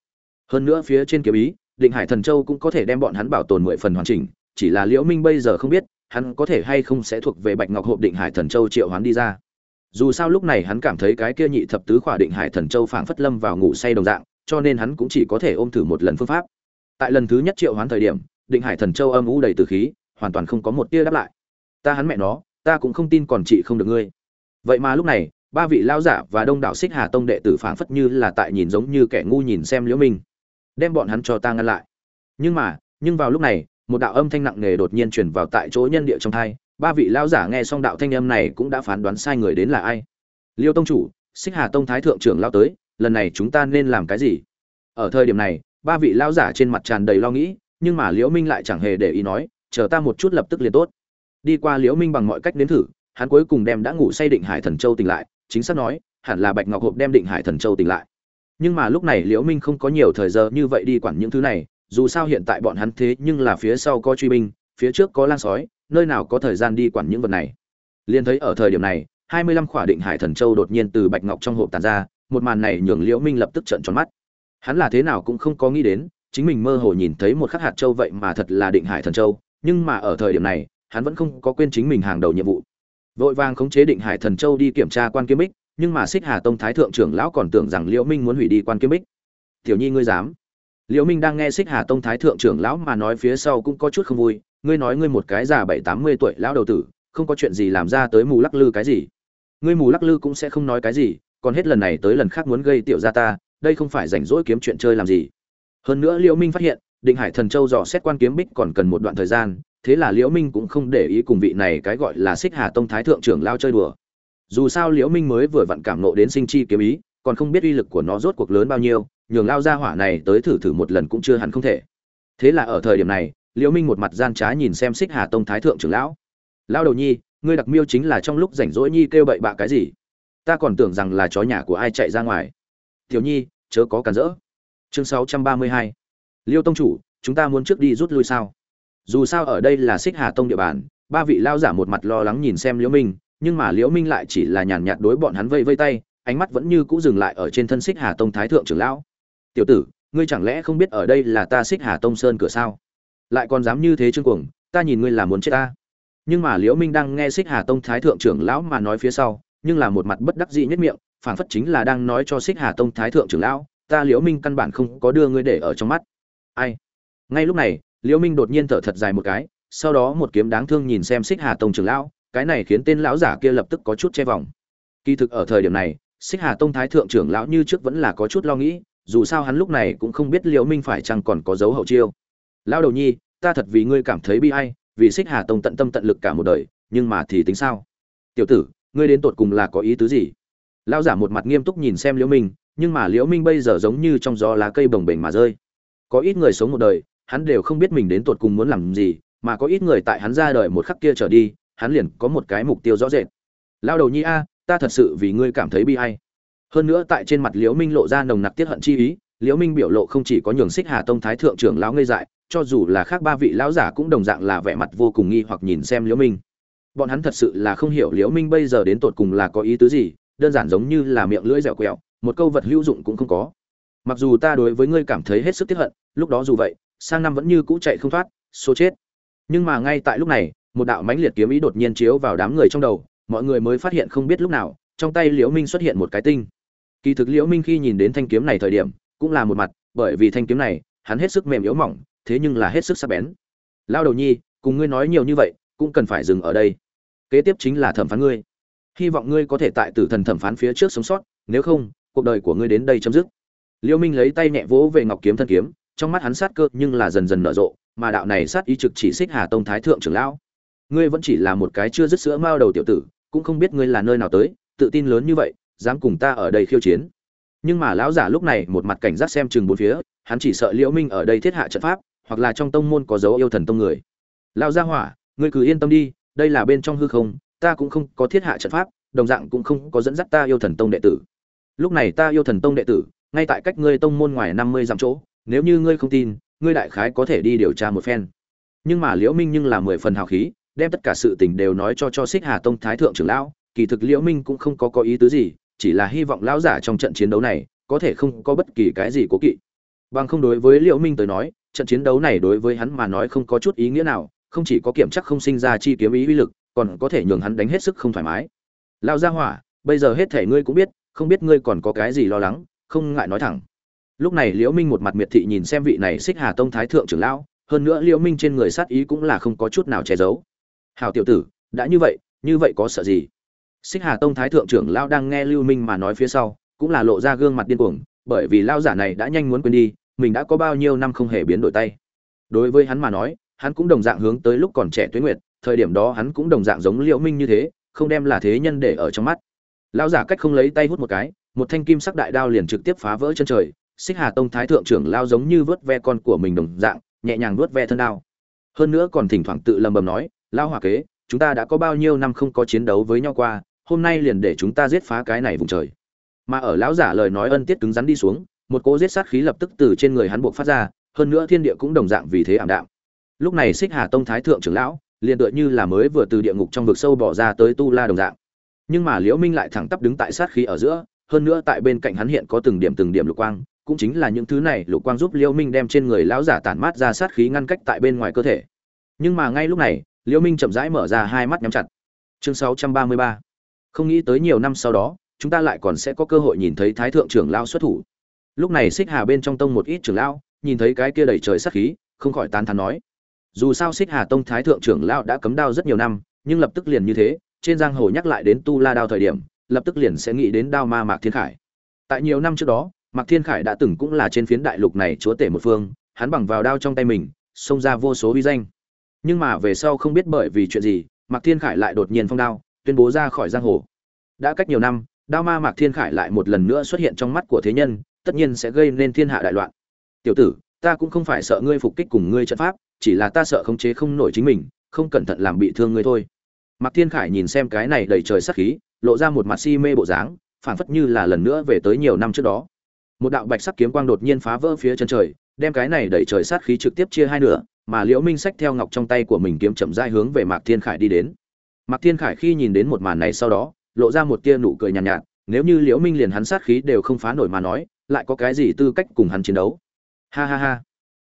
Hơn nữa phía trên kiếm ý, định hải thần châu cũng có thể đem bọn hắn bảo tồn mười phần hoàn chỉnh, chỉ là liễu minh bây giờ không biết, hắn có thể hay không sẽ thuộc về bạch ngọc hộp định hải thần châu triệu hoán đi ra. Dù sao lúc này hắn cảm thấy cái kia nhị thập tứ khỏa định hải thần châu phảng phất lâm vào ngủ say đồng dạng, cho nên hắn cũng chỉ có thể ôm thử một lần phương pháp. Tại lần thứ nhất triệu hoán thời điểm, định hải thần châu âm u đầy từ khí hoàn toàn không có một tia đáp lại. Ta hắn mẹ nó, ta cũng không tin còn chị không được ngươi. Vậy mà lúc này, ba vị lao giả và đông đảo xích hà tông đệ tử phảng phất như là tại nhìn giống như kẻ ngu nhìn xem liễu minh, đem bọn hắn cho ta ngăn lại. Nhưng mà, nhưng vào lúc này, một đạo âm thanh nặng nề đột nhiên truyền vào tại chỗ nhân địa trong thai, ba vị lão giả nghe xong đạo thanh âm này cũng đã phán đoán sai người đến là ai. Liêu tông chủ xích hà tông thái thượng trưởng lao tới, lần này chúng ta nên làm cái gì? Ở thời điểm này, ba vị lão giả trên mặt tràn đầy lo nghĩ, nhưng mà liễu minh lại chẳng hề để ý nói chờ ta một chút lập tức liền tốt. Đi qua liễu minh bằng mọi cách đến thử, hắn cuối cùng đem đã ngủ say định hải thần châu tỉnh lại, chính xác nói, hẳn là bạch ngọc hộp đem định hải thần châu tỉnh lại. Nhưng mà lúc này liễu minh không có nhiều thời giờ như vậy đi quản những thứ này, dù sao hiện tại bọn hắn thế nhưng là phía sau có truy binh, phía trước có lang sói, nơi nào có thời gian đi quản những vật này. Liền thấy ở thời điểm này, hai mươi lăm khỏa định hải thần châu đột nhiên từ bạch ngọc trong hộp tàn ra, một màn này nhường liễu minh lập tức trợn tròn mắt. Hắn là thế nào cũng không có nghĩ đến, chính mình mơ hồ nhìn thấy một khắc hạt châu vậy mà thật là định hải thần châu nhưng mà ở thời điểm này, hắn vẫn không có quên chính mình hàng đầu nhiệm vụ. Vội vàng khống chế định hải thần châu đi kiểm tra quan kiếm bích, nhưng mà xích hà tông thái thượng trưởng lão còn tưởng rằng liễu minh muốn hủy đi quan kiếm bích. Tiểu nhi ngươi dám? Liễu minh đang nghe xích hà tông thái thượng trưởng lão mà nói phía sau cũng có chút không vui, ngươi nói ngươi một cái già bảy, tám mươi tuổi lão đầu tử, không có chuyện gì làm ra tới mù lắc lư cái gì? Ngươi mù lắc lư cũng sẽ không nói cái gì, còn hết lần này tới lần khác muốn gây tiểu ra ta, đây không phải rảnh rỗi kiếm chuyện chơi làm gì. Hơn nữa liễu minh phát hiện định hải thần châu dò xét quan kiếm bích còn cần một đoạn thời gian, thế là liễu minh cũng không để ý cùng vị này cái gọi là xích hà tông thái thượng trưởng lao chơi đùa. Dù sao liễu minh mới vừa vặn cảm nộ đến sinh chi kiếm ý, còn không biết uy lực của nó rốt cuộc lớn bao nhiêu, nhường lao ra hỏa này tới thử thử một lần cũng chưa hẳn không thể. Thế là ở thời điểm này, liễu minh một mặt gian trá nhìn xem xích hà tông thái thượng trưởng lão. Lão đầu nhi, ngươi đặc miêu chính là trong lúc rảnh rỗi nhi kêu bậy bạ cái gì? Ta còn tưởng rằng là chó nhà của ai chạy ra ngoài. Tiểu nhi, chớ có cản rỡ. Chương 632 liêu tông chủ, chúng ta muốn trước đi rút lui sao? Dù sao ở đây là xích hà tông địa bàn, ba vị lao giả một mặt lo lắng nhìn xem liễu minh, nhưng mà liễu minh lại chỉ là nhàn nhạt đối bọn hắn vây vây tay, ánh mắt vẫn như cũ dừng lại ở trên thân xích hà tông thái thượng trưởng lão. Tiểu tử, ngươi chẳng lẽ không biết ở đây là ta xích hà tông sơn cửa sao? Lại còn dám như thế trương cuồng, ta nhìn ngươi là muốn chết ta. Nhưng mà liễu minh đang nghe xích hà tông thái thượng trưởng lão mà nói phía sau, nhưng là một mặt bất đắc dĩ nhất miệng, phảng phất chính là đang nói cho xích hà tông thái thượng trưởng lão, ta liễu minh căn bản không có đưa ngươi để ở trong mắt ai? Ngay lúc này, liễu minh đột nhiên thở thật dài một cái, sau đó một kiếm đáng thương nhìn xem xích hà tông trưởng lão, cái này khiến tên lão giả kia lập tức có chút che vòng. Kỳ thực ở thời điểm này, xích hà tông thái thượng trưởng lão như trước vẫn là có chút lo nghĩ, dù sao hắn lúc này cũng không biết liễu minh phải chăng còn có dấu hậu chiêu. Lão đầu nhi, ta thật vì ngươi cảm thấy bi ai, vì xích hà tông tận tâm tận lực cả một đời, nhưng mà thì tính sao? Tiểu tử, ngươi đến tột cùng là có ý tứ gì? Lão giả một mặt nghiêm túc nhìn xem liễu minh, nhưng mà liễu minh bây giờ giống như trong gió lá cây bồng bềnh mà rơi có ít người sống một đời, hắn đều không biết mình đến tột cùng muốn làm gì, mà có ít người tại hắn ra đời một khắc kia trở đi, hắn liền có một cái mục tiêu rõ rệt. Lao đầu nhi a, ta thật sự vì ngươi cảm thấy bi ai. Hơn nữa tại trên mặt liễu minh lộ ra nồng nặc tiết hận chi ý, liễu minh biểu lộ không chỉ có nhường xích hà tông thái thượng trưởng lão ngây dại, cho dù là khác ba vị lão giả cũng đồng dạng là vẻ mặt vô cùng nghi hoặc nhìn xem liễu minh. Bọn hắn thật sự là không hiểu liễu minh bây giờ đến tột cùng là có ý tứ gì, đơn giản giống như là miệng lưỡi dẻo quẹo, một câu vật hữu dụng cũng không có. Mặc dù ta đối với ngươi cảm thấy hết sức tiếc hận lúc đó dù vậy, sang năm vẫn như cũ chạy không thoát, số chết. Nhưng mà ngay tại lúc này, một đạo mãnh liệt kiếm ý đột nhiên chiếu vào đám người trong đầu, mọi người mới phát hiện không biết lúc nào, trong tay liễu minh xuất hiện một cái tinh. Kỳ thực liễu minh khi nhìn đến thanh kiếm này thời điểm, cũng là một mặt, bởi vì thanh kiếm này, hắn hết sức mềm yếu mỏng, thế nhưng là hết sức sắc bén. Lao đầu nhi, cùng ngươi nói nhiều như vậy, cũng cần phải dừng ở đây. Kế tiếp chính là thẩm phán ngươi. Hy vọng ngươi có thể tại tử thần thẩm phán phía trước sống sót, nếu không, cuộc đời của ngươi đến đây chấm dứt. Liễu minh lấy tay nhẹ vỗ về ngọc kiếm thân kiếm trong mắt hắn sát cơ nhưng là dần dần nở rộ, mà đạo này sát ý trực chỉ xích hà tông thái thượng trưởng lão. Ngươi vẫn chỉ là một cái chưa dứt sữa mao đầu tiểu tử, cũng không biết ngươi là nơi nào tới, tự tin lớn như vậy, dám cùng ta ở đây khiêu chiến. Nhưng mà lão giả lúc này một mặt cảnh giác xem chừng bốn phía, hắn chỉ sợ liễu minh ở đây thiết hạ trận pháp, hoặc là trong tông môn có dấu yêu thần tông người. Lão gia hỏa, ngươi cứ yên tâm đi, đây là bên trong hư không, ta cũng không có thiết hạ trận pháp, đồng dạng cũng không có dẫn dắt ta yêu thần tông đệ tử. Lúc này ta yêu thần tông đệ tử, ngay tại cách ngươi tông môn ngoài năm mươi dặm chỗ nếu như ngươi không tin, ngươi đại khái có thể đi điều tra một phen. Nhưng mà liễu minh nhưng là mười phần hào khí, đem tất cả sự tình đều nói cho cho xích hà tông thái thượng trưởng lão, kỳ thực liễu minh cũng không có có ý tứ gì, chỉ là hy vọng lão giả trong trận chiến đấu này có thể không có bất kỳ cái gì cố kỵ. Bằng không đối với liễu minh tới nói, trận chiến đấu này đối với hắn mà nói không có chút ý nghĩa nào, không chỉ có kiểm chắc không sinh ra chi kiếm ý uy lực, còn có thể nhường hắn đánh hết sức không thoải mái. Lão gia hỏa, bây giờ hết thể ngươi cũng biết, không biết ngươi còn có cái gì lo lắng, không ngại nói thẳng lúc này liễu minh một mặt miệt thị nhìn xem vị này xích hà tông thái thượng trưởng lão, hơn nữa liễu minh trên người sát ý cũng là không có chút nào che giấu. Hảo tiểu tử, đã như vậy như vậy có sợ gì? Xích hà tông thái thượng trưởng lão đang nghe lưu minh mà nói phía sau, cũng là lộ ra gương mặt điên cuồng, bởi vì lão giả này đã nhanh muốn quên đi, mình đã có bao nhiêu năm không hề biến đổi tay. Đối với hắn mà nói, hắn cũng đồng dạng hướng tới lúc còn trẻ tuế nguyệt, thời điểm đó hắn cũng đồng dạng giống liễu minh như thế, không đem là thế nhân để ở trong mắt. Lão giả cách không lấy tay hút một cái, một thanh kim sắc đại đao liền trực tiếp phá vỡ chân trời xích hà tông thái thượng trưởng lao giống như vớt ve con của mình đồng dạng, nhẹ nhàng vớt ve thân đao. Hơn nữa còn thỉnh thoảng tự lầm bầm nói, lao hòa kế, chúng ta đã có bao nhiêu năm không có chiến đấu với nhau qua, hôm nay liền để chúng ta giết phá cái này vùng trời. Mà ở lão giả lời nói ân tiết cứng rắn đi xuống, một cỗ giết sát khí lập tức từ trên người hắn buộc phát ra, hơn nữa thiên địa cũng đồng dạng vì thế ảm đạm. Lúc này xích hà tông thái thượng trưởng lão, liền tựa như là mới vừa từ địa ngục trong vực sâu bỏ ra tới tu la đồng dạng. Nhưng mà liễu minh lại thẳng tắp đứng tại sát khí ở giữa, hơn nữa tại bên cạnh hắn hiện có từng điểm từng điểm lục quang cũng chính là những thứ này, lục quang giúp liễu minh đem trên người lão giả tản mát ra sát khí ngăn cách tại bên ngoài cơ thể. Nhưng mà ngay lúc này, liễu minh chậm rãi mở ra hai mắt nhắm chặt. Chương 633 không nghĩ tới nhiều năm sau đó, chúng ta lại còn sẽ có cơ hội nhìn thấy thái thượng trưởng lão xuất thủ. Lúc này xích hà bên trong tông một ít trưởng lão, nhìn thấy cái kia đầy trời sát khí, không khỏi tán thán nói. Dù sao xích hà tông thái thượng trưởng lão đã cấm đao rất nhiều năm, nhưng lập tức liền như thế, trên giang hồ nhắc lại đến tu la đao thời điểm, lập tức liền sẽ nghĩ đến đao ma mạc thiên khải. Tại nhiều năm trước đó mạc thiên khải đã từng cũng là trên phiến đại lục này chúa tể một phương hắn bằng vào đao trong tay mình xông ra vô số uy danh. Nhưng mà về sau không biết bởi vì chuyện gì mạc thiên khải lại đột nhiên phong đao tuyên bố ra khỏi giang hồ. Đã cách nhiều năm đao ma mạc thiên khải lại một lần nữa xuất hiện trong mắt của thế nhân tất nhiên sẽ gây nên thiên hạ đại loạn. Tiểu tử ta cũng không phải sợ ngươi phục kích cùng ngươi trận pháp chỉ là ta sợ khống chế không nổi chính mình không cẩn thận làm bị thương ngươi thôi. Mạc Thiên Khải nhìn xem cái này đầy trời sát khí, lộ ra một mặt si mê bộ dáng, phảng phất như là lần nữa về tới nhiều năm trước đó. Một đạo bạch sắc kiếm quang đột nhiên phá vỡ phía chân trời, đem cái này đẩy trời sát khí trực tiếp chia hai nửa, mà Liễu Minh sách theo ngọc trong tay của mình kiếm chậm rãi hướng về Mạc Thiên Khải đi đến. Mạc Thiên Khải khi nhìn đến một màn này sau đó, lộ ra một tia nụ cười nhàn nhạt, nhạt, nếu như Liễu Minh liền hắn sát khí đều không phá nổi mà nói, lại có cái gì tư cách cùng hắn chiến đấu. Ha ha ha.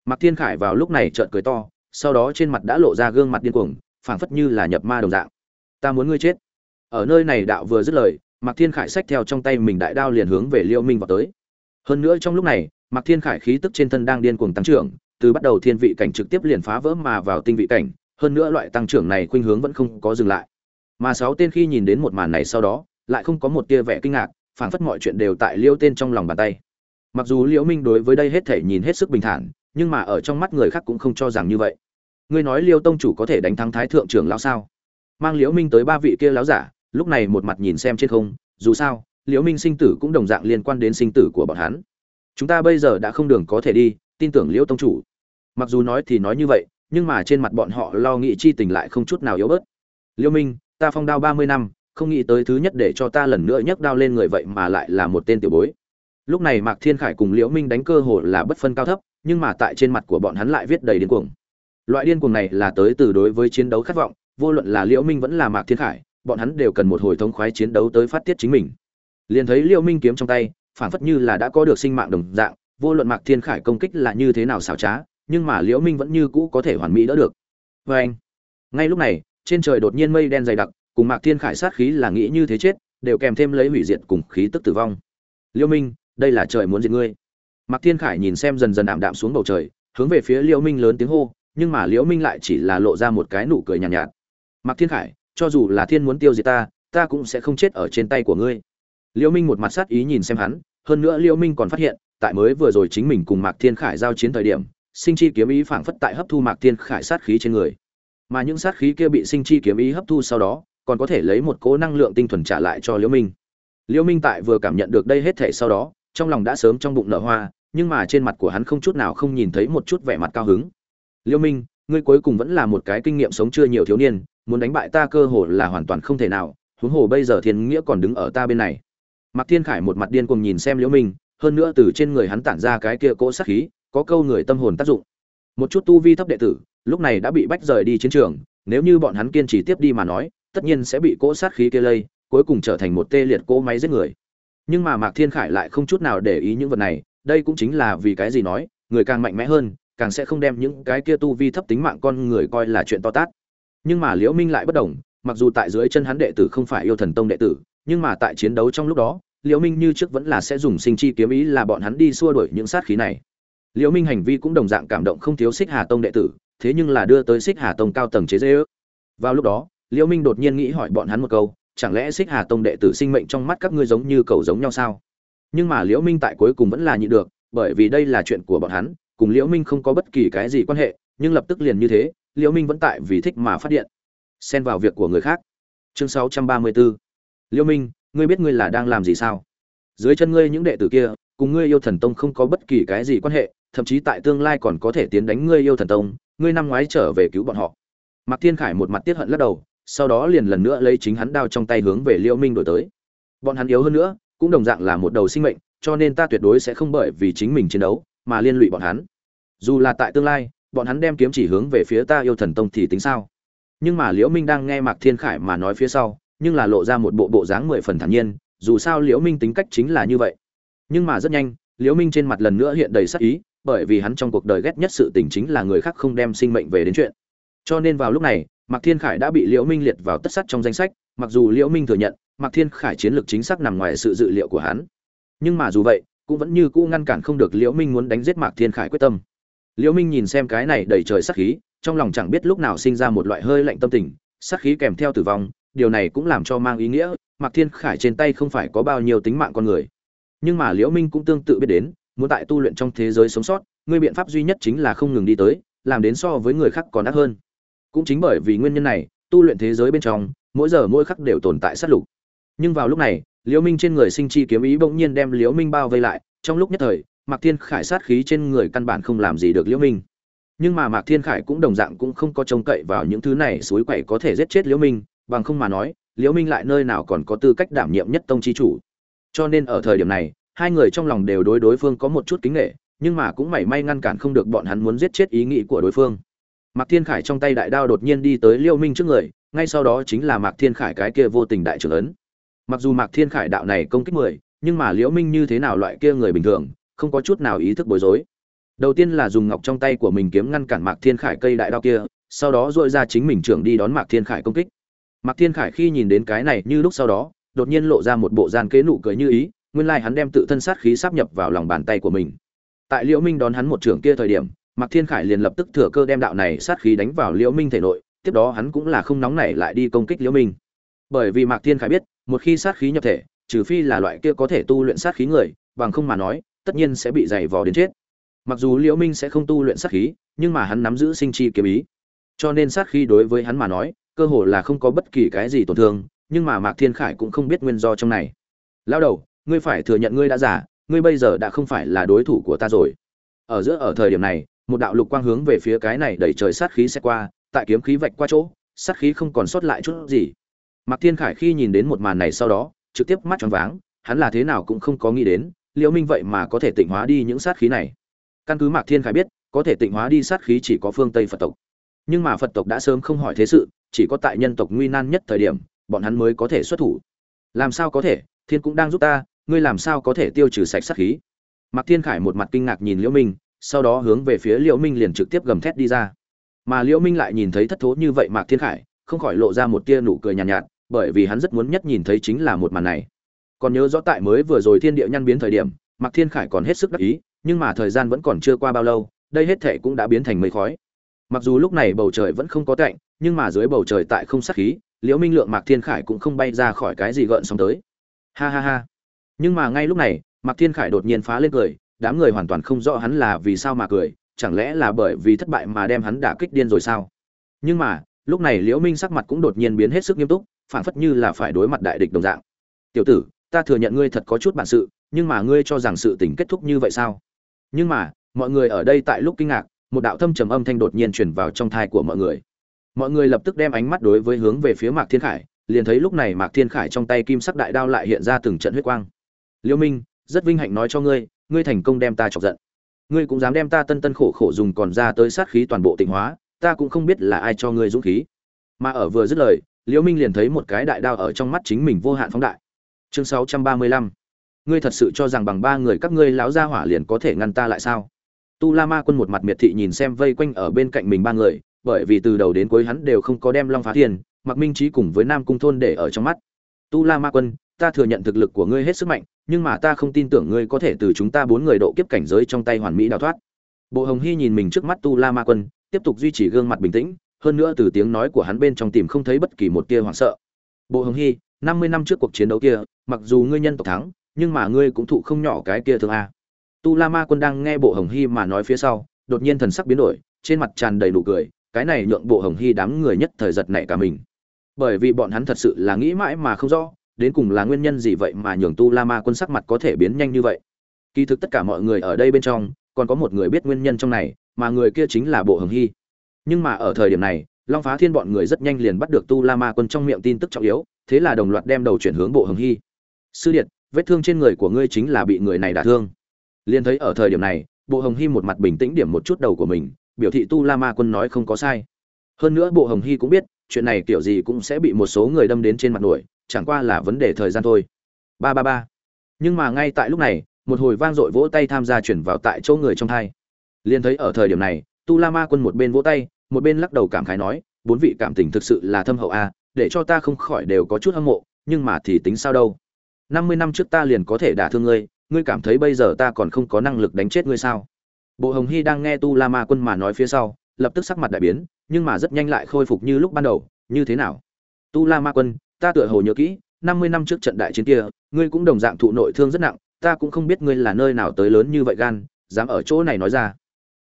Mạc Thiên Khải vào lúc này trợn cười to, sau đó trên mặt đã lộ ra gương mặt điên cuồng, phảng phất như là nhập ma đồng dạng. Ta muốn ngươi chết. Ở nơi này đạo vừa dứt lời, Mạc Thiên Khải xách theo trong tay mình đại đao liền hướng về Liễu Minh vào tới. Hơn nữa trong lúc này, Mạc Thiên Khải khí tức trên thân đang điên cuồng tăng trưởng, từ bắt đầu thiên vị cảnh trực tiếp liền phá vỡ mà vào tinh vị cảnh, hơn nữa loại tăng trưởng này khuynh hướng vẫn không có dừng lại. Mà sáu tên khi nhìn đến một màn này sau đó, lại không có một tia vẻ kinh ngạc, phảng phất mọi chuyện đều tại Liêu tên trong lòng bàn tay. Mặc dù Liễu Minh đối với đây hết thể nhìn hết sức bình thản, nhưng mà ở trong mắt người khác cũng không cho rằng như vậy. Ngươi nói Liêu tông chủ có thể đánh thắng Thái thượng trưởng lão sao? Mang Liễu Minh tới ba vị kia lão giả, lúc này một mặt nhìn xem trên không, dù sao, Liễu Minh sinh tử cũng đồng dạng liên quan đến sinh tử của bọn hắn. Chúng ta bây giờ đã không đường có thể đi, tin tưởng Liễu tông chủ. Mặc dù nói thì nói như vậy, nhưng mà trên mặt bọn họ lo nghĩ chi tình lại không chút nào yếu bớt. Liễu Minh, ta phong đao ba mươi năm, không nghĩ tới thứ nhất để cho ta lần nữa nhấc đao lên người vậy mà lại là một tên tiểu bối. Lúc này Mạc Thiên Khải cùng Liễu Minh đánh cơ hồ là bất phân cao thấp, nhưng mà tại trên mặt của bọn hắn lại viết đầy điên cuồng. Loại điên cuồng này là tới từ đối với chiến đấu khát vọng, vô luận là Liễu Minh vẫn là Mạc Thiên Khải, bọn hắn đều cần một hồi thống khoái chiến đấu tới phát tiết chính mình. Liền thấy Liễu Minh kiếm trong tay, phản phất như là đã có được sinh mạng đồng dạng, vô luận Mạc Thiên Khải công kích là như thế nào xảo trá, nhưng mà Liễu Minh vẫn như cũ có thể hoàn mỹ đỡ được. vê anh, ngay lúc này, trên trời đột nhiên mây đen dày đặc, cùng Mạc Thiên Khải sát khí là nghĩ như thế chết, đều kèm thêm lấy hủy diệt cùng khí tức tử vong. Liễu Minh, đây là trời muốn diệt ngươi. Mạc Thiên Khải nhìn xem dần dần ảm đạm xuống bầu trời, hướng về phía Liễu Minh lớn tiếng hô, nhưng mà Liễu Minh lại chỉ là lộ ra một cái nụ cười nhàn nhạt, nhạt. Mạc Thiên Khải, cho dù là thiên muốn tiêu diệt ta, ta cũng sẽ không chết ở trên tay của ngươi. Liễu Minh một mặt sát ý nhìn xem hắn, hơn nữa Liễu Minh còn phát hiện, tại mới vừa rồi chính mình cùng Mạc Thiên Khải giao chiến thời điểm, sinh chi kiếm ý phảng phất tại hấp thu Mạc Thiên Khải sát khí trên người. Mà những sát khí kia bị sinh chi kiếm ý hấp thu sau đó, còn có thể lấy một cỗ năng lượng tinh thuần trả lại cho Liễu Minh. Liễu Minh tại vừa cảm nhận được đây hết thể sau đó, trong lòng đã sớm trong bụng nở hoa, nhưng mà trên mặt của hắn không chút nào không nhìn thấy một chút vẻ mặt cao hứng. Liễu Minh, ngươi cuối cùng vẫn là một cái kinh nghiệm sống chưa nhiều thiếu niên, muốn đánh bại ta cơ hồ là hoàn toàn không thể nào, huống hồ bây giờ Thiên Nghĩa còn đứng ở ta bên này. Mạc Thiên Khải một mặt điên cuồng nhìn xem Liễu Minh, hơn nữa từ trên người hắn tản ra cái kia cỗ sát khí, có câu người tâm hồn tác dụng. Một chút tu vi thấp đệ tử, lúc này đã bị bách rời đi chiến trường, nếu như bọn hắn kiên trì tiếp đi mà nói, tất nhiên sẽ bị cỗ sát khí kia lây, cuối cùng trở thành một tê liệt cỗ máy giết người. Nhưng mà Mạc Thiên Khải lại không chút nào để ý những vật này, đây cũng chính là vì cái gì nói, người càng mạnh mẽ hơn, càng sẽ không đem những cái kia tu vi thấp tính mạng con người coi là chuyện to tát. Nhưng mà Liễu Minh lại bất đồng, mặc dù tại dưới chân hắn đệ tử không phải yêu thần tông đệ tử, nhưng mà tại chiến đấu trong lúc đó, Liễu Minh như trước vẫn là sẽ dùng sinh chi kiếm ý là bọn hắn đi xua đuổi những sát khí này. Liễu Minh hành vi cũng đồng dạng cảm động không thiếu Xích Hà Tông đệ tử, thế nhưng là đưa tới Xích Hà Tông cao tầng chế giễu. Vào lúc đó, Liễu Minh đột nhiên nghĩ hỏi bọn hắn một câu, chẳng lẽ Xích Hà Tông đệ tử sinh mệnh trong mắt các ngươi giống như cầu giống nhau sao? Nhưng mà Liễu Minh tại cuối cùng vẫn là nhịn được, bởi vì đây là chuyện của bọn hắn, cùng Liễu Minh không có bất kỳ cái gì quan hệ, nhưng lập tức liền như thế, Liễu Minh vẫn tại vì thích mà phát điện. Xen vào việc của người khác. Chương 634. Liễu Minh, ngươi biết ngươi là đang làm gì sao? Dưới chân ngươi những đệ tử kia, cùng ngươi yêu thần tông không có bất kỳ cái gì quan hệ, thậm chí tại tương lai còn có thể tiến đánh ngươi yêu thần tông, ngươi năm ngoái trở về cứu bọn họ. Mạc Thiên Khải một mặt tiết hận lắc đầu, sau đó liền lần nữa lấy chính hắn đao trong tay hướng về Liễu Minh đổi tới. Bọn hắn yếu hơn nữa, cũng đồng dạng là một đầu sinh mệnh, cho nên ta tuyệt đối sẽ không bởi vì chính mình chiến đấu mà liên lụy bọn hắn. Dù là tại tương lai, bọn hắn đem kiếm chỉ hướng về phía ta yêu thần tông thì tính sao? Nhưng mà Liễu Minh đang nghe Mạc Thiên Khải mà nói phía sau, nhưng là lộ ra một bộ bộ dáng mười phần thản nhiên, dù sao Liễu Minh tính cách chính là như vậy. Nhưng mà rất nhanh, Liễu Minh trên mặt lần nữa hiện đầy sắc ý, bởi vì hắn trong cuộc đời ghét nhất sự tình chính là người khác không đem sinh mệnh về đến chuyện. Cho nên vào lúc này, Mạc Thiên Khải đã bị Liễu Minh liệt vào tất sắt trong danh sách, mặc dù Liễu Minh thừa nhận, Mạc Thiên Khải chiến lược chính xác nằm ngoài sự dự liệu của hắn. Nhưng mà dù vậy, cũng vẫn như cũ ngăn cản không được Liễu Minh muốn đánh giết Mạc Thiên Khải quyết tâm. Liễu Minh nhìn xem cái này đầy trời sát khí, trong lòng chẳng biết lúc nào sinh ra một loại hơi lạnh tâm tình, sát khí kèm theo tử vong, điều này cũng làm cho mang ý nghĩa, Mạc Thiên Khải trên tay không phải có bao nhiêu tính mạng con người. Nhưng mà Liễu Minh cũng tương tự biết đến, muốn tại tu luyện trong thế giới sống sót, người biện pháp duy nhất chính là không ngừng đi tới, làm đến so với người khác còn đắt hơn. Cũng chính bởi vì nguyên nhân này, tu luyện thế giới bên trong, mỗi giờ mỗi khắc đều tồn tại sát lục. Nhưng vào lúc này, Liễu Minh trên người sinh chi kiếm ý bỗng nhiên đem Liễu Minh bao vây lại, trong lúc nhất thời, Mạc Thiên Khải sát khí trên người căn bản không làm gì được Liễu Minh. Nhưng mà Mạc Thiên Khải cũng đồng dạng cũng không có trông cậy vào những thứ này suối quậy có thể giết chết Liễu Minh, bằng không mà nói, liễu minh lại nơi nào còn có tư cách đảm nhiệm nhất tông chi chủ. Cho nên ở thời điểm này, hai người trong lòng đều đối đối phương có một chút kính nghệ nhưng mà cũng mảy may ngăn cản không được bọn hắn muốn giết chết ý nghĩ của đối phương. Mạc thiên khải trong tay đại đao đột nhiên đi tới liễu minh trước người, ngay sau đó chính là mạc thiên khải cái kia vô tình đại trưởng ấn. Mặc dù mạc thiên khải đạo này công kích mười, nhưng mà liễu minh như thế nào loại kia người bình thường, không có chút nào ý thức bối rối. Đầu tiên là dùng ngọc trong tay của mình kiếm ngăn cản mạc thiên khải cây đại đao kia, sau đó dội ra chính mình trưởng đi đón mạc thiên khải công kích mạc thiên khải khi nhìn đến cái này như lúc sau đó, đột nhiên lộ ra một bộ gian kế nụ cười như ý, nguyên lai hắn đem tự thân sát khí sắp nhập vào lòng bàn tay của mình. Tại liễu minh đón hắn một trưởng kia thời điểm, mạc thiên khải liền lập tức thừa cơ đem đạo này sát khí đánh vào liễu minh thể nội, tiếp đó hắn cũng là không nóng nảy lại đi công kích liễu minh. Bởi vì mạc thiên khải biết, một khi sát khí nhập thể, trừ phi là loại kia có thể tu luyện sát khí người, bằng không mà nói, tất nhiên sẽ bị dày vò đến chết. Mặc dù liễu minh sẽ không tu luyện sát khí, nhưng mà hắn nắm giữ sinh chi kiếm ý. Cho nên sát khí đối với hắn mà nói cơ hồ là không có bất kỳ cái gì tổn thương, nhưng mà mạc thiên khải cũng không biết nguyên do trong này. Lao đầu, ngươi phải thừa nhận ngươi đã giả ngươi bây giờ đã không phải là đối thủ của ta rồi. Ở giữa, ở thời điểm này, một đạo lục quang hướng về phía cái này đẩy trời sát khí sẽ qua, tại kiếm khí vạch qua chỗ, sát khí không còn sót lại chút gì. Mạc thiên khải khi nhìn đến một màn này sau đó, trực tiếp mắt tròn váng, hắn là thế nào cũng không có nghĩ đến, liễu minh vậy mà có thể tịnh hóa đi những sát khí này. Căn cứ mạc thiên khải biết, có thể tịnh hóa đi sát khí chỉ có phương tây phật tộc. Nhưng mà phật tộc đã sớm không hỏi thế sự chỉ có tại nhân tộc nguy nan nhất thời điểm bọn hắn mới có thể xuất thủ. Làm sao có thể? Thiên cũng đang giúp ta ngươi làm sao có thể tiêu trừ sạch sát khí? Mạc thiên khải một mặt kinh ngạc nhìn liễu minh sau đó hướng về phía liễu minh liền trực tiếp gầm thét đi ra. Mà liễu minh lại nhìn thấy thất thố như vậy mạc thiên khải không khỏi lộ ra một tia nụ cười nhàn nhạt, nhạt bởi vì hắn rất muốn nhất nhìn thấy chính là một màn này. Còn nhớ rõ tại mới vừa rồi thiên địa nhăn biến thời điểm mạc thiên khải còn hết sức đắc ý nhưng mà thời gian vẫn còn chưa qua bao lâu đây hết thể cũng đã biến thành mây khói mặc dù lúc này bầu trời vẫn không có cạnh nhưng mà dưới bầu trời tại không sát khí, liễu minh lượng, mạc thiên khải cũng không bay ra khỏi cái gì gợn sóng tới. Ha ha ha. Nhưng mà ngay lúc này, mạc thiên khải đột nhiên phá lên cười, đám người hoàn toàn không rõ hắn là vì sao mà cười, chẳng lẽ là bởi vì thất bại mà đem hắn đả kích điên rồi sao? Nhưng mà, lúc này liễu minh sắc mặt cũng đột nhiên biến hết sức nghiêm túc phản phất như là phải đối mặt đại địch đồng dạng. Tiểu tử, ta thừa nhận ngươi thật có chút bản sự, nhưng mà ngươi cho rằng sự tình kết thúc như vậy sao? Nhưng mà, mọi người ở đây tại lúc kinh ngạc một đạo thâm trầm âm thanh đột nhiên truyền vào trong thai của mọi người. Mọi người lập tức đem ánh mắt đối với hướng về phía mạc thiên khải, liền thấy lúc này mạc thiên khải trong tay kim sắc đại đao lại hiện ra từng trận huyết quang. Liêu minh, rất vinh hạnh nói cho ngươi ngươi thành công đem ta chọc giận. Ngươi cũng dám đem ta tân tân khổ khổ dùng còn ra tới sát khí toàn bộ tịnh hóa, ta cũng không biết là ai cho ngươi dũng khí. Mà ở vừa dứt lời liễu minh liền thấy một cái đại đao ở trong mắt chính mình vô hạn phóng đại. Chương 635 ngươi thật sự cho rằng bằng ba người các ngươi láo ra hỏa liền có thể ngăn ta lại sao? Tu la ma quân một mặt miệt thị nhìn xem vây quanh ở bên cạnh mình ba người, bởi vì từ đầu đến cuối hắn đều không có đem long phá thiên mặc minh trí cùng với nam cung thôn để ở trong mắt. Tu la ma quân, ta thừa nhận thực lực của ngươi hết sức mạnh, nhưng mà ta không tin tưởng ngươi có thể từ chúng ta bốn người độ kiếp cảnh giới trong tay hoàn mỹ đào thoát. Bộ hồng hy nhìn mình trước mắt tu la ma quân, tiếp tục duy trì gương mặt bình tĩnh, hơn nữa từ tiếng nói của hắn bên trong tìm không thấy bất kỳ một tia hoảng sợ. Bộ hồng hy, năm mươi năm trước cuộc chiến đấu kia, mặc dù ngươi nhân tộc thắng, nhưng mà ngươi cũng thụ không nhỏ cái kia thương a tu la ma quân đang nghe bộ hồng hy mà nói phía sau, đột nhiên thần sắc biến đổi, trên mặt tràn đầy đủ cười, cái này nhượng bộ hồng hy đám người nhất thời giật nảy cả mình. Bởi vì bọn hắn thật sự là nghĩ mãi mà không rõ, đến cùng là nguyên nhân gì vậy mà nhường tu la ma quân sắc mặt có thể biến nhanh như vậy. Kỳ thực tất cả mọi người ở đây bên trong, còn có một người biết nguyên nhân trong này, mà người kia chính là bộ hồng hy. Nhưng mà ở thời điểm này, long phá thiên bọn người rất nhanh liền bắt được tu la ma quân trong miệng tin tức trọng yếu, thế là đồng loạt đem đầu chuyển hướng bộ hồng hy. Sư điện vết thương trên người của ngươi chính là bị người này đả thương liền thấy ở thời điểm này, bộ hồng hy một mặt bình tĩnh điểm một chút đầu của mình, biểu thị tu la ma quân nói không có sai. Hơn nữa bộ hồng hy cũng biết, chuyện này kiểu gì cũng sẽ bị một số người đâm đến trên mặt nổi chẳng qua là vấn đề thời gian thôi. Ba ba ba. Nhưng mà ngay tại lúc này, một hồi vang dội vỗ tay tham gia chuyển vào tại chỗ người trong thai. Liền thấy ở thời điểm này, tu la ma quân một bên vỗ tay, một bên lắc đầu cảm khái nói, bốn vị cảm tình thực sự là thâm hậu a, để cho ta không khỏi đều có chút hâm mộ, nhưng mà thì tính sao đâu? Năm mươi năm trước ta liền có thể đả thương ngươi ngươi cảm thấy bây giờ ta còn không có năng lực đánh chết ngươi sao? Bộ hồng hy đang nghe tu la ma quân mà nói phía sau, lập tức sắc mặt đại biến, nhưng mà rất nhanh lại khôi phục như lúc ban đầu, như thế nào? Tu la ma quân, ta tựa hồ nhớ kỹ, năm mươi năm trước trận đại chiến kia, ngươi cũng đồng dạng thụ nội thương rất nặng, ta cũng không biết ngươi là nơi nào tới lớn như vậy gan, dám ở chỗ này nói ra.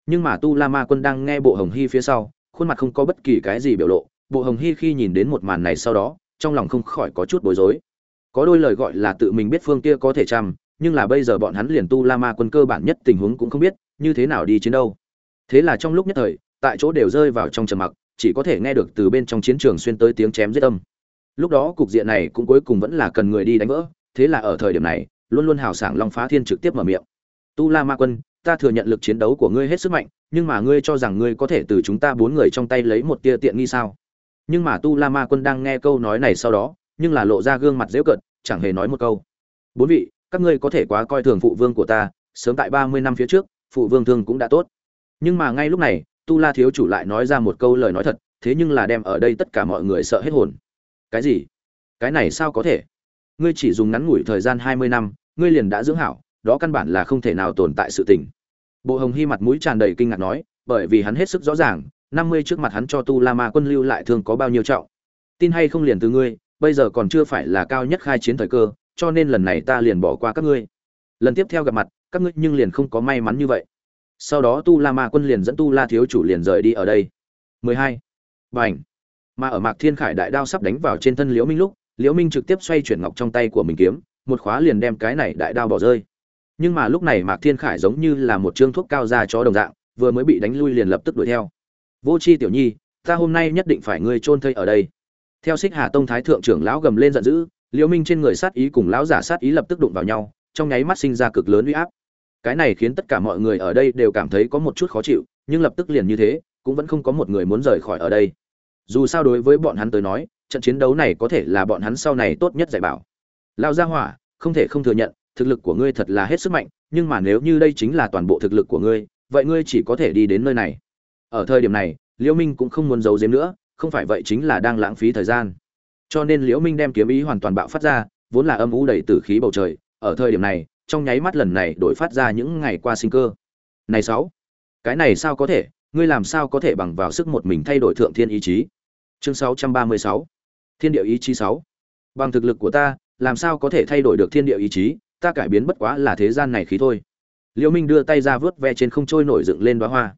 Nhưng mà tu la ma quân đang nghe bộ hồng hy phía sau, khuôn mặt không có bất kỳ cái gì biểu lộ, bộ hồng hy khi nhìn đến một màn này sau đó, trong lòng không khỏi có chút bối rối. Có đôi lời gọi là tự mình biết phương kia có thể chăm nhưng là bây giờ bọn hắn liền tu la ma quân cơ bản nhất tình huống cũng không biết, như thế nào đi chiến đâu. Thế là trong lúc nhất thời, tại chỗ đều rơi vào trong trầm mặc, chỉ có thể nghe được từ bên trong chiến trường xuyên tới tiếng chém giết âm. Lúc đó cục diện này cũng cuối cùng vẫn là cần người đi đánh vỡ, thế là ở thời điểm này, luôn luôn hào sảng long phá thiên trực tiếp mở miệng. Tu la ma quân, ta thừa nhận lực chiến đấu của ngươi hết sức mạnh, nhưng mà ngươi cho rằng ngươi có thể từ chúng ta bốn người trong tay lấy một tia tiện nghi sao? Nhưng mà tu la ma quân đang nghe câu nói này sau đó, nhưng là lộ ra gương mặt dễu cận chẳng hề nói một câu. Bốn vị các ngươi có thể quá coi thường phụ vương của ta, sớm tại ba mươi năm phía trước, phụ vương thương cũng đã tốt. Nhưng mà ngay lúc này, tu la thiếu chủ lại nói ra một câu lời nói thật, thế nhưng là đem ở đây tất cả mọi người sợ hết hồn. Cái gì? Cái này sao có thể? Ngươi chỉ dùng ngắn ngủi thời gian hai mươi năm, ngươi liền đã dưỡng hảo, đó căn bản là không thể nào tồn tại sự tình. Bộ hồng hy mặt mũi tràn đầy kinh ngạc nói, bởi vì hắn hết sức rõ ràng, năm mươi trước mặt hắn cho tu la ma quân lưu lại thường có bao nhiêu trọng. Tin hay không liền từ ngươi, bây giờ còn chưa phải là cao nhất khai chiến thời cơ cho nên lần này ta liền bỏ qua các ngươi. Lần tiếp theo gặp mặt, các ngươi nhưng liền không có may mắn như vậy. Sau đó tu la ma quân liền dẫn tu la thiếu chủ liền rời đi ở đây. 12. Bành. mà ở mạc thiên khải đại đao sắp đánh vào trên thân liễu minh lúc, liễu minh trực tiếp xoay chuyển ngọc trong tay của mình kiếm, một khóa liền đem cái này đại đao bỏ rơi. Nhưng mà lúc này mạc thiên khải giống như là một trương thuốc cao ra chó đồng dạng, vừa mới bị đánh lui liền lập tức đuổi theo. Vô Chi tiểu nhi, ta hôm nay nhất định phải ngươi trôn thây ở đây. Theo xích hà tông thái thượng trưởng lão gầm lên giận dữ liễu minh trên người sát ý cùng lão giả sát ý lập tức đụng vào nhau, trong nháy mắt sinh ra cực lớn uy áp. Cái này khiến tất cả mọi người ở đây đều cảm thấy có một chút khó chịu, nhưng lập tức liền như thế, cũng vẫn không có một người muốn rời khỏi ở đây. Dù sao đối với bọn hắn tới nói, trận chiến đấu này có thể là bọn hắn sau này tốt nhất giải bảo. Lao gia hỏa, không thể không thừa nhận, thực lực của ngươi thật là hết sức mạnh, nhưng mà nếu như đây chính là toàn bộ thực lực của ngươi, vậy ngươi chỉ có thể đi đến nơi này. Ở thời điểm này, liễu minh cũng không muốn giấu giếm nữa, không phải vậy chính là đang lãng phí thời gian cho nên liễu minh đem kiếm ý hoàn toàn bạo phát ra, vốn là âm u đầy tử khí bầu trời, ở thời điểm này, trong nháy mắt lần này đổi phát ra những ngày qua sinh cơ. Này sáu, cái này sao có thể? Ngươi làm sao có thể bằng vào sức một mình thay đổi thượng thiên ý chí? Chương 636 thiên địa ý chí 6 bằng thực lực của ta, làm sao có thể thay đổi được thiên địa ý chí? Ta cải biến bất quá là thế gian này khí thôi. Liễu minh đưa tay ra vớt ve trên không trôi nổi dựng lên đóa hoa.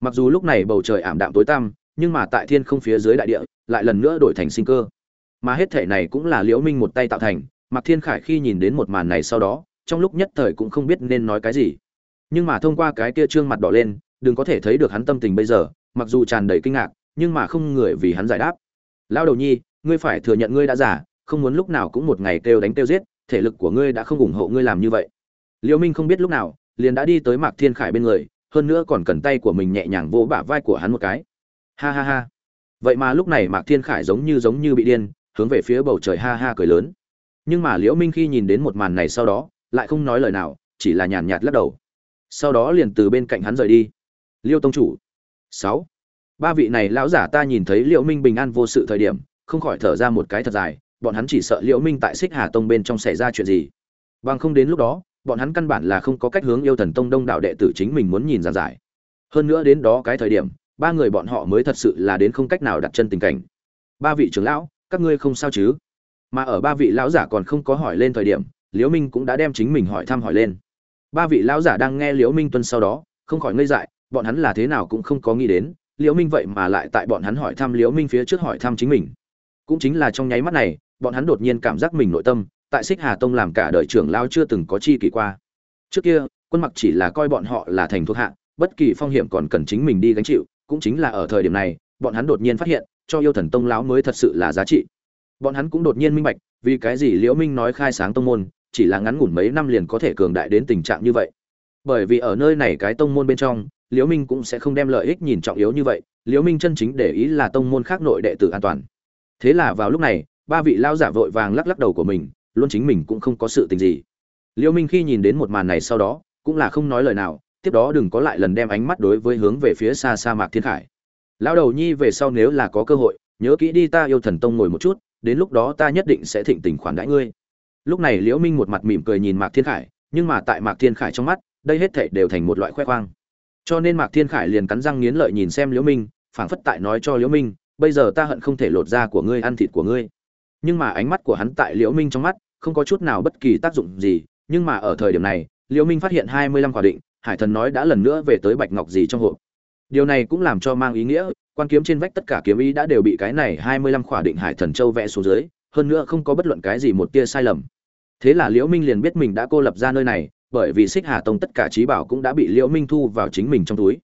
Mặc dù lúc này bầu trời ảm đạm tối tăm, nhưng mà tại thiên không phía dưới đại địa, lại lần nữa đổi thành sinh cơ mà hết thể này cũng là liễu minh một tay tạo thành mặc thiên khải khi nhìn đến một màn này sau đó, trong lúc nhất thời cũng không biết nên nói cái gì. Nhưng mà thông qua cái kia trương mặt đỏ lên, đừng có thể thấy được hắn tâm tình bây giờ, mặc dù tràn đầy kinh ngạc, nhưng mà không người vì hắn giải đáp. Lão đầu nhi, ngươi phải thừa nhận ngươi đã giả không muốn lúc nào cũng một ngày kêu đánh kêu giết, thể lực của ngươi đã không ủng hộ ngươi làm như vậy. Liễu minh không biết lúc nào, liền đã đi tới mạc thiên khải bên người, hơn nữa còn cần tay của mình nhẹ nhàng vỗ bả vai của hắn một cái. Ha ha ha. Vậy mà lúc này mạc thiên khải giống như giống như bị điên hướng về phía bầu trời ha ha cười lớn. Nhưng mà liễu minh khi nhìn đến một màn này sau đó, lại không nói lời nào, chỉ là nhàn nhạt lắc đầu. Sau đó liền từ bên cạnh hắn rời đi. Liêu tông chủ. Sáu. Ba vị này lão giả ta nhìn thấy liễu minh bình an vô sự thời điểm, không khỏi thở ra một cái thật dài, bọn hắn chỉ sợ liễu minh tại xích hà tông bên trong xảy ra chuyện gì. Bằng không đến lúc đó, bọn hắn căn bản là không có cách hướng yêu thần tông đông đạo đệ tử chính mình muốn nhìn ra giải. Hơn nữa đến đó cái thời điểm, ba người bọn họ mới thật sự là đến không cách nào đặt chân tình cảnh. Ba vị trưởng lão các ngươi không sao chứ? Mà ở ba vị lão giả còn không có hỏi lên thời điểm, liễu minh cũng đã đem chính mình hỏi thăm hỏi lên. Ba vị lão giả đang nghe liễu minh tuân sau đó, không khỏi ngây dại, bọn hắn là thế nào cũng không có nghĩ đến, liễu minh vậy mà lại tại bọn hắn hỏi thăm liễu minh phía trước hỏi thăm chính mình. Cũng chính là trong nháy mắt này, bọn hắn đột nhiên cảm giác mình nội tâm, tại xích hà tông làm cả đời trưởng lao chưa từng có chi kỳ qua. Trước kia, quân mặc chỉ là coi bọn họ là thành thuộc hạ, bất kỳ phong hiểm còn cần chính mình đi gánh chịu, cũng chính là ở thời điểm này bọn hắn đột nhiên phát hiện, cho yêu thần tông lão mới thật sự là giá trị. Bọn hắn cũng đột nhiên minh bạch, vì cái gì liễu minh nói khai sáng tông môn, chỉ là ngắn ngủn mấy năm liền có thể cường đại đến tình trạng như vậy. Bởi vì ở nơi này cái tông môn bên trong, liễu minh cũng sẽ không đem lợi ích nhìn trọng yếu như vậy, liễu minh chân chính để ý là tông môn khác nội đệ tử an toàn. Thế là vào lúc này, ba vị lao giả vội vàng lắc lắc đầu của mình, luôn chính mình cũng không có sự tình gì. Liễu minh khi nhìn đến một màn này sau đó, cũng là không nói lời nào, tiếp đó đừng có lại lần đem ánh mắt đối với hướng về phía xa xa mạc thiên khải lão đầu nhi về sau nếu là có cơ hội, nhớ kỹ đi ta yêu thần tông ngồi một chút, đến lúc đó ta nhất định sẽ thịnh tình khoản đãi ngươi. Lúc này liễu minh một mặt mỉm cười nhìn mạc thiên khải, nhưng mà tại mạc thiên khải trong mắt, đây hết thảy đều thành một loại khoe khoang. Cho nên mạc thiên khải liền cắn răng nghiến lợi nhìn xem liễu minh, phảng phất tại nói cho liễu minh, bây giờ ta hận không thể lột da của ngươi, ăn thịt của ngươi. Nhưng mà ánh mắt của hắn tại liễu minh trong mắt, không có chút nào bất kỳ tác dụng gì, nhưng mà ở thời điểm này, liễu minh phát hiện hai mươi lăm quả định, hải thần nói đã lần nữa về tới bạch ngọc gì trong hộp điều này cũng làm cho mang ý nghĩa, quan kiếm trên vách tất cả kiếm ý đã đều bị cái này hai mươi lăm định hải thần châu vẽ xuống dưới, hơn nữa không có bất luận cái gì một tia sai lầm. Thế là liễu minh liền biết mình đã cô lập ra nơi này, bởi vì xích hà tông tất cả trí bảo cũng đã bị liễu minh thu vào chính mình trong túi.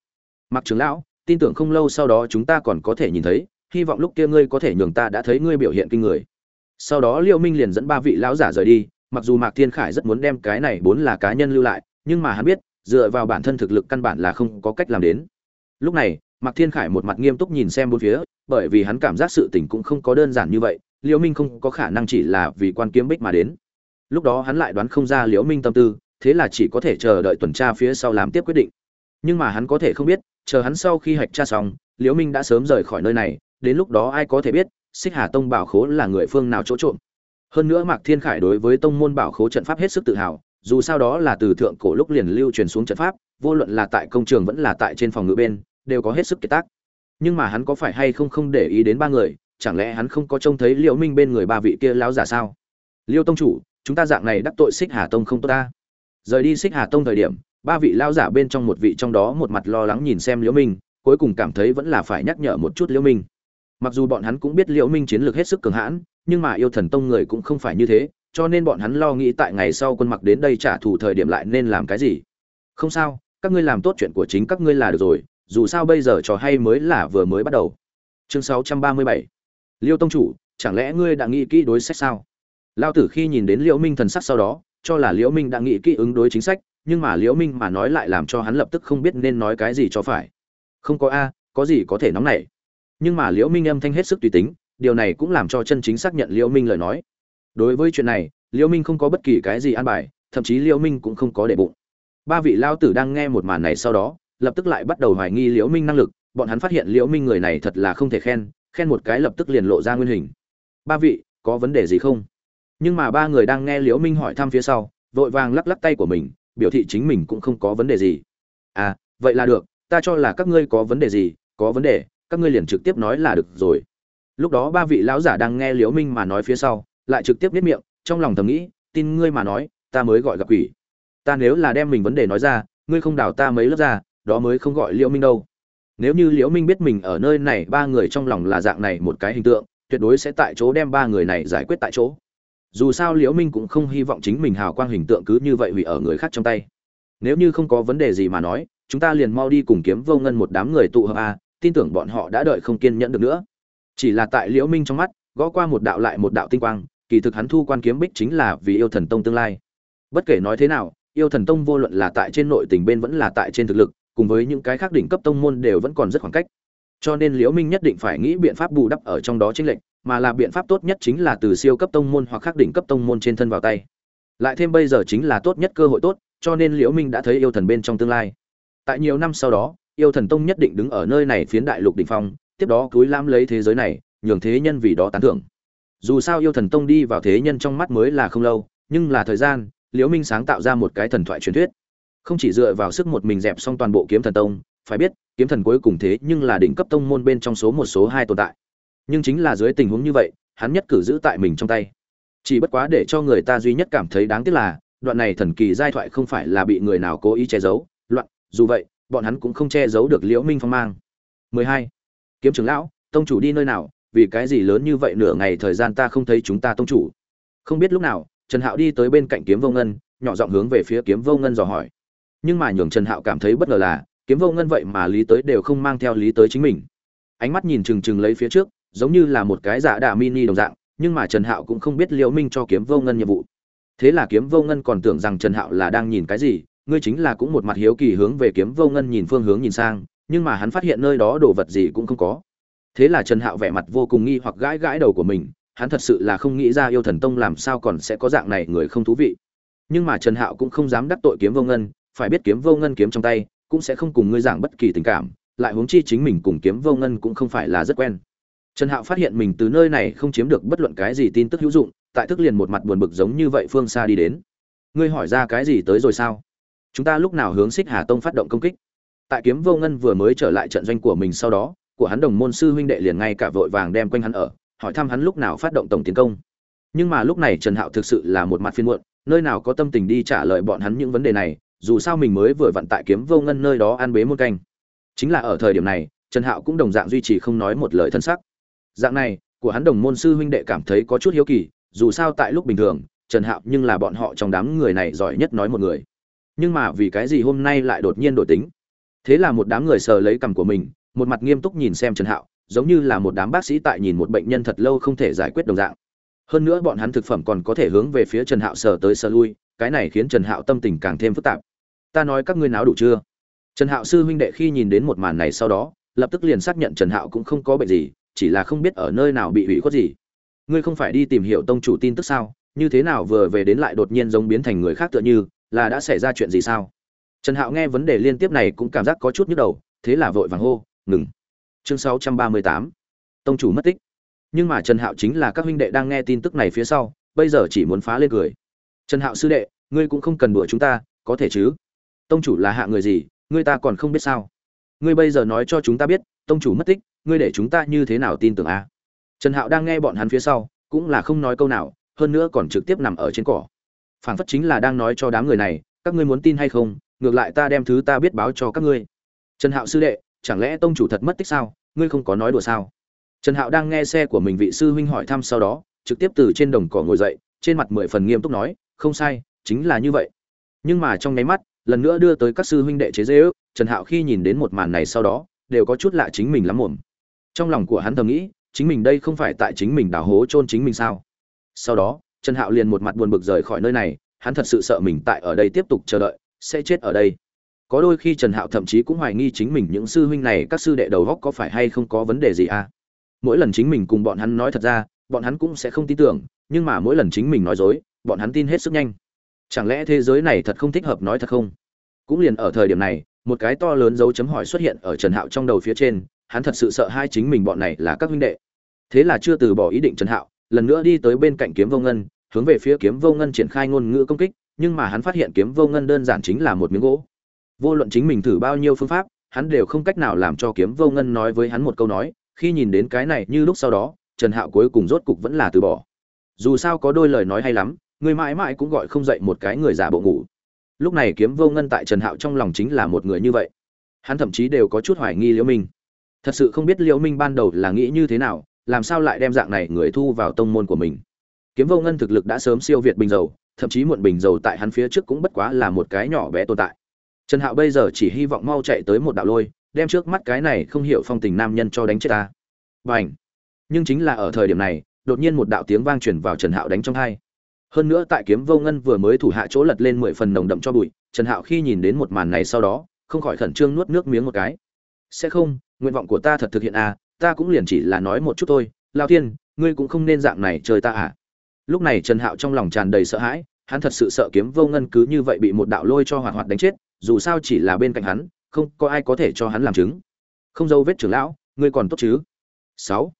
Mặc trưởng lão, tin tưởng không lâu sau đó chúng ta còn có thể nhìn thấy, hy vọng lúc kia ngươi có thể nhường ta đã thấy ngươi biểu hiện kinh người. Sau đó liễu minh liền dẫn ba vị lão giả rời đi, mặc dù mạc thiên khải rất muốn đem cái này bốn là cá nhân lưu lại, nhưng mà hắn biết, dựa vào bản thân thực lực căn bản là không có cách làm đến lúc này, mạc thiên khải một mặt nghiêm túc nhìn xem bốn phía, bởi vì hắn cảm giác sự tình cũng không có đơn giản như vậy, liễu minh không có khả năng chỉ là vì quan kiếm bích mà đến. Lúc đó hắn lại đoán không ra liễu minh tâm tư, thế là chỉ có thể chờ đợi tuần tra phía sau làm tiếp quyết định. Nhưng mà hắn có thể không biết, chờ hắn sau khi hạch tra xong, liễu minh đã sớm rời khỏi nơi này, đến lúc đó ai có thể biết, xích hà tông bảo khố là người phương nào chỗ trộm. Hơn nữa mạc thiên khải đối với tông môn bảo khố trận pháp hết sức tự hào dù sao đó là từ thượng cổ lúc liền lưu truyền xuống trận pháp, vô luận là tại công trường vẫn là tại trên phòng ngự bên, đều có hết sức kiệt tác. Nhưng mà hắn có phải hay không không để ý đến ba người, chẳng lẽ hắn không có trông thấy liễu minh bên người ba vị kia láo giả sao? Liêu tông chủ, chúng ta dạng này đắc tội xích hà tông không tốt ta. Rời đi xích hà tông thời điểm, ba vị lão giả bên trong một vị trong đó một mặt lo lắng nhìn xem liễu minh, cuối cùng cảm thấy vẫn là phải nhắc nhở một chút liễu minh. Mặc dù bọn hắn cũng biết liễu minh chiến lược hết sức cường hãn, nhưng mà yêu thần tông người cũng không phải như thế cho nên bọn hắn lo nghĩ tại ngày sau quân mặc đến đây trả thù thời điểm lại nên làm cái gì? Không sao, các ngươi làm tốt chuyện của chính các ngươi là được rồi, dù sao bây giờ trò hay mới là vừa mới bắt đầu. Chương 637 liêu tông chủ, chẳng lẽ ngươi đã nghĩ kỹ đối sách sao? Lao tử khi nhìn đến liễu minh thần sắc sau đó, cho là liễu minh đã nghĩ kỹ ứng đối chính sách, nhưng mà liễu minh mà nói lại làm cho hắn lập tức không biết nên nói cái gì cho phải. Không có a, có gì có thể nóng nảy. Nhưng mà liễu minh âm thanh hết sức tùy tính, điều này cũng làm cho chân chính xác nhận liễu minh lời nói đối với chuyện này, liễu minh không có bất kỳ cái gì an bài, thậm chí liễu minh cũng không có để bụng. Ba vị lao tử đang nghe một màn này sau đó, lập tức lại bắt đầu hoài nghi liễu minh năng lực, bọn hắn phát hiện liễu minh người này thật là không thể khen khen một cái lập tức liền lộ ra nguyên hình. Ba vị, có vấn đề gì không? Nhưng mà ba người đang nghe liễu minh hỏi thăm phía sau, vội vàng lắc lắc tay của mình, biểu thị chính mình cũng không có vấn đề gì. À vậy là được, ta cho là các ngươi có vấn đề gì, có vấn đề, các ngươi liền trực tiếp nói là được rồi. Lúc đó ba vị lão giả đang nghe liễu minh mà nói phía sau lại trực tiếp biết miệng, trong lòng thầm nghĩ, tin ngươi mà nói, ta mới gọi gặp quỷ. Ta nếu là đem mình vấn đề nói ra, ngươi không đào ta mấy lớp ra, đó mới không gọi liễu minh đâu. Nếu như liễu minh biết mình ở nơi này, ba người trong lòng là dạng này một cái hình tượng, tuyệt đối sẽ tại chỗ đem ba người này giải quyết tại chỗ. Dù sao liễu minh cũng không hy vọng chính mình hào quang hình tượng cứ như vậy hủy ở người khác trong tay. Nếu như không có vấn đề gì mà nói, chúng ta liền mau đi cùng kiếm vô ngân một đám người tụ hợp a, tin tưởng bọn họ đã đợi không kiên nhẫn được nữa. Chỉ là tại liễu minh trong mắt, gõ qua một đạo lại một đạo tinh quang kỳ thực hắn thu quan kiếm bích chính là vì yêu thần tông tương lai. Bất kể nói thế nào, yêu thần tông vô luận là tại trên nội tình bên vẫn là tại trên thực lực, cùng với những cái khác đỉnh cấp tông môn đều vẫn còn rất khoảng cách. Cho nên liễu minh nhất định phải nghĩ biện pháp bù đắp ở trong đó chính lệnh mà là biện pháp tốt nhất chính là từ siêu cấp tông môn hoặc khác đỉnh cấp tông môn trên thân vào tay. Lại thêm bây giờ chính là tốt nhất cơ hội tốt, cho nên liễu minh đã thấy yêu thần bên trong tương lai. Tại nhiều năm sau đó, yêu thần tông nhất định đứng ở nơi này phiến đại lục đỉnh phong, tiếp đó cúi lãm lấy thế giới này, nhường thế nhân vì đó tán thưởng dù sao yêu thần tông đi vào thế nhân trong mắt mới là không lâu, nhưng là thời gian, liễu minh sáng tạo ra một cái thần thoại truyền thuyết. Không chỉ dựa vào sức một mình dẹp xong toàn bộ kiếm thần tông, phải biết, kiếm thần cuối cùng thế nhưng là đỉnh cấp tông môn bên trong số một, số hai tồn tại. Nhưng chính là dưới tình huống như vậy, hắn nhất cử giữ tại mình trong tay. Chỉ bất quá để cho người ta duy nhất cảm thấy đáng tiếc là, đoạn này thần kỳ giai thoại không phải là bị người nào cố ý che giấu, loạn, dù vậy, bọn hắn cũng không che giấu được liễu minh phong mang. 12. kiếm trưởng lão, tông chủ đi nơi nào? Vì cái gì lớn như vậy nửa ngày thời gian ta không thấy chúng ta tông chủ? Không biết lúc nào, trần hạo đi tới bên cạnh kiếm vô ngân, nhỏ giọng hướng về phía kiếm vô ngân dò hỏi. Nhưng mà nhường trần hạo cảm thấy bất ngờ là, kiếm vô ngân vậy mà lý tới đều không mang theo lý tới chính mình. Ánh mắt nhìn trừng trừng lấy phía trước, giống như là một cái giả đà mini đồng dạng, nhưng mà trần hạo cũng không biết liễu minh cho kiếm vô ngân nhiệm vụ. Thế là kiếm vô ngân còn tưởng rằng trần hạo là đang nhìn cái gì, ngươi chính là cũng một mặt hiếu kỳ hướng về kiếm vô ngân nhìn phương hướng nhìn sang, nhưng mà hắn phát hiện nơi đó đồ vật gì cũng không có thế là trần hạo vẻ mặt vô cùng nghi hoặc gãi gãi đầu của mình, hắn thật sự là không nghĩ ra yêu thần tông làm sao còn sẽ có dạng này người không thú vị. Nhưng mà trần hạo cũng không dám đắc tội kiếm vô ngân, phải biết kiếm vô ngân kiếm trong tay, cũng sẽ không cùng ngươi giảng bất kỳ tình cảm, lại huống chi chính mình cùng kiếm vô ngân cũng không phải là rất quen. Trần hạo phát hiện mình từ nơi này không chiếm được bất luận cái gì tin tức hữu dụng, tại thức liền một mặt buồn bực giống như vậy phương xa đi đến. Ngươi hỏi ra cái gì tới rồi sao? Chúng ta lúc nào hướng xích hà tông phát động công kích? Tại kiếm vô ngân vừa mới trở lại trận doanh của mình sau đó của hắn đồng môn sư huynh đệ liền ngay cả vội vàng đem quanh hắn ở, hỏi thăm hắn lúc nào phát động tổng tiến công. Nhưng mà lúc này trần hạo thực sự là một mặt phiền muộn, nơi nào có tâm tình đi trả lời bọn hắn những vấn đề này, dù sao mình mới vừa vặn tại kiếm vô ngân nơi đó ăn bế một canh. Chính là ở thời điểm này, trần hạo cũng đồng dạng duy trì không nói một lời thân sắc. Dạng này, của hắn đồng môn sư huynh đệ cảm thấy có chút hiếu kỳ, dù sao tại lúc bình thường, trần hạo nhưng là bọn họ trong đám người này giỏi nhất nói một người. Nhưng mà vì cái gì hôm nay lại đột nhiên đổi tính? Thế là một đám người sờ lấy cằm của mình một mặt nghiêm túc nhìn xem trần hạo, giống như là một đám bác sĩ tại nhìn một bệnh nhân thật lâu không thể giải quyết đồng dạng. Hơn nữa bọn hắn thực phẩm còn có thể hướng về phía trần hạo sờ tới sờ lui, cái này khiến trần hạo tâm tình càng thêm phức tạp. Ta nói các ngươi náo đủ chưa? Trần hạo sư huynh đệ khi nhìn đến một màn này sau đó, lập tức liền xác nhận trần hạo cũng không có bệnh gì, chỉ là không biết ở nơi nào bị hủy khuất gì. Ngươi không phải đi tìm hiểu tông chủ tin tức sao? Như thế nào vừa về đến lại đột nhiên giống biến thành người khác tựa như, là đã xảy ra chuyện gì sao? Trần hạo nghe vấn đề liên tiếp này cũng cảm giác có chút nhức đầu, thế là vội vàng hô ngừng. Chương 638 tông chủ mất tích. Nhưng mà trần hạo chính là các huynh đệ đang nghe tin tức này phía sau, bây giờ chỉ muốn phá lên cười. Trần hạo sư đệ, ngươi cũng không cần đùa chúng ta, có thể chứ? Tông chủ là hạ người gì, ngươi ta còn không biết sao? Ngươi bây giờ nói cho chúng ta biết, tông chủ mất tích, ngươi để chúng ta như thế nào tin tưởng a? À? trần hạo đang nghe bọn hắn phía sau, cũng là không nói câu nào, hơn nữa còn trực tiếp nằm ở trên cỏ. Phảng phất chính là đang nói cho đám người này, các ngươi muốn tin hay không, ngược lại ta đem thứ ta biết báo cho các ngươi. Trần hạo sư đệ chẳng lẽ tông chủ thật mất tích sao? Ngươi không có nói đùa sao? Trần hạo đang nghe xe của mình vị sư huynh hỏi thăm sau đó, trực tiếp từ trên đồng cỏ ngồi dậy, trên mặt mười phần nghiêm túc nói, không sai, chính là như vậy. Nhưng mà trong nháy mắt, lần nữa đưa tới các sư huynh đệ chế dễ ước trần hạo khi nhìn đến một màn này sau đó, đều có chút lạ chính mình lắm muộn trong lòng của hắn thầm nghĩ, chính mình đây không phải tại chính mình đào hố chôn chính mình sao? Sau đó, trần hạo liền một mặt buồn bực rời khỏi nơi này, hắn thật sự sợ mình tại ở đây tiếp tục chờ đợi, sẽ chết ở đây có đôi khi trần hạo thậm chí cũng hoài nghi chính mình những sư huynh này, các sư đệ đầu góc có phải hay không có vấn đề gì à? Mỗi lần chính mình cùng bọn hắn nói thật ra, bọn hắn cũng sẽ không tin tưởng, nhưng mà mỗi lần chính mình nói dối, bọn hắn tin hết sức nhanh. Chẳng lẽ thế giới này thật không thích hợp nói thật không? Cũng liền ở thời điểm này, một cái to lớn dấu chấm hỏi xuất hiện ở trần hạo trong đầu phía trên, hắn thật sự sợ hai chính mình bọn này là các huynh đệ. Thế là chưa từ bỏ ý định trần hạo, lần nữa đi tới bên cạnh kiếm vô ngân, hướng về phía kiếm vô ngân triển khai ngôn ngữ công kích, nhưng mà hắn phát hiện kiếm vô ngân đơn giản chính là một miếng gỗ vô luận chính mình thử bao nhiêu phương pháp, hắn đều không cách nào làm cho kiếm vô ngân nói với hắn một câu nói, khi nhìn đến cái này như lúc sau đó, trần hạo cuối cùng rốt cục vẫn là từ bỏ. Dù sao có đôi lời nói hay lắm, người mãi mãi cũng gọi không dậy một cái người giả bộ ngủ. Lúc này kiếm vô ngân tại trần hạo trong lòng chính là một người như vậy. Hắn thậm chí đều có chút hoài nghi liễu minh. Thật sự không biết liễu minh ban đầu là nghĩ như thế nào, làm sao lại đem dạng này người thu vào tông môn của mình. Kiếm vô ngân thực lực đã sớm siêu việt bình dầu, thậm chí muộn bình dầu tại hắn phía trước cũng bất quá là một cái nhỏ bé tồn tại trần hạo bây giờ chỉ hy vọng mau chạy tới một đạo lôi, đem trước mắt cái này không hiểu phong tình nam nhân cho đánh chết ta. Và nhưng chính là ở thời điểm này, đột nhiên một đạo tiếng vang truyền vào trần hạo đánh trong hai. Hơn nữa tại kiếm vô ngân vừa mới thủ hạ chỗ lật lên mười phần nồng đậm cho bụi, trần hạo khi nhìn đến một màn này sau đó, không khỏi khẩn trương nuốt nước miếng một cái. Sẽ không, nguyện vọng của ta thật thực hiện à ta cũng liền chỉ là nói một chút thôi. Lao thiên, ngươi cũng không nên dạng này chơi ta à. Lúc này trần hạo trong lòng tràn đầy sợ hãi, hắn thật sự sợ kiếm vô ngân cứ như vậy bị một đạo lôi cho hoạt hoạt đánh chết dù sao chỉ là bên cạnh hắn, không có ai có thể cho hắn làm chứng. Không dâu vết trưởng lão, ngươi còn tốt chứ? Sáu.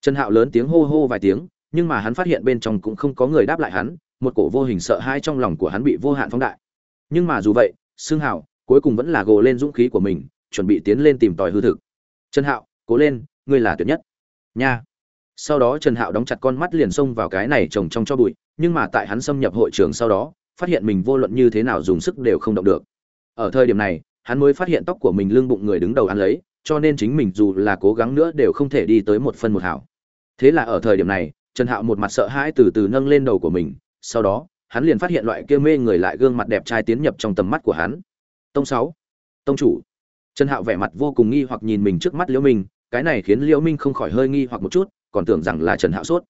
Trần hạo lớn tiếng hô hô vài tiếng, nhưng mà hắn phát hiện bên trong cũng không có người đáp lại hắn, một cổ vô hình sợ hãi trong lòng của hắn bị vô hạn phóng đại. Nhưng mà dù vậy xương hạo cuối cùng vẫn là gồ lên dũng khí của mình, chuẩn bị tiến lên tìm tòi hư thực. Trần hạo, cố lên, ngươi là tuyệt nhất. Nha. Sau đó trần hạo đóng chặt con mắt liền xông vào cái này trồng trong cho bụi, nhưng mà tại hắn xâm nhập hội trường sau đó, phát hiện mình vô luận như thế nào dùng sức đều không động được ở thời điểm này, hắn mới phát hiện tóc của mình lưng bụng người đứng đầu ăn lấy, cho nên chính mình dù là cố gắng nữa đều không thể đi tới một phân một hảo. Thế là ở thời điểm này, trần hạo một mặt sợ hãi từ từ nâng lên đầu của mình, sau đó, hắn liền phát hiện loại kia mê người lại gương mặt đẹp trai tiến nhập trong tầm mắt của hắn. Tông sáu, tông chủ. Trần hạo vẻ mặt vô cùng nghi hoặc nhìn mình trước mắt liễu minh, cái này khiến liễu minh không khỏi hơi nghi hoặc một chút, còn tưởng rằng là trần hạo sốt.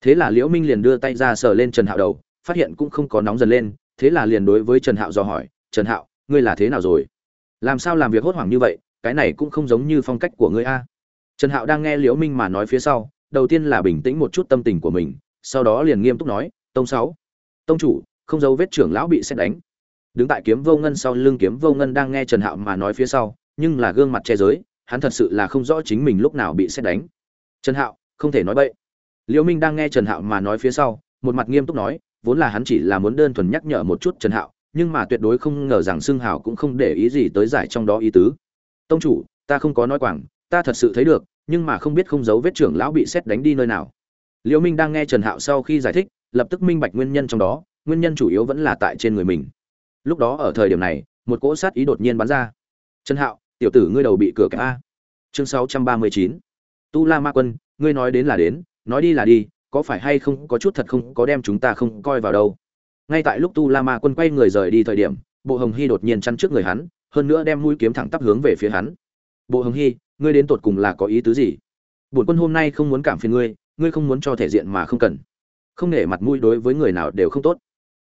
Thế là liễu minh liền đưa tay ra sờ lên trần hạo đầu, phát hiện cũng không có nóng dần lên, thế là liền đối với trần hạo dò hỏi, trần hạo ngươi là thế nào rồi? Làm sao làm việc hốt hoảng như vậy? Cái này cũng không giống như phong cách của ngươi a. Trần hạo đang nghe liễu minh mà nói phía sau, đầu tiên là bình tĩnh một chút tâm tình của mình, sau đó liền nghiêm túc nói, tông sáu, tông chủ, không giấu vết trưởng lão bị xét đánh. Đứng tại kiếm vô ngân sau lưng kiếm vô ngân đang nghe trần hạo mà nói phía sau, nhưng là gương mặt che giới hắn thật sự là không rõ chính mình lúc nào bị xét đánh. Trần hạo, không thể nói bậy. Liễu minh đang nghe trần hạo mà nói phía sau, một mặt nghiêm túc nói, vốn là hắn chỉ là muốn đơn thuần nhắc nhở một chút trần hạo nhưng mà tuyệt đối không ngờ rằng xưng hào cũng không để ý gì tới giải trong đó ý tứ. Tông chủ, ta không có nói quảng, ta thật sự thấy được, nhưng mà không biết không giấu vết trưởng lão bị xét đánh đi nơi nào. Liễu minh đang nghe trần hạo sau khi giải thích, lập tức minh bạch nguyên nhân trong đó, nguyên nhân chủ yếu vẫn là tại trên người mình. Lúc đó ở thời điểm này, một cỗ sát ý đột nhiên bắn ra. Trần hạo, tiểu tử ngươi đầu bị cửa cả a. Chương 639 tu la ma quân, ngươi nói đến là đến, nói đi là đi, có phải hay không có chút thật không có đem chúng ta không coi vào đâu? Ngay tại lúc tu la ma quân quay người rời đi thời điểm, bộ hồng hy đột nhiên chăn trước người hắn, hơn nữa đem mũi kiếm thẳng tắp hướng về phía hắn. Bộ hồng hy, ngươi đến tột cùng là có ý tứ gì? Bổn quân hôm nay không muốn cảm phiền ngươi ngươi không muốn cho thể diện mà không cần. Không nể mặt mũi đối với người nào đều không tốt.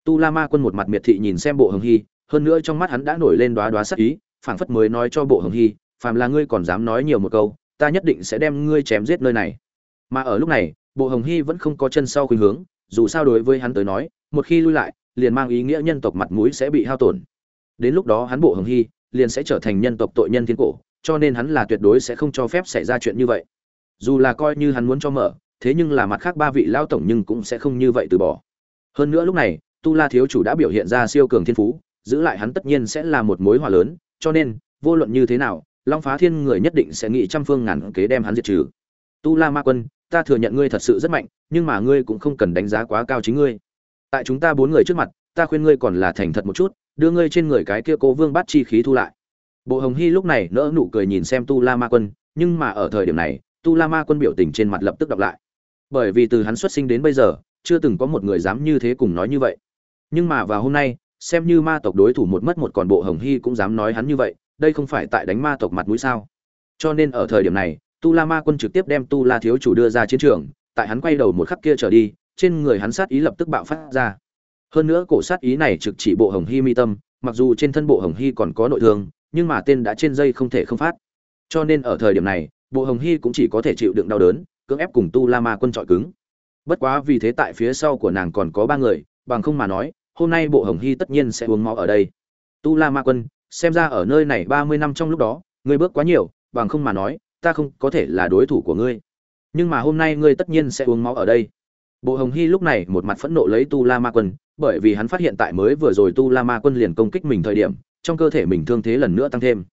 Tu la ma quân một mặt miệt thị nhìn xem bộ hồng hy, hơn nữa trong mắt hắn đã nổi lên đoá đoá sắc ý, phảng phất mới nói cho bộ hồng hy, phàm là ngươi còn dám nói nhiều một câu, ta nhất định sẽ đem ngươi chém giết nơi này. Mà ở lúc này, bộ hồng hy vẫn không có chân sau khuynh hướng, dù sao đối với hắn tới nói một khi lui lại, liền mang ý nghĩa nhân tộc mặt mũi sẽ bị hao tổn. Đến lúc đó hắn bộ hồng hy, liền sẽ trở thành nhân tộc tội nhân thiên cổ, cho nên hắn là tuyệt đối sẽ không cho phép xảy ra chuyện như vậy. Dù là coi như hắn muốn cho mở, thế nhưng là mặt khác ba vị lao tổng nhưng cũng sẽ không như vậy từ bỏ. Hơn nữa lúc này, tu la thiếu chủ đã biểu hiện ra siêu cường thiên phú, giữ lại hắn tất nhiên sẽ là một mối hòa lớn, cho nên, vô luận như thế nào, long phá thiên người nhất định sẽ nghĩ trăm phương ngàn kế đem hắn diệt trừ. Tu la ma quân, ta thừa nhận ngươi thật sự rất mạnh, nhưng mà ngươi cũng không cần đánh giá quá cao chính ngươi tại chúng ta bốn người trước mặt, ta khuyên ngươi còn là thành thật một chút, đưa ngươi trên người cái kia cố vương bắt chi khí thu lại. Bộ hồng hy lúc này nỡ nụ cười nhìn xem tu la ma quân, nhưng mà ở thời điểm này, tu la ma quân biểu tình trên mặt lập tức đọc lại. Bởi vì từ hắn xuất sinh đến bây giờ, chưa từng có một người dám như thế cùng nói như vậy. Nhưng mà vào hôm nay, xem như ma tộc đối thủ một mất một còn bộ hồng hy cũng dám nói hắn như vậy, đây không phải tại đánh ma tộc mặt mũi sao? Cho nên ở thời điểm này, tu la ma quân trực tiếp đem tu la thiếu chủ đưa ra chiến trường, tại hắn quay đầu một khắc kia trở đi trên người hắn sát ý lập tức bạo phát ra. Hơn nữa cổ sát ý này trực chỉ bộ hồng hy mi tâm, mặc dù trên thân bộ hồng hy còn có nội thương, nhưng mà tên đã trên dây không thể không phát. Cho nên ở thời điểm này, bộ hồng hy cũng chỉ có thể chịu đựng đau đớn, cưỡng ép cùng tu la ma quân trọi cứng. Bất quá vì thế tại phía sau của nàng còn có ba người, bằng không mà nói, hôm nay bộ hồng hy tất nhiên sẽ uống máu ở đây. Tu la ma quân, xem ra ở nơi này ba mươi năm trong lúc đó, ngươi bước quá nhiều, bằng không mà nói, ta không có thể là đối thủ của ngươi. Nhưng mà hôm nay ngươi tất nhiên sẽ uống máu ở đây bộ hồng hy lúc này một mặt phẫn nộ lấy tu la ma quân, bởi vì hắn phát hiện tại mới vừa rồi tu la ma quân liền công kích mình thời điểm, trong cơ thể mình thương thế lần nữa tăng thêm.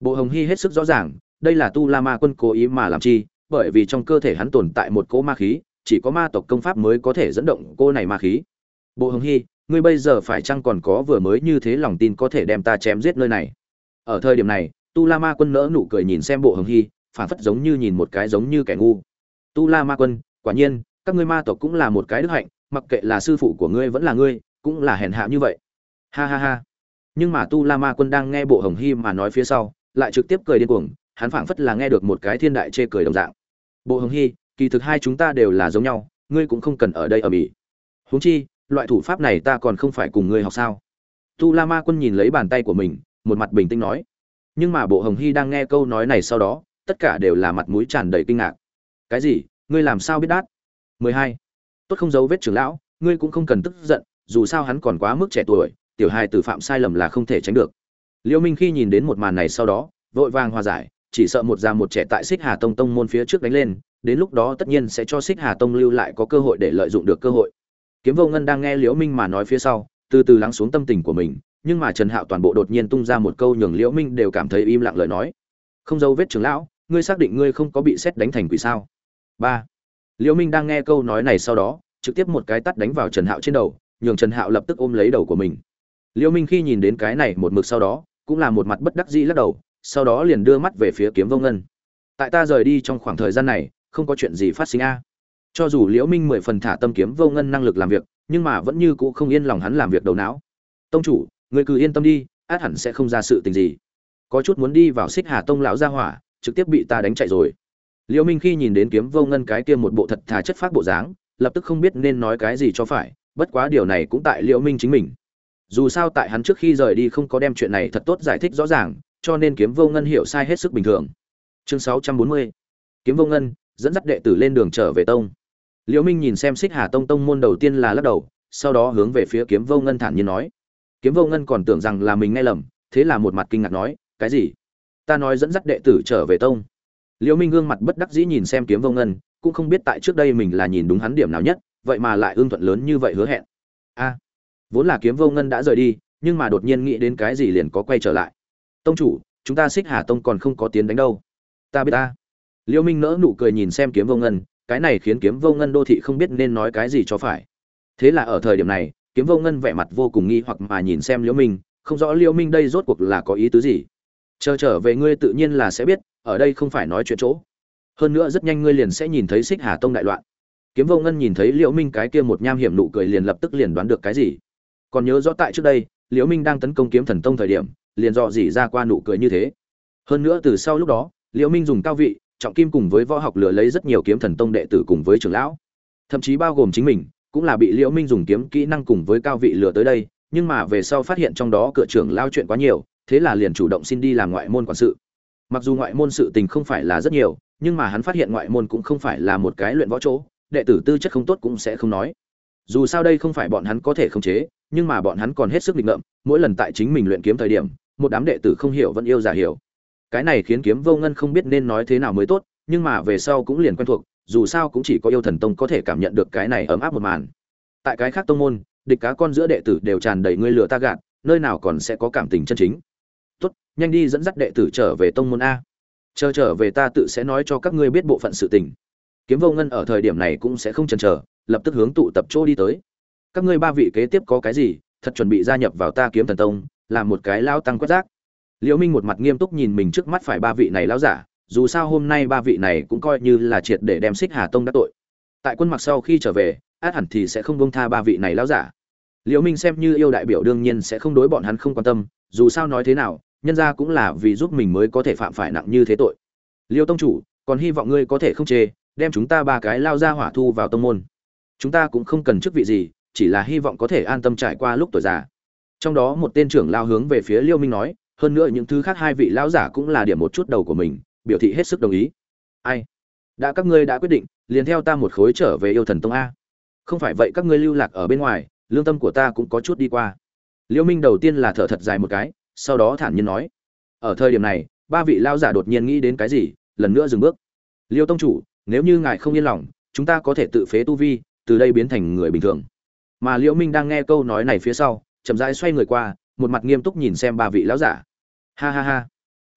Bộ hồng hy hết sức rõ ràng, đây là tu la ma quân cố ý mà làm chi, bởi vì trong cơ thể hắn tồn tại một cỗ ma khí, chỉ có ma tộc công pháp mới có thể dẫn động cô này ma khí. Bộ hồng hy, ngươi bây giờ phải chăng còn có vừa mới như thế lòng tin có thể đem ta chém giết nơi này? Ở thời điểm này, tu la ma quân nỡ nụ cười nhìn xem bộ hồng hy, phản phất giống như nhìn một cái giống như kẻ ngu. Tu la ma quân, quả nhiên các ngươi ma tộc cũng là một cái đức hạnh, mặc kệ là sư phụ của ngươi vẫn là ngươi, cũng là hèn hạ như vậy. Ha ha ha. Nhưng mà tu la ma quân đang nghe bộ hồng hy mà nói phía sau, lại trực tiếp cười điên cuồng, hắn phảng phất là nghe được một cái thiên đại chê cười đồng dạng. Bộ hồng hy, kỳ thực hai chúng ta đều là giống nhau, ngươi cũng không cần ở đây ở bỉ huống chi, loại thủ pháp này ta còn không phải cùng ngươi học sao? Tu la ma quân nhìn lấy bàn tay của mình, một mặt bình tĩnh nói. Nhưng mà bộ hồng hy đang nghe câu nói này sau đó, tất cả đều là mặt mũi tràn đầy kinh ngạc. Cái gì? Ngươi làm sao biết đát? Mười hai. Tốt không giấu vết trưởng lão, ngươi cũng không cần tức giận, dù sao hắn còn quá mức trẻ tuổi, tiểu hài tử phạm sai lầm là không thể tránh được. Liêu minh khi nhìn đến một màn này sau đó, vội vàng hòa giải, chỉ sợ một già một trẻ tại xích hà tông tông môn phía trước đánh lên, đến lúc đó tất nhiên sẽ cho xích hà tông lưu lại có cơ hội để lợi dụng được cơ hội. Kiếm vô ngân đang nghe liễu minh mà nói phía sau, từ từ lắng xuống tâm tình của mình, nhưng mà trần hạo toàn bộ đột nhiên tung ra một câu nhường liễu minh đều cảm thấy im lặng lời nói. Không dấu vết trưởng lão, ngươi xác định ngươi không có bị xét đánh thành quỷ sao? Ba liễu minh đang nghe câu nói này sau đó, trực tiếp một cái tát đánh vào trần hạo trên đầu, nhường trần hạo lập tức ôm lấy đầu của mình. Liễu minh khi nhìn đến cái này một mực sau đó, cũng là một mặt bất đắc dĩ lắc đầu, sau đó liền đưa mắt về phía kiếm vô ngân. Tại ta rời đi trong khoảng thời gian này, không có chuyện gì phát sinh a. Cho dù liễu minh mười phần thả tâm kiếm vô ngân năng lực làm việc, nhưng mà vẫn như cũ không yên lòng hắn làm việc đầu não. Tông chủ, người cứ yên tâm đi, át hẳn sẽ không ra sự tình gì. Có chút muốn đi vào xích hà tông lão gia hỏa, trực tiếp bị ta đánh chạy rồi liễu minh khi nhìn đến kiếm vô ngân cái kia một bộ thật thà chất phát bộ dáng, lập tức không biết nên nói cái gì cho phải, bất quá điều này cũng tại liễu minh chính mình. Dù sao tại hắn trước khi rời đi không có đem chuyện này thật tốt giải thích rõ ràng, cho nên kiếm vô ngân hiểu sai hết sức bình thường. Chương 640 kiếm vô ngân, dẫn dắt đệ tử lên đường trở về tông. Liễu minh nhìn xem xích hà tông tông môn đầu tiên là lắc đầu, sau đó hướng về phía kiếm vô ngân thản nhiên nói. Kiếm vô ngân còn tưởng rằng là mình nghe lầm, thế là một mặt kinh ngạc nói, cái gì? Ta nói dẫn dắt đệ tử trở về tông liễu minh gương mặt bất đắc dĩ nhìn xem kiếm vô ngân, cũng không biết tại trước đây mình là nhìn đúng hắn điểm nào nhất, vậy mà lại ương thuận lớn như vậy hứa hẹn. A, vốn là kiếm vô ngân đã rời đi, nhưng mà đột nhiên nghĩ đến cái gì liền có quay trở lại. Tông chủ, chúng ta xích hà tông còn không có tiến đánh đâu. Ta biết ta. Liễu minh nỡ nụ cười nhìn xem kiếm vô ngân, cái này khiến kiếm vô ngân đô thị không biết nên nói cái gì cho phải. Thế là ở thời điểm này, kiếm vô ngân vẻ mặt vô cùng nghi hoặc mà nhìn xem liễu minh, không rõ liễu minh đây rốt cuộc là có ý tứ gì. Chờ trở về ngươi tự nhiên là sẽ biết ở đây không phải nói chuyện chỗ. Hơn nữa rất nhanh ngươi liền sẽ nhìn thấy xích hà tông đại loạn. Kiếm vô ngân nhìn thấy liễu minh cái kia một nham hiểm nụ cười liền lập tức liền đoán được cái gì. Còn nhớ rõ tại trước đây, liễu minh đang tấn công kiếm thần tông thời điểm, liền dò dỉ ra qua nụ cười như thế. Hơn nữa từ sau lúc đó, liễu minh dùng cao vị, trọng kim cùng với võ học lừa lấy rất nhiều kiếm thần tông đệ tử cùng với trưởng lão. Thậm chí bao gồm chính mình, cũng là bị liễu minh dùng kiếm kỹ năng cùng với cao vị lừa tới đây, nhưng mà về sau phát hiện trong đó cửa trưởng lao chuyện quá nhiều, thế là liền chủ động xin đi làm ngoại môn quản sự mặc dù ngoại môn sự tình không phải là rất nhiều, nhưng mà hắn phát hiện ngoại môn cũng không phải là một cái luyện võ chỗ, đệ tử tư chất không tốt cũng sẽ không nói. Dù sao đây không phải bọn hắn có thể khống chế, nhưng mà bọn hắn còn hết sức định ngậm mỗi lần tại chính mình luyện kiếm thời điểm, một đám đệ tử không hiểu vẫn yêu giả hiểu. Cái này khiến kiếm vô ngân không biết nên nói thế nào mới tốt, nhưng mà về sau cũng liền quen thuộc, dù sao cũng chỉ có yêu thần tông có thể cảm nhận được cái này ấm áp một màn. Tại cái khác tông môn, địch cá con giữa đệ tử đều tràn đầy ngươi lừa ta gạt, nơi nào còn sẽ có cảm tình chân chính nhanh đi dẫn dắt đệ tử trở về tông môn a. Chờ trở về ta tự sẽ nói cho các ngươi biết bộ phận sự tình. Kiếm vô ngân ở thời điểm này cũng sẽ không chần chờ, lập tức hướng tụ tập chỗ đi tới. Các ngươi ba vị kế tiếp có cái gì, thật chuẩn bị gia nhập vào ta kiếm thần tông làm một cái lao tăng quét rác. Liễu minh một mặt nghiêm túc nhìn mình trước mắt phải ba vị này lao giả, dù sao hôm nay ba vị này cũng coi như là triệt để đem xích hà tông đắc tội. Tại quân mặc sau khi trở về, át hẳn thì sẽ không bông tha ba vị này lao giả. Liễu minh xem như yêu đại biểu đương nhiên sẽ không đối bọn hắn không quan tâm, dù sao nói thế nào nhân ra cũng là vì giúp mình mới có thể phạm phải nặng như thế tội. Liêu tông chủ, còn hy vọng ngươi có thể không chê, đem chúng ta ba cái lao ra hỏa thu vào tông môn. Chúng ta cũng không cần chức vị gì, chỉ là hy vọng có thể an tâm trải qua lúc tuổi già. Trong đó một tên trưởng lao hướng về phía liêu minh nói, hơn nữa những thứ khác hai vị lão giả cũng là điểm một chút đầu của mình, biểu thị hết sức đồng ý. Ai? Đã các ngươi đã quyết định, liền theo ta một khối trở về yêu thần tông a. Không phải vậy các ngươi lưu lạc ở bên ngoài, lương tâm của ta cũng có chút đi qua. Liêu minh đầu tiên là thở thật dài một cái sau đó thản nhiên nói, ở thời điểm này, ba vị lao giả đột nhiên nghĩ đến cái gì, lần nữa dừng bước. Liêu tông chủ, nếu như ngài không yên lòng, chúng ta có thể tự phế tu vi, từ đây biến thành người bình thường. Mà liễu minh đang nghe câu nói này phía sau, chậm rãi xoay người qua, một mặt nghiêm túc nhìn xem ba vị lão giả. Ha ha ha,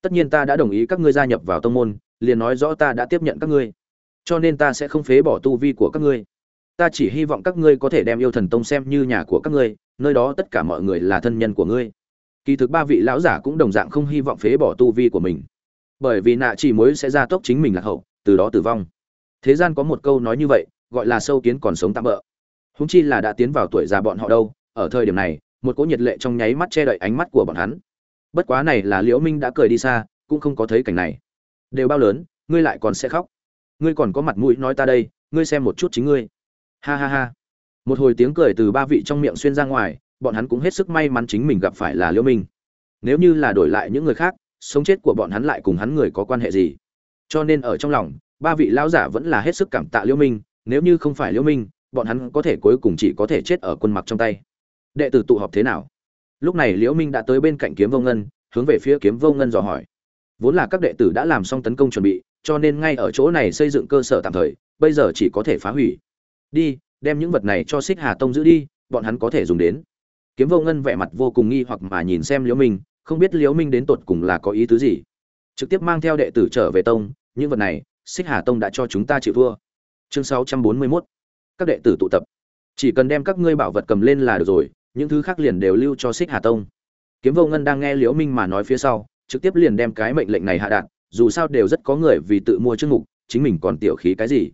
tất nhiên ta đã đồng ý các ngươi gia nhập vào tông môn, liền nói rõ ta đã tiếp nhận các ngươi. Cho nên ta sẽ không phế bỏ tu vi của các ngươi. Ta chỉ hy vọng các ngươi có thể đem yêu thần tông xem như nhà của các ngươi, nơi đó tất cả mọi người là thân nhân của ngươi kỳ thực ba vị lão giả cũng đồng dạng không hy vọng phế bỏ tu vi của mình. Bởi vì nạ chỉ mối sẽ ra tốc chính mình là hậu, từ đó tử vong. Thế gian có một câu nói như vậy, gọi là sâu kiến còn sống tạm bỡ húng chi là đã tiến vào tuổi già bọn họ đâu, ở thời điểm này, một cỗ nhiệt lệ trong nháy mắt che đậy ánh mắt của bọn hắn. Bất quá này là liễu minh đã cười đi xa, cũng không có thấy cảnh này. Đều bao lớn, ngươi lại còn sẽ khóc. Ngươi còn có mặt mũi nói ta đây, ngươi xem một chút chính ngươi. Ha ha ha. Một hồi tiếng cười từ ba vị trong miệng xuyên ra ngoài bọn hắn cũng hết sức may mắn chính mình gặp phải là liễu minh. Nếu như là đổi lại những người khác, sống chết của bọn hắn lại cùng hắn người có quan hệ gì? Cho nên ở trong lòng, ba vị lão giả vẫn là hết sức cảm tạ liễu minh, nếu như không phải liễu minh, bọn hắn có thể cuối cùng chỉ có thể chết ở quân mặc trong tay. Đệ tử tụ họp thế nào? Lúc này liễu minh đã tới bên cạnh kiếm vô ngân, hướng về phía kiếm vô ngân dò hỏi. Vốn là các đệ tử đã làm xong tấn công chuẩn bị, cho nên ngay ở chỗ này xây dựng cơ sở tạm thời, bây giờ chỉ có thể phá hủy. Đi, đem những vật này cho xích hà tông giữ đi, bọn hắn có thể dùng đến kiếm vô ngân vẻ mặt vô cùng nghi hoặc mà nhìn xem liễu minh không biết liễu minh đến tột cùng là có ý tứ gì. Trực tiếp mang theo đệ tử trở về tông những vật này xích hà tông đã cho chúng ta chịu thua. Chương 641 các đệ tử tụ tập. Chỉ cần đem các ngươi bảo vật cầm lên là được rồi những thứ khác liền đều lưu cho xích hà tông. Kiếm vô ngân đang nghe liễu minh mà nói phía sau trực tiếp liền đem cái mệnh lệnh này hạ đạn dù sao đều rất có người vì tự mua chức mục chính mình còn tiểu khí cái gì.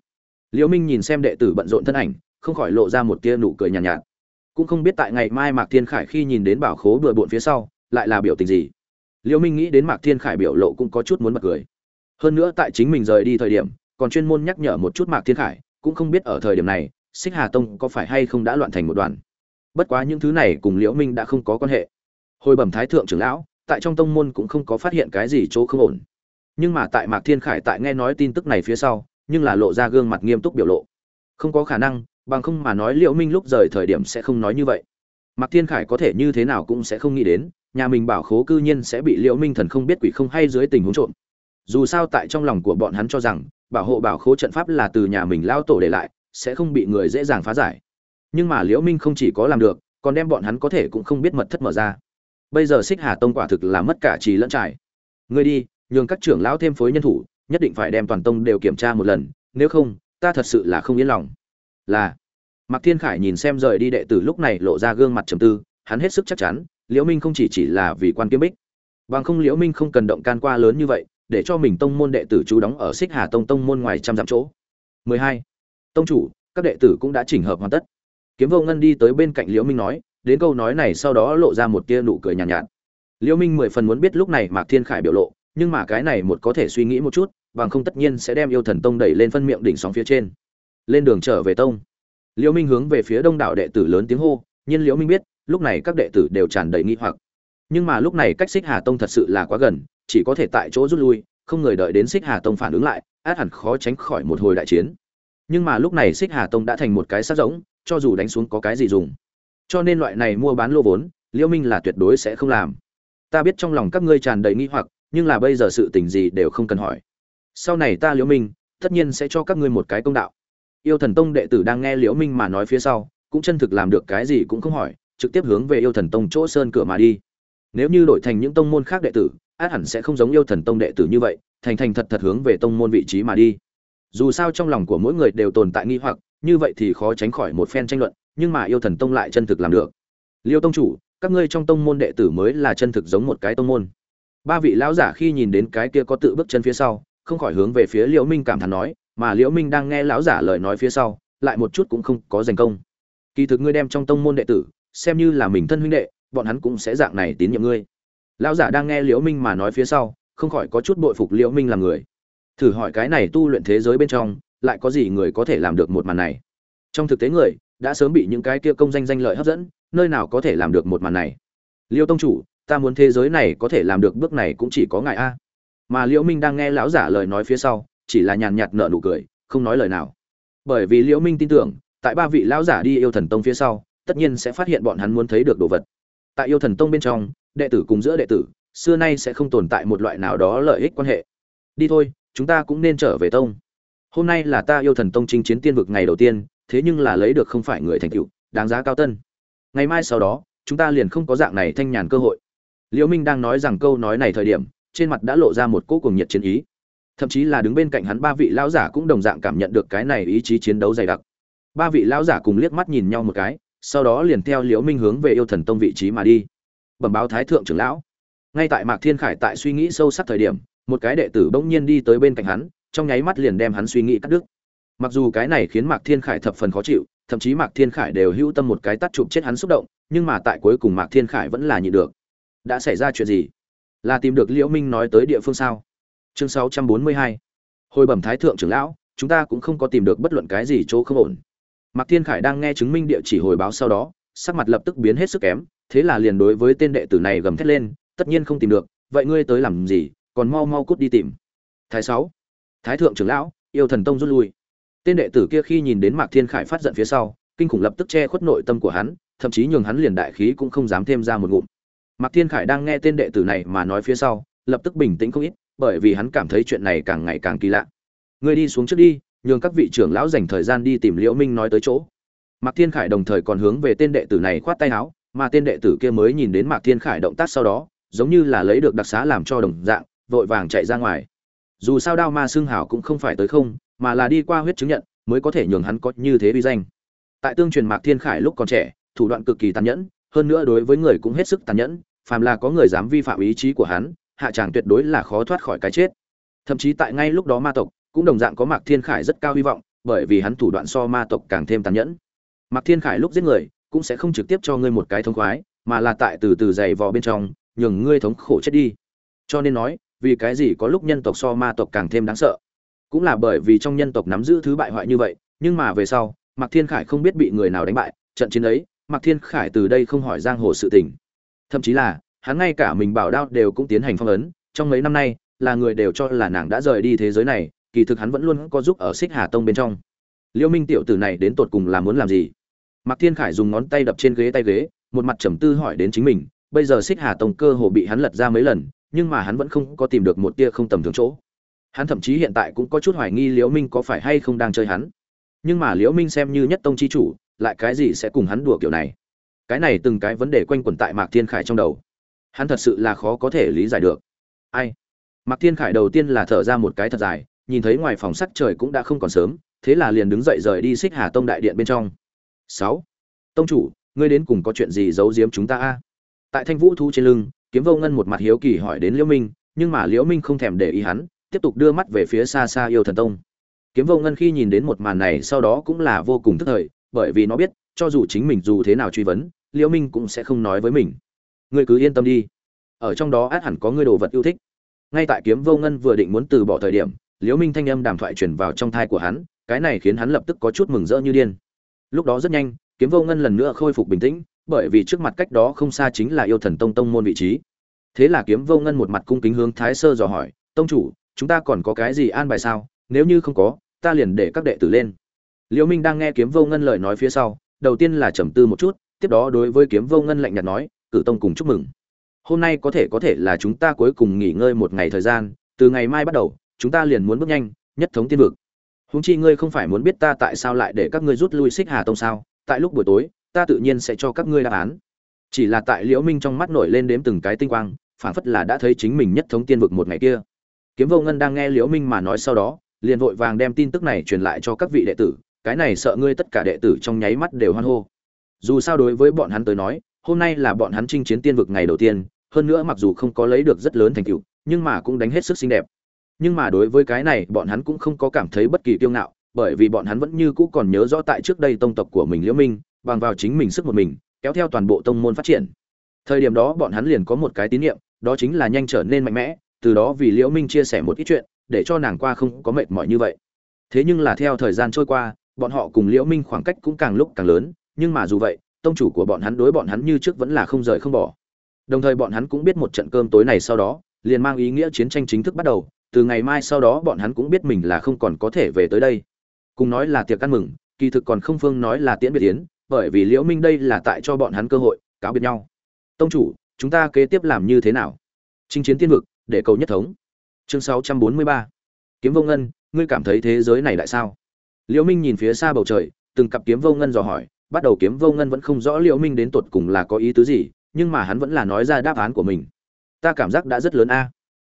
Liễu minh nhìn xem đệ tử bận rộn thân ảnh không khỏi lộ ra một tia nụ cười nhàn nhạt, nhạt cũng không biết tại ngày mai mạc thiên khải khi nhìn đến bảo khố bừa bộn phía sau, lại là biểu tình gì. Liễu minh nghĩ đến mạc thiên khải biểu lộ cũng có chút muốn bật cười. Hơn nữa tại chính mình rời đi thời điểm, còn chuyên môn nhắc nhở một chút mạc thiên khải, cũng không biết ở thời điểm này, xích hà tông có phải hay không đã loạn thành một đoàn. Bất quá những thứ này cùng liễu minh đã không có quan hệ. Hồi bẩm thái thượng trưởng lão, tại trong tông môn cũng không có phát hiện cái gì chỗ không ổn. Nhưng mà tại mạc thiên khải tại nghe nói tin tức này phía sau, nhưng là lộ ra gương mặt nghiêm túc biểu lộ. Không có khả năng bằng không mà nói liễu minh lúc rời thời điểm sẽ không nói như vậy. Mạc thiên khải có thể như thế nào cũng sẽ không nghĩ đến, nhà mình bảo khố cư nhiên sẽ bị liễu minh thần không biết quỷ không hay dưới tình huống trộm. Dù sao tại trong lòng của bọn hắn cho rằng, bảo hộ bảo khố trận pháp là từ nhà mình lao tổ để lại, sẽ không bị người dễ dàng phá giải. Nhưng mà liễu minh không chỉ có làm được, còn đem bọn hắn có thể cũng không biết mật thất mở ra. Bây giờ xích hà tông quả thực là mất cả trì lẫn trải. Ngươi đi, nhường các trưởng lão thêm phối nhân thủ, nhất định phải đem toàn tông đều kiểm tra một lần, nếu không, ta thật sự là không yên lòng. Là mạc thiên khải nhìn xem rời đi đệ tử lúc này lộ ra gương mặt trầm tư hắn hết sức chắc chắn liễu minh không chỉ chỉ là vì quan kiếm bích. Bằng không liễu minh không cần động can qua lớn như vậy để cho mình tông môn đệ tử chú đóng ở xích hà tông tông môn ngoài trăm dặm chỗ. 12. tông chủ các đệ tử cũng đã chỉnh hợp hoàn tất. Kiếm vô ngân đi tới bên cạnh liễu minh nói đến câu nói này sau đó lộ ra một tia nụ cười nhàn nhạt, nhạt. Liễu minh mười phần muốn biết lúc này mạc thiên khải biểu lộ nhưng mà cái này một có thể suy nghĩ một chút bằng không tất nhiên sẽ đem yêu thần tông đẩy lên phân miệng đỉnh sóng phía trên. Lên đường trở về tông liễu minh hướng về phía đông đảo đệ tử lớn tiếng hô nhưng liễu minh biết, lúc này các đệ tử đều tràn đầy nghi hoặc. Nhưng mà lúc này cách xích hà tông thật sự là quá gần, chỉ có thể tại chỗ rút lui, không người đợi đến xích hà tông phản ứng lại, át hẳn khó tránh khỏi một hồi đại chiến. Nhưng mà lúc này xích hà tông đã thành một cái sát rỗng, cho dù đánh xuống có cái gì dùng. Cho nên loại này mua bán lô vốn, liễu minh là tuyệt đối sẽ không làm. Ta biết trong lòng các ngươi tràn đầy nghi hoặc, nhưng là bây giờ sự tình gì đều không cần hỏi. Sau này ta liễu minh, tất nhiên sẽ cho các ngươi một cái công đạo yêu thần tông đệ tử đang nghe liễu minh mà nói phía sau, cũng chân thực làm được cái gì cũng không hỏi, trực tiếp hướng về yêu thần tông chỗ sơn cửa mà đi. Nếu như đổi thành những tông môn khác đệ tử, át hẳn sẽ không giống yêu thần tông đệ tử như vậy, thành thành thật thật hướng về tông môn vị trí mà đi. Dù sao trong lòng của mỗi người đều tồn tại nghi hoặc, như vậy thì khó tránh khỏi một phen tranh luận, nhưng mà yêu thần tông lại chân thực làm được. Liêu tông chủ, các ngươi trong tông môn đệ tử mới là chân thực giống một cái tông môn. Ba vị lão giả khi nhìn đến cái kia có tự bước chân phía sau, không khỏi hướng về phía liễu minh cảm thán nói mà liễu minh đang nghe lão giả lời nói phía sau, lại một chút cũng không có giành công. Kỳ thực ngươi đem trong tông môn đệ tử, xem như là mình thân huynh đệ, bọn hắn cũng sẽ dạng này tín nhiệm ngươi. Lão giả đang nghe liễu minh mà nói phía sau, không khỏi có chút bội phục liễu minh là người. Thử hỏi cái này tu luyện thế giới bên trong, lại có gì người có thể làm được một màn này? Trong thực tế người, đã sớm bị những cái kia công danh danh lợi hấp dẫn, nơi nào có thể làm được một màn này? Liêu tông chủ, ta muốn thế giới này có thể làm được, bước này cũng chỉ có ngài a. Mà liễu minh đang nghe lão giả lời nói phía sau chỉ là nhàn nhạt nở nụ cười, không nói lời nào. Bởi vì liễu minh tin tưởng, tại ba vị lão giả đi yêu thần tông phía sau, tất nhiên sẽ phát hiện bọn hắn muốn thấy được đồ vật. Tại yêu thần tông bên trong, đệ tử cùng giữa đệ tử, xưa nay sẽ không tồn tại một loại nào đó lợi ích quan hệ. Đi thôi, chúng ta cũng nên trở về tông. Hôm nay là ta yêu thần tông chinh chiến tiên vực ngày đầu tiên, thế nhưng là lấy được không phải người thành tựu, đáng giá cao tân. Ngày mai sau đó, chúng ta liền không có dạng này thanh nhàn cơ hội. Liễu minh đang nói rằng câu nói này thời điểm, trên mặt đã lộ ra một cỗ cùng nhiệt chiến ý thậm chí là đứng bên cạnh hắn, ba vị lão giả cũng đồng dạng cảm nhận được cái này ý chí chiến đấu dày đặc. Ba vị lão giả cùng liếc mắt nhìn nhau một cái, sau đó liền theo liễu minh hướng về yêu thần tông vị trí mà đi. Bẩm báo thái thượng trưởng lão. Ngay tại mạc thiên khải tại suy nghĩ sâu sắc thời điểm, một cái đệ tử bỗng nhiên đi tới bên cạnh hắn, trong nháy mắt liền đem hắn suy nghĩ cắt đứt. Mặc dù cái này khiến mạc thiên khải thập phần khó chịu, thậm chí mạc thiên khải đều hữu tâm một cái tắt chụp chết hắn xúc động, nhưng mà tại cuối cùng mạc thiên khải vẫn là nhịn được. Đã xảy ra chuyện gì? Là tìm được liễu minh nói tới địa phương sao? Chương 642 hồi bẩm thái thượng trưởng lão, chúng ta cũng không có tìm được bất luận cái gì chỗ không ổn. Mạc thiên khải đang nghe chứng minh địa chỉ hồi báo sau đó, sắc mặt lập tức biến hết sức kém, thế là liền đối với tên đệ tử này gầm thét lên, tất nhiên không tìm được, vậy ngươi tới làm gì, còn mau mau cút đi tìm. Thái sáu. Thái thượng trưởng lão, yêu thần tông rút lui. Tên đệ tử kia khi nhìn đến mạc thiên khải phát giận phía sau, kinh khủng lập tức che khuất nội tâm của hắn, thậm chí nhường hắn liền đại khí cũng không dám thêm ra một ngụm. Mạc thiên khải đang nghe tên đệ tử này mà nói phía sau, lập tức bình tĩnh không ít bởi vì hắn cảm thấy chuyện này càng ngày càng kỳ lạ. Người đi xuống trước đi, nhường các vị trưởng lão dành thời gian đi tìm liễu minh nói tới chỗ. Mạc thiên khải đồng thời còn hướng về tên đệ tử này khoát tay áo, mà tên đệ tử kia mới nhìn đến mạc thiên khải động tác sau đó, giống như là lấy được đặc xá làm cho đồng dạng, vội vàng chạy ra ngoài. Dù sao đao ma xương hảo cũng không phải tới không, mà là đi qua huyết chứng nhận, mới có thể nhường hắn có như thế uy danh. Tại tương truyền mạc thiên khải lúc còn trẻ, thủ đoạn cực kỳ tàn nhẫn, hơn nữa đối với người cũng hết sức tàn nhẫn, phàm là có người dám vi phạm ý chí của hắn hạ tràng tuyệt đối là khó thoát khỏi cái chết. Thậm chí tại ngay lúc đó ma tộc cũng đồng dạng có mạc thiên khải rất cao hy vọng, bởi vì hắn thủ đoạn so ma tộc càng thêm tàn nhẫn. Mạc thiên khải lúc giết người, cũng sẽ không trực tiếp cho ngươi một cái thống khoái, mà là tại từ từ dày vò bên trong, nhường ngươi thống khổ chết đi. Cho nên nói, vì cái gì có lúc nhân tộc so ma tộc càng thêm đáng sợ? Cũng là bởi vì trong nhân tộc nắm giữ thứ bại hoại như vậy, nhưng mà về sau, mạc thiên khải không biết bị người nào đánh bại, trận chiến ấy, mạc thiên khải từ đây không hỏi giang hồ sự tình. Thậm chí là hắn ngay cả mình bảo đao đều cũng tiến hành phong ấn, trong mấy năm nay, là người đều cho là nàng đã rời đi thế giới này, kỳ thực hắn vẫn luôn có giúp ở xích hà tông bên trong. Liêu minh tiểu tử này đến tột cùng là muốn làm gì? Mạc thiên khải dùng ngón tay đập trên ghế tay ghế, một mặt trầm tư hỏi đến chính mình, bây giờ xích hà tông cơ hồ bị hắn lật ra mấy lần, nhưng mà hắn vẫn không có tìm được một tia không tầm thường chỗ. Hắn thậm chí hiện tại cũng có chút hoài nghi liễu minh có phải hay không đang chơi hắn. Nhưng mà liễu minh xem như nhất tông chi chủ, lại cái gì sẽ cùng hắn đùa kiểu này? Cái này từng cái vấn đề quanh quẩn tại mạc thiên khải trong đầu hắn thật sự là khó có thể lý giải được. Ai? Mạc thiên khải đầu tiên là thở ra một cái thật dài, nhìn thấy ngoài phòng sắc trời cũng đã không còn sớm, thế là liền đứng dậy rời đi xích hà tông đại điện bên trong. Sáu. Tông chủ, ngươi đến cùng có chuyện gì giấu giếm chúng ta a? Tại thanh vũ thu trên lưng, kiếm vô ngân một mặt hiếu kỳ hỏi đến liễu minh, nhưng mà liễu minh không thèm để ý hắn, tiếp tục đưa mắt về phía xa xa yêu thần tông. Kiếm vô ngân khi nhìn đến một màn này sau đó cũng là vô cùng tức thời, bởi vì nó biết, cho dù chính mình dù thế nào truy vấn, liễu minh cũng sẽ không nói với mình ngươi cứ yên tâm đi. Ở trong đó át hẳn có ngươi đồ vật yêu thích. Ngay tại kiếm vô ngân vừa định muốn từ bỏ thời điểm, liễu minh thanh âm đàm thoại truyền vào trong thai của hắn, cái này khiến hắn lập tức có chút mừng rỡ như điên. Lúc đó rất nhanh, kiếm vô ngân lần nữa khôi phục bình tĩnh, bởi vì trước mặt cách đó không xa chính là yêu thần tông tông môn vị trí. Thế là kiếm vô ngân một mặt cung kính hướng thái sơ dò hỏi, tông chủ, chúng ta còn có cái gì an bài sao? Nếu như không có, ta liền để các đệ tử lên. Liễu minh đang nghe kiếm vô ngân lời nói phía sau, đầu tiên là trầm tư một chút, tiếp đó đối với kiếm vô ngân lạnh nhạt nói cử tông cùng chúc mừng. Hôm nay có thể có thể là chúng ta cuối cùng nghỉ ngơi một ngày thời gian, từ ngày mai bắt đầu, chúng ta liền muốn bước nhanh, nhất thống tiên vực. Huống chi ngươi không phải muốn biết ta tại sao lại để các ngươi rút lui xích hà tông sao? Tại lúc buổi tối, ta tự nhiên sẽ cho các ngươi đáp án. Chỉ là tại liễu minh trong mắt nổi lên đếm từng cái tinh quang, phảng phất là đã thấy chính mình nhất thống tiên vực một ngày kia. Kiếm vô ngân đang nghe liễu minh mà nói sau đó, liền vội vàng đem tin tức này truyền lại cho các vị đệ tử, cái này sợ ngươi tất cả đệ tử trong nháy mắt đều hoan hô. Dù sao đối với bọn hắn tới nói hôm nay là bọn hắn chinh chiến tiên vực ngày đầu tiên, hơn nữa mặc dù không có lấy được rất lớn thành tựu, nhưng mà cũng đánh hết sức xinh đẹp. Nhưng mà đối với cái này, bọn hắn cũng không có cảm thấy bất kỳ kiêu ngạo, bởi vì bọn hắn vẫn như cũ còn nhớ rõ tại trước đây tông tộc của mình liễu minh, bằng vào chính mình sức một mình, kéo theo toàn bộ tông môn phát triển. Thời điểm đó bọn hắn liền có một cái tín niệm, đó chính là nhanh trở nên mạnh mẽ, từ đó vì liễu minh chia sẻ một ít chuyện, để cho nàng qua không có mệt mỏi như vậy. Thế nhưng là theo thời gian trôi qua, bọn họ cùng liễu minh khoảng cách cũng càng lúc càng lớn, nhưng mà dù vậy tông chủ của bọn hắn đối bọn hắn như trước vẫn là không rời không bỏ. Đồng thời bọn hắn cũng biết một trận cơm tối này sau đó, liền mang ý nghĩa chiến tranh chính thức bắt đầu, từ ngày mai sau đó bọn hắn cũng biết mình là không còn có thể về tới đây. Cùng nói là tiệc ăn mừng, kỳ thực còn không phương nói là tiễn biệt yến, bởi vì liễu minh đây là tại cho bọn hắn cơ hội, cáo biệt nhau. Tông chủ, chúng ta kế tiếp làm như thế nào? Chinh chiến tiên vực, để cầu nhất thống. Chương 643 kiếm vô ngân, ngươi cảm thấy thế giới này lại sao? Liễu minh nhìn phía xa bầu trời, từng cặp kiếm vô ngân dò hỏi bắt đầu kiếm vô ngân vẫn không rõ liễu minh đến tột cùng là có ý tứ gì, nhưng mà hắn vẫn là nói ra đáp án của mình. Ta cảm giác đã rất lớn a.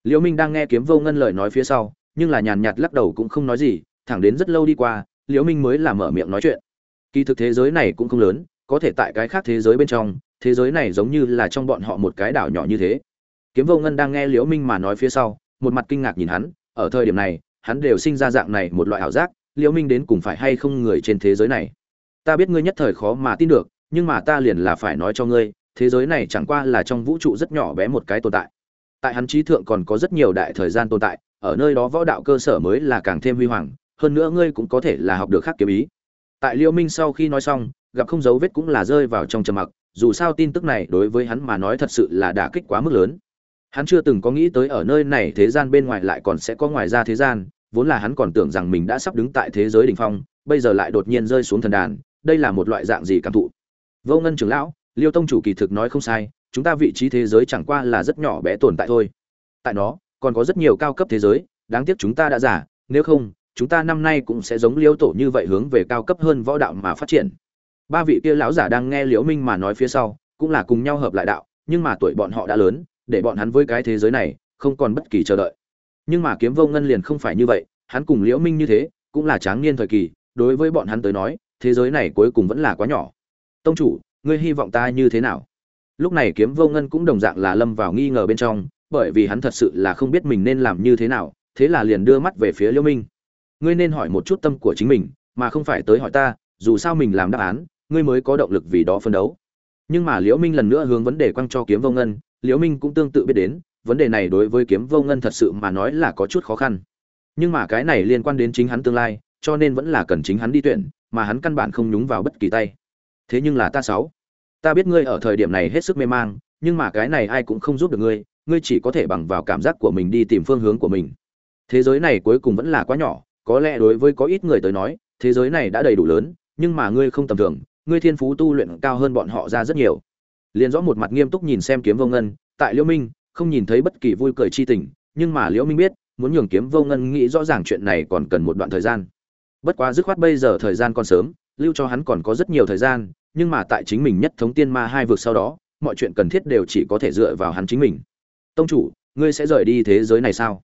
Liễu minh đang nghe kiếm vô ngân lời nói phía sau, nhưng là nhàn nhạt lắc đầu cũng không nói gì, thẳng đến rất lâu đi qua, liễu minh mới là mở miệng nói chuyện. Kỳ thực thế giới này cũng không lớn, có thể tại cái khác thế giới bên trong, thế giới này giống như là trong bọn họ một cái đảo nhỏ như thế. Kiếm vô ngân đang nghe liễu minh mà nói phía sau, một mặt kinh ngạc nhìn hắn, ở thời điểm này, hắn đều sinh ra dạng này một loại ảo giác, liễu minh đến cùng phải hay không người trên thế giới này ta biết ngươi nhất thời khó mà tin được, nhưng mà ta liền là phải nói cho ngươi, thế giới này chẳng qua là trong vũ trụ rất nhỏ bé một cái tồn tại. Tại hắn trí thượng còn có rất nhiều đại thời gian tồn tại, ở nơi đó võ đạo cơ sở mới là càng thêm huy hoàng, hơn nữa ngươi cũng có thể là học được khác kiếm ý. Tại liêu minh sau khi nói xong, gặp không dấu vết cũng là rơi vào trong trầm mặc, dù sao tin tức này đối với hắn mà nói thật sự là đả kích quá mức lớn. Hắn chưa từng có nghĩ tới ở nơi này thế gian bên ngoài lại còn sẽ có ngoài ra thế gian, vốn là hắn còn tưởng rằng mình đã sắp đứng tại thế giới đỉnh phong, bây giờ lại đột nhiên rơi xuống thần đàn đây là một loại dạng gì cảm thụ? Vô ngân trưởng lão, liêu tông chủ kỳ thực nói không sai, chúng ta vị trí thế giới chẳng qua là rất nhỏ bé tồn tại thôi. Tại nó, còn có rất nhiều cao cấp thế giới, đáng tiếc chúng ta đã giả nếu không, chúng ta năm nay cũng sẽ giống liêu tổ như vậy hướng về cao cấp hơn võ đạo mà phát triển. Ba vị kia lão giả đang nghe liễu minh mà nói phía sau, cũng là cùng nhau hợp lại đạo, nhưng mà tuổi bọn họ đã lớn, để bọn hắn với cái thế giới này, không còn bất kỳ chờ đợi. Nhưng mà kiếm vô ngân liền không phải như vậy, hắn cùng liễu minh như thế, cũng là tráng niên thời kỳ, đối với bọn hắn tới nói thế giới này cuối cùng vẫn là quá nhỏ. Tông chủ, ngươi hy vọng ta như thế nào? Lúc này kiếm vô ngân cũng đồng dạng là lâm vào nghi ngờ bên trong, bởi vì hắn thật sự là không biết mình nên làm như thế nào, thế là liền đưa mắt về phía liễu minh. Ngươi nên hỏi một chút tâm của chính mình, mà không phải tới hỏi ta, dù sao mình làm đáp án, ngươi mới có động lực vì đó phân đấu. Nhưng mà liễu minh lần nữa hướng vấn đề quăng cho kiếm vô ngân, liễu minh cũng tương tự biết đến, vấn đề này đối với kiếm vô ngân thật sự mà nói là có chút khó khăn. Nhưng mà cái này liên quan đến chính hắn tương lai cho nên vẫn là cần chính hắn đi tuyển, mà hắn căn bản không nhúng vào bất kỳ tay. Thế nhưng là ta sáu, ta biết ngươi ở thời điểm này hết sức mê mang, nhưng mà cái này ai cũng không giúp được ngươi ngươi chỉ có thể bằng vào cảm giác của mình đi tìm phương hướng của mình. Thế giới này cuối cùng vẫn là quá nhỏ, có lẽ đối với có ít người tới nói, thế giới này đã đầy đủ lớn, nhưng mà ngươi không tầm thường, ngươi thiên phú tu luyện cao hơn bọn họ ra rất nhiều. Liên rõ một mặt nghiêm túc nhìn xem kiếm vô ngân, tại liễu minh, không nhìn thấy bất kỳ vui cười chi tình, nhưng mà liễu minh biết, muốn nhường kiếm vô ngân nghĩ rõ ràng chuyện này còn cần một đoạn thời gian bất quá dứt khoát bây giờ thời gian còn sớm, lưu cho hắn còn có rất nhiều thời gian, nhưng mà tại chính mình nhất thống tiên ma hai vực sau đó, mọi chuyện cần thiết đều chỉ có thể dựa vào hắn chính mình. Tông chủ, ngươi sẽ rời đi thế giới này sao?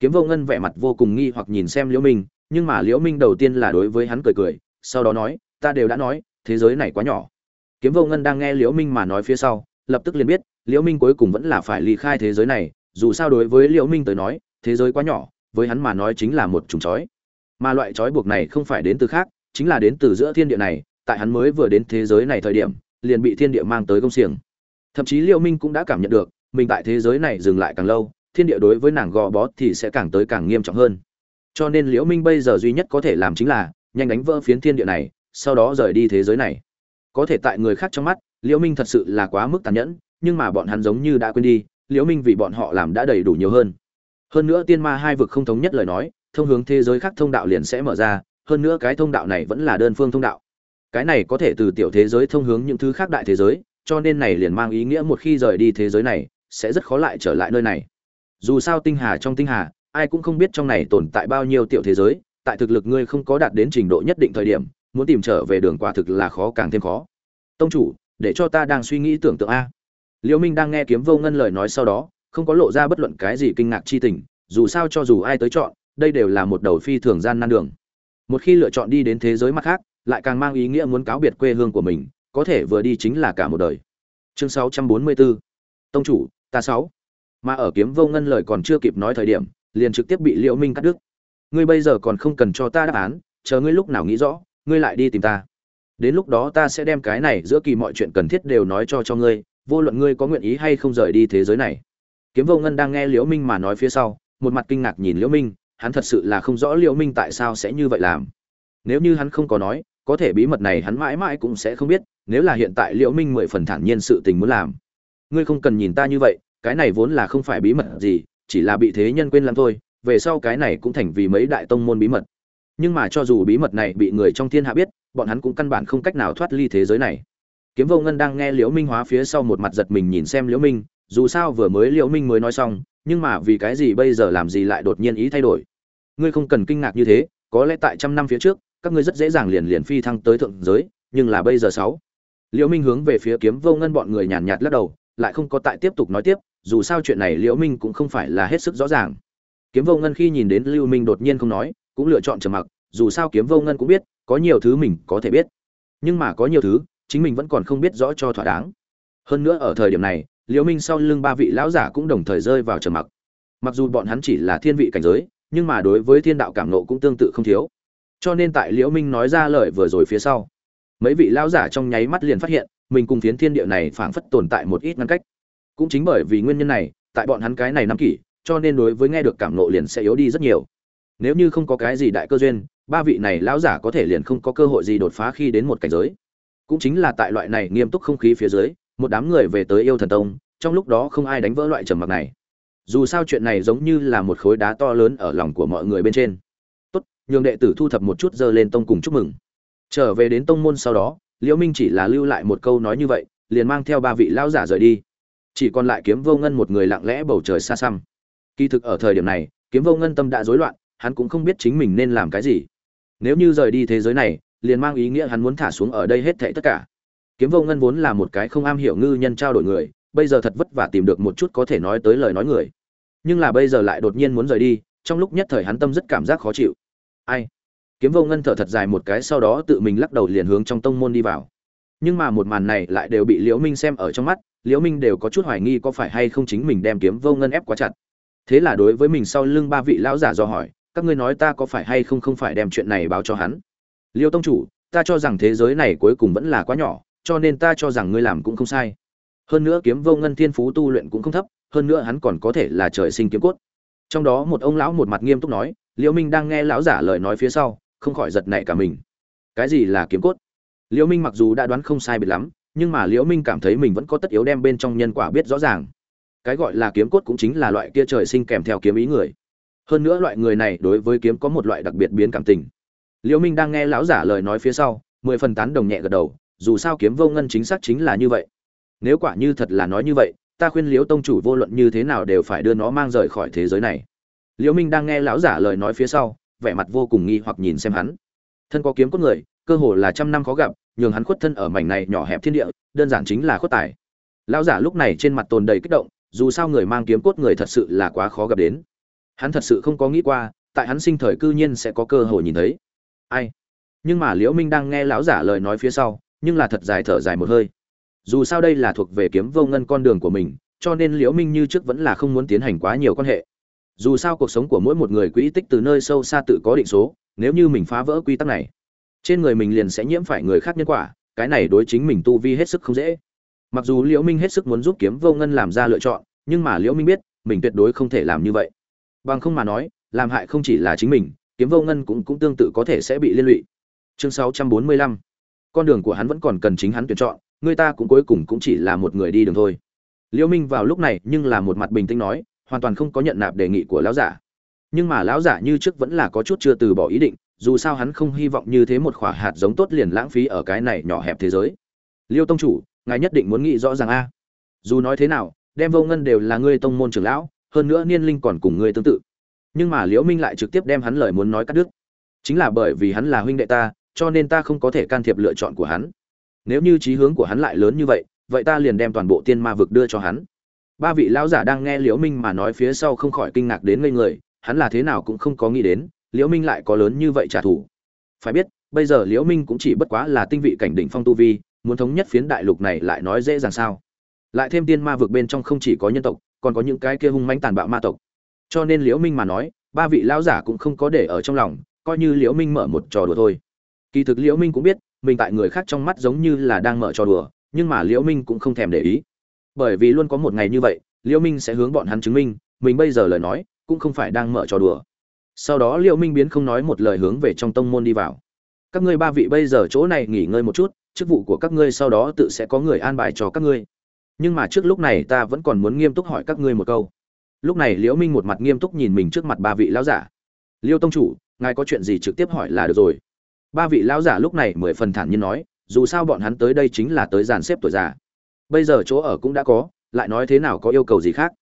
Kiếm vô ngân vẻ mặt vô cùng nghi hoặc nhìn xem liễu minh, nhưng mà liễu minh đầu tiên là đối với hắn cười cười, sau đó nói, ta đều đã nói, thế giới này quá nhỏ. Kiếm vô ngân đang nghe liễu minh mà nói phía sau, lập tức liền biết, liễu minh cuối cùng vẫn là phải ly khai thế giới này, dù sao đối với liễu minh tới nói, thế giới quá nhỏ, với hắn mà nói chính là một trùng chói mà loại trói buộc này không phải đến từ khác, chính là đến từ giữa thiên địa này, tại hắn mới vừa đến thế giới này thời điểm, liền bị thiên địa mang tới công xiềng. Thậm chí liễu minh cũng đã cảm nhận được, mình tại thế giới này dừng lại càng lâu, thiên địa đối với nàng gò bó thì sẽ càng tới càng nghiêm trọng hơn. Cho nên liễu minh bây giờ duy nhất có thể làm chính là, nhanh đánh vỡ phiến thiên địa này, sau đó rời đi thế giới này. Có thể tại người khác trong mắt liễu minh thật sự là quá mức tàn nhẫn, nhưng mà bọn hắn giống như đã quên đi liễu minh vì bọn họ làm đã đầy đủ nhiều hơn. Hơn nữa tiên ma hai vực không thống nhất lời nói thông hướng thế giới khác thông đạo liền sẽ mở ra, hơn nữa cái thông đạo này vẫn là đơn phương thông đạo. Cái này có thể từ tiểu thế giới thông hướng những thứ khác đại thế giới, cho nên này liền mang ý nghĩa một khi rời đi thế giới này, sẽ rất khó lại trở lại nơi này. Dù sao tinh hà trong tinh hà, ai cũng không biết trong này tồn tại bao nhiêu tiểu thế giới, tại thực lực ngươi không có đạt đến trình độ nhất định thời điểm, muốn tìm trở về đường quả thực là khó càng thêm khó. Tông chủ, để cho ta đang suy nghĩ tưởng tượng a. Liễu minh đang nghe kiếm vô ngân lời nói sau đó, không có lộ ra bất luận cái gì kinh ngạc chi tình, dù sao cho dù ai tới chọn đây đều là một đầu phi thường gian nan đường. Một khi lựa chọn đi đến thế giới mặt khác, lại càng mang ý nghĩa muốn cáo biệt quê hương của mình, có thể vừa đi chính là cả một đời. Chương 644 tông chủ, ta sáu. Mà ở kiếm vô ngân lời còn chưa kịp nói thời điểm, liền trực tiếp bị liễu minh cắt đứt. Ngươi bây giờ còn không cần cho ta đáp án, chờ ngươi lúc nào nghĩ rõ, ngươi lại đi tìm ta. Đến lúc đó ta sẽ đem cái này giữa kỳ mọi chuyện cần thiết đều nói cho cho ngươi, vô luận ngươi có nguyện ý hay không rời đi thế giới này. Kiếm vô ngân đang nghe liễu minh mà nói phía sau, một mặt kinh ngạc nhìn liễu minh hắn thật sự là không rõ liễu minh tại sao sẽ như vậy làm. Nếu như hắn không có nói, có thể bí mật này hắn mãi mãi cũng sẽ không biết, nếu là hiện tại liễu minh mười phần thản nhiên sự tình muốn làm. Ngươi không cần nhìn ta như vậy, cái này vốn là không phải bí mật gì, chỉ là bị thế nhân quên làm thôi, về sau cái này cũng thành vì mấy đại tông môn bí mật. Nhưng mà cho dù bí mật này bị người trong thiên hạ biết, bọn hắn cũng căn bản không cách nào thoát ly thế giới này. Kiếm vô ngân đang nghe liễu minh hóa phía sau một mặt giật mình nhìn xem liễu minh, dù sao vừa mới liễu minh mới nói xong nhưng mà vì cái gì bây giờ làm gì lại đột nhiên ý thay đổi? Ngươi không cần kinh ngạc như thế, có lẽ tại trăm năm phía trước, các ngươi rất dễ dàng liền liền phi thăng tới thượng giới, nhưng là bây giờ sáu. Liễu minh hướng về phía kiếm vô ngân bọn người nhàn nhạt lắc đầu, lại không có tại tiếp tục nói tiếp, dù sao chuyện này liễu minh cũng không phải là hết sức rõ ràng. Kiếm vô ngân khi nhìn đến lưu minh đột nhiên không nói, cũng lựa chọn trầm mặc, dù sao kiếm vô ngân cũng biết, có nhiều thứ mình có thể biết. Nhưng mà có nhiều thứ, chính mình vẫn còn không biết rõ cho thỏa đáng. Hơn nữa ở thời điểm này liễu minh sau lưng ba vị lão giả cũng đồng thời rơi vào trầm mặc. Mặc dù bọn hắn chỉ là thiên vị cảnh giới, nhưng mà đối với thiên đạo cảm nộ cũng tương tự không thiếu. Cho nên tại liễu minh nói ra lời vừa rồi phía sau, mấy vị lão giả trong nháy mắt liền phát hiện, mình cùng phiến thiên địa này phảng phất tồn tại một ít ngăn cách. Cũng chính bởi vì nguyên nhân này, tại bọn hắn cái này năm kỷ, cho nên đối với nghe được cảm nộ liền sẽ yếu đi rất nhiều. Nếu như không có cái gì đại cơ duyên, ba vị này lão giả có thể liền không có cơ hội gì đột phá khi đến một cảnh giới. Cũng chính là tại loại này nghiêm túc không khí phía dưới một đám người về tới yêu thần tông, trong lúc đó không ai đánh vỡ loại trầm mặc này. Dù sao chuyện này giống như là một khối đá to lớn ở lòng của mọi người bên trên. Tốt, nhường đệ tử thu thập một chút giờ lên tông cùng chúc mừng. Trở về đến tông môn sau đó, liễu minh chỉ là lưu lại một câu nói như vậy, liền mang theo ba vị lão giả rời đi. Chỉ còn lại kiếm vô ngân một người lặng lẽ bầu trời xa xăm. Kỳ thực ở thời điểm này, kiếm vô ngân tâm đã rối loạn, hắn cũng không biết chính mình nên làm cái gì. Nếu như rời đi thế giới này, liền mang ý nghĩa hắn muốn thả xuống ở đây hết thảy tất cả kiếm vô ngân vốn là một cái không am hiểu ngư nhân trao đổi người, bây giờ thật vất vả tìm được một chút có thể nói tới lời nói người. Nhưng là bây giờ lại đột nhiên muốn rời đi, trong lúc nhất thời hắn tâm rất cảm giác khó chịu. Ai? Kiếm vô ngân thở thật dài một cái sau đó tự mình lắc đầu liền hướng trong tông môn đi vào. Nhưng mà một màn này lại đều bị liễu minh xem ở trong mắt, liễu minh đều có chút hoài nghi có phải hay không chính mình đem kiếm vô ngân ép quá chặt. Thế là đối với mình sau lưng ba vị lão giả do hỏi, các ngươi nói ta có phải hay không không phải đem chuyện này báo cho hắn? Liêu tông chủ, ta cho rằng thế giới này cuối cùng vẫn là quá nhỏ cho nên ta cho rằng ngươi làm cũng không sai. Hơn nữa kiếm vô ngân thiên phú tu luyện cũng không thấp, hơn nữa hắn còn có thể là trời sinh kiếm cốt. Trong đó một ông lão một mặt nghiêm túc nói, liễu minh đang nghe lão giả lời nói phía sau, không khỏi giật nảy cả mình. Cái gì là kiếm cốt? Liễu minh mặc dù đã đoán không sai biệt lắm, nhưng mà liễu minh cảm thấy mình vẫn có tất yếu đem bên trong nhân quả biết rõ ràng. Cái gọi là kiếm cốt cũng chính là loại kia trời sinh kèm theo kiếm ý người. Hơn nữa loại người này đối với kiếm có một loại đặc biệt biến cảm tình. Liễu minh đang nghe lão giả lời nói phía sau, mười phần tán đồng nhẹ gật đầu dù sao kiếm vô ngân chính xác chính là như vậy. Nếu quả như thật là nói như vậy, ta khuyên liễu tông chủ vô luận như thế nào đều phải đưa nó mang rời khỏi thế giới này. Liễu minh đang nghe lão giả lời nói phía sau, vẻ mặt vô cùng nghi hoặc nhìn xem hắn. Thân có kiếm cốt người, cơ hồ là trăm năm khó gặp, nhường hắn khuất thân ở mảnh này nhỏ hẹp thiên địa, đơn giản chính là khuất tài. Lão giả lúc này trên mặt tồn đầy kích động, dù sao người mang kiếm cốt người thật sự là quá khó gặp đến. Hắn thật sự không có nghĩ qua, tại hắn sinh thời cư nhiên sẽ có cơ hội nhìn thấy. Ai? Nhưng mà liễu minh đang nghe lão giả lời nói phía sau nhưng là thật dài thở dài một hơi. Dù sao đây là thuộc về kiếm vô ngân con đường của mình, cho nên liễu minh như trước vẫn là không muốn tiến hành quá nhiều quan hệ. Dù sao cuộc sống của mỗi một người quỹ tích từ nơi sâu xa tự có định số, nếu như mình phá vỡ quy tắc này, trên người mình liền sẽ nhiễm phải người khác nhân quả, cái này đối chính mình tu vi hết sức không dễ. Mặc dù liễu minh hết sức muốn giúp kiếm vô ngân làm ra lựa chọn, nhưng mà liễu minh biết, mình tuyệt đối không thể làm như vậy. Bằng không mà nói, làm hại không chỉ là chính mình, kiếm vô ngân cũng cũng tương tự có thể sẽ bị liên lụy. Chương 645 con đường của hắn vẫn còn cần chính hắn tuyển chọn, người ta cũng cuối cùng cũng chỉ là một người đi đường thôi. Liễu minh vào lúc này nhưng là một mặt bình tĩnh nói, hoàn toàn không có nhận nạp đề nghị của lão giả. Nhưng mà lão giả như trước vẫn là có chút chưa từ bỏ ý định, dù sao hắn không hy vọng như thế một khỏa hạt giống tốt liền lãng phí ở cái này nhỏ hẹp thế giới. Liêu tông chủ, ngài nhất định muốn nghĩ rõ ràng a. Dù nói thế nào, đem vô ngân đều là ngươi tông môn trưởng lão, hơn nữa niên linh còn cùng ngươi tương tự. Nhưng mà liễu minh lại trực tiếp đem hắn lời muốn nói cắt đứt. Chính là bởi vì hắn là huynh đệ ta cho nên ta không có thể can thiệp lựa chọn của hắn. Nếu như trí hướng của hắn lại lớn như vậy vậy ta liền đem toàn bộ tiên ma vực đưa cho hắn. Ba vị lão giả đang nghe liễu minh mà nói phía sau không khỏi kinh ngạc đến ngây người, hắn là thế nào cũng không có nghĩ đến, liễu minh lại có lớn như vậy trả thù. Phải biết, bây giờ liễu minh cũng chỉ bất quá là tinh vị cảnh đỉnh phong tu vi, muốn thống nhất phiến đại lục này lại nói dễ dàng sao? Lại thêm tiên ma vực bên trong không chỉ có nhân tộc, còn có những cái kia hung mãnh tàn bạo ma tộc. Cho nên liễu minh mà nói, ba vị lão giả cũng không có để ở trong lòng, coi như liễu minh mở một trò đùa thôi kỳ thực liễu minh cũng biết, mình tại người khác trong mắt giống như là đang mở trò đùa, nhưng mà liễu minh cũng không thèm để ý. Bởi vì luôn có một ngày như vậy, liễu minh sẽ hướng bọn hắn chứng minh, mình bây giờ lời nói, cũng không phải đang mở trò đùa. Sau đó liễu minh biến không nói một lời hướng về trong tông môn đi vào. Các ngươi ba vị bây giờ chỗ này nghỉ ngơi một chút, chức vụ của các ngươi sau đó tự sẽ có người an bài cho các ngươi. Nhưng mà trước lúc này ta vẫn còn muốn nghiêm túc hỏi các ngươi một câu. Lúc này liễu minh một mặt nghiêm túc nhìn mình trước mặt ba vị lão giả. Liêu tông chủ, ngài có chuyện gì trực tiếp hỏi là được rồi ba vị lão giả lúc này mười phần thản nhiên nói, dù sao bọn hắn tới đây chính là tới dàn xếp tuổi già. Bây giờ chỗ ở cũng đã có, lại nói thế nào có yêu cầu gì khác?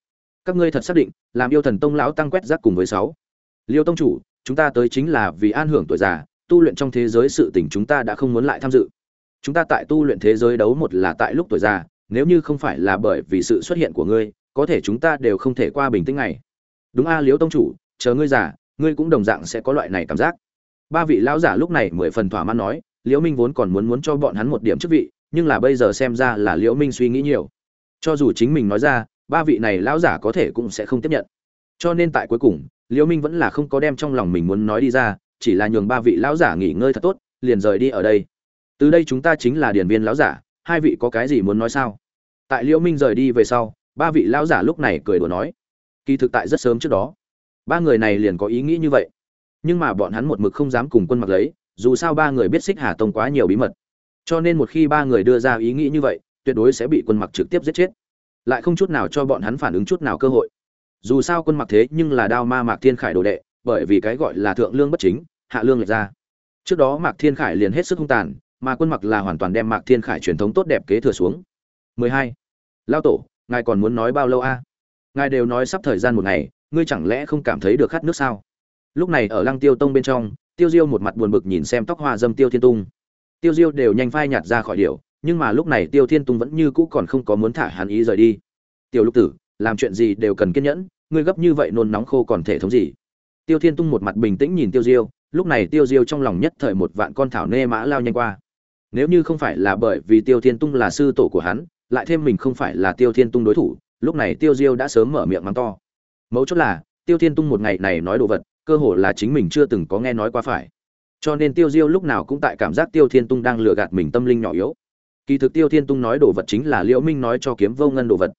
Các ngươi thật xác định, làm yêu thần tông lão tăng quét rác cùng với sáu. Liêu tông chủ, chúng ta tới chính là vì an hưởng tuổi già, tu luyện trong thế giới sự tình chúng ta đã không muốn lại tham dự. Chúng ta tại tu luyện thế giới đấu một là tại lúc tuổi già, nếu như không phải là bởi vì sự xuất hiện của ngươi, có thể chúng ta đều không thể qua bình tĩnh này. Đúng a, liêu tông chủ, chờ ngươi già, ngươi cũng đồng dạng sẽ có loại này cảm giác ba vị lão giả lúc này mười phần thỏa mãn nói, liễu minh vốn còn muốn muốn cho bọn hắn một điểm chức vị, nhưng là bây giờ xem ra là liễu minh suy nghĩ nhiều. Cho dù chính mình nói ra, ba vị này lão giả có thể cũng sẽ không tiếp nhận. Cho nên tại cuối cùng, liễu minh vẫn là không có đem trong lòng mình muốn nói đi ra, chỉ là nhường ba vị lão giả nghỉ ngơi thật tốt, liền rời đi ở đây. Từ đây chúng ta chính là điển viên lão giả, hai vị có cái gì muốn nói sao? Tại liễu minh rời đi về sau, ba vị lão giả lúc này cười đùa nói, kỳ thực tại rất sớm trước đó, ba người này liền có ý nghĩ như vậy nhưng mà bọn hắn một mực không dám cùng quân mặc lấy, dù sao ba người biết xích hà tông quá nhiều bí mật. Cho nên một khi ba người đưa ra ý nghĩ như vậy, tuyệt đối sẽ bị quân mặc trực tiếp giết chết. Lại không chút nào cho bọn hắn phản ứng chút nào cơ hội. Dù sao quân mặc thế nhưng là đao ma mạc thiên khải đồ đệ, bởi vì cái gọi là thượng lương bất chính, hạ lương lệch ra. Trước đó mạc thiên khải liền hết sức hung tàn, mà quân mặc là hoàn toàn đem mạc thiên khải truyền thống tốt đẹp kế thừa xuống. 12. lao tổ, ngài còn muốn nói bao lâu a? Ngài đều nói sắp thời gian một ngày, ngươi chẳng lẽ không cảm thấy được khát nước sao? Lúc này ở lăng tiêu tông bên trong, tiêu diêu một mặt buồn bực nhìn xem tóc hoa dâm tiêu thiên tung. Tiêu diêu đều nhanh phai nhạt ra khỏi điệu nhưng mà lúc này tiêu thiên tung vẫn như cũ còn không có muốn thả hắn ý rời đi. Tiểu lục tử, làm chuyện gì đều cần kiên nhẫn, ngươi gấp như vậy nôn nóng khô còn thể thống gì? Tiêu thiên tung một mặt bình tĩnh nhìn tiêu diêu, lúc này tiêu diêu trong lòng nhất thời một vạn con thảo nê mã lao nhanh qua. Nếu như không phải là bởi vì tiêu thiên tung là sư tổ của hắn, lại thêm mình không phải là tiêu thiên tung đối thủ, lúc này tiêu diêu đã sớm mở miệng mắng to. Mấu chốt là, tiêu thiên tung một ngày này nói đồ vật cơ hồ là chính mình chưa từng có nghe nói qua phải. Cho nên tiêu diêu lúc nào cũng tại cảm giác tiêu thiên tung đang lừa gạt mình tâm linh nhỏ yếu. Kỳ thực tiêu thiên tung nói đồ vật chính là liễu minh nói cho kiếm vô ngân đồ vật.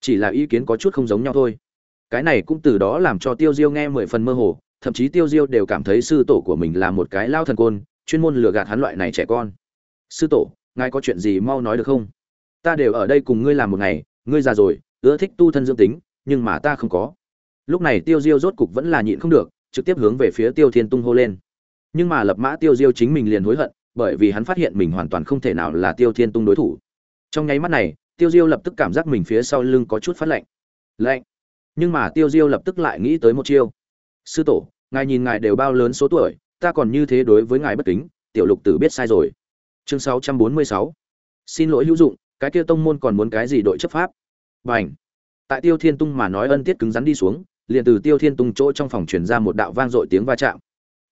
Chỉ là ý kiến có chút không giống nhau thôi. Cái này cũng từ đó làm cho tiêu diêu nghe mười phần mơ hồ, thậm chí tiêu diêu đều cảm thấy sư tổ của mình là một cái lao thần côn, chuyên môn lừa gạt hắn loại này trẻ con. Sư tổ, ngài có chuyện gì mau nói được không? Ta đều ở đây cùng ngươi làm một ngày, ngươi già rồi, ưa thích tu thân dưỡng tính, nhưng mà ta không có. Lúc này tiêu diêu rốt cục vẫn là nhịn không được trực tiếp hướng về phía tiêu thiên tung hô lên. Nhưng mà lập mã tiêu diêu chính mình liền hối hận, bởi vì hắn phát hiện mình hoàn toàn không thể nào là tiêu thiên tung đối thủ. Trong nháy mắt này, tiêu diêu lập tức cảm giác mình phía sau lưng có chút phát lạnh. Lạnh. Nhưng mà tiêu diêu lập tức lại nghĩ tới một chiêu. Sư tổ, ngài nhìn ngài đều bao lớn số tuổi, ta còn như thế đối với ngài bất kính, tiểu lục tử biết sai rồi. Chương 646. xin lỗi hữu dụng, cái kia tông môn còn muốn cái gì đội chấp pháp? Bảnh tại tiêu thiên tung mà nói ân tiết cứng rắn đi xuống liền từ tiêu thiên tung chỗ trong phòng truyền ra một đạo vang dội tiếng va chạm.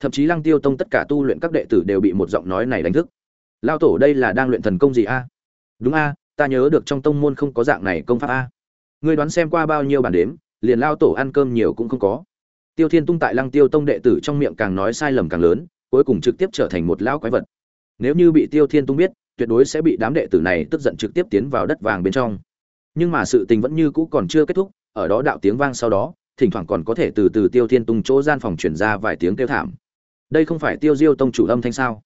Thậm chí lăng tiêu tông tất cả tu luyện các đệ tử đều bị một giọng nói này đánh thức. Lao tổ, đây là đang luyện thần công gì a? Đúng a, ta nhớ được trong tông môn không có dạng này công pháp a. Ngươi đoán xem qua bao nhiêu bản đếm, liền lao tổ ăn cơm nhiều cũng không có. Tiêu thiên tung tại lăng tiêu tông đệ tử trong miệng càng nói sai lầm càng lớn, cuối cùng trực tiếp trở thành một lão quái vật. Nếu như bị tiêu thiên tung biết, tuyệt đối sẽ bị đám đệ tử này tức giận trực tiếp tiến vào đất vàng bên trong. Nhưng mà sự tình vẫn như cũ còn chưa kết thúc, ở đó đạo tiếng vang sau đó thỉnh thoảng còn có thể từ từ tiêu thiên tung chỗ gian phòng chuyển ra vài tiếng kêu thảm. Đây không phải tiêu diêu tông chủ âm thanh sao?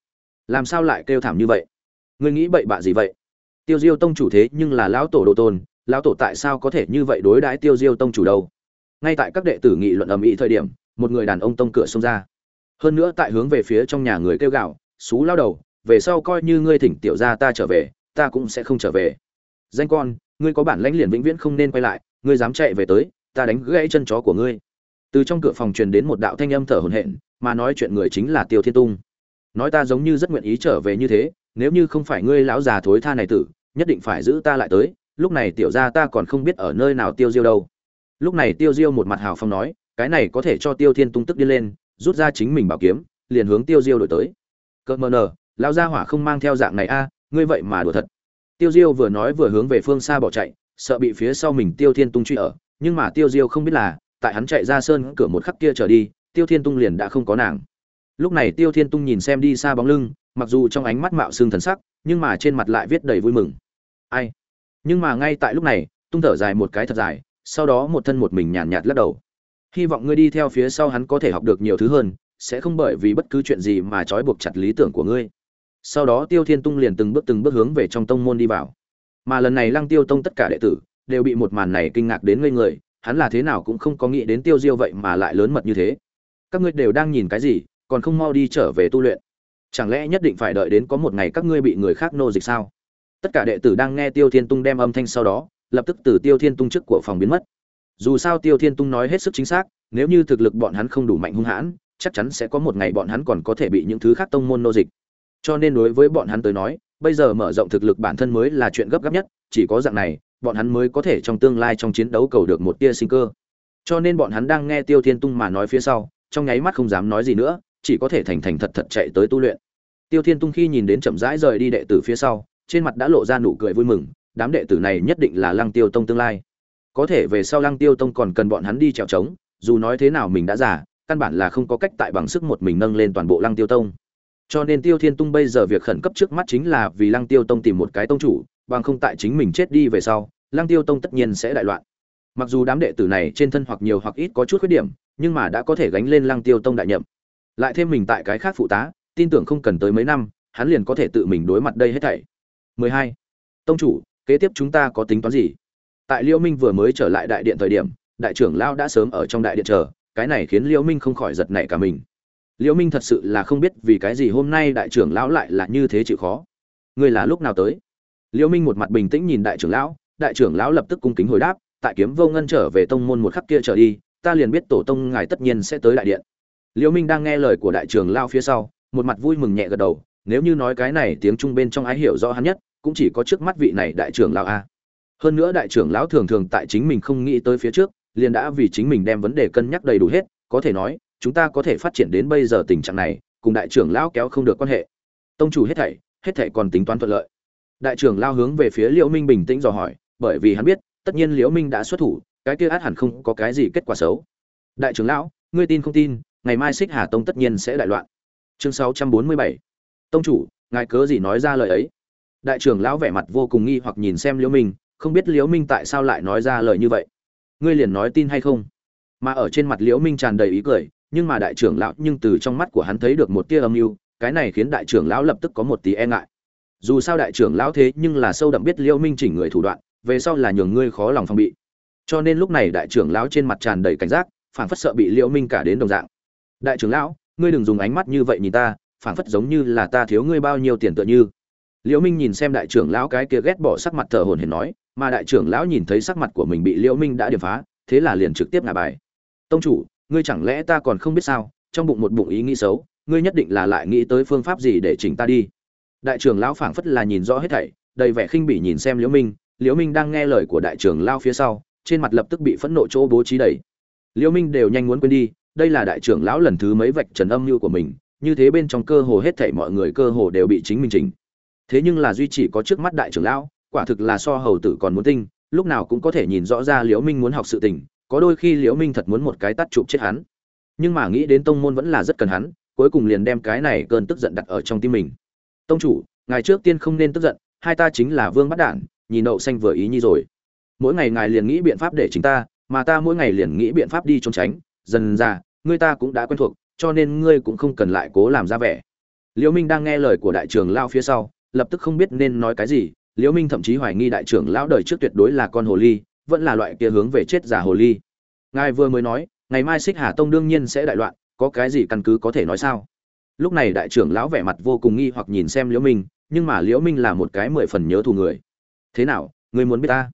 Làm sao lại kêu thảm như vậy? Ngươi nghĩ bậy bạ gì vậy? Tiêu diêu tông chủ thế nhưng là lão tổ đồ tôn, lão tổ tại sao có thể như vậy đối đãi tiêu diêu tông chủ đâu? Ngay tại các đệ tử nghị luận ầm ĩ thời điểm, một người đàn ông tông cửa xông ra. Hơn nữa tại hướng về phía trong nhà người kêu gào, xú lao đầu, về sau coi như ngươi thỉnh tiểu gia ta trở về, ta cũng sẽ không trở về. Danh con, ngươi có bản lãnh liền vĩnh viễn không nên quay lại, ngươi dám chạy về tới ta đánh gãy chân chó của ngươi. Từ trong cửa phòng truyền đến một đạo thanh âm thở hổn hển, mà nói chuyện người chính là tiêu thiên tung. Nói ta giống như rất nguyện ý trở về như thế, nếu như không phải ngươi lão già thối tha này tử, nhất định phải giữ ta lại tới, lúc này tiểu gia ta còn không biết ở nơi nào tiêu diêu đâu. Lúc này tiêu diêu một mặt hào phong nói, cái này có thể cho tiêu thiên tung tức đi lên, rút ra chính mình bảo kiếm, liền hướng tiêu diêu đổi tới. Cợt mờ nờ, lão gia hỏa không mang theo dạng này a, ngươi vậy mà đùa thật. Tiêu diêu vừa nói vừa hướng về phương xa bỏ chạy, sợ bị phía sau mình tiêu thiên tung truy ở nhưng mà tiêu diêu không biết là tại hắn chạy ra sơn cửa một khắc kia trở đi tiêu thiên tung liền đã không có nàng. Lúc này tiêu thiên tung nhìn xem đi xa bóng lưng mặc dù trong ánh mắt mạo xương thần sắc nhưng mà trên mặt lại viết đầy vui mừng. Ai? Nhưng mà ngay tại lúc này tung thở dài một cái thật dài sau đó một thân một mình nhàn nhạt, nhạt lắc đầu. Hy vọng ngươi đi theo phía sau hắn có thể học được nhiều thứ hơn sẽ không bởi vì bất cứ chuyện gì mà trói buộc chặt lý tưởng của ngươi. Sau đó tiêu thiên tung liền từng bước từng bước hướng về trong tông môn đi vào. Mà lần này lăng tiêu tông tất cả đệ tử đều bị một màn này kinh ngạc đến ngây người, hắn là thế nào cũng không có nghĩ đến tiêu diêu vậy mà lại lớn mật như thế. Các ngươi đều đang nhìn cái gì, còn không mau đi trở về tu luyện. Chẳng lẽ nhất định phải đợi đến có một ngày các ngươi bị người khác nô dịch sao? Tất cả đệ tử đang nghe tiêu thiên tung đem âm thanh sau đó, lập tức từ tiêu thiên tung trước của phòng biến mất. Dù sao tiêu thiên tung nói hết sức chính xác, nếu như thực lực bọn hắn không đủ mạnh hung hãn, chắc chắn sẽ có một ngày bọn hắn còn có thể bị những thứ khác tông môn nô dịch. Cho nên đối với bọn hắn tới nói, bây giờ mở rộng thực lực bản thân mới là chuyện gấp gáp nhất, chỉ có dạng này bọn hắn mới có thể trong tương lai trong chiến đấu cầu được một tia sinh cơ. Cho nên bọn hắn đang nghe tiêu thiên tung mà nói phía sau, trong nháy mắt không dám nói gì nữa, chỉ có thể thành thành thật thật chạy tới tu luyện. Tiêu thiên tung khi nhìn đến chậm rãi rời đi đệ tử phía sau, trên mặt đã lộ ra nụ cười vui mừng, đám đệ tử này nhất định là lăng tiêu tông tương lai. Có thể về sau lăng tiêu tông còn cần bọn hắn đi trèo trống dù nói thế nào mình đã già, căn bản là không có cách tại bằng sức một mình nâng lên toàn bộ lăng tiêu tông. Cho nên tiêu thiên tung bây giờ việc khẩn cấp trước mắt chính là vì lăng tiêu tông tìm một cái tông chủ, bằng không tại chính mình chết đi về sau lăng tiêu tông tất nhiên sẽ đại loạn. Mặc dù đám đệ tử này trên thân hoặc nhiều hoặc ít có chút khuyết điểm, nhưng mà đã có thể gánh lên lăng tiêu tông đại nhậm. Lại thêm mình tại cái khác phụ tá, tin tưởng không cần tới mấy năm, hắn liền có thể tự mình đối mặt đây hết thảy. 12. tông chủ, kế tiếp chúng ta có tính toán gì? Tại liễu minh vừa mới trở lại đại điện thời điểm, đại trưởng lão đã sớm ở trong đại điện chờ, cái này khiến liễu minh không khỏi giật nảy cả mình. Liễu minh thật sự là không biết vì cái gì hôm nay đại trưởng lão lại là như thế chịu khó. Ngươi là lúc nào tới? Liễu minh một mặt bình tĩnh nhìn đại trưởng lão đại trưởng lão lập tức cung kính hồi đáp, tại kiếm vô ngân trở về tông môn một khắc kia trở đi, ta liền biết tổ tông ngài tất nhiên sẽ tới đại điện. Liễu minh đang nghe lời của đại trưởng lão phía sau, một mặt vui mừng nhẹ gật đầu, nếu như nói cái này tiếng trung bên trong ai hiểu rõ hắn nhất, cũng chỉ có trước mắt vị này đại trưởng lão a. Hơn nữa đại trưởng lão thường thường tại chính mình không nghĩ tới phía trước, liền đã vì chính mình đem vấn đề cân nhắc đầy đủ hết, có thể nói, chúng ta có thể phát triển đến bây giờ tình trạng này, cùng đại trưởng lão kéo không được quan hệ. Tông chủ hết thảy hết thảy còn tính toán thuận lợi. Đại trưởng lao hướng về phía liễu minh bình tĩnh dò hỏi bởi vì hắn biết, tất nhiên liễu minh đã xuất thủ, cái kia át hẳn không có cái gì kết quả xấu. Đại trưởng lão, ngươi tin không tin, ngày mai xích hà tông tất nhiên sẽ đại loạn. Chương 647 tông chủ, ngài cớ gì nói ra lời ấy? Đại trưởng lão vẻ mặt vô cùng nghi hoặc nhìn xem liễu minh, không biết liễu minh tại sao lại nói ra lời như vậy. Ngươi liền nói tin hay không? Mà ở trên mặt liễu minh tràn đầy ý cười, nhưng mà đại trưởng lão nhưng từ trong mắt của hắn thấy được một tia âm mưu, cái này khiến đại trưởng lão lập tức có một tí e ngại. Dù sao đại trưởng lão thế nhưng là sâu đậm biết liễu minh chỉnh người thủ đoạn về sau là nhường ngươi khó lòng phòng bị. Cho nên lúc này đại trưởng lão trên mặt tràn đầy cảnh giác, phảng phất sợ bị liễu minh cả đến đồng dạng. Đại trưởng lão, ngươi đừng dùng ánh mắt như vậy nhìn ta, phảng phất giống như là ta thiếu ngươi bao nhiêu tiền tựa như. Liễu minh nhìn xem đại trưởng lão cái kia ghét bỏ sắc mặt thở hổn hển nói, mà đại trưởng lão nhìn thấy sắc mặt của mình bị liễu minh đã điểm phá, thế là liền trực tiếp ngả bài. Tông chủ, ngươi chẳng lẽ ta còn không biết sao, trong bụng một bụng ý nghĩ xấu, ngươi nhất định là lại nghĩ tới phương pháp gì để chỉnh ta đi. Đại trưởng lão phảng phất là nhìn rõ hết thảy, đầy vẻ khinh bỉ nhìn xem liễu minh liễu minh đang nghe lời của đại trưởng lão phía sau, trên mặt lập tức bị phẫn nộ chỗ bố trí đầy. Liễu minh đều nhanh muốn quên đi, đây là đại trưởng lão lần thứ mấy vạch trần âm mưu của mình, như thế bên trong cơ hồ hết thảy mọi người cơ hồ đều bị chính mình chỉnh. Thế nhưng là duy chỉ có trước mắt đại trưởng lão, quả thực là so hầu tử còn muốn tinh, lúc nào cũng có thể nhìn rõ ra liễu minh muốn học sự tình, có đôi khi liễu minh thật muốn một cái tắt chụp chết hắn. Nhưng mà nghĩ đến tông môn vẫn là rất cần hắn, cuối cùng liền đem cái này cơn tức giận đặt ở trong tim mình. Tông chủ, ngài trước tiên không nên tức giận, hai ta chính là vương bắt đản nhìn đậu xanh vừa ý nhi rồi. Mỗi ngày ngài liền nghĩ biện pháp để chính ta, mà ta mỗi ngày liền nghĩ biện pháp đi trốn tránh. Dần ra ngươi ta cũng đã quen thuộc, cho nên ngươi cũng không cần lại cố làm ra vẻ. Liễu minh đang nghe lời của đại trưởng lao phía sau, lập tức không biết nên nói cái gì. Liễu minh thậm chí hoài nghi đại trưởng lão đời trước tuyệt đối là con hồ ly, vẫn là loại kia hướng về chết giả hồ ly. Ngài vừa mới nói, ngày mai xích hà tông đương nhiên sẽ đại loạn, có cái gì căn cứ có thể nói sao? Lúc này đại trưởng lão vẻ mặt vô cùng nghi hoặc nhìn xem liễu minh, nhưng mà liễu minh là một cái mười phần nhớ thù người thế nào, ngươi muốn biết ta?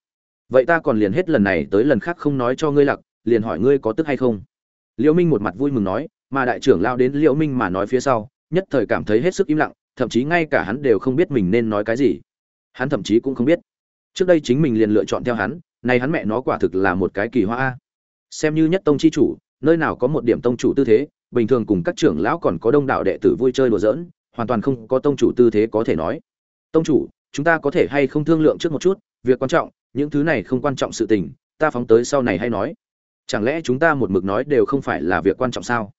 Vậy ta còn liền hết lần này tới lần khác không nói cho ngươi lặc, liền hỏi ngươi có tức hay không? Liễu minh một mặt vui mừng nói, mà đại trưởng lão đến liễu minh mà nói phía sau, nhất thời cảm thấy hết sức im lặng, thậm chí ngay cả hắn đều không biết mình nên nói cái gì. Hắn thậm chí cũng không biết. Trước đây chính mình liền lựa chọn theo hắn nay hắn mẹ nó quả thực là một cái kỳ hoa a. Xem như nhất tông chi chủ, nơi nào có một điểm tông chủ tư thế, bình thường cùng các trưởng lão còn có đông đảo đệ tử vui chơi đùa giỡn, hoàn toàn không có tông chủ tư thế có thể nói. Tông chủ chúng ta có thể hay không thương lượng trước một chút, việc quan trọng, những thứ này không quan trọng sự tình, ta phóng tới sau này hay nói. Chẳng lẽ chúng ta một mực nói đều không phải là việc quan trọng sao?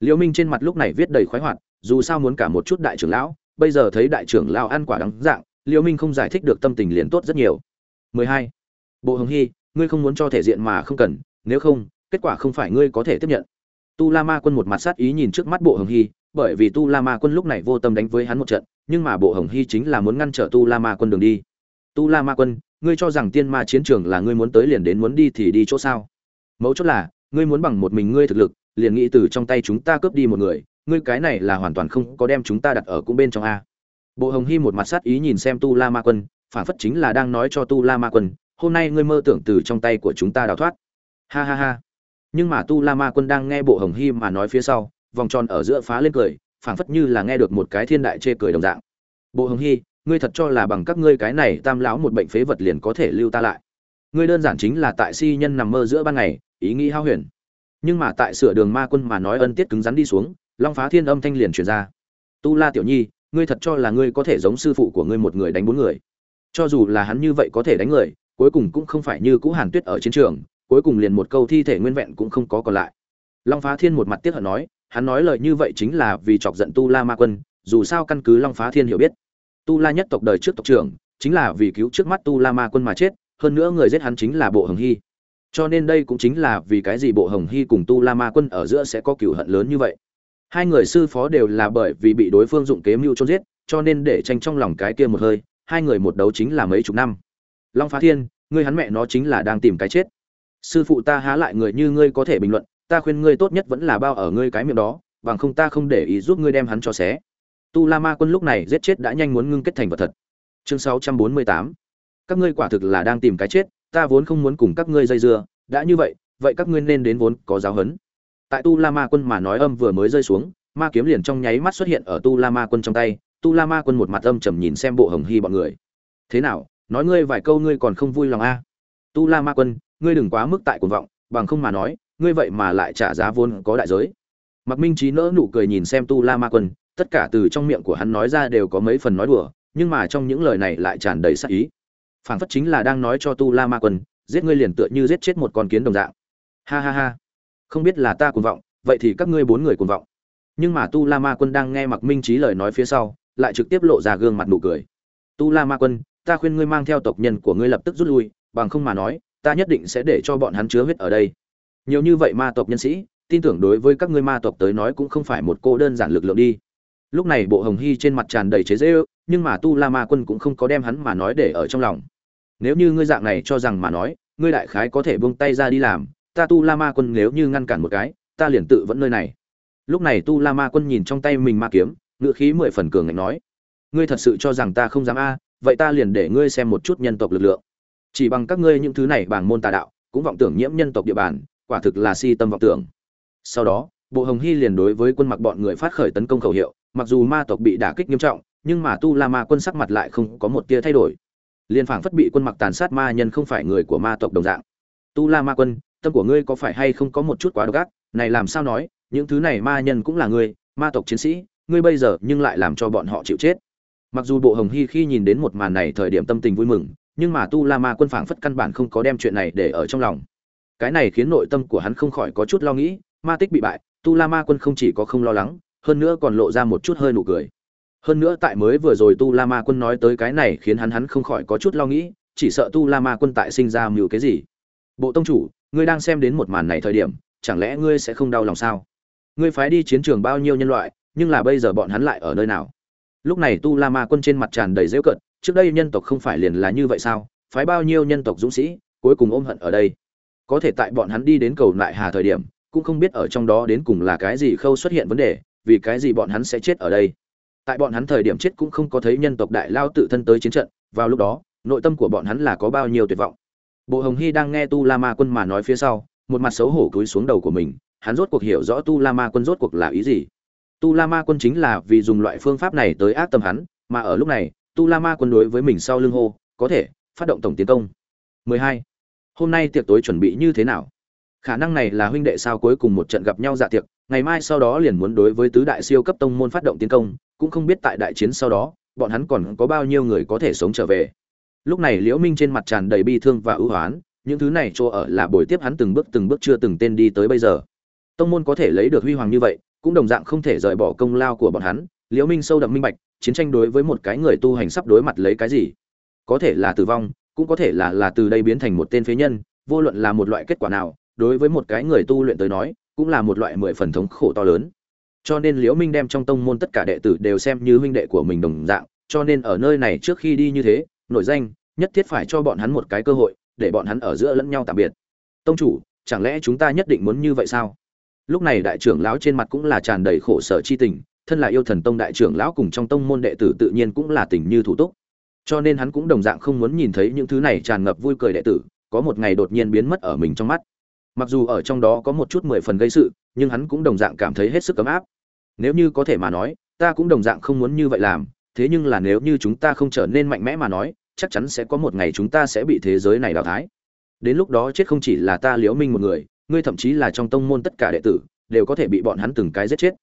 Liễu minh trên mặt lúc này viết đầy khoái hoạt, dù sao muốn cả một chút đại trưởng lão, bây giờ thấy đại trưởng lão ăn quả đắng dạng liễu minh không giải thích được tâm tình liền tốt rất nhiều. 12. bộ hồng hy, ngươi không muốn cho thể diện mà không cần, nếu không, kết quả không phải ngươi có thể tiếp nhận. Tu la ma quân một mặt sát ý nhìn trước mắt bộ hồng hy, bởi vì tu la ma quân lúc này vô tâm đánh với hắn một trận nhưng mà bộ hồng hy chính là muốn ngăn trở tu la ma quân đường đi. Tu la ma quân, ngươi cho rằng tiên ma chiến trường là ngươi muốn tới liền đến muốn đi thì đi chỗ sao? Mấu chốt là, ngươi muốn bằng một mình ngươi thực lực, liền nghĩ từ trong tay chúng ta cướp đi một người, ngươi cái này là hoàn toàn không có đem chúng ta đặt ở cũng bên trong a. Bộ hồng hy một mặt sát ý nhìn xem tu la ma quân, phản phất chính là đang nói cho tu la ma quân, hôm nay ngươi mơ tưởng từ trong tay của chúng ta đào thoát. Ha ha ha. Nhưng mà tu la ma quân đang nghe bộ hồng hy mà nói phía sau, vòng tròn ở giữa phá lên cười phảng phất như là nghe được một cái thiên đại chê cười đồng dạng. Bộ hồng hy, ngươi thật cho là bằng các ngươi cái này tam lão một bệnh phế vật liền có thể lưu ta lại. Ngươi đơn giản chính là tại si nhân nằm mơ giữa ban ngày, ý nghĩ hao huyền. Nhưng mà tại sửa đường ma quân mà nói ân tiết cứng rắn đi xuống, long phá thiên âm thanh liền truyền ra. Tu la tiểu nhi, ngươi thật cho là ngươi có thể giống sư phụ của ngươi một người đánh bốn người. Cho dù là hắn như vậy có thể đánh người, cuối cùng cũng không phải như cũ hàn tuyết ở chiến trường, cuối cùng liền một câu thi thể nguyên vẹn cũng không có còn lại. Long phá thiên một mặt tiếc hận nói hắn nói lời như vậy chính là vì chọc giận tu la ma quân, dù sao căn cứ long phá thiên hiểu biết. Tu la nhất tộc đời trước tộc trưởng, chính là vì cứu trước mắt tu la ma quân mà chết, hơn nữa người giết hắn chính là bộ hồng hy. Cho nên đây cũng chính là vì cái gì bộ hồng hy cùng tu la ma quân ở giữa sẽ có cửu hận lớn như vậy. Hai người sư phó đều là bởi vì bị đối phương dụng kế mưu trôn giết, cho nên để tranh trong lòng cái kia một hơi, hai người một đấu chính là mấy chục năm. Long phá thiên, ngươi hắn mẹ nó chính là đang tìm cái chết. Sư phụ ta há lại người như ngươi có thể bình luận ta khuyên ngươi tốt nhất vẫn là bao ở ngươi cái miệng đó, bằng không ta không để ý giúp ngươi đem hắn cho xé. Tu la ma quân lúc này giết chết đã nhanh muốn ngưng kết thành vật thật. Chương 648 các ngươi quả thực là đang tìm cái chết, ta vốn không muốn cùng các ngươi dây dưa, đã như vậy vậy các ngươi nên đến vốn có giáo hấn. tại tu la ma quân mà nói âm vừa mới rơi xuống, ma kiếm liền trong nháy mắt xuất hiện ở tu la ma quân trong tay, tu la ma quân một mặt âm trầm nhìn xem bộ hồng hy bọn người. Thế nào, nói ngươi vài câu ngươi còn không vui lòng a tu la ma quân, ngươi đừng quá mức tại cuồng vọng, bằng không mà nói ngươi vậy mà lại trả giá vốn có đại giới. Mặc minh trí nỡ nụ cười nhìn xem tu la ma quân, tất cả từ trong miệng của hắn nói ra đều có mấy phần nói đùa, nhưng mà trong những lời này lại tràn đầy sắc ý. Phảng phất chính là đang nói cho tu la ma quân, giết ngươi liền tựa như giết chết một con kiến đồng dạng. Ha ha ha. Không biết là ta cuồng vọng, vậy thì các ngươi bốn người cuồng vọng. Nhưng mà tu la ma quân đang nghe mặc minh trí lời nói phía sau, lại trực tiếp lộ ra gương mặt nụ cười. Tu la ma quân, ta khuyên ngươi mang theo tộc nhân của ngươi lập tức rút lui, bằng không mà nói, ta nhất định sẽ để cho bọn hắn chứa huyết ở đây nhiều như vậy ma tộc nhân sĩ, tin tưởng đối với các ngươi ma tộc tới nói cũng không phải một cô đơn giản lực lượng đi. Lúc này bộ hồng hy trên mặt tràn đầy chế dễ ư nhưng mà tu la ma quân cũng không có đem hắn mà nói để ở trong lòng. Nếu như ngươi dạng này cho rằng mà nói, ngươi đại khái có thể buông tay ra đi làm, ta tu la ma quân nếu như ngăn cản một cái, ta liền tự vẫn nơi này. Lúc này tu la ma quân nhìn trong tay mình ma kiếm ngựa khí mười phần cường ngạnh nói, ngươi thật sự cho rằng ta không dám a? Vậy ta liền để ngươi xem một chút nhân tộc lực lượng. Chỉ bằng các ngươi những thứ này bằng môn tà đạo, cũng vọng tưởng nhiễm nhân tộc địa bàn quả thực là si tâm vọng tưởng. Sau đó, bộ hồng hy liền đối với quân mặc bọn người phát khởi tấn công khẩu hiệu, mặc dù ma tộc bị đả kích nghiêm trọng, nhưng mà tu la ma quân sắc mặt lại không có một tia thay đổi. Liên phảng phất bị quân mặc tàn sát ma nhân không phải người của ma tộc đồng dạng. Tu la ma quân, tâm của ngươi có phải hay không có một chút quá độc ác? Này làm sao nói, những thứ này ma nhân cũng là ngươi, ma tộc chiến sĩ, ngươi bây giờ nhưng lại làm cho bọn họ chịu chết. Mặc dù bộ hồng hy khi nhìn đến một màn này thời điểm tâm tình vui mừng, nhưng mà tu la ma quân phảng phất căn bản không có đem chuyện này để ở trong lòng cái này khiến nội tâm của hắn không khỏi có chút lo nghĩ, ma tích bị bại, tu la ma quân không chỉ có không lo lắng, hơn nữa còn lộ ra một chút hơi nụ cười. Hơn nữa tại mới vừa rồi tu la ma quân nói tới cái này khiến hắn hắn không khỏi có chút lo nghĩ, chỉ sợ tu la ma quân tại sinh ra mưu cái gì? Bộ tông chủ, ngươi đang xem đến một màn này thời điểm, chẳng lẽ ngươi sẽ không đau lòng sao? Ngươi phái đi chiến trường bao nhiêu nhân loại, nhưng là bây giờ bọn hắn lại ở nơi nào? Lúc này tu la ma quân trên mặt tràn đầy dễu cận trước đây nhân tộc không phải liền là như vậy sao? Phái bao nhiêu nhân tộc dũng sĩ, cuối cùng ôm hận ở đây? Có thể tại bọn hắn đi đến cầu lại hà thời điểm, cũng không biết ở trong đó đến cùng là cái gì khâu xuất hiện vấn đề, vì cái gì bọn hắn sẽ chết ở đây. Tại bọn hắn thời điểm chết cũng không có thấy nhân tộc đại lao tự thân tới chiến trận, vào lúc đó, nội tâm của bọn hắn là có bao nhiêu tuyệt vọng. Bộ hồng hy đang nghe tu la ma quân mà nói phía sau, một mặt xấu hổ cúi xuống đầu của mình, hắn rốt cuộc hiểu rõ tu la ma quân rốt cuộc là ý gì. Tu la ma quân chính là vì dùng loại phương pháp này tới ác tâm hắn, mà ở lúc này, tu la ma quân đối với mình sau lưng hô, có thể, phát động tổng tiến công. 12 hôm nay tiệc tối chuẩn bị như thế nào? Khả năng này là huynh đệ sao cuối cùng một trận gặp nhau dạ tiệc, ngày mai sau đó liền muốn đối với tứ đại siêu cấp tông môn phát động tiến công, cũng không biết tại đại chiến sau đó, bọn hắn còn có bao nhiêu người có thể sống trở về. Lúc này liễu minh trên mặt tràn đầy bi thương và ưu hoán những thứ này cho ở là buổi tiếp hắn từng bước từng bước chưa từng tên đi tới bây giờ. Tông môn có thể lấy được huy hoàng như vậy, cũng đồng dạng không thể rời bỏ công lao của bọn hắn, liễu minh sâu đậm minh bạch, chiến tranh đối với một cái người tu hành sắp đối mặt lấy cái gì? Có thể là tử vong cũng có thể là là từ đây biến thành một tên phế nhân, vô luận là một loại kết quả nào, đối với một cái người tu luyện tới nói, cũng là một loại mười phần thống khổ to lớn. Cho nên liễu minh đem trong tông môn tất cả đệ tử đều xem như huynh đệ của mình đồng dạng, cho nên ở nơi này trước khi đi như thế, nội danh nhất thiết phải cho bọn hắn một cái cơ hội, để bọn hắn ở giữa lẫn nhau tạm biệt. Tông chủ, chẳng lẽ chúng ta nhất định muốn như vậy sao? Lúc này đại trưởng lão trên mặt cũng là tràn đầy khổ sở chi tình, thân là yêu thần tông đại trưởng lão cùng trong tông môn đệ tử tự nhiên cũng là tình như thủ túc cho nên hắn cũng đồng dạng không muốn nhìn thấy những thứ này tràn ngập vui cười đệ tử, có một ngày đột nhiên biến mất ở mình trong mắt. Mặc dù ở trong đó có một chút mười phần gây sự, nhưng hắn cũng đồng dạng cảm thấy hết sức ấm áp. Nếu như có thể mà nói, ta cũng đồng dạng không muốn như vậy làm, thế nhưng là nếu như chúng ta không trở nên mạnh mẽ mà nói, chắc chắn sẽ có một ngày chúng ta sẽ bị thế giới này đào thái đến lúc đó chết không chỉ là ta liễu minh một người, ngươi thậm chí là trong tông môn tất cả đệ tử, đều có thể bị bọn hắn từng cái giết chết.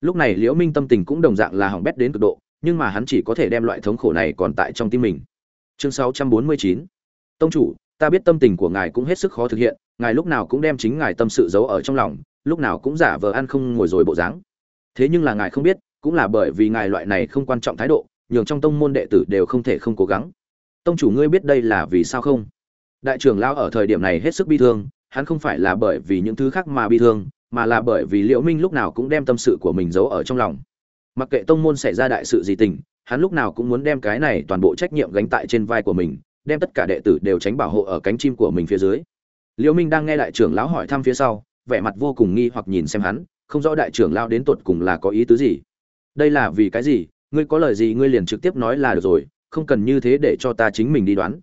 Lúc này liễu minh tâm tình cũng đồng dạng là hỏng bét đến cực độ nhưng mà hắn chỉ có thể đem loại thống khổ này còn tại trong tim mình. Chương 649 tông chủ, ta biết tâm tình của ngài cũng hết sức khó thực hiện, ngài lúc nào cũng đem chính ngài tâm sự giấu ở trong lòng, lúc nào cũng giả vờ ăn không ngồi rồi bộ dáng. Thế nhưng là ngài không biết, cũng là bởi vì ngài loại này không quan trọng thái độ, nhường trong tông môn đệ tử đều không thể không cố gắng. Tông chủ ngươi biết đây là vì sao không? Đại trưởng lão ở thời điểm này hết sức bi thương, hắn không phải là bởi vì những thứ khác mà bi thương, mà là bởi vì liễu minh lúc nào cũng đem tâm sự của mình giấu ở trong lòng mặc kệ tông môn xảy ra đại sự gì tình, hắn lúc nào cũng muốn đem cái này toàn bộ trách nhiệm gánh tại trên vai của mình, đem tất cả đệ tử đều tránh bảo hộ ở cánh chim của mình phía dưới. Liễu minh đang nghe đại trưởng lão hỏi thăm phía sau, vẻ mặt vô cùng nghi hoặc nhìn xem hắn, không rõ đại trưởng lão đến tột cùng là có ý tứ gì. Đây là vì cái gì? Ngươi có lời gì ngươi liền trực tiếp nói là được rồi, không cần như thế để cho ta chính mình đi đoán.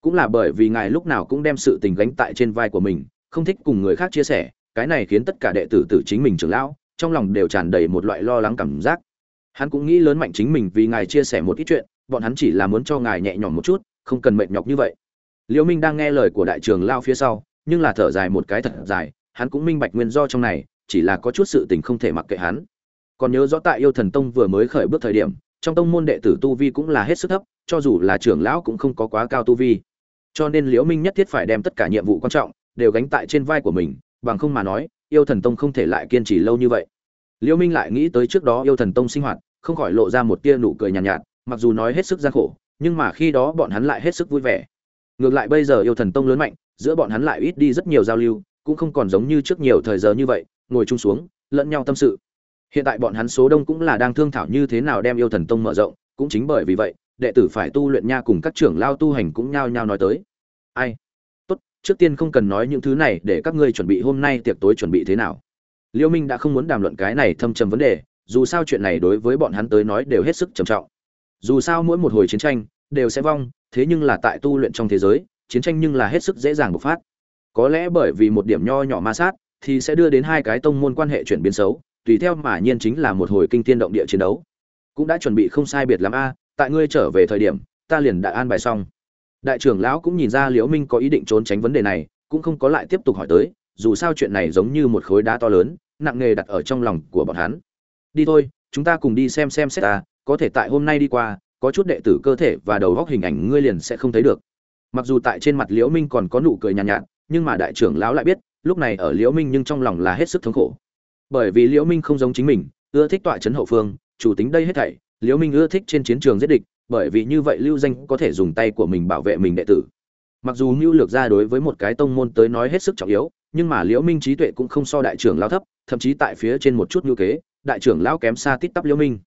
Cũng là bởi vì ngài lúc nào cũng đem sự tình gánh tại trên vai của mình, không thích cùng người khác chia sẻ, cái này khiến tất cả đệ tử tử chính mình trưởng lão, trong lòng đều tràn đầy một loại lo lắng cảm giác hắn cũng nghĩ lớn mạnh chính mình vì ngài chia sẻ một ít chuyện, bọn hắn chỉ là muốn cho ngài nhẹ nhõm một chút, không cần mệt nhọc như vậy. Liễu minh đang nghe lời của đại trưởng lao phía sau, nhưng là thở dài một cái thật dài, hắn cũng minh bạch nguyên do trong này, chỉ là có chút sự tình không thể mặc kệ hắn. Còn nhớ rõ tại yêu thần tông vừa mới khởi bước thời điểm, trong tông môn đệ tử tu vi cũng là hết sức thấp, cho dù là trưởng lão cũng không có quá cao tu vi. Cho nên liễu minh nhất thiết phải đem tất cả nhiệm vụ quan trọng đều gánh tại trên vai của mình, bằng không mà nói, yêu thần tông không thể lại kiên trì lâu như vậy. Liễu minh lại nghĩ tới trước đó yêu thần tông sinh hoạt không khỏi lộ ra một tia nụ cười nhàn nhạt, nhạt mặc dù nói hết sức gian khổ nhưng mà khi đó bọn hắn lại hết sức vui vẻ. Ngược lại bây giờ yêu thần tông lớn mạnh giữa bọn hắn lại ít đi rất nhiều giao lưu cũng không còn giống như trước nhiều thời giờ như vậy ngồi chung xuống lẫn nhau tâm sự. Hiện tại bọn hắn số đông cũng là đang thương thảo như thế nào đem yêu thần tông mở rộng cũng chính bởi vì vậy đệ tử phải tu luyện nha cùng các trưởng lao tu hành cũng nhao nhao nói tới. Ai? Tốt trước tiên không cần nói những thứ này để các ngươi chuẩn bị hôm nay tiệc tối chuẩn bị thế nào. Liêu minh đã không muốn đàm luận cái này thâm trầm vấn đề dù sao chuyện này đối với bọn hắn tới nói đều hết sức trầm trọng. Dù sao mỗi một hồi chiến tranh đều sẽ vong, thế nhưng là tại tu luyện trong thế giới, chiến tranh nhưng là hết sức dễ dàng bộc phát. Có lẽ bởi vì một điểm nho nhỏ ma sát thì sẽ đưa đến hai cái tông môn quan hệ chuyển biến xấu, tùy theo mà nhiên chính là một hồi kinh thiên động địa chiến đấu. Cũng đã chuẩn bị không sai biệt lắm a, tại ngươi trở về thời điểm, ta liền đã an bài xong. Đại trưởng lão cũng nhìn ra liễu minh có ý định trốn tránh vấn đề này, cũng không có lại tiếp tục hỏi tới, dù sao chuyện này giống như một khối đá to lớn, nặng nề đặt ở trong lòng của bọn hắn đi thôi chúng ta cùng đi xem xem xét ta có thể tại hôm nay đi qua có chút đệ tử cơ thể và đầu góc hình ảnh ngươi liền sẽ không thấy được. Mặc dù tại trên mặt liễu minh còn có nụ cười nhàn nhạt, nhạt nhưng mà đại trưởng lão lại biết lúc này ở liễu minh nhưng trong lòng là hết sức thống khổ. Bởi vì liễu minh không giống chính mình ưa thích tọa chấn hậu phương chủ tính đây hết thảy liễu minh ưa thích trên chiến trường giết địch bởi vì như vậy lưu danh có thể dùng tay của mình bảo vệ mình đệ tử. Mặc dù mưu lược ra đối với một cái tông môn tới nói hết sức trọng yếu nhưng mà liễu minh trí tuệ cũng không so đại trưởng lão thấp thậm chí tại phía trên một chút như kế đại trưởng lão kém xa tít tắp liễu minh.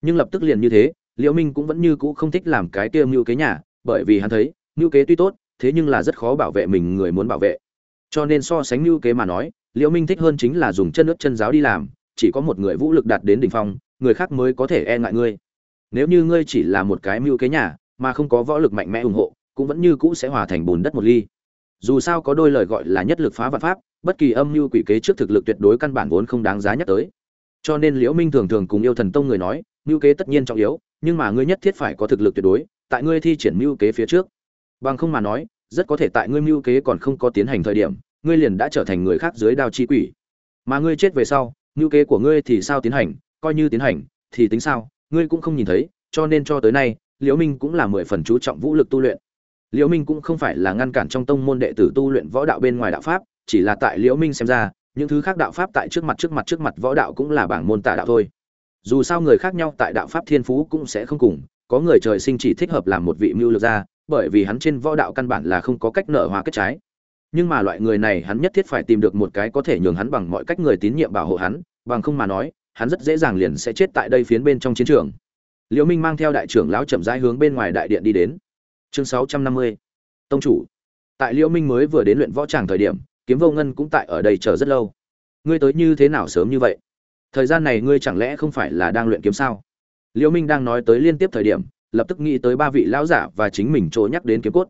Nhưng lập tức liền như thế, liễu minh cũng vẫn như cũ không thích làm cái kia mưu kế nhà, bởi vì hắn thấy, mưu kế tuy tốt, thế nhưng là rất khó bảo vệ mình người muốn bảo vệ. Cho nên so sánh mưu kế mà nói, liễu minh thích hơn chính là dùng chân nước chân giáo đi làm, chỉ có một người vũ lực đạt đến đỉnh phong, người khác mới có thể e ngại ngươi. Nếu như ngươi chỉ là một cái mưu kế nhà, mà không có võ lực mạnh mẽ ủng hộ, cũng vẫn như cũ sẽ hòa thành bùn đất một ly. Dù sao có đôi lời gọi là nhất lực phá vạn pháp, bất kỳ âm mưu quỷ kế trước thực lực tuyệt đối căn bản vốn không đáng giá nhắc tới cho nên liễu minh thường thường cùng yêu thần tông người nói, mưu kế tất nhiên trọng yếu, nhưng mà ngươi nhất thiết phải có thực lực tuyệt đối, tại ngươi thi triển mưu kế phía trước. Bằng không mà nói, rất có thể tại ngươi mưu kế còn không có tiến hành thời điểm, ngươi liền đã trở thành người khác dưới đao chi quỷ. Mà ngươi chết về sau, mưu kế của ngươi thì sao tiến hành, coi như tiến hành, thì tính sao, ngươi cũng không nhìn thấy, cho nên cho tới nay, liễu minh cũng là mười phần chú trọng vũ lực tu luyện. Liễu minh cũng không phải là ngăn cản trong tông môn đệ tử tu luyện võ đạo bên ngoài đạo pháp, chỉ là tại liễu minh xem ra những thứ khác đạo pháp tại trước mặt trước mặt trước mặt võ đạo cũng là bảng môn tả đạo thôi. Dù sao người khác nhau tại đạo pháp thiên phú cũng sẽ không cùng, có người trời sinh chỉ thích hợp làm một vị mưu lược gia, bởi vì hắn trên võ đạo căn bản là không có cách nở hóa kết trái. Nhưng mà loại người này hắn nhất thiết phải tìm được một cái có thể nhường hắn bằng mọi cách người tín nhiệm bảo hộ hắn, bằng không mà nói, hắn rất dễ dàng liền sẽ chết tại đây phiến bên trong chiến trường. Liễu minh mang theo đại trưởng lão chậm rãi hướng bên ngoài đại điện đi đến. Chương 650 tông chủ. Tại liễu minh mới vừa đến luyện võ tràng thời điểm kiếm vô ngân cũng tại ở đây chờ rất lâu. Ngươi tới như thế nào sớm như vậy? Thời gian này ngươi chẳng lẽ không phải là đang luyện kiếm sao? Liễu minh đang nói tới liên tiếp thời điểm, lập tức nghĩ tới ba vị lão giả và chính mình chỗ nhắc đến kiếm cốt.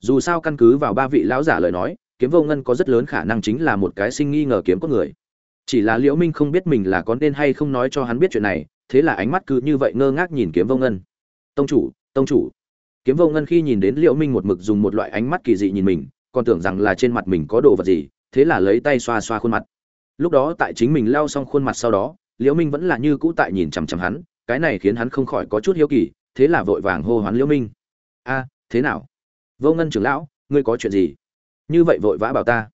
Dù sao căn cứ vào ba vị lão giả lời nói, kiếm vô ngân có rất lớn khả năng chính là một cái sinh nghi ngờ kiếm cốt người. Chỉ là liễu minh không biết mình là có nên hay không nói cho hắn biết chuyện này, thế là ánh mắt cứ như vậy ngơ ngác nhìn kiếm vô ngân. Tông chủ tông chủ. Kiếm vô ngân khi nhìn đến liễu minh một mực dùng một loại ánh mắt kỳ dị nhìn mình còn tưởng rằng là trên mặt mình có đồ vật gì, thế là lấy tay xoa xoa khuôn mặt. Lúc đó tại chính mình lao xong khuôn mặt sau đó, liễu minh vẫn là như cũ tại nhìn chằm chằm hắn, cái này khiến hắn không khỏi có chút hiếu kỳ, thế là vội vàng hô hoán liễu minh. A, thế nào? Vô ngân trưởng lão, ngươi có chuyện gì? Như vậy vội vã bảo ta.